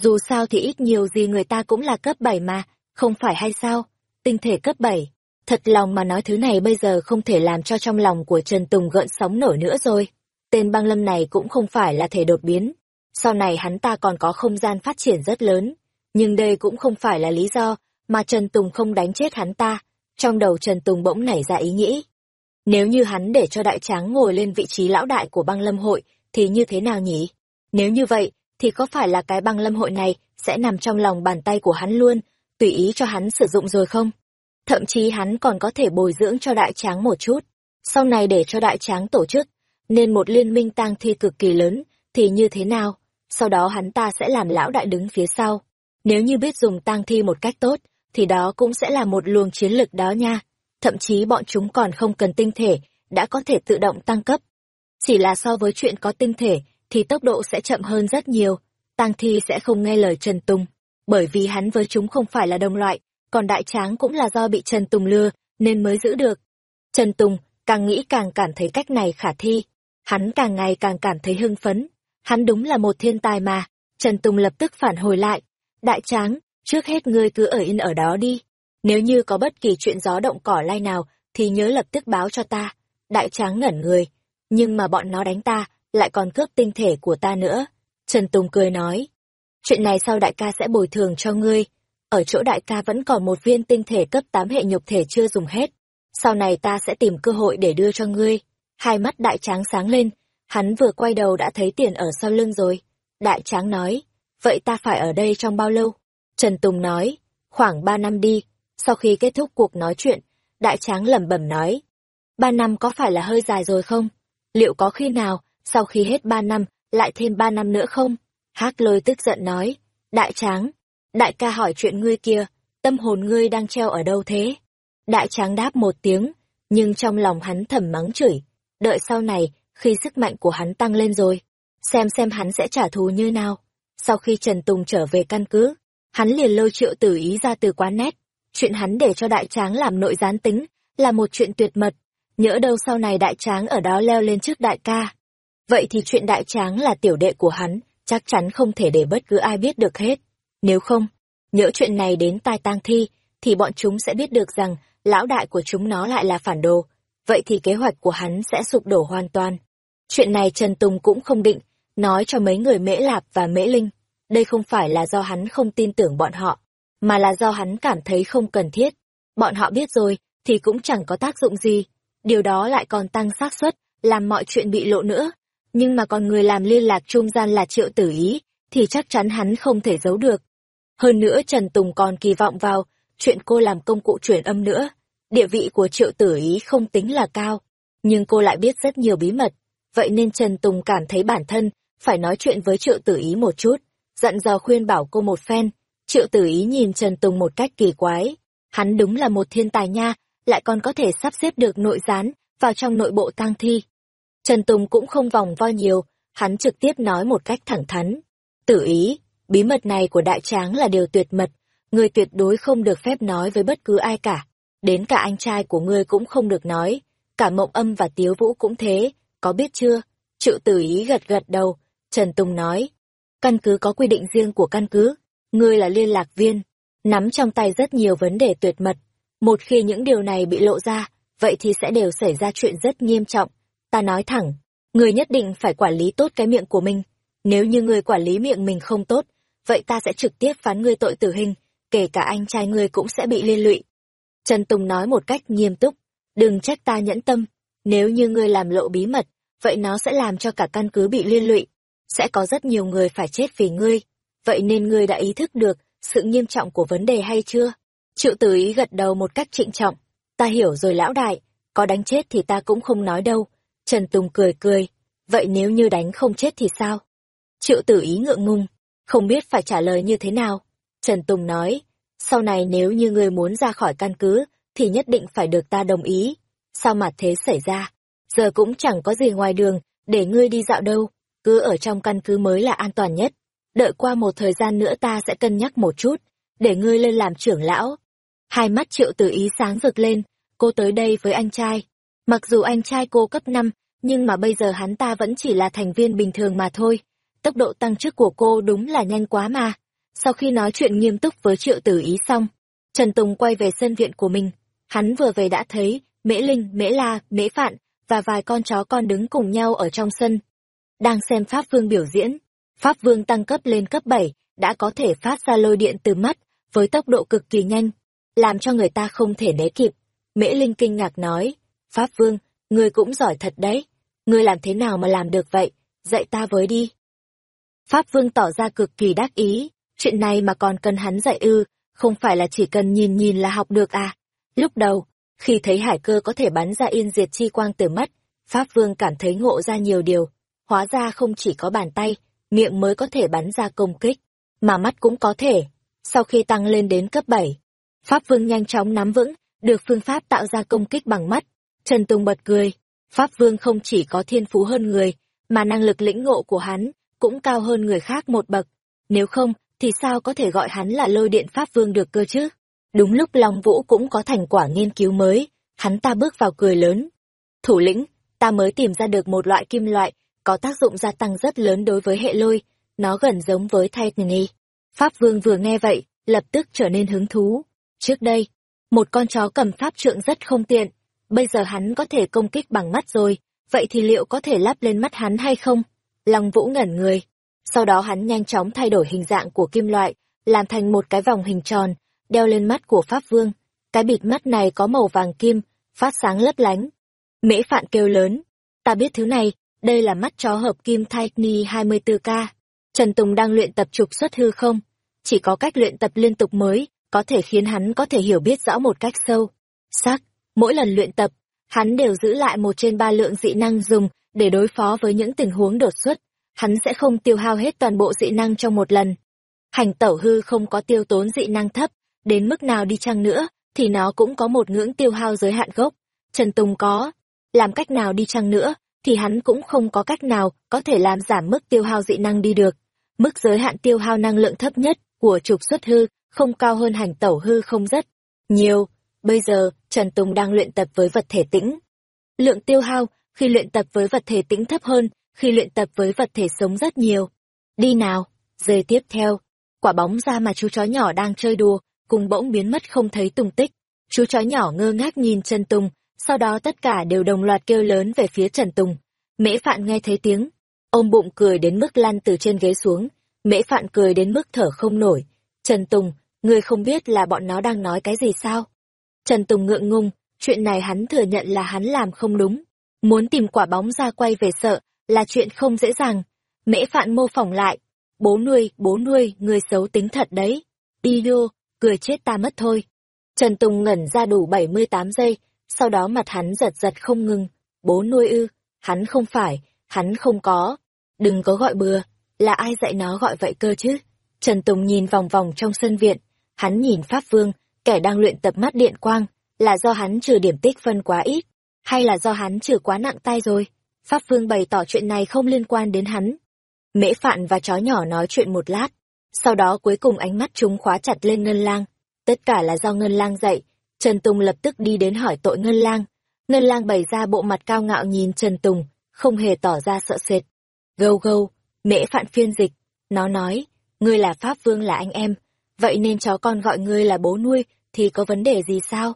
Dù sao thì ít nhiều gì người ta cũng là cấp 7 mà, không phải hay sao? Tinh thể cấp 7. Thật lòng mà nói thứ này bây giờ không thể làm cho trong lòng của Trần Tùng gợn sóng nổi nữa rồi. Tên băng lâm này cũng không phải là thể đột biến. Sau này hắn ta còn có không gian phát triển rất lớn. Nhưng đây cũng không phải là lý do mà Trần Tùng không đánh chết hắn ta. Trong đầu Trần Tùng bỗng nảy ra ý nghĩ. Nếu như hắn để cho đại tráng ngồi lên vị trí lão đại của băng lâm hội, thì như thế nào nhỉ? Nếu như vậy, thì có phải là cái băng lâm hội này sẽ nằm trong lòng bàn tay của hắn luôn, tùy ý cho hắn sử dụng rồi không? Thậm chí hắn còn có thể bồi dưỡng cho đại tráng một chút, sau này để cho đại tráng tổ chức, nên một liên minh tang thi cực kỳ lớn, thì như thế nào? Sau đó hắn ta sẽ làm lão đại đứng phía sau. Nếu như biết dùng tang thi một cách tốt, thì đó cũng sẽ là một luồng chiến lực đó nha. Thậm chí bọn chúng còn không cần tinh thể, đã có thể tự động tăng cấp. Chỉ là so với chuyện có tinh thể, thì tốc độ sẽ chậm hơn rất nhiều. Tang thi sẽ không nghe lời Trần Tùng, bởi vì hắn với chúng không phải là đồng loại, còn đại tráng cũng là do bị Trần Tùng lừa, nên mới giữ được. Trần Tùng càng nghĩ càng cảm thấy cách này khả thi, hắn càng ngày càng cảm thấy hưng phấn. Hắn đúng là một thiên tài mà, Trần Tùng lập tức phản hồi lại. Đại tráng, trước hết ngươi cứ ở yên ở đó đi. Nếu như có bất kỳ chuyện gió động cỏ lai nào, thì nhớ lập tức báo cho ta. Đại tráng ngẩn người, nhưng mà bọn nó đánh ta, lại còn cướp tinh thể của ta nữa. Trần Tùng cười nói, chuyện này sau đại ca sẽ bồi thường cho ngươi. Ở chỗ đại ca vẫn còn một viên tinh thể cấp 8 hệ nhục thể chưa dùng hết. Sau này ta sẽ tìm cơ hội để đưa cho ngươi. Hai mắt đại tráng sáng lên, hắn vừa quay đầu đã thấy tiền ở sau lưng rồi. Đại tráng nói, vậy ta phải ở đây trong bao lâu? Trần Tùng nói, khoảng ba năm đi. Sau khi kết thúc cuộc nói chuyện, đại tráng lẩm bẩm nói, ba năm có phải là hơi dài rồi không? Liệu có khi nào sau khi hết ba năm, lại thêm ba năm nữa không? Hác lôi tức giận nói, đại tráng, đại ca hỏi chuyện ngươi kia, tâm hồn ngươi đang treo ở đâu thế? Đại tráng đáp một tiếng, nhưng trong lòng hắn thầm mắng chửi, đợi sau này, khi sức mạnh của hắn tăng lên rồi, xem xem hắn sẽ trả thù như nào. Sau khi Trần Tùng trở về căn cứ, hắn liền lôi triệu tử ý ra từ quán nét, chuyện hắn để cho đại tráng làm nội gián tính, là một chuyện tuyệt mật, nhỡ đâu sau này đại tráng ở đó leo lên trước đại ca, Vậy thì chuyện đại tráng là tiểu đệ của hắn, chắc chắn không thể để bất cứ ai biết được hết. Nếu không, nhỡ chuyện này đến tai tang thi, thì bọn chúng sẽ biết được rằng lão đại của chúng nó lại là phản đồ. Vậy thì kế hoạch của hắn sẽ sụp đổ hoàn toàn. Chuyện này Trần Tùng cũng không định, nói cho mấy người Mễ Lạp và Mễ Linh. Đây không phải là do hắn không tin tưởng bọn họ, mà là do hắn cảm thấy không cần thiết. Bọn họ biết rồi, thì cũng chẳng có tác dụng gì. Điều đó lại còn tăng xác suất, làm mọi chuyện bị lộ nữa nhưng mà còn người làm liên lạc trung gian là triệu tử ý, thì chắc chắn hắn không thể giấu được. Hơn nữa Trần Tùng còn kỳ vọng vào chuyện cô làm công cụ truyền âm nữa. Địa vị của triệu tử ý không tính là cao, nhưng cô lại biết rất nhiều bí mật. Vậy nên Trần Tùng cảm thấy bản thân phải nói chuyện với triệu tử ý một chút, dặn dò khuyên bảo cô một phen. Triệu tử ý nhìn Trần Tùng một cách kỳ quái. Hắn đúng là một thiên tài nha, lại còn có thể sắp xếp được nội gián vào trong nội bộ tang thi. Trần Tùng cũng không vòng vo nhiều, hắn trực tiếp nói một cách thẳng thắn. Tử ý, bí mật này của đại tráng là điều tuyệt mật, người tuyệt đối không được phép nói với bất cứ ai cả. Đến cả anh trai của ngươi cũng không được nói, cả mộng âm và tiếu vũ cũng thế, có biết chưa? Triệu tử ý gật gật đầu, Trần Tùng nói. Căn cứ có quy định riêng của căn cứ, ngươi là liên lạc viên, nắm trong tay rất nhiều vấn đề tuyệt mật. Một khi những điều này bị lộ ra, vậy thì sẽ đều xảy ra chuyện rất nghiêm trọng ta nói thẳng, người nhất định phải quản lý tốt cái miệng của mình. Nếu như người quản lý miệng mình không tốt, vậy ta sẽ trực tiếp phán ngươi tội tử hình, kể cả anh trai ngươi cũng sẽ bị liên lụy. Trần Tùng nói một cách nghiêm túc, đừng trách ta nhẫn tâm, nếu như ngươi làm lộ bí mật, vậy nó sẽ làm cho cả căn cứ bị liên lụy, sẽ có rất nhiều người phải chết vì ngươi, vậy nên ngươi đã ý thức được sự nghiêm trọng của vấn đề hay chưa? Triệu tử ý gật đầu một cách trịnh trọng, ta hiểu rồi lão đại, có đánh chết thì ta cũng không nói đâu, Trần Tùng cười cười, vậy nếu như đánh không chết thì sao? Triệu tử ý ngượng ngùng, không biết phải trả lời như thế nào. Trần Tùng nói, sau này nếu như ngươi muốn ra khỏi căn cứ, thì nhất định phải được ta đồng ý. Sao mà thế xảy ra? Giờ cũng chẳng có gì ngoài đường, để ngươi đi dạo đâu, cứ ở trong căn cứ mới là an toàn nhất. Đợi qua một thời gian nữa ta sẽ cân nhắc một chút, để ngươi lên làm trưởng lão. Hai mắt triệu tử ý sáng rực lên, cô tới đây với anh trai, Mặc dù anh trai cô cấp 5, nhưng mà bây giờ hắn ta vẫn chỉ là thành viên bình thường mà thôi. Tốc độ tăng chức của cô đúng là nhanh quá mà. Sau khi nói chuyện nghiêm túc với triệu tử ý xong, Trần Tùng quay về sân viện của mình. Hắn vừa về đã thấy Mễ Linh, Mễ La, Mễ Phạn và vài con chó con đứng cùng nhau ở trong sân. Đang xem Pháp Vương biểu diễn. Pháp Vương tăng cấp lên cấp 7, đã có thể phát ra lôi điện từ mắt, với tốc độ cực kỳ nhanh, làm cho người ta không thể né kịp. Mễ Linh kinh ngạc nói, Pháp Vương, ngươi cũng giỏi thật đấy. Ngươi làm thế nào mà làm được vậy? Dạy ta với đi. Pháp Vương tỏ ra cực kỳ đắc ý, chuyện này mà còn cần hắn dạy ư, không phải là chỉ cần nhìn nhìn là học được à. Lúc đầu, khi thấy hải cơ có thể bắn ra yên diệt chi quang từ mắt, Pháp Vương cảm thấy ngộ ra nhiều điều. Hóa ra không chỉ có bàn tay, miệng mới có thể bắn ra công kích, mà mắt cũng có thể. Sau khi tăng lên đến cấp 7, Pháp Vương nhanh chóng nắm vững, được phương pháp tạo ra công kích bằng mắt. Trần Tùng bật cười, Pháp Vương không chỉ có thiên phú hơn người, mà năng lực lĩnh ngộ của hắn cũng cao hơn người khác một bậc. Nếu không, thì sao có thể gọi hắn là lôi điện Pháp Vương được cơ chứ? Đúng lúc Long Vũ cũng có thành quả nghiên cứu mới, hắn ta bước vào cười lớn. Thủ lĩnh, ta mới tìm ra được một loại kim loại, có tác dụng gia tăng rất lớn đối với hệ lôi, nó gần giống với Titanny. Pháp Vương vừa nghe vậy, lập tức trở nên hứng thú. Trước đây, một con chó cầm pháp trượng rất không tiện, bây giờ hắn có thể công kích bằng mắt rồi, vậy thì liệu có thể lắp lên mắt hắn hay không? Long Vũ ngẩn người. Sau đó hắn nhanh chóng thay đổi hình dạng của kim loại, làm thành một cái vòng hình tròn, đeo lên mắt của Pháp Vương. Cái bịt mắt này có màu vàng kim, phát sáng lấp lánh. Mễ Phạn kêu lớn. Ta biết thứ này, đây là mắt chó hợp kim Titani 24K. Trần Tùng đang luyện tập trục xuất hư không? Chỉ có cách luyện tập liên tục mới, có thể khiến hắn có thể hiểu biết rõ một cách sâu. Sắc, mỗi lần luyện tập, hắn đều giữ lại một trên ba lượng dị năng dùng để đối phó với những tình huống đột xuất. Hắn sẽ không tiêu hao hết toàn bộ dị năng trong một lần. Hành tẩu hư không có tiêu tốn dị năng thấp, đến mức nào đi chăng nữa, thì nó cũng có một ngưỡng tiêu hao giới hạn gốc. Trần Tùng có, làm cách nào đi chăng nữa, thì hắn cũng không có cách nào có thể làm giảm mức tiêu hao dị năng đi được. Mức giới hạn tiêu hao năng lượng thấp nhất của trục xuất hư không cao hơn hành tẩu hư không rất nhiều. Bây giờ, Trần Tùng đang luyện tập với vật thể tĩnh. Lượng tiêu hao khi luyện tập với vật thể tĩnh thấp hơn khi luyện tập với vật thể sống rất nhiều. Đi nào, giây tiếp theo, quả bóng ra mà chú chó nhỏ đang chơi đùa, cùng bỗng biến mất không thấy tung tích. Chú chó nhỏ ngơ ngác nhìn Trần Tùng, sau đó tất cả đều đồng loạt kêu lớn về phía Trần Tùng. Mễ Phạn nghe thấy tiếng, ôm bụng cười đến mức lăn từ trên ghế xuống. Mễ Phạn cười đến mức thở không nổi. Trần Tùng, ngươi không biết là bọn nó đang nói cái gì sao? Trần Tùng ngượng ngùng, chuyện này hắn thừa nhận là hắn làm không đúng. Muốn tìm quả bóng ra quay về sợ, là chuyện không dễ dàng. Mễ Phạn mô phỏng lại. Bố nuôi, bố nuôi, người xấu tính thật đấy. Đi đô, cười chết ta mất thôi. Trần Tùng ngẩn ra đủ 78 giây, sau đó mặt hắn giật giật không ngừng. Bố nuôi ư, hắn không phải, hắn không có. Đừng có gọi bừa, là ai dạy nó gọi vậy cơ chứ? Trần Tùng nhìn vòng vòng trong sân viện, hắn nhìn Pháp Vương, kẻ đang luyện tập mắt điện quang, là do hắn trừ điểm tích phân quá ít, hay là do hắn trừ quá nặng tay rồi? Pháp Vương bày tỏ chuyện này không liên quan đến hắn. Mễ Phạn và chó nhỏ nói chuyện một lát, sau đó cuối cùng ánh mắt chúng khóa chặt lên Ngân Lang. Tất cả là do Ngân Lang dạy, Trần Tùng lập tức đi đến hỏi tội Ngân Lang. Ngân Lang bày ra bộ mặt cao ngạo nhìn Trần Tùng, không hề tỏ ra sợ sệt. Gâu gâu, mễ phạn phiên dịch, nó nói, ngươi là Pháp Vương là anh em, vậy nên chó con gọi ngươi là bố nuôi, thì có vấn đề gì sao?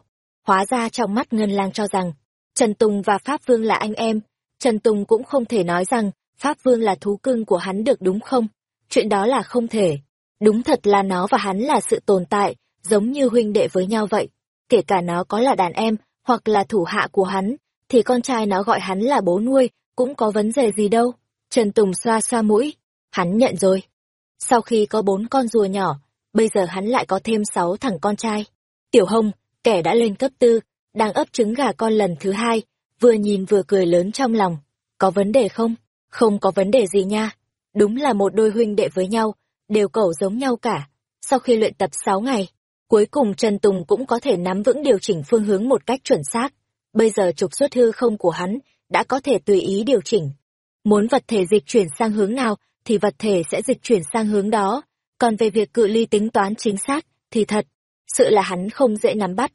Hóa ra trong mắt Ngân Lang cho rằng, Trần Tùng và Pháp Vương là anh em, Trần Tùng cũng không thể nói rằng Pháp Vương là thú cưng của hắn được đúng không? Chuyện đó là không thể. Đúng thật là nó và hắn là sự tồn tại, giống như huynh đệ với nhau vậy. Kể cả nó có là đàn em, hoặc là thủ hạ của hắn, thì con trai nó gọi hắn là bố nuôi, cũng có vấn đề gì đâu. Trần Tùng xoa xoa mũi. Hắn nhận rồi. Sau khi có bốn con rùa nhỏ, bây giờ hắn lại có thêm sáu thằng con trai. Tiểu Hồng, kẻ đã lên cấp tư, đang ấp trứng gà con lần thứ hai, vừa nhìn vừa cười lớn trong lòng. Có vấn đề không? Không có vấn đề gì nha. Đúng là một đôi huynh đệ với nhau, đều cẩu giống nhau cả. Sau khi luyện tập sáu ngày, cuối cùng Trần Tùng cũng có thể nắm vững điều chỉnh phương hướng một cách chuẩn xác. Bây giờ trục xuất hư không của hắn đã có thể tùy ý điều chỉnh. Muốn vật thể dịch chuyển sang hướng nào thì vật thể sẽ dịch chuyển sang hướng đó. Còn về việc cự ly tính toán chính xác thì thật, sự là hắn không dễ nắm bắt.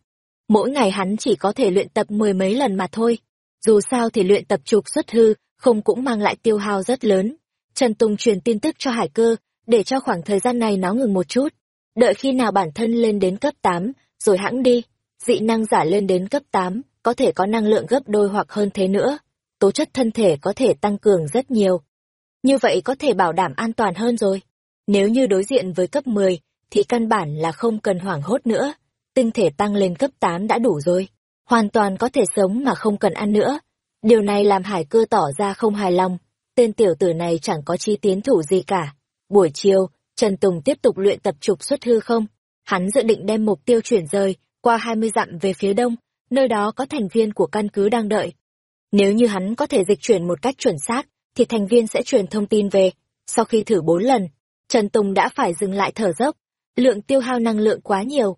Mỗi ngày hắn chỉ có thể luyện tập mười mấy lần mà thôi. Dù sao thì luyện tập trục xuất hư, không cũng mang lại tiêu hao rất lớn. Trần Tùng truyền tin tức cho Hải Cơ, để cho khoảng thời gian này nó ngừng một chút. Đợi khi nào bản thân lên đến cấp 8, rồi hãng đi. Dị năng giả lên đến cấp 8, có thể có năng lượng gấp đôi hoặc hơn thế nữa. Tố chất thân thể có thể tăng cường rất nhiều. Như vậy có thể bảo đảm an toàn hơn rồi. Nếu như đối diện với cấp 10, thì căn bản là không cần hoảng hốt nữa. Tinh thể tăng lên cấp 8 đã đủ rồi. Hoàn toàn có thể sống mà không cần ăn nữa. Điều này làm hải cơ tỏ ra không hài lòng. Tên tiểu tử này chẳng có chi tiến thủ gì cả. Buổi chiều, Trần Tùng tiếp tục luyện tập trục xuất hư không. Hắn dự định đem mục tiêu chuyển rời qua 20 dặm về phía đông, nơi đó có thành viên của căn cứ đang đợi. Nếu như hắn có thể dịch chuyển một cách chuẩn xác, thì thành viên sẽ truyền thông tin về. Sau khi thử bốn lần, Trần Tùng đã phải dừng lại thở dốc. Lượng tiêu hao năng lượng quá nhiều.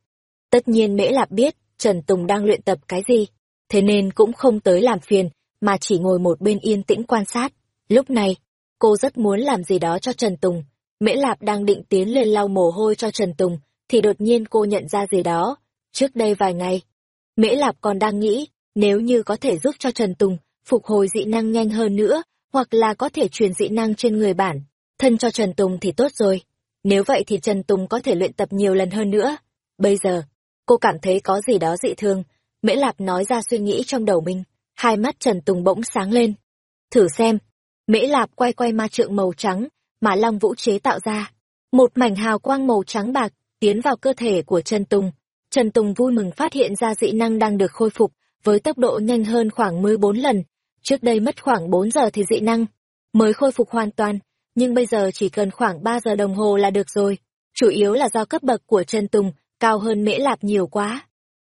Tất nhiên Mễ Lạp biết Trần Tùng đang luyện tập cái gì, thế nên cũng không tới làm phiền, mà chỉ ngồi một bên yên tĩnh quan sát. Lúc này, cô rất muốn làm gì đó cho Trần Tùng. Mễ Lạp đang định tiến lên lau mồ hôi cho Trần Tùng, thì đột nhiên cô nhận ra gì đó. Trước đây vài ngày, Mễ Lạp còn đang nghĩ, nếu như có thể giúp cho Trần Tùng phục hồi dị năng nhanh hơn nữa, hoặc là có thể truyền dị năng trên người bản, thân cho Trần Tùng thì tốt rồi. Nếu vậy thì Trần Tùng có thể luyện tập nhiều lần hơn nữa. Bây giờ, cô cảm thấy có gì đó dị thường. Mễ Lạp nói ra suy nghĩ trong đầu mình, hai mắt Trần Tùng bỗng sáng lên. Thử xem. Mễ Lạp quay quay ma trượng màu trắng, mà Long Vũ chế tạo ra. Một mảnh hào quang màu trắng bạc, tiến vào cơ thể của Trần Tùng. Trần Tùng vui mừng phát hiện ra dị năng đang được khôi phục, với tốc độ nhanh hơn khoảng 14 lần. Trước đây mất khoảng 4 giờ thì dị năng mới khôi phục hoàn toàn, nhưng bây giờ chỉ cần khoảng 3 giờ đồng hồ là được rồi. Chủ yếu là do cấp bậc của Trần Tùng cao hơn Mễ Lạp nhiều quá.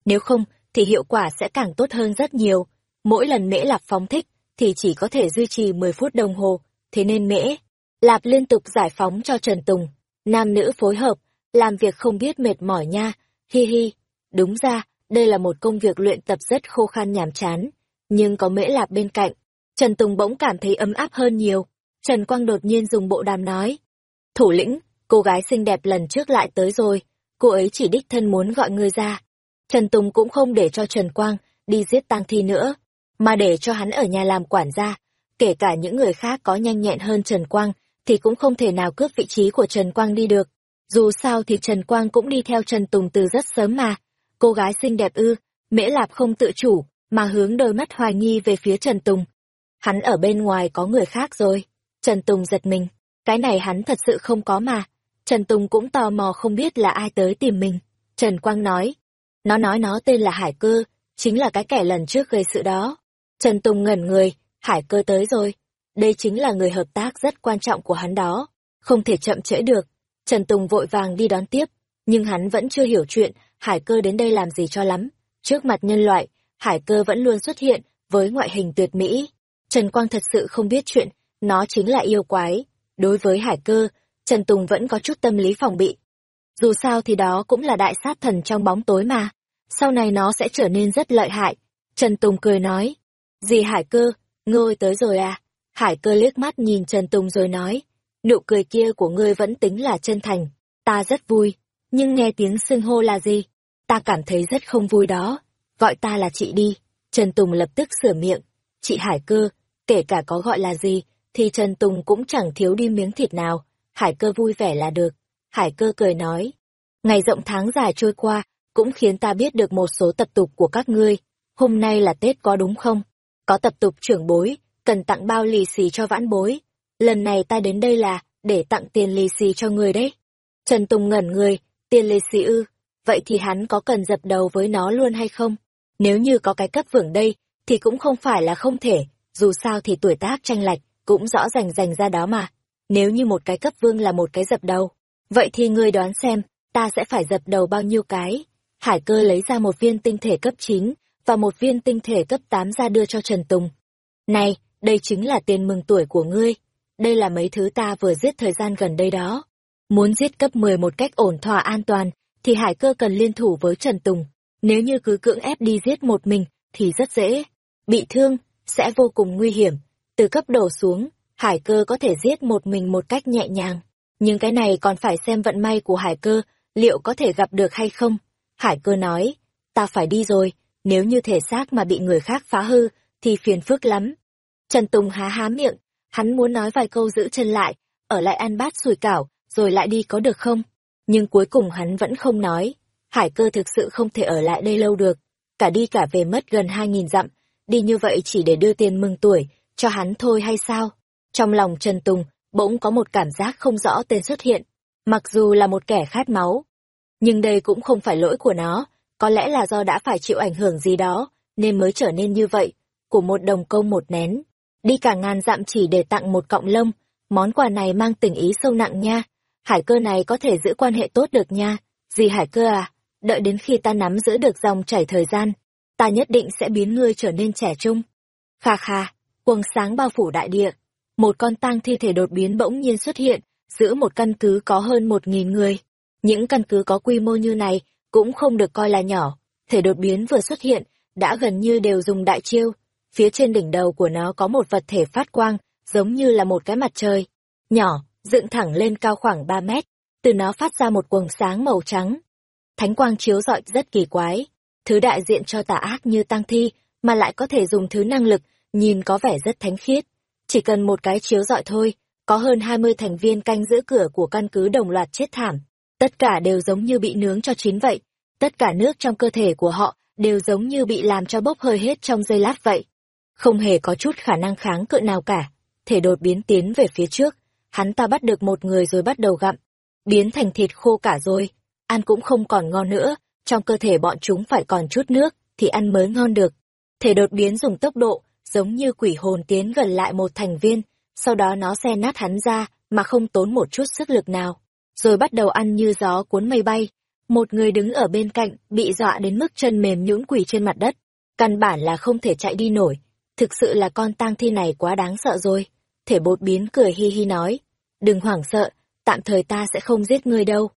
Nếu không, thì hiệu quả sẽ càng tốt hơn rất nhiều. Mỗi lần Mễ Lạp phóng thích, thì chỉ có thể duy trì 10 phút đồng hồ, thế nên Mễ Lạp liên tục giải phóng cho Trần Tùng. Nam nữ phối hợp, làm việc không biết mệt mỏi nha, hi hi. Đúng ra, đây là một công việc luyện tập rất khô khan nhàm chán, nhưng có Mễ Lạp bên cạnh, Trần Tùng bỗng cảm thấy ấm áp hơn nhiều. Trần Quang đột nhiên dùng bộ đàm nói. Thủ lĩnh, cô gái xinh đẹp lần trước lại tới rồi, cô ấy chỉ đích thân muốn gọi người ra. Trần Tùng cũng không để cho Trần Quang đi giết tang thi nữa, mà để cho hắn ở nhà làm quản gia. Kể cả những người khác có nhanh nhẹn hơn Trần Quang, thì cũng không thể nào cướp vị trí của Trần Quang đi được. Dù sao thì Trần Quang cũng đi theo Trần Tùng từ rất sớm mà. Cô gái xinh đẹp ư, Mễ Lạp không tự chủ, mà hướng đôi mắt hoài nghi về phía Trần Tùng. Hắn ở bên ngoài có người khác rồi. Trần Tùng giật mình. Cái này hắn thật sự không có mà. Trần Tùng cũng tò mò không biết là ai tới tìm mình. Trần Quang nói. Nó nói nó tên là Hải Cơ, chính là cái kẻ lần trước gây sự đó. Trần Tùng ngẩn người, Hải Cơ tới rồi. Đây chính là người hợp tác rất quan trọng của hắn đó. Không thể chậm trễ được. Trần Tùng vội vàng đi đón tiếp, nhưng hắn vẫn chưa hiểu chuyện Hải Cơ đến đây làm gì cho lắm. Trước mặt nhân loại, Hải Cơ vẫn luôn xuất hiện với ngoại hình tuyệt mỹ. Trần Quang thật sự không biết chuyện, nó chính là yêu quái. Đối với Hải Cơ, Trần Tùng vẫn có chút tâm lý phòng bị. Dù sao thì đó cũng là đại sát thần trong bóng tối mà. Sau này nó sẽ trở nên rất lợi hại. Trần Tùng cười nói. Gì Hải Cơ, ngươi tới rồi à? Hải Cơ liếc mắt nhìn Trần Tùng rồi nói. Nụ cười kia của ngươi vẫn tính là chân thành. Ta rất vui. Nhưng nghe tiếng xưng hô là gì? Ta cảm thấy rất không vui đó. Gọi ta là chị đi. Trần Tùng lập tức sửa miệng. Chị Hải Cơ, kể cả có gọi là gì, thì Trần Tùng cũng chẳng thiếu đi miếng thịt nào. Hải Cơ vui vẻ là được. Hải Cơ cười nói. Ngày rộng tháng dài trôi qua, cũng khiến ta biết được một số tập tục của các ngươi. Hôm nay là Tết có đúng không? Có tập tục trưởng bối, cần tặng bao lì xì cho vãn bối. Lần này ta đến đây là để tặng tiền lì xì cho người đấy. Trần Tùng ngẩn người, tiền lì xì ư, vậy thì hắn có cần dập đầu với nó luôn hay không? Nếu như có cái cấp vưởng đây, thì cũng không phải là không thể, dù sao thì tuổi tác tranh lệch, cũng rõ rành rành ra đó mà. Nếu như một cái cấp vương là một cái dập đầu, vậy thì ngươi đoán xem, ta sẽ phải dập đầu bao nhiêu cái? Hải cơ lấy ra một viên tinh thể cấp 9 và một viên tinh thể cấp 8 ra đưa cho Trần Tùng. Này, đây chính là tiền mừng tuổi của ngươi. Đây là mấy thứ ta vừa giết thời gian gần đây đó. Muốn giết cấp 10 một cách ổn thỏa an toàn, thì hải cơ cần liên thủ với Trần Tùng. Nếu như cứ cưỡng ép đi giết một mình, thì rất dễ. Bị thương, sẽ vô cùng nguy hiểm. Từ cấp đổ xuống, hải cơ có thể giết một mình một cách nhẹ nhàng. Nhưng cái này còn phải xem vận may của hải cơ, liệu có thể gặp được hay không. Hải cơ nói, ta phải đi rồi, nếu như thể xác mà bị người khác phá hư, thì phiền phức lắm. Trần Tùng há há miệng, hắn muốn nói vài câu giữ chân lại, ở lại ăn bát sùi cảo, rồi lại đi có được không? Nhưng cuối cùng hắn vẫn không nói. Hải cơ thực sự không thể ở lại đây lâu được. Cả đi cả về mất gần hai nghìn dặm, đi như vậy chỉ để đưa tiền mừng tuổi, cho hắn thôi hay sao? Trong lòng Trần Tùng, bỗng có một cảm giác không rõ tên xuất hiện. Mặc dù là một kẻ khát máu, nhưng đây cũng không phải lỗi của nó, có lẽ là do đã phải chịu ảnh hưởng gì đó, nên mới trở nên như vậy, của một đồng công một nén. Đi cả ngàn dặm chỉ để tặng một cọng lông, món quà này mang tình ý sâu nặng nha. Hải cơ này có thể giữ quan hệ tốt được nha. Gì hải cơ à, đợi đến khi ta nắm giữ được dòng chảy thời gian, ta nhất định sẽ biến ngươi trở nên trẻ trung. Kha kha, quầng sáng bao phủ đại địa. Một con tang thi thể đột biến bỗng nhiên xuất hiện, giữa một căn cứ có hơn một nghìn người. Những căn cứ có quy mô như này cũng không được coi là nhỏ. Thể đột biến vừa xuất hiện, đã gần như đều dùng đại chiêu. Phía trên đỉnh đầu của nó có một vật thể phát quang, giống như là một cái mặt trời. Nhỏ, dựng thẳng lên cao khoảng 3 mét. Từ nó phát ra một quầng sáng màu trắng. Thánh quang chiếu rọi rất kỳ quái. Thứ đại diện cho tà ác như tăng thi, mà lại có thể dùng thứ năng lực, nhìn có vẻ rất thánh khiết. Chỉ cần một cái chiếu rọi thôi, có hơn 20 thành viên canh giữ cửa của căn cứ đồng loạt chết thảm. Tất cả đều giống như bị nướng cho chín vậy. Tất cả nước trong cơ thể của họ đều giống như bị làm cho bốc hơi hết trong giây lát vậy. Không hề có chút khả năng kháng cự nào cả. Thể đột biến tiến về phía trước. Hắn ta bắt được một người rồi bắt đầu gặm. Biến thành thịt khô cả rồi. Ăn cũng không còn ngon nữa. Trong cơ thể bọn chúng phải còn chút nước, thì ăn mới ngon được. Thể đột biến dùng tốc độ, giống như quỷ hồn tiến gần lại một thành viên. Sau đó nó xe nát hắn ra, mà không tốn một chút sức lực nào rồi bắt đầu ăn như gió cuốn mây bay. Một người đứng ở bên cạnh, bị dọa đến mức chân mềm nhũn quỳ trên mặt đất. Căn bản là không thể chạy đi nổi. Thực sự là con tang thi này quá đáng sợ rồi. Thể bột biến cười hi hi nói. Đừng hoảng sợ, tạm thời ta sẽ không giết ngươi đâu.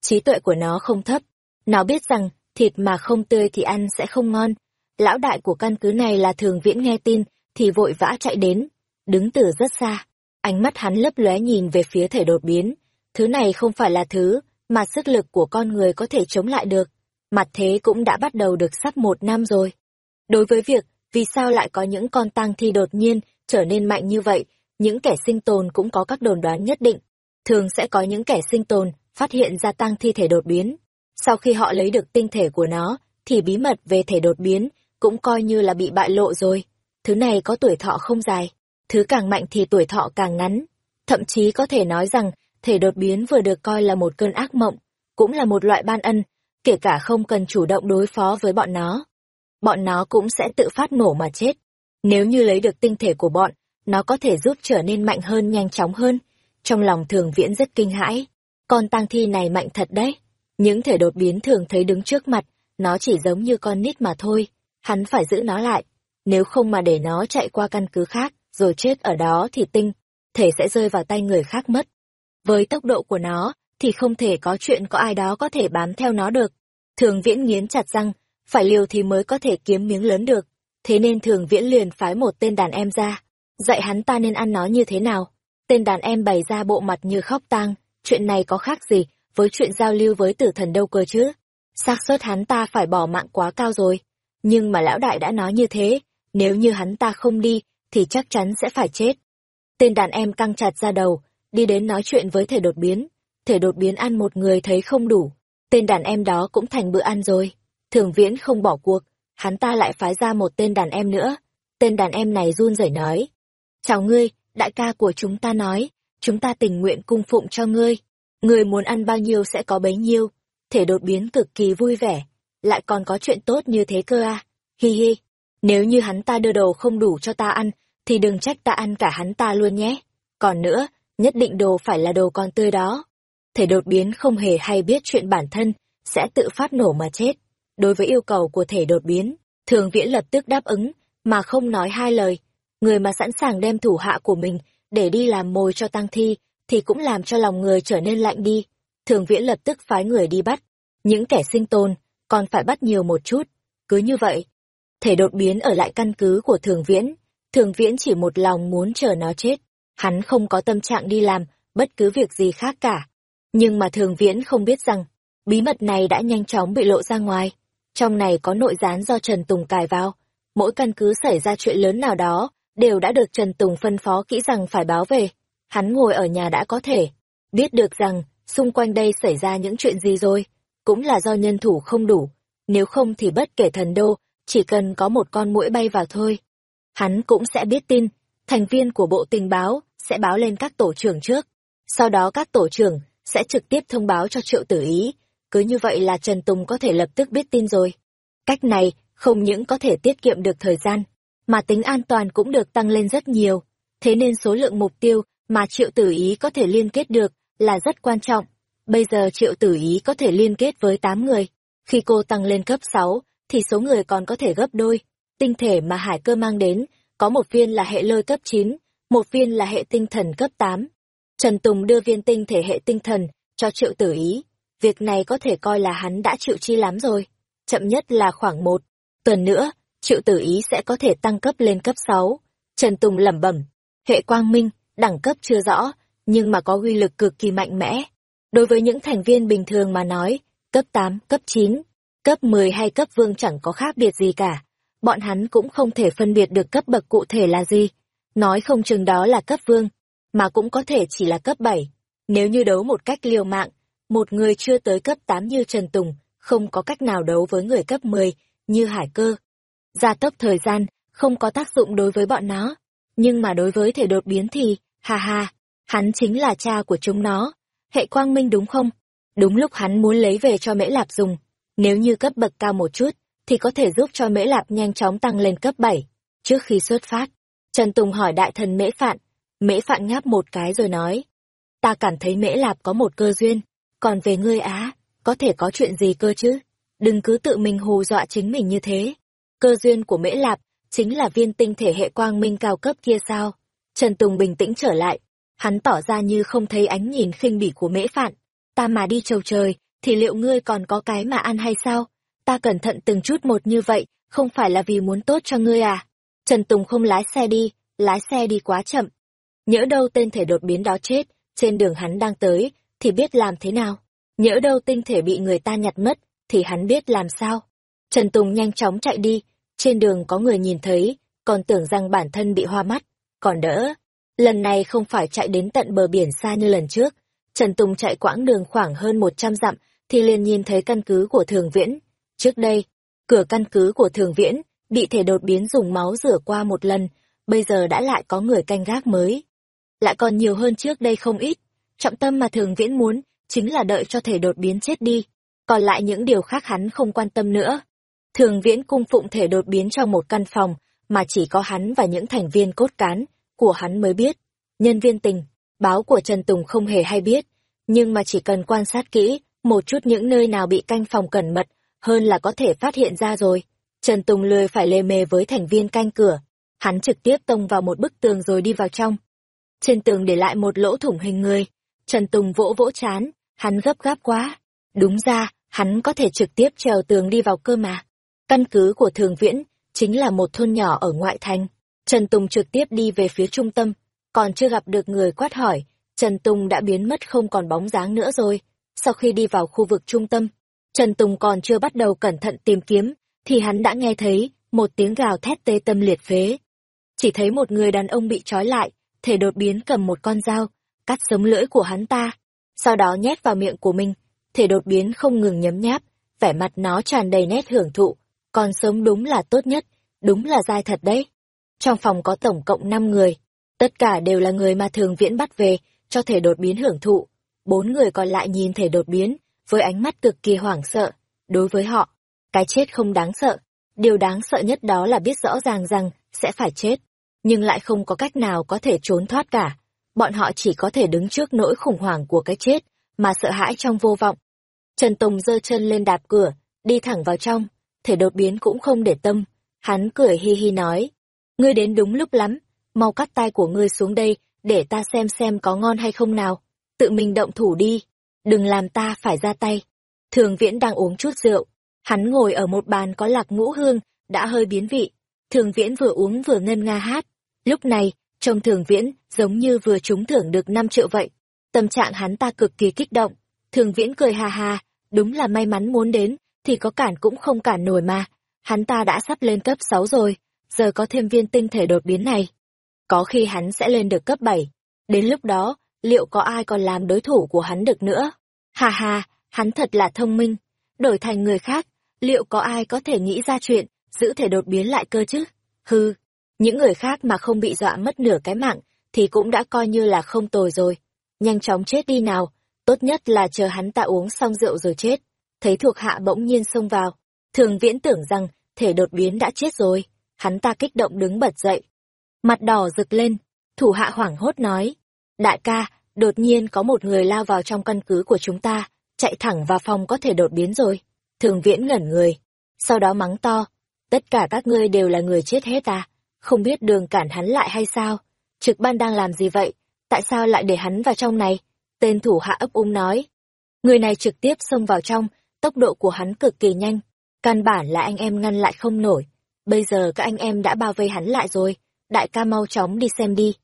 Trí tuệ của nó không thấp. Nó biết rằng, thịt mà không tươi thì ăn sẽ không ngon. Lão đại của căn cứ này là thường viễn nghe tin, thì vội vã chạy đến. Đứng từ rất xa. Ánh mắt hắn lấp lóe nhìn về phía thể đột biến Thứ này không phải là thứ mà sức lực của con người có thể chống lại được. Mặt thế cũng đã bắt đầu được sắp một năm rồi. Đối với việc vì sao lại có những con tang thi đột nhiên trở nên mạnh như vậy, những kẻ sinh tồn cũng có các đồn đoán nhất định. Thường sẽ có những kẻ sinh tồn phát hiện ra tang thi thể đột biến. Sau khi họ lấy được tinh thể của nó, thì bí mật về thể đột biến cũng coi như là bị bại lộ rồi. Thứ này có tuổi thọ không dài, thứ càng mạnh thì tuổi thọ càng ngắn. Thậm chí có thể nói rằng thể đột biến vừa được coi là một cơn ác mộng, cũng là một loại ban ân, kể cả không cần chủ động đối phó với bọn nó. Bọn nó cũng sẽ tự phát nổ mà chết. Nếu như lấy được tinh thể của bọn, nó có thể giúp trở nên mạnh hơn nhanh chóng hơn. Trong lòng thường viễn rất kinh hãi. Con tang thi này mạnh thật đấy. Những thể đột biến thường thấy đứng trước mặt, nó chỉ giống như con nít mà thôi. Hắn phải giữ nó lại. Nếu không mà để nó chạy qua căn cứ khác, rồi chết ở đó thì tinh, thể sẽ rơi vào tay người khác mất. Với tốc độ của nó, thì không thể có chuyện có ai đó có thể bám theo nó được. Thường viễn nghiến chặt răng, phải liều thì mới có thể kiếm miếng lớn được. Thế nên thường viễn liền phái một tên đàn em ra, dạy hắn ta nên ăn nó như thế nào. Tên đàn em bày ra bộ mặt như khóc tang, chuyện này có khác gì với chuyện giao lưu với tử thần đâu cơ chứ. xác suất hắn ta phải bỏ mạng quá cao rồi. Nhưng mà lão đại đã nói như thế, nếu như hắn ta không đi, thì chắc chắn sẽ phải chết. Tên đàn em căng chặt ra đầu, đi đến nói chuyện với thể đột biến. Thể đột biến ăn một người thấy không đủ, tên đàn em đó cũng thành bữa ăn rồi. Thường viễn không bỏ cuộc, hắn ta lại phái ra một tên đàn em nữa. Tên đàn em này run rẩy nói. Chào ngươi, đại ca của chúng ta nói, chúng ta tình nguyện cung phụng cho ngươi. Ngươi muốn ăn bao nhiêu sẽ có bấy nhiêu. Thể đột biến cực kỳ vui vẻ, lại còn có chuyện tốt như thế cơ à. Hi hi, nếu như hắn ta đưa đồ không đủ cho ta ăn, thì đừng trách ta ăn cả hắn ta luôn nhé. Còn nữa, nhất định đồ phải là đồ còn tươi đó. Thể đột biến không hề hay biết chuyện bản thân, sẽ tự phát nổ mà chết. Đối với yêu cầu của thể đột biến, thường viễn lập tức đáp ứng, mà không nói hai lời. Người mà sẵn sàng đem thủ hạ của mình để đi làm mồi cho tăng thi, thì cũng làm cho lòng người trở nên lạnh đi. Thường viễn lập tức phái người đi bắt. Những kẻ sinh tồn, còn phải bắt nhiều một chút. Cứ như vậy, thể đột biến ở lại căn cứ của thường viễn. Thường viễn chỉ một lòng muốn chờ nó chết. Hắn không có tâm trạng đi làm bất cứ việc gì khác cả. Nhưng mà thường viễn không biết rằng, bí mật này đã nhanh chóng bị lộ ra ngoài. Trong này có nội gián do Trần Tùng cài vào. mỗi căn cứ xảy ra chuyện lớn nào đó, đều đã được Trần Tùng phân phó kỹ rằng phải báo về. Hắn ngồi ở nhà đã có thể, biết được rằng, xung quanh đây xảy ra những chuyện gì rồi, cũng là do nhân thủ không đủ, nếu không thì bất kể thần đô, chỉ cần có một con mũi bay vào thôi. Hắn cũng sẽ biết tin, thành viên của bộ tình báo sẽ báo lên các tổ trưởng trước, sau đó các tổ trưởng sẽ trực tiếp thông báo cho triệu tử ý, cứ như vậy là Trần Tùng có thể lập tức biết tin rồi. Cách này không những có thể tiết kiệm được thời gian, mà tính an toàn cũng được tăng lên rất nhiều. Thế nên số lượng mục tiêu mà triệu tử ý có thể liên kết được là rất quan trọng. Bây giờ triệu tử ý có thể liên kết với 8 người. Khi cô tăng lên cấp 6, thì số người còn có thể gấp đôi. Tinh thể mà hải cơ mang đến, có một viên là hệ lôi cấp 9, một viên là hệ tinh thần cấp 8. Trần Tùng đưa viên tinh thể hệ tinh thần cho triệu tử ý. Việc này có thể coi là hắn đã chịu chi lắm rồi. Chậm nhất là khoảng một tuần nữa, triệu tử ý sẽ có thể tăng cấp lên cấp 6. Trần Tùng lẩm bẩm, hệ quang minh, đẳng cấp chưa rõ, nhưng mà có uy lực cực kỳ mạnh mẽ. Đối với những thành viên bình thường mà nói, cấp 8, cấp 9, cấp 10 hay cấp vương chẳng có khác biệt gì cả. Bọn hắn cũng không thể phân biệt được cấp bậc cụ thể là gì. Nói không chừng đó là cấp vương, mà cũng có thể chỉ là cấp 7. Nếu như đấu một cách liều mạng, một người chưa tới cấp 8 như Trần Tùng, không có cách nào đấu với người cấp 10 như Hải Cơ. Gia tốc thời gian, không có tác dụng đối với bọn nó. Nhưng mà đối với thể đột biến thì, ha ha, hắn chính là cha của chúng nó. Hệ quang minh đúng không? Đúng lúc hắn muốn lấy về cho Mễ Lạp dùng. Nếu như cấp bậc cao một chút, thì có thể giúp cho Mễ Lạp nhanh chóng tăng lên cấp 7. Trước khi xuất phát, Trần Tùng hỏi đại thần Mễ Phạn. Mễ Phạn ngáp một cái rồi nói. Ta cảm thấy Mễ Lạp có một cơ duyên. Còn về ngươi á, có thể có chuyện gì cơ chứ? Đừng cứ tự mình hù dọa chính mình như thế. Cơ duyên của Mễ Lạp chính là viên tinh thể hệ quang minh cao cấp kia sao? Trần Tùng bình tĩnh trở lại. Hắn tỏ ra như không thấy ánh nhìn khinh bỉ của Mễ Phạn. Ta mà đi trầu trời, thì liệu ngươi còn có cái mà ăn hay sao? Ta cẩn thận từng chút một như vậy, không phải là vì muốn tốt cho ngươi à? Trần Tùng không lái xe đi, lái xe đi quá chậm. Nhỡ đâu tên thể đột biến đó chết, trên đường hắn đang tới, thì biết làm thế nào? Nhỡ đâu tinh thể bị người ta nhặt mất, thì hắn biết làm sao? Trần Tùng nhanh chóng chạy đi, trên đường có người nhìn thấy, còn tưởng rằng bản thân bị hoa mắt, còn đỡ. Lần này không phải chạy đến tận bờ biển xa như lần trước, Trần Tùng chạy quãng đường khoảng hơn 100 dặm, thì liền nhìn thấy căn cứ của Thường Viễn. Trước đây, cửa căn cứ của Thường Viễn bị thể đột biến dùng máu rửa qua một lần, bây giờ đã lại có người canh gác mới. Lại còn nhiều hơn trước đây không ít, trọng tâm mà Thường Viễn muốn chính là đợi cho thể đột biến chết đi, còn lại những điều khác hắn không quan tâm nữa. Thường Viễn cung phụng thể đột biến trong một căn phòng, mà chỉ có hắn và những thành viên cốt cán của hắn mới biết. Nhân viên tình, báo của Trần Tùng không hề hay biết, nhưng mà chỉ cần quan sát kỹ, một chút những nơi nào bị canh phòng cẩn mật, hơn là có thể phát hiện ra rồi. Trần Tùng lười phải lề mề với thành viên canh cửa, hắn trực tiếp tông vào một bức tường rồi đi vào trong. Trên tường để lại một lỗ thủng hình người, Trần Tùng vỗ vỗ chán, hắn gấp gáp quá. Đúng ra, hắn có thể trực tiếp trèo tường đi vào cơ mà. Căn cứ của Thường Viễn chính là một thôn nhỏ ở ngoại thành. Trần Tùng trực tiếp đi về phía trung tâm, còn chưa gặp được người quát hỏi, Trần Tùng đã biến mất không còn bóng dáng nữa rồi. Sau khi đi vào khu vực trung tâm, Trần Tùng còn chưa bắt đầu cẩn thận tìm kiếm, thì hắn đã nghe thấy một tiếng gào thét tê tâm liệt phế. Chỉ thấy một người đàn ông bị trói lại, thể đột biến cầm một con dao, cắt sống lưỡi của hắn ta, sau đó nhét vào miệng của mình, thể đột biến không ngừng nhấm nháp, vẻ mặt nó tràn đầy nét hưởng thụ, còn sống đúng là tốt nhất, đúng là dai thật đấy. Trong phòng có tổng cộng 5 người, tất cả đều là người mà thường viễn bắt về, cho thể đột biến hưởng thụ. Bốn người còn lại nhìn thể đột biến, với ánh mắt cực kỳ hoảng sợ. Đối với họ, cái chết không đáng sợ. Điều đáng sợ nhất đó là biết rõ ràng rằng sẽ phải chết, nhưng lại không có cách nào có thể trốn thoát cả. Bọn họ chỉ có thể đứng trước nỗi khủng hoảng của cái chết, mà sợ hãi trong vô vọng. Trần Tùng giơ chân lên đạp cửa, đi thẳng vào trong, thể đột biến cũng không để tâm. Hắn cười hi hi nói, ngươi đến đúng lúc lắm, mau cắt tay của ngươi xuống đây, để ta xem xem có ngon hay không nào. Tự mình động thủ đi, đừng làm ta phải ra tay. Thường Viễn đang uống chút rượu, hắn ngồi ở một bàn có lạc ngũ hương, đã hơi biến vị. Thường Viễn vừa uống vừa ngân nga hát. Lúc này, trông Thường Viễn giống như vừa trúng thưởng được 5 triệu vậy. Tâm trạng hắn ta cực kỳ kích động. Thường Viễn cười hà hà, đúng là may mắn muốn đến, thì có cản cũng không cản nổi mà. Hắn ta đã sắp lên cấp 6 rồi, giờ có thêm viên tinh thể đột biến này. Có khi hắn sẽ lên được cấp 7. Đến lúc đó, liệu có ai còn làm đối thủ của hắn được nữa? Hà hà, hắn thật là thông minh. Đổi thành người khác, liệu có ai có thể nghĩ ra chuyện, giữ thể đột biến lại cơ chứ? Hư, những người khác mà không bị dọa mất nửa cái mạng, thì cũng đã coi như là không tồi rồi. Nhanh chóng chết đi nào, tốt nhất là chờ hắn ta uống xong rượu rồi chết. Thấy thuộc hạ bỗng nhiên xông vào, thường viễn tưởng rằng thể đột biến đã chết rồi, hắn ta kích động đứng bật dậy. Mặt đỏ rực lên, thủ hạ hoảng hốt nói, đại ca, đột nhiên có một người lao vào trong căn cứ của chúng ta, chạy thẳng vào phòng có thể đột biến rồi. Thường viễn ngẩn người, sau đó mắng to, tất cả các ngươi đều là người chết hết à, không biết đường cản hắn lại hay sao? Trực ban đang làm gì vậy? Tại sao lại để hắn vào trong này? Tên thủ hạ ấp úng nói. Người này trực tiếp xông vào trong, tốc độ của hắn cực kỳ nhanh. Căn bản là anh em ngăn lại không nổi. Bây giờ các anh em đã bao vây hắn lại rồi. Đại ca mau chóng đi xem đi.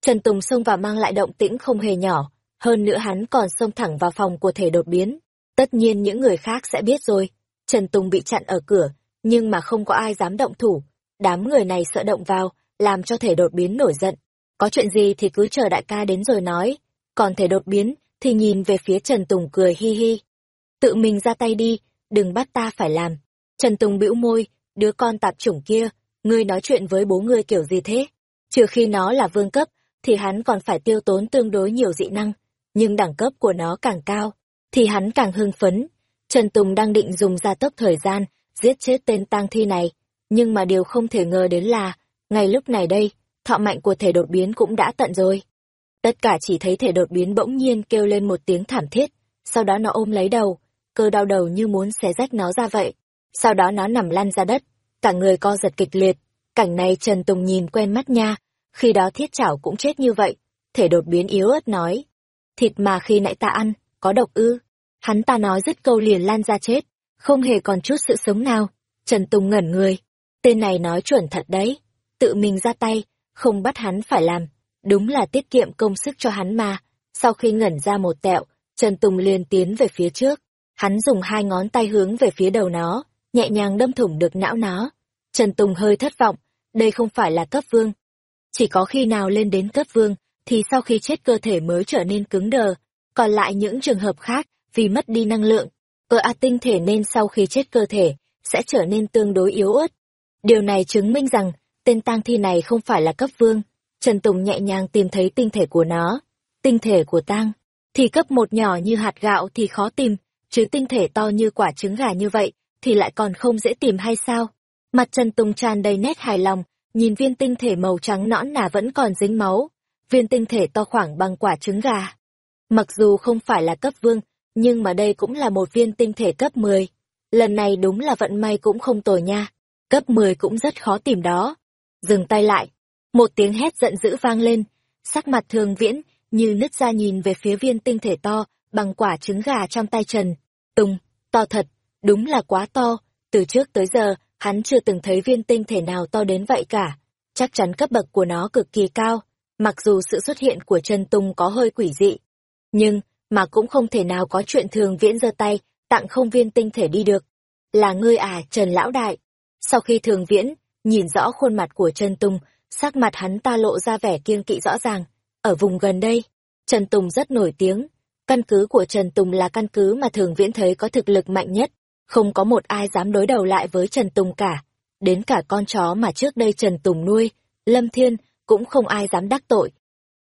Trần Tùng xông vào mang lại động tĩnh không hề nhỏ. Hơn nữa hắn còn xông thẳng vào phòng của thể đột biến. Tất nhiên những người khác sẽ biết rồi. Trần Tùng bị chặn ở cửa, nhưng mà không có ai dám động thủ. Đám người này sợ động vào, làm cho thể đột biến nổi giận. Có chuyện gì thì cứ chờ đại ca đến rồi nói. Còn thể đột biến, thì nhìn về phía Trần Tùng cười hi hi. Tự mình ra tay đi, đừng bắt ta phải làm. Trần Tùng bĩu môi, đứa con tạp chủng kia, ngươi nói chuyện với bố ngươi kiểu gì thế? Trừ khi nó là vương cấp, thì hắn còn phải tiêu tốn tương đối nhiều dị năng, nhưng đẳng cấp của nó càng cao, thì hắn càng hưng phấn. Trần Tùng đang định dùng gia tốc thời gian, giết chết tên tang thi này, nhưng mà điều không thể ngờ đến là, ngay lúc này đây, thọ mạnh của thể đột biến cũng đã tận rồi. Tất cả chỉ thấy thể đột biến bỗng nhiên kêu lên một tiếng thảm thiết, sau đó nó ôm lấy đầu, cơ đau đầu như muốn xé rách nó ra vậy. Sau đó nó nằm lăn ra đất, cả người co giật kịch liệt. Cảnh này Trần Tùng nhìn quen mắt nha, khi đó thiết chảo cũng chết như vậy. Thể đột biến yếu ớt nói, thịt mà khi nãy ta ăn, có độc ư. Hắn ta nói dứt câu liền lan ra chết, không hề còn chút sự sống nào. Trần Tùng ngẩn người, tên này nói chuẩn thật đấy, tự mình ra tay, không bắt hắn phải làm, đúng là tiết kiệm công sức cho hắn mà. Sau khi ngẩn ra một tẹo, Trần Tùng liền tiến về phía trước, hắn dùng hai ngón tay hướng về phía đầu nó, nhẹ nhàng đâm thủng được não nó. Trần Tùng hơi thất vọng, đây không phải là cấp vương. Chỉ có khi nào lên đến cấp vương, thì sau khi chết cơ thể mới trở nên cứng đờ, còn lại những trường hợp khác, vì mất đi năng lượng, cơ a tinh thể nên sau khi chết cơ thể, sẽ trở nên tương đối yếu ớt. Điều này chứng minh rằng, tên tang thi này không phải là cấp vương. Trần Tùng nhẹ nhàng tìm thấy tinh thể của nó. Tinh thể của tang, thì cấp một nhỏ như hạt gạo thì khó tìm, chứ tinh thể to như quả trứng gà như vậy, thì lại còn không dễ tìm hay sao? Mặt Trần Tùng tràn đầy nét hài lòng, nhìn viên tinh thể màu trắng nõn nà vẫn còn dính máu. Viên tinh thể to khoảng bằng quả trứng gà. Mặc dù không phải là cấp vương, nhưng mà đây cũng là một viên tinh thể cấp 10. Lần này đúng là vận may cũng không tồi nha. Cấp 10 cũng rất khó tìm đó. Dừng tay lại. Một tiếng hét giận dữ vang lên. Sắc mặt thường viễn, như nứt ra nhìn về phía viên tinh thể to, bằng quả trứng gà trong tay Trần. Tùng, to thật, đúng là quá to. Từ trước tới giờ, hắn chưa từng thấy viên tinh thể nào to đến vậy cả. Chắc chắn cấp bậc của nó cực kỳ cao. Mặc dù sự xuất hiện của Trần Tùng có hơi quỷ dị. Nhưng, mà cũng không thể nào có chuyện thường viễn giơ tay, tặng không viên tinh thể đi được. Là ngươi à, Trần Lão Đại. Sau khi thường viễn, nhìn rõ khuôn mặt của Trần Tùng, sắc mặt hắn ta lộ ra vẻ kiêng kỵ rõ ràng. Ở vùng gần đây, Trần Tùng rất nổi tiếng. Căn cứ của Trần Tùng là căn cứ mà thường viễn thấy có thực lực mạnh nhất. Không có một ai dám đối đầu lại với Trần Tùng cả. Đến cả con chó mà trước đây Trần Tùng nuôi, Lâm Thiên, cũng không ai dám đắc tội.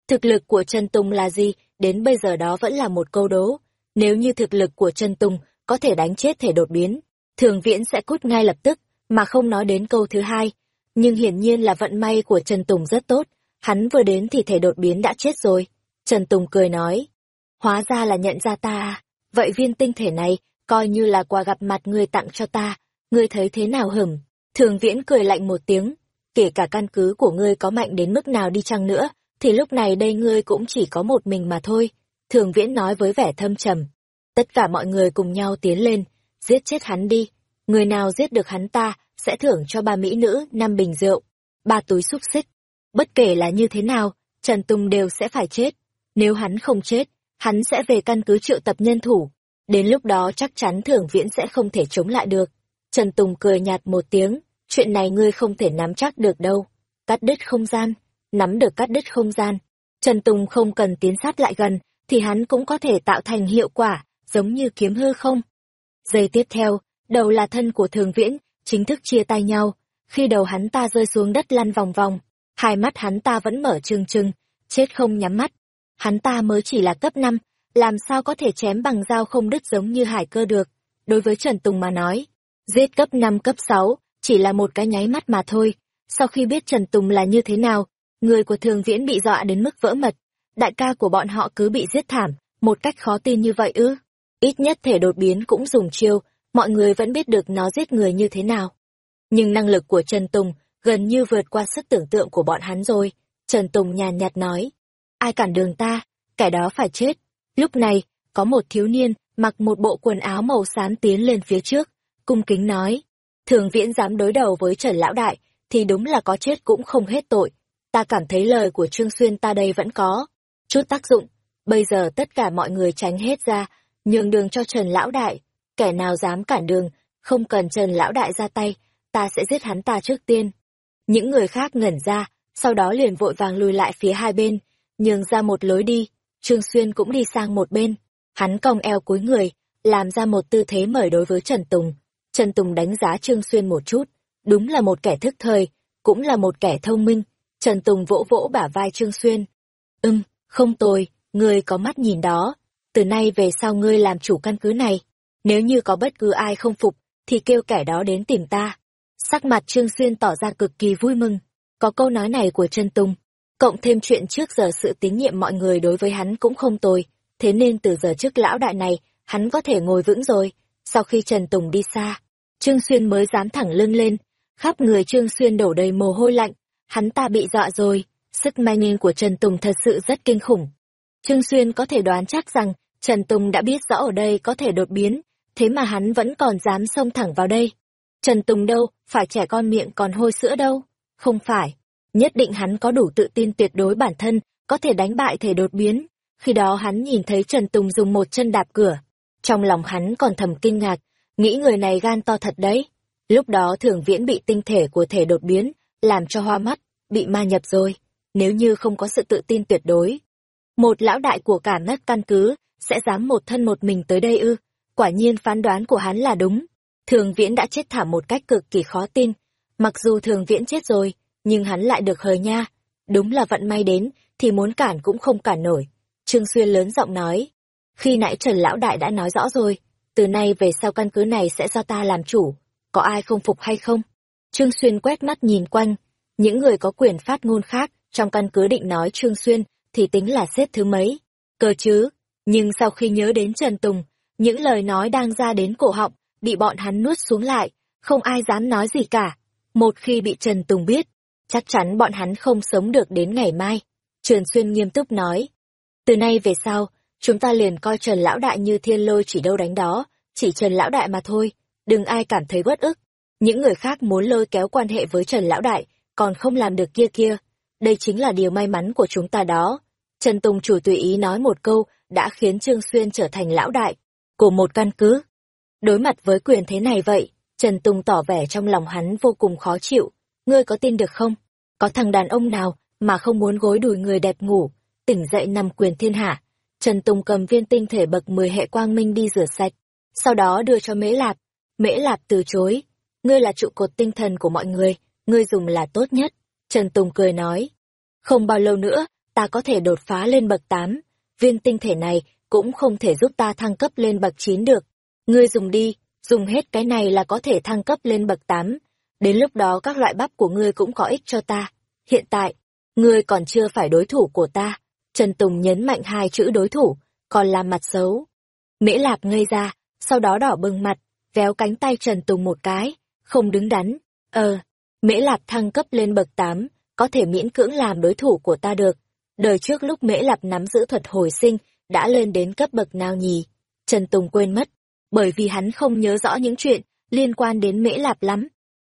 Thực lực của Trần Tùng là gì, đến bây giờ đó vẫn là một câu đố. Nếu như thực lực của Trần Tùng có thể đánh chết thể đột biến, thường viễn sẽ cút ngay lập tức, mà không nói đến câu thứ hai. Nhưng hiển nhiên là vận may của Trần Tùng rất tốt, hắn vừa đến thì thể đột biến đã chết rồi. Trần Tùng cười nói, hóa ra là nhận ra ta à? vậy viên tinh thể này coi như là quà gặp mặt người tặng cho ta, ngươi thấy thế nào hửm? Thường viễn cười lạnh một tiếng, kể cả căn cứ của ngươi có mạnh đến mức nào đi chăng nữa, thì lúc này đây ngươi cũng chỉ có một mình mà thôi. Thường viễn nói với vẻ thâm trầm. Tất cả mọi người cùng nhau tiến lên, giết chết hắn đi. Người nào giết được hắn ta, sẽ thưởng cho ba mỹ nữ năm bình rượu, ba túi xúc xích. Bất kể là như thế nào, Trần Tùng đều sẽ phải chết. Nếu hắn không chết, hắn sẽ về căn cứ triệu tập nhân thủ. Đến lúc đó chắc chắn thưởng viễn sẽ không thể chống lại được. Trần Tùng cười nhạt một tiếng, chuyện này ngươi không thể nắm chắc được đâu. Cắt đứt không gian, nắm được cắt đứt không gian. Trần Tùng không cần tiến sát lại gần, thì hắn cũng có thể tạo thành hiệu quả, giống như kiếm hư không. Giây tiếp theo, đầu là thân của thường viễn, chính thức chia tay nhau. Khi đầu hắn ta rơi xuống đất lăn vòng vòng, hai mắt hắn ta vẫn mở trừng trừng, chết không nhắm mắt. Hắn ta mới chỉ là cấp năm làm sao có thể chém bằng dao không đứt giống như hải cơ được. Đối với Trần Tùng mà nói, giết cấp năm cấp sáu chỉ là một cái nháy mắt mà thôi. Sau khi biết Trần Tùng là như thế nào, người của thường viễn bị dọa đến mức vỡ mật. Đại ca của bọn họ cứ bị giết thảm, một cách khó tin như vậy ư. Ít nhất thể đột biến cũng dùng chiêu, mọi người vẫn biết được nó giết người như thế nào. Nhưng năng lực của Trần Tùng gần như vượt qua sức tưởng tượng của bọn hắn rồi. Trần Tùng nhàn nhạt nói, ai cản đường ta, kẻ đó phải chết. Lúc này, có một thiếu niên mặc một bộ quần áo màu xám tiến lên phía trước, cung kính nói, thường viễn dám đối đầu với Trần Lão Đại, thì đúng là có chết cũng không hết tội. Ta cảm thấy lời của Trương Xuyên ta đây vẫn có chút tác dụng. Bây giờ tất cả mọi người tránh hết ra, nhường đường cho Trần Lão Đại. Kẻ nào dám cản đường, không cần Trần Lão Đại ra tay, ta sẽ giết hắn ta trước tiên. Những người khác ngẩn ra, sau đó liền vội vàng lùi lại phía hai bên, nhường ra một lối đi. Trương Xuyên cũng đi sang một bên. Hắn cong eo cúi người, làm ra một tư thế mời đối với Trần Tùng. Trần Tùng đánh giá Trương Xuyên một chút, đúng là một kẻ thức thời, cũng là một kẻ thông minh. Trần Tùng vỗ vỗ bả vai Trương Xuyên. Ừm, không tồi, ngươi có mắt nhìn đó. Từ nay về sau ngươi làm chủ căn cứ này. Nếu như có bất cứ ai không phục, thì kêu kẻ đó đến tìm ta. Sắc mặt Trương Xuyên tỏ ra cực kỳ vui mừng. Có câu nói này của Trần Tùng. Cộng thêm chuyện trước giờ sự tín nhiệm mọi người đối với hắn cũng không tồi. Thế nên từ giờ trước lão đại này, hắn có thể ngồi vững rồi. Sau khi Trần Tùng đi xa, Trương Xuyên mới dám thẳng lưng lên. Khắp người Trương Xuyên đổ đầy mồ hôi lạnh. Hắn ta bị dọa rồi. Sức manh của Trần Tùng thật sự rất kinh khủng. Trương Xuyên có thể đoán chắc rằng Trần Tùng đã biết rõ ở đây có thể đột biến, thế mà hắn vẫn còn dám xông thẳng vào đây. Trần Tùng đâu, phải trẻ con miệng còn hôi sữa đâu. Không phải. Nhất định hắn có đủ tự tin tuyệt đối bản thân, có thể đánh bại thể đột biến. Khi đó hắn nhìn thấy Trần Tùng dùng một chân đạp cửa. Trong lòng hắn còn thầm kinh ngạc, nghĩ người này gan to thật đấy. Lúc đó thường viễn bị tinh thể của thể đột biến, làm cho hoa mắt, bị ma nhập rồi. Nếu như không có sự tự tin tuyệt đối, một lão đại của cả nất căn cứ, sẽ dám một thân một mình tới đây ư. Quả nhiên phán đoán của hắn là đúng. Thường viễn đã chết thảm một cách cực kỳ khó tin. Mặc dù thường viễn chết rồi, nhưng hắn lại được hời nha. Đúng là vận may đến, thì muốn cản cũng không cản nổi. Trương Xuyên lớn giọng nói. Khi nãy Trần Lão Đại đã nói rõ rồi, từ nay về sau căn cứ này sẽ do ta làm chủ. Có ai không phục hay không? Trương Xuyên quét mắt nhìn quanh. Những người có quyền phát ngôn khác trong căn cứ định nói Trương Xuyên thì tính là xếp thứ mấy. Cơ chứ, nhưng sau khi nhớ đến Trần Tùng, những lời nói đang ra đến cổ họng, bị bọn hắn nuốt xuống lại, không ai dám nói gì cả. Một khi bị Trần Tùng biết, chắc chắn bọn hắn không sống được đến ngày mai. Trần Xuyên nghiêm túc nói. Từ nay về sau, chúng ta liền coi Trần Lão Đại như thiên lôi chỉ đâu đánh đó, chỉ Trần Lão Đại mà thôi, đừng ai cảm thấy bất ức. Những người khác muốn lôi kéo quan hệ với Trần Lão Đại, còn không làm được kia kia. Đây chính là điều may mắn của chúng ta đó. Trần Tùng chủ tùy ý nói một câu đã khiến Trương Xuyên trở thành lão đại của một căn cứ. Đối mặt với quyền thế này vậy, Trần Tùng tỏ vẻ trong lòng hắn vô cùng khó chịu. Ngươi có tin được không? Có thằng đàn ông nào mà không muốn gối đùi người đẹp ngủ, tỉnh dậy nằm quyền thiên hạ. Trần Tùng cầm viên tinh thể bậc 10 hệ quang minh đi rửa sạch, sau đó đưa cho Mễ Lạp. Mễ Lạp từ chối. Ngươi là trụ cột tinh thần của mọi người, ngươi dùng là tốt nhất. Trần Tùng cười nói. Không bao lâu nữa, ta có thể đột phá lên bậc 8, viên tinh thể này cũng không thể giúp ta thăng cấp lên bậc 9 được. Ngươi dùng đi, dùng hết cái này là có thể thăng cấp lên bậc 8. Đến lúc đó các loại bắp của ngươi cũng có ích cho ta. Hiện tại, ngươi còn chưa phải đối thủ của ta. Trần Tùng nhấn mạnh hai chữ đối thủ, còn làm mặt xấu. Mễ Lạp ngây ra, sau đó đỏ bừng mặt, véo cánh tay Trần Tùng một cái, không đứng đắn. Ờ, Mễ Lạp thăng cấp lên bậc 8, có thể miễn cưỡng làm đối thủ của ta được. Đời trước lúc Mễ Lạp nắm giữ thuật hồi sinh, đã lên đến cấp bậc nào nhỉ? Trần Tùng quên mất, bởi vì hắn không nhớ rõ những chuyện liên quan đến Mễ Lạp lắm.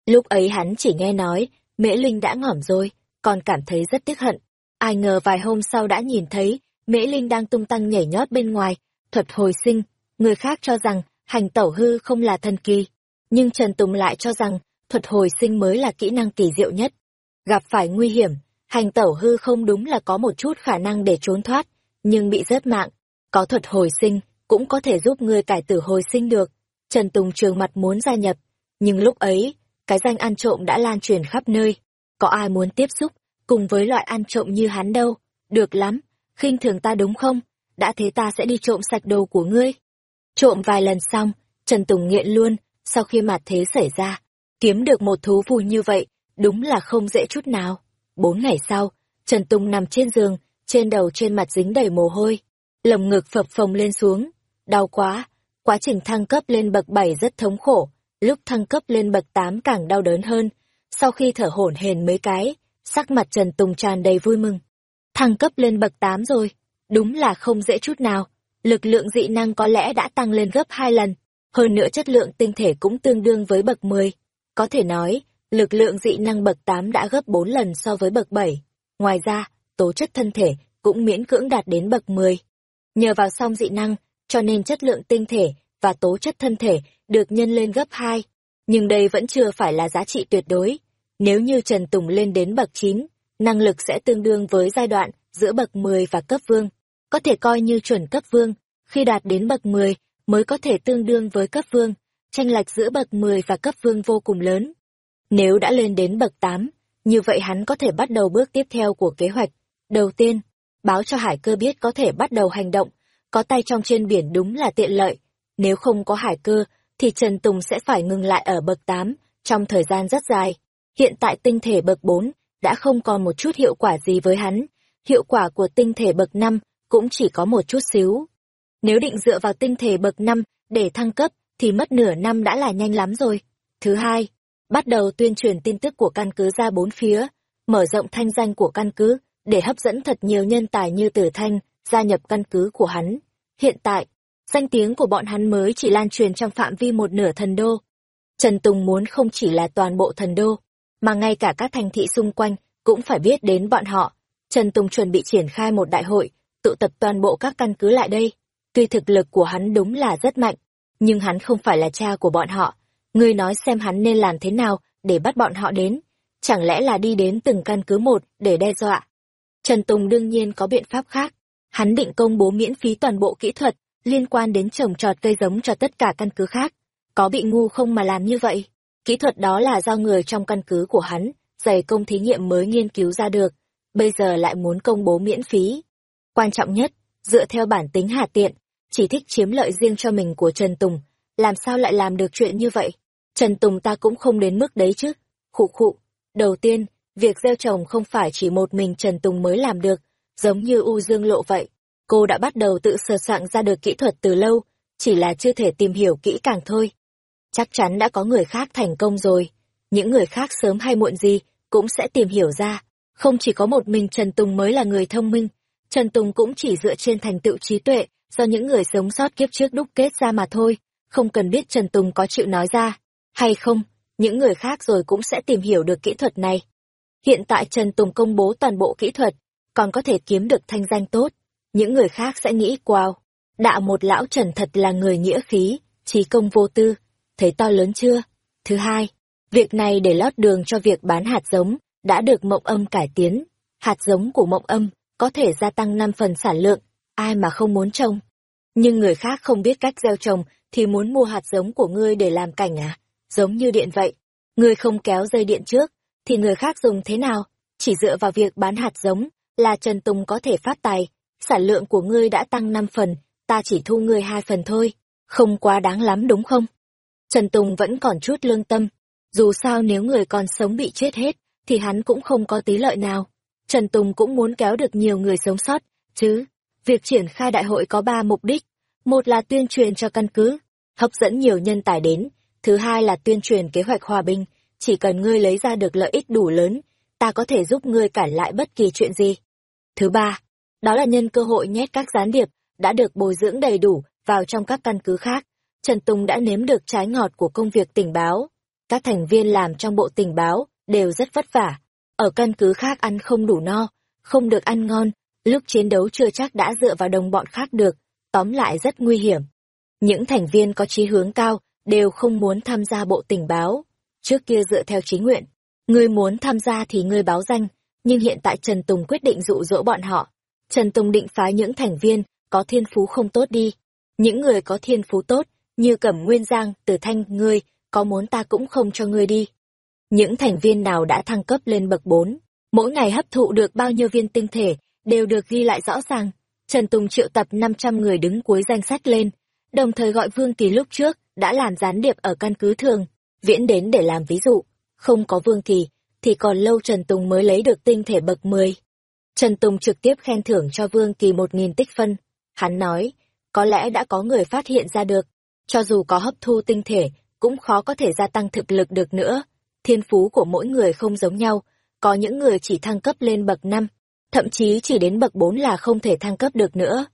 Lúc ấy hắn chỉ nghe nói, Mễ Linh đã ngỏm rồi, còn cảm thấy rất tiếc hận. Ai ngờ vài hôm sau đã nhìn thấy, Mễ Linh đang tung tăng nhảy nhót bên ngoài, thuật hồi sinh. Người khác cho rằng, hành tẩu hư không là thần kỳ. Nhưng Trần Tùng lại cho rằng, thuật hồi sinh mới là kỹ năng kỳ diệu nhất. Gặp phải nguy hiểm, hành tẩu hư không đúng là có một chút khả năng để trốn thoát, nhưng bị rớt mạng, có thuật hồi sinh, cũng có thể giúp ngươi cải tử hồi sinh được. Trần Tùng trường mặt muốn gia nhập, nhưng lúc ấy, cái danh ăn trộm đã lan truyền khắp nơi. Có ai muốn tiếp xúc, cùng với loại ăn trộm như hắn đâu? Được lắm, khinh thường ta đúng không? Đã thế ta sẽ đi trộm sạch đồ của ngươi. Trộm vài lần xong, Trần Tùng nghiện luôn, sau khi mặt thế xảy ra, kiếm được một thú vui như vậy, đúng là không dễ chút nào. Bốn ngày sau, Trần Tùng nằm trên giường, trên đầu trên mặt dính đầy mồ hôi, lồng ngực phập phồng lên xuống. Đau quá, quá trình thăng cấp lên bậc 7 rất thống khổ, lúc thăng cấp lên bậc 8 càng đau đớn hơn. Sau khi thở hổn hển mấy cái, sắc mặt Trần Tùng tràn đầy vui mừng. Thăng cấp lên bậc 8 rồi, đúng là không dễ chút nào. Lực lượng dị năng có lẽ đã tăng lên gấp 2 lần, hơn nữa chất lượng tinh thể cũng tương đương với bậc 10. Có thể nói, lực lượng dị năng bậc 8 đã gấp 4 lần so với bậc 7. Ngoài ra, tố chất thân thể cũng miễn cưỡng đạt đến bậc 10. Nhờ vào song dị năng, cho nên chất lượng tinh thể và tố chất thân thể được nhân lên gấp 2. Nhưng đây vẫn chưa phải là giá trị tuyệt đối. Nếu như Trần Tùng lên đến bậc 9, năng lực sẽ tương đương với giai đoạn giữa bậc 10 và cấp vương. Có thể coi như chuẩn cấp vương, khi đạt đến bậc 10 mới có thể tương đương với cấp vương. Tranh lệch giữa bậc 10 và cấp vương vô cùng lớn. Nếu đã lên đến bậc 8, như vậy hắn có thể bắt đầu bước tiếp theo của kế hoạch. Đầu tiên, báo cho hải cơ biết có thể bắt đầu hành động, có tay trong trên biển đúng là tiện lợi. Nếu không có hải cơ, thì Trần Tùng sẽ phải ngừng lại ở bậc 8, trong thời gian rất dài. Hiện tại tinh thể bậc 4 đã không còn một chút hiệu quả gì với hắn. Hiệu quả của tinh thể bậc 5 cũng chỉ có một chút xíu. Nếu định dựa vào tinh thể bậc 5 để thăng cấp, thì mất nửa năm đã là nhanh lắm rồi. Thứ hai, bắt đầu tuyên truyền tin tức của căn cứ ra bốn phía, mở rộng thanh danh của căn cứ, để hấp dẫn thật nhiều nhân tài như Tử Thanh, gia nhập căn cứ của hắn. Hiện tại, danh tiếng của bọn hắn mới chỉ lan truyền trong phạm vi một nửa thần đô. Trần Tùng muốn không chỉ là toàn bộ thần đô, mà ngay cả các thành thị xung quanh cũng phải biết đến bọn họ. Trần Tùng chuẩn bị triển khai một đại hội, tụ tập toàn bộ các căn cứ lại đây. Tuy thực lực của hắn đúng là rất mạnh, nhưng hắn không phải là cha của bọn họ. Ngươi nói xem hắn nên làm thế nào để bắt bọn họ đến. Chẳng lẽ là đi đến từng căn cứ một để đe dọa? Trần Tùng đương nhiên có biện pháp khác. Hắn định công bố miễn phí toàn bộ kỹ thuật liên quan đến trồng trọt cây giống cho tất cả căn cứ khác. Có bị ngu không mà làm như vậy? Kỹ thuật đó là do người trong căn cứ của hắn, dày công thí nghiệm mới nghiên cứu ra được, bây giờ lại muốn công bố miễn phí. Quan trọng nhất, dựa theo bản tính hà tiện, chỉ thích chiếm lợi riêng cho mình của Trần Tùng, làm sao lại làm được chuyện như vậy? Trần Tùng ta cũng không đến mức đấy chứ. Khụ khụ, đầu tiên, việc gieo trồng không phải chỉ một mình Trần Tùng mới làm được, giống như U Dương Lộ vậy. Cô đã bắt đầu tự sơ soạn ra được kỹ thuật từ lâu, chỉ là chưa thể tìm hiểu kỹ càng thôi. Chắc chắn đã có người khác thành công rồi, những người khác sớm hay muộn gì cũng sẽ tìm hiểu ra. Không chỉ có một mình Trần Tùng mới là người thông minh, Trần Tùng cũng chỉ dựa trên thành tựu trí tuệ do những người sống sót kiếp trước đúc kết ra mà thôi, không cần biết Trần Tùng có chịu nói ra, hay không, những người khác rồi cũng sẽ tìm hiểu được kỹ thuật này. Hiện tại Trần Tùng công bố toàn bộ kỹ thuật, còn có thể kiếm được thanh danh tốt, những người khác sẽ nghĩ wow, đạo một lão Trần thật là người nghĩa khí, trí công vô tư, thấy to lớn chưa? Thứ hai, việc này để lót đường cho việc bán hạt giống, đã được mộng âm cải tiến. Hạt giống của mộng âm có thể gia tăng 5 phần sản lượng, ai mà không muốn trồng. Nhưng người khác không biết cách gieo trồng thì muốn mua hạt giống của ngươi để làm cảnh à? Giống như điện vậy. Ngươi không kéo dây điện trước, thì người khác dùng thế nào? Chỉ dựa vào việc bán hạt giống là Trần Tùng có thể phát tài. Sản lượng của ngươi đã tăng 5 phần, ta chỉ thu ngươi hai phần thôi. Không quá đáng lắm đúng không? Trần Tùng vẫn còn chút lương tâm. Dù sao nếu người còn sống bị chết hết, thì hắn cũng không có tí lợi nào. Trần Tùng cũng muốn kéo được nhiều người sống sót, chứ. Việc triển khai đại hội có ba mục đích. Một là tuyên truyền cho căn cứ, hấp dẫn nhiều nhân tài đến. Thứ hai là tuyên truyền kế hoạch hòa bình. Chỉ cần ngươi lấy ra được lợi ích đủ lớn, ta có thể giúp ngươi cản lại bất kỳ chuyện gì. Thứ ba, đó là nhân cơ hội nhét các gián điệp đã được bồi dưỡng đầy đủ vào trong các căn cứ khác. Trần Tùng đã nếm được trái ngọt của công việc tình báo. Các thành viên làm trong bộ tình báo đều rất vất vả. Ở căn cứ khác ăn không đủ no, không được ăn ngon, lúc chiến đấu chưa chắc đã dựa vào đồng bọn khác được, tóm lại rất nguy hiểm. Những thành viên có chí hướng cao đều không muốn tham gia bộ tình báo trước kia dựa theo trí nguyện. Ngươi muốn tham gia thì ngươi báo danh, nhưng hiện tại Trần Tùng quyết định dụ dỗ bọn họ. Trần Tùng định phái những thành viên có thiên phú không tốt đi. Những người có thiên phú tốt, như Cẩm Nguyên Giang, Từ Thanh, ngươi, có muốn ta cũng không cho ngươi đi. Những thành viên nào đã thăng cấp lên bậc bốn mỗi ngày hấp thụ được bao nhiêu viên tinh thể, đều được ghi lại rõ ràng. Trần Tùng triệu tập 500 người đứng cuối danh sách lên, đồng thời gọi Vương Kỳ lúc trước, đã làm gián điệp ở căn cứ thường, viễn đến để làm ví dụ. Không có Vương Kỳ, thì còn lâu Trần Tùng mới lấy được tinh thể bậc 10. Trần Tùng trực tiếp khen thưởng cho Vương Kỳ 1.000 tích phân. Hắn nói, có lẽ đã có người phát hiện ra được, cho dù có hấp thu tinh thể, cũng khó có thể gia tăng thực lực được nữa. Thiên phú của mỗi người không giống nhau, có những người chỉ thăng cấp lên bậc 5, thậm chí chỉ đến bậc 4 là không thể thăng cấp được nữa.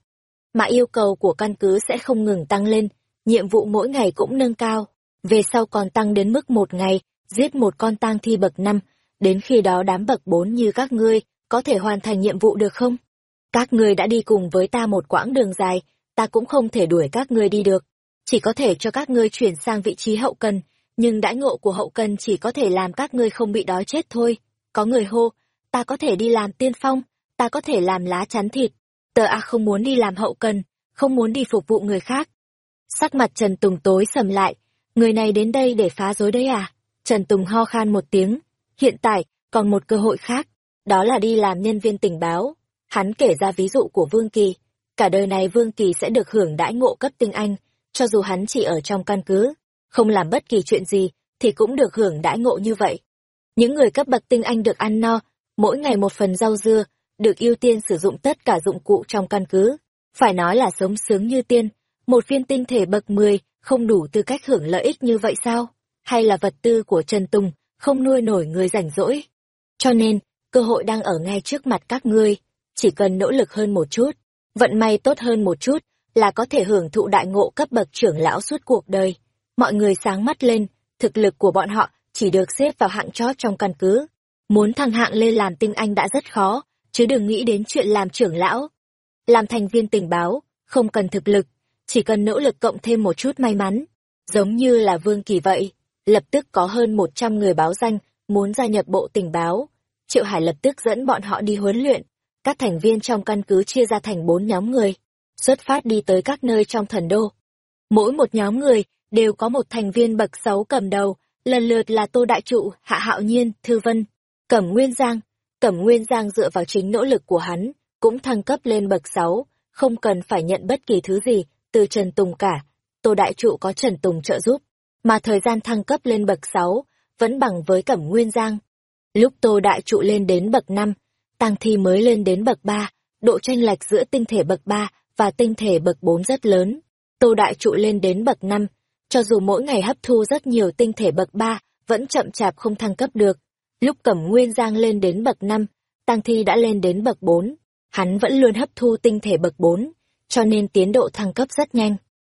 Mà yêu cầu của căn cứ sẽ không ngừng tăng lên, nhiệm vụ mỗi ngày cũng nâng cao, về sau còn tăng đến mức một ngày, giết một con tang thi bậc năm đến khi đó đám bậc bốn như các ngươi, có thể hoàn thành nhiệm vụ được không? Các ngươi đã đi cùng với ta một quãng đường dài, ta cũng không thể đuổi các ngươi đi được, chỉ có thể cho các ngươi chuyển sang vị trí hậu cần, nhưng đãi ngộ của hậu cần chỉ có thể làm các ngươi không bị đói chết thôi. Có người hô, ta có thể đi làm tiên phong, ta có thể làm lá chắn thịt. Tờ A à không muốn đi làm hậu cần, không muốn đi phục vụ người khác. Sắc mặt Trần Tùng tối sầm lại, người này đến đây để phá rối đấy à? Trần Tùng ho khan một tiếng, hiện tại còn một cơ hội khác, đó là đi làm nhân viên tình báo. Hắn kể ra ví dụ của Vương Kỳ, cả đời này Vương Kỳ sẽ được hưởng đãi ngộ cấp tinh anh, cho dù hắn chỉ ở trong căn cứ, không làm bất kỳ chuyện gì, thì cũng được hưởng đãi ngộ như vậy. Những người cấp bậc tinh anh được ăn no, mỗi ngày một phần rau dưa, được ưu tiên sử dụng tất cả dụng cụ trong căn cứ. Phải nói là sống sướng như tiên, một viên tinh thể bậc 10 không đủ tư cách hưởng lợi ích như vậy sao? Hay là vật tư của Trần Tùng không nuôi nổi người rảnh rỗi? Cho nên, cơ hội đang ở ngay trước mặt các ngươi, chỉ cần nỗ lực hơn một chút, vận may tốt hơn một chút, là có thể hưởng thụ đại ngộ cấp bậc trưởng lão suốt cuộc đời. Mọi người sáng mắt lên, thực lực của bọn họ chỉ được xếp vào hạng chót trong căn cứ. Muốn thăng hạng lên làm tinh anh đã rất khó, chứ đừng nghĩ đến chuyện làm trưởng lão. Làm thành viên tình báo, không cần thực lực, chỉ cần nỗ lực cộng thêm một chút may mắn. Giống như là Vương Kỳ vậy, lập tức có hơn 100 người báo danh muốn gia nhập bộ tình báo. Triệu Hải lập tức dẫn bọn họ đi huấn luyện. Các thành viên trong căn cứ chia ra thành bốn nhóm người, xuất phát đi tới các nơi trong thần đô. Mỗi một nhóm người đều có một thành viên bậc sáu cầm đầu, lần lượt là Tô Đại Trụ, Hạ Hạo Nhiên, Thư Vân, Cẩm Nguyên Giang. Cẩm Nguyên Giang dựa vào chính nỗ lực của hắn, cũng thăng cấp lên bậc sáu, không cần phải nhận bất kỳ thứ gì từ Trần Tùng cả. Tô Đại Trụ có Trần Tùng trợ giúp, mà thời gian thăng cấp lên bậc 6 vẫn bằng với Cẩm Nguyên Giang. Lúc Tô Đại Trụ lên đến bậc 5, Tăng Thi mới lên đến bậc 3, độ tranh lệch giữa tinh thể bậc 3 và tinh thể bậc 4 rất lớn. Tô Đại Trụ lên đến bậc 5, cho dù mỗi ngày hấp thu rất nhiều tinh thể bậc 3, vẫn chậm chạp không thăng cấp được. Lúc Cẩm Nguyên Giang lên đến bậc 5, Tăng Thi đã lên đến bậc 4, hắn vẫn luôn hấp thu tinh thể bậc 4, cho nên tiến độ thăng cấp rất nhanh.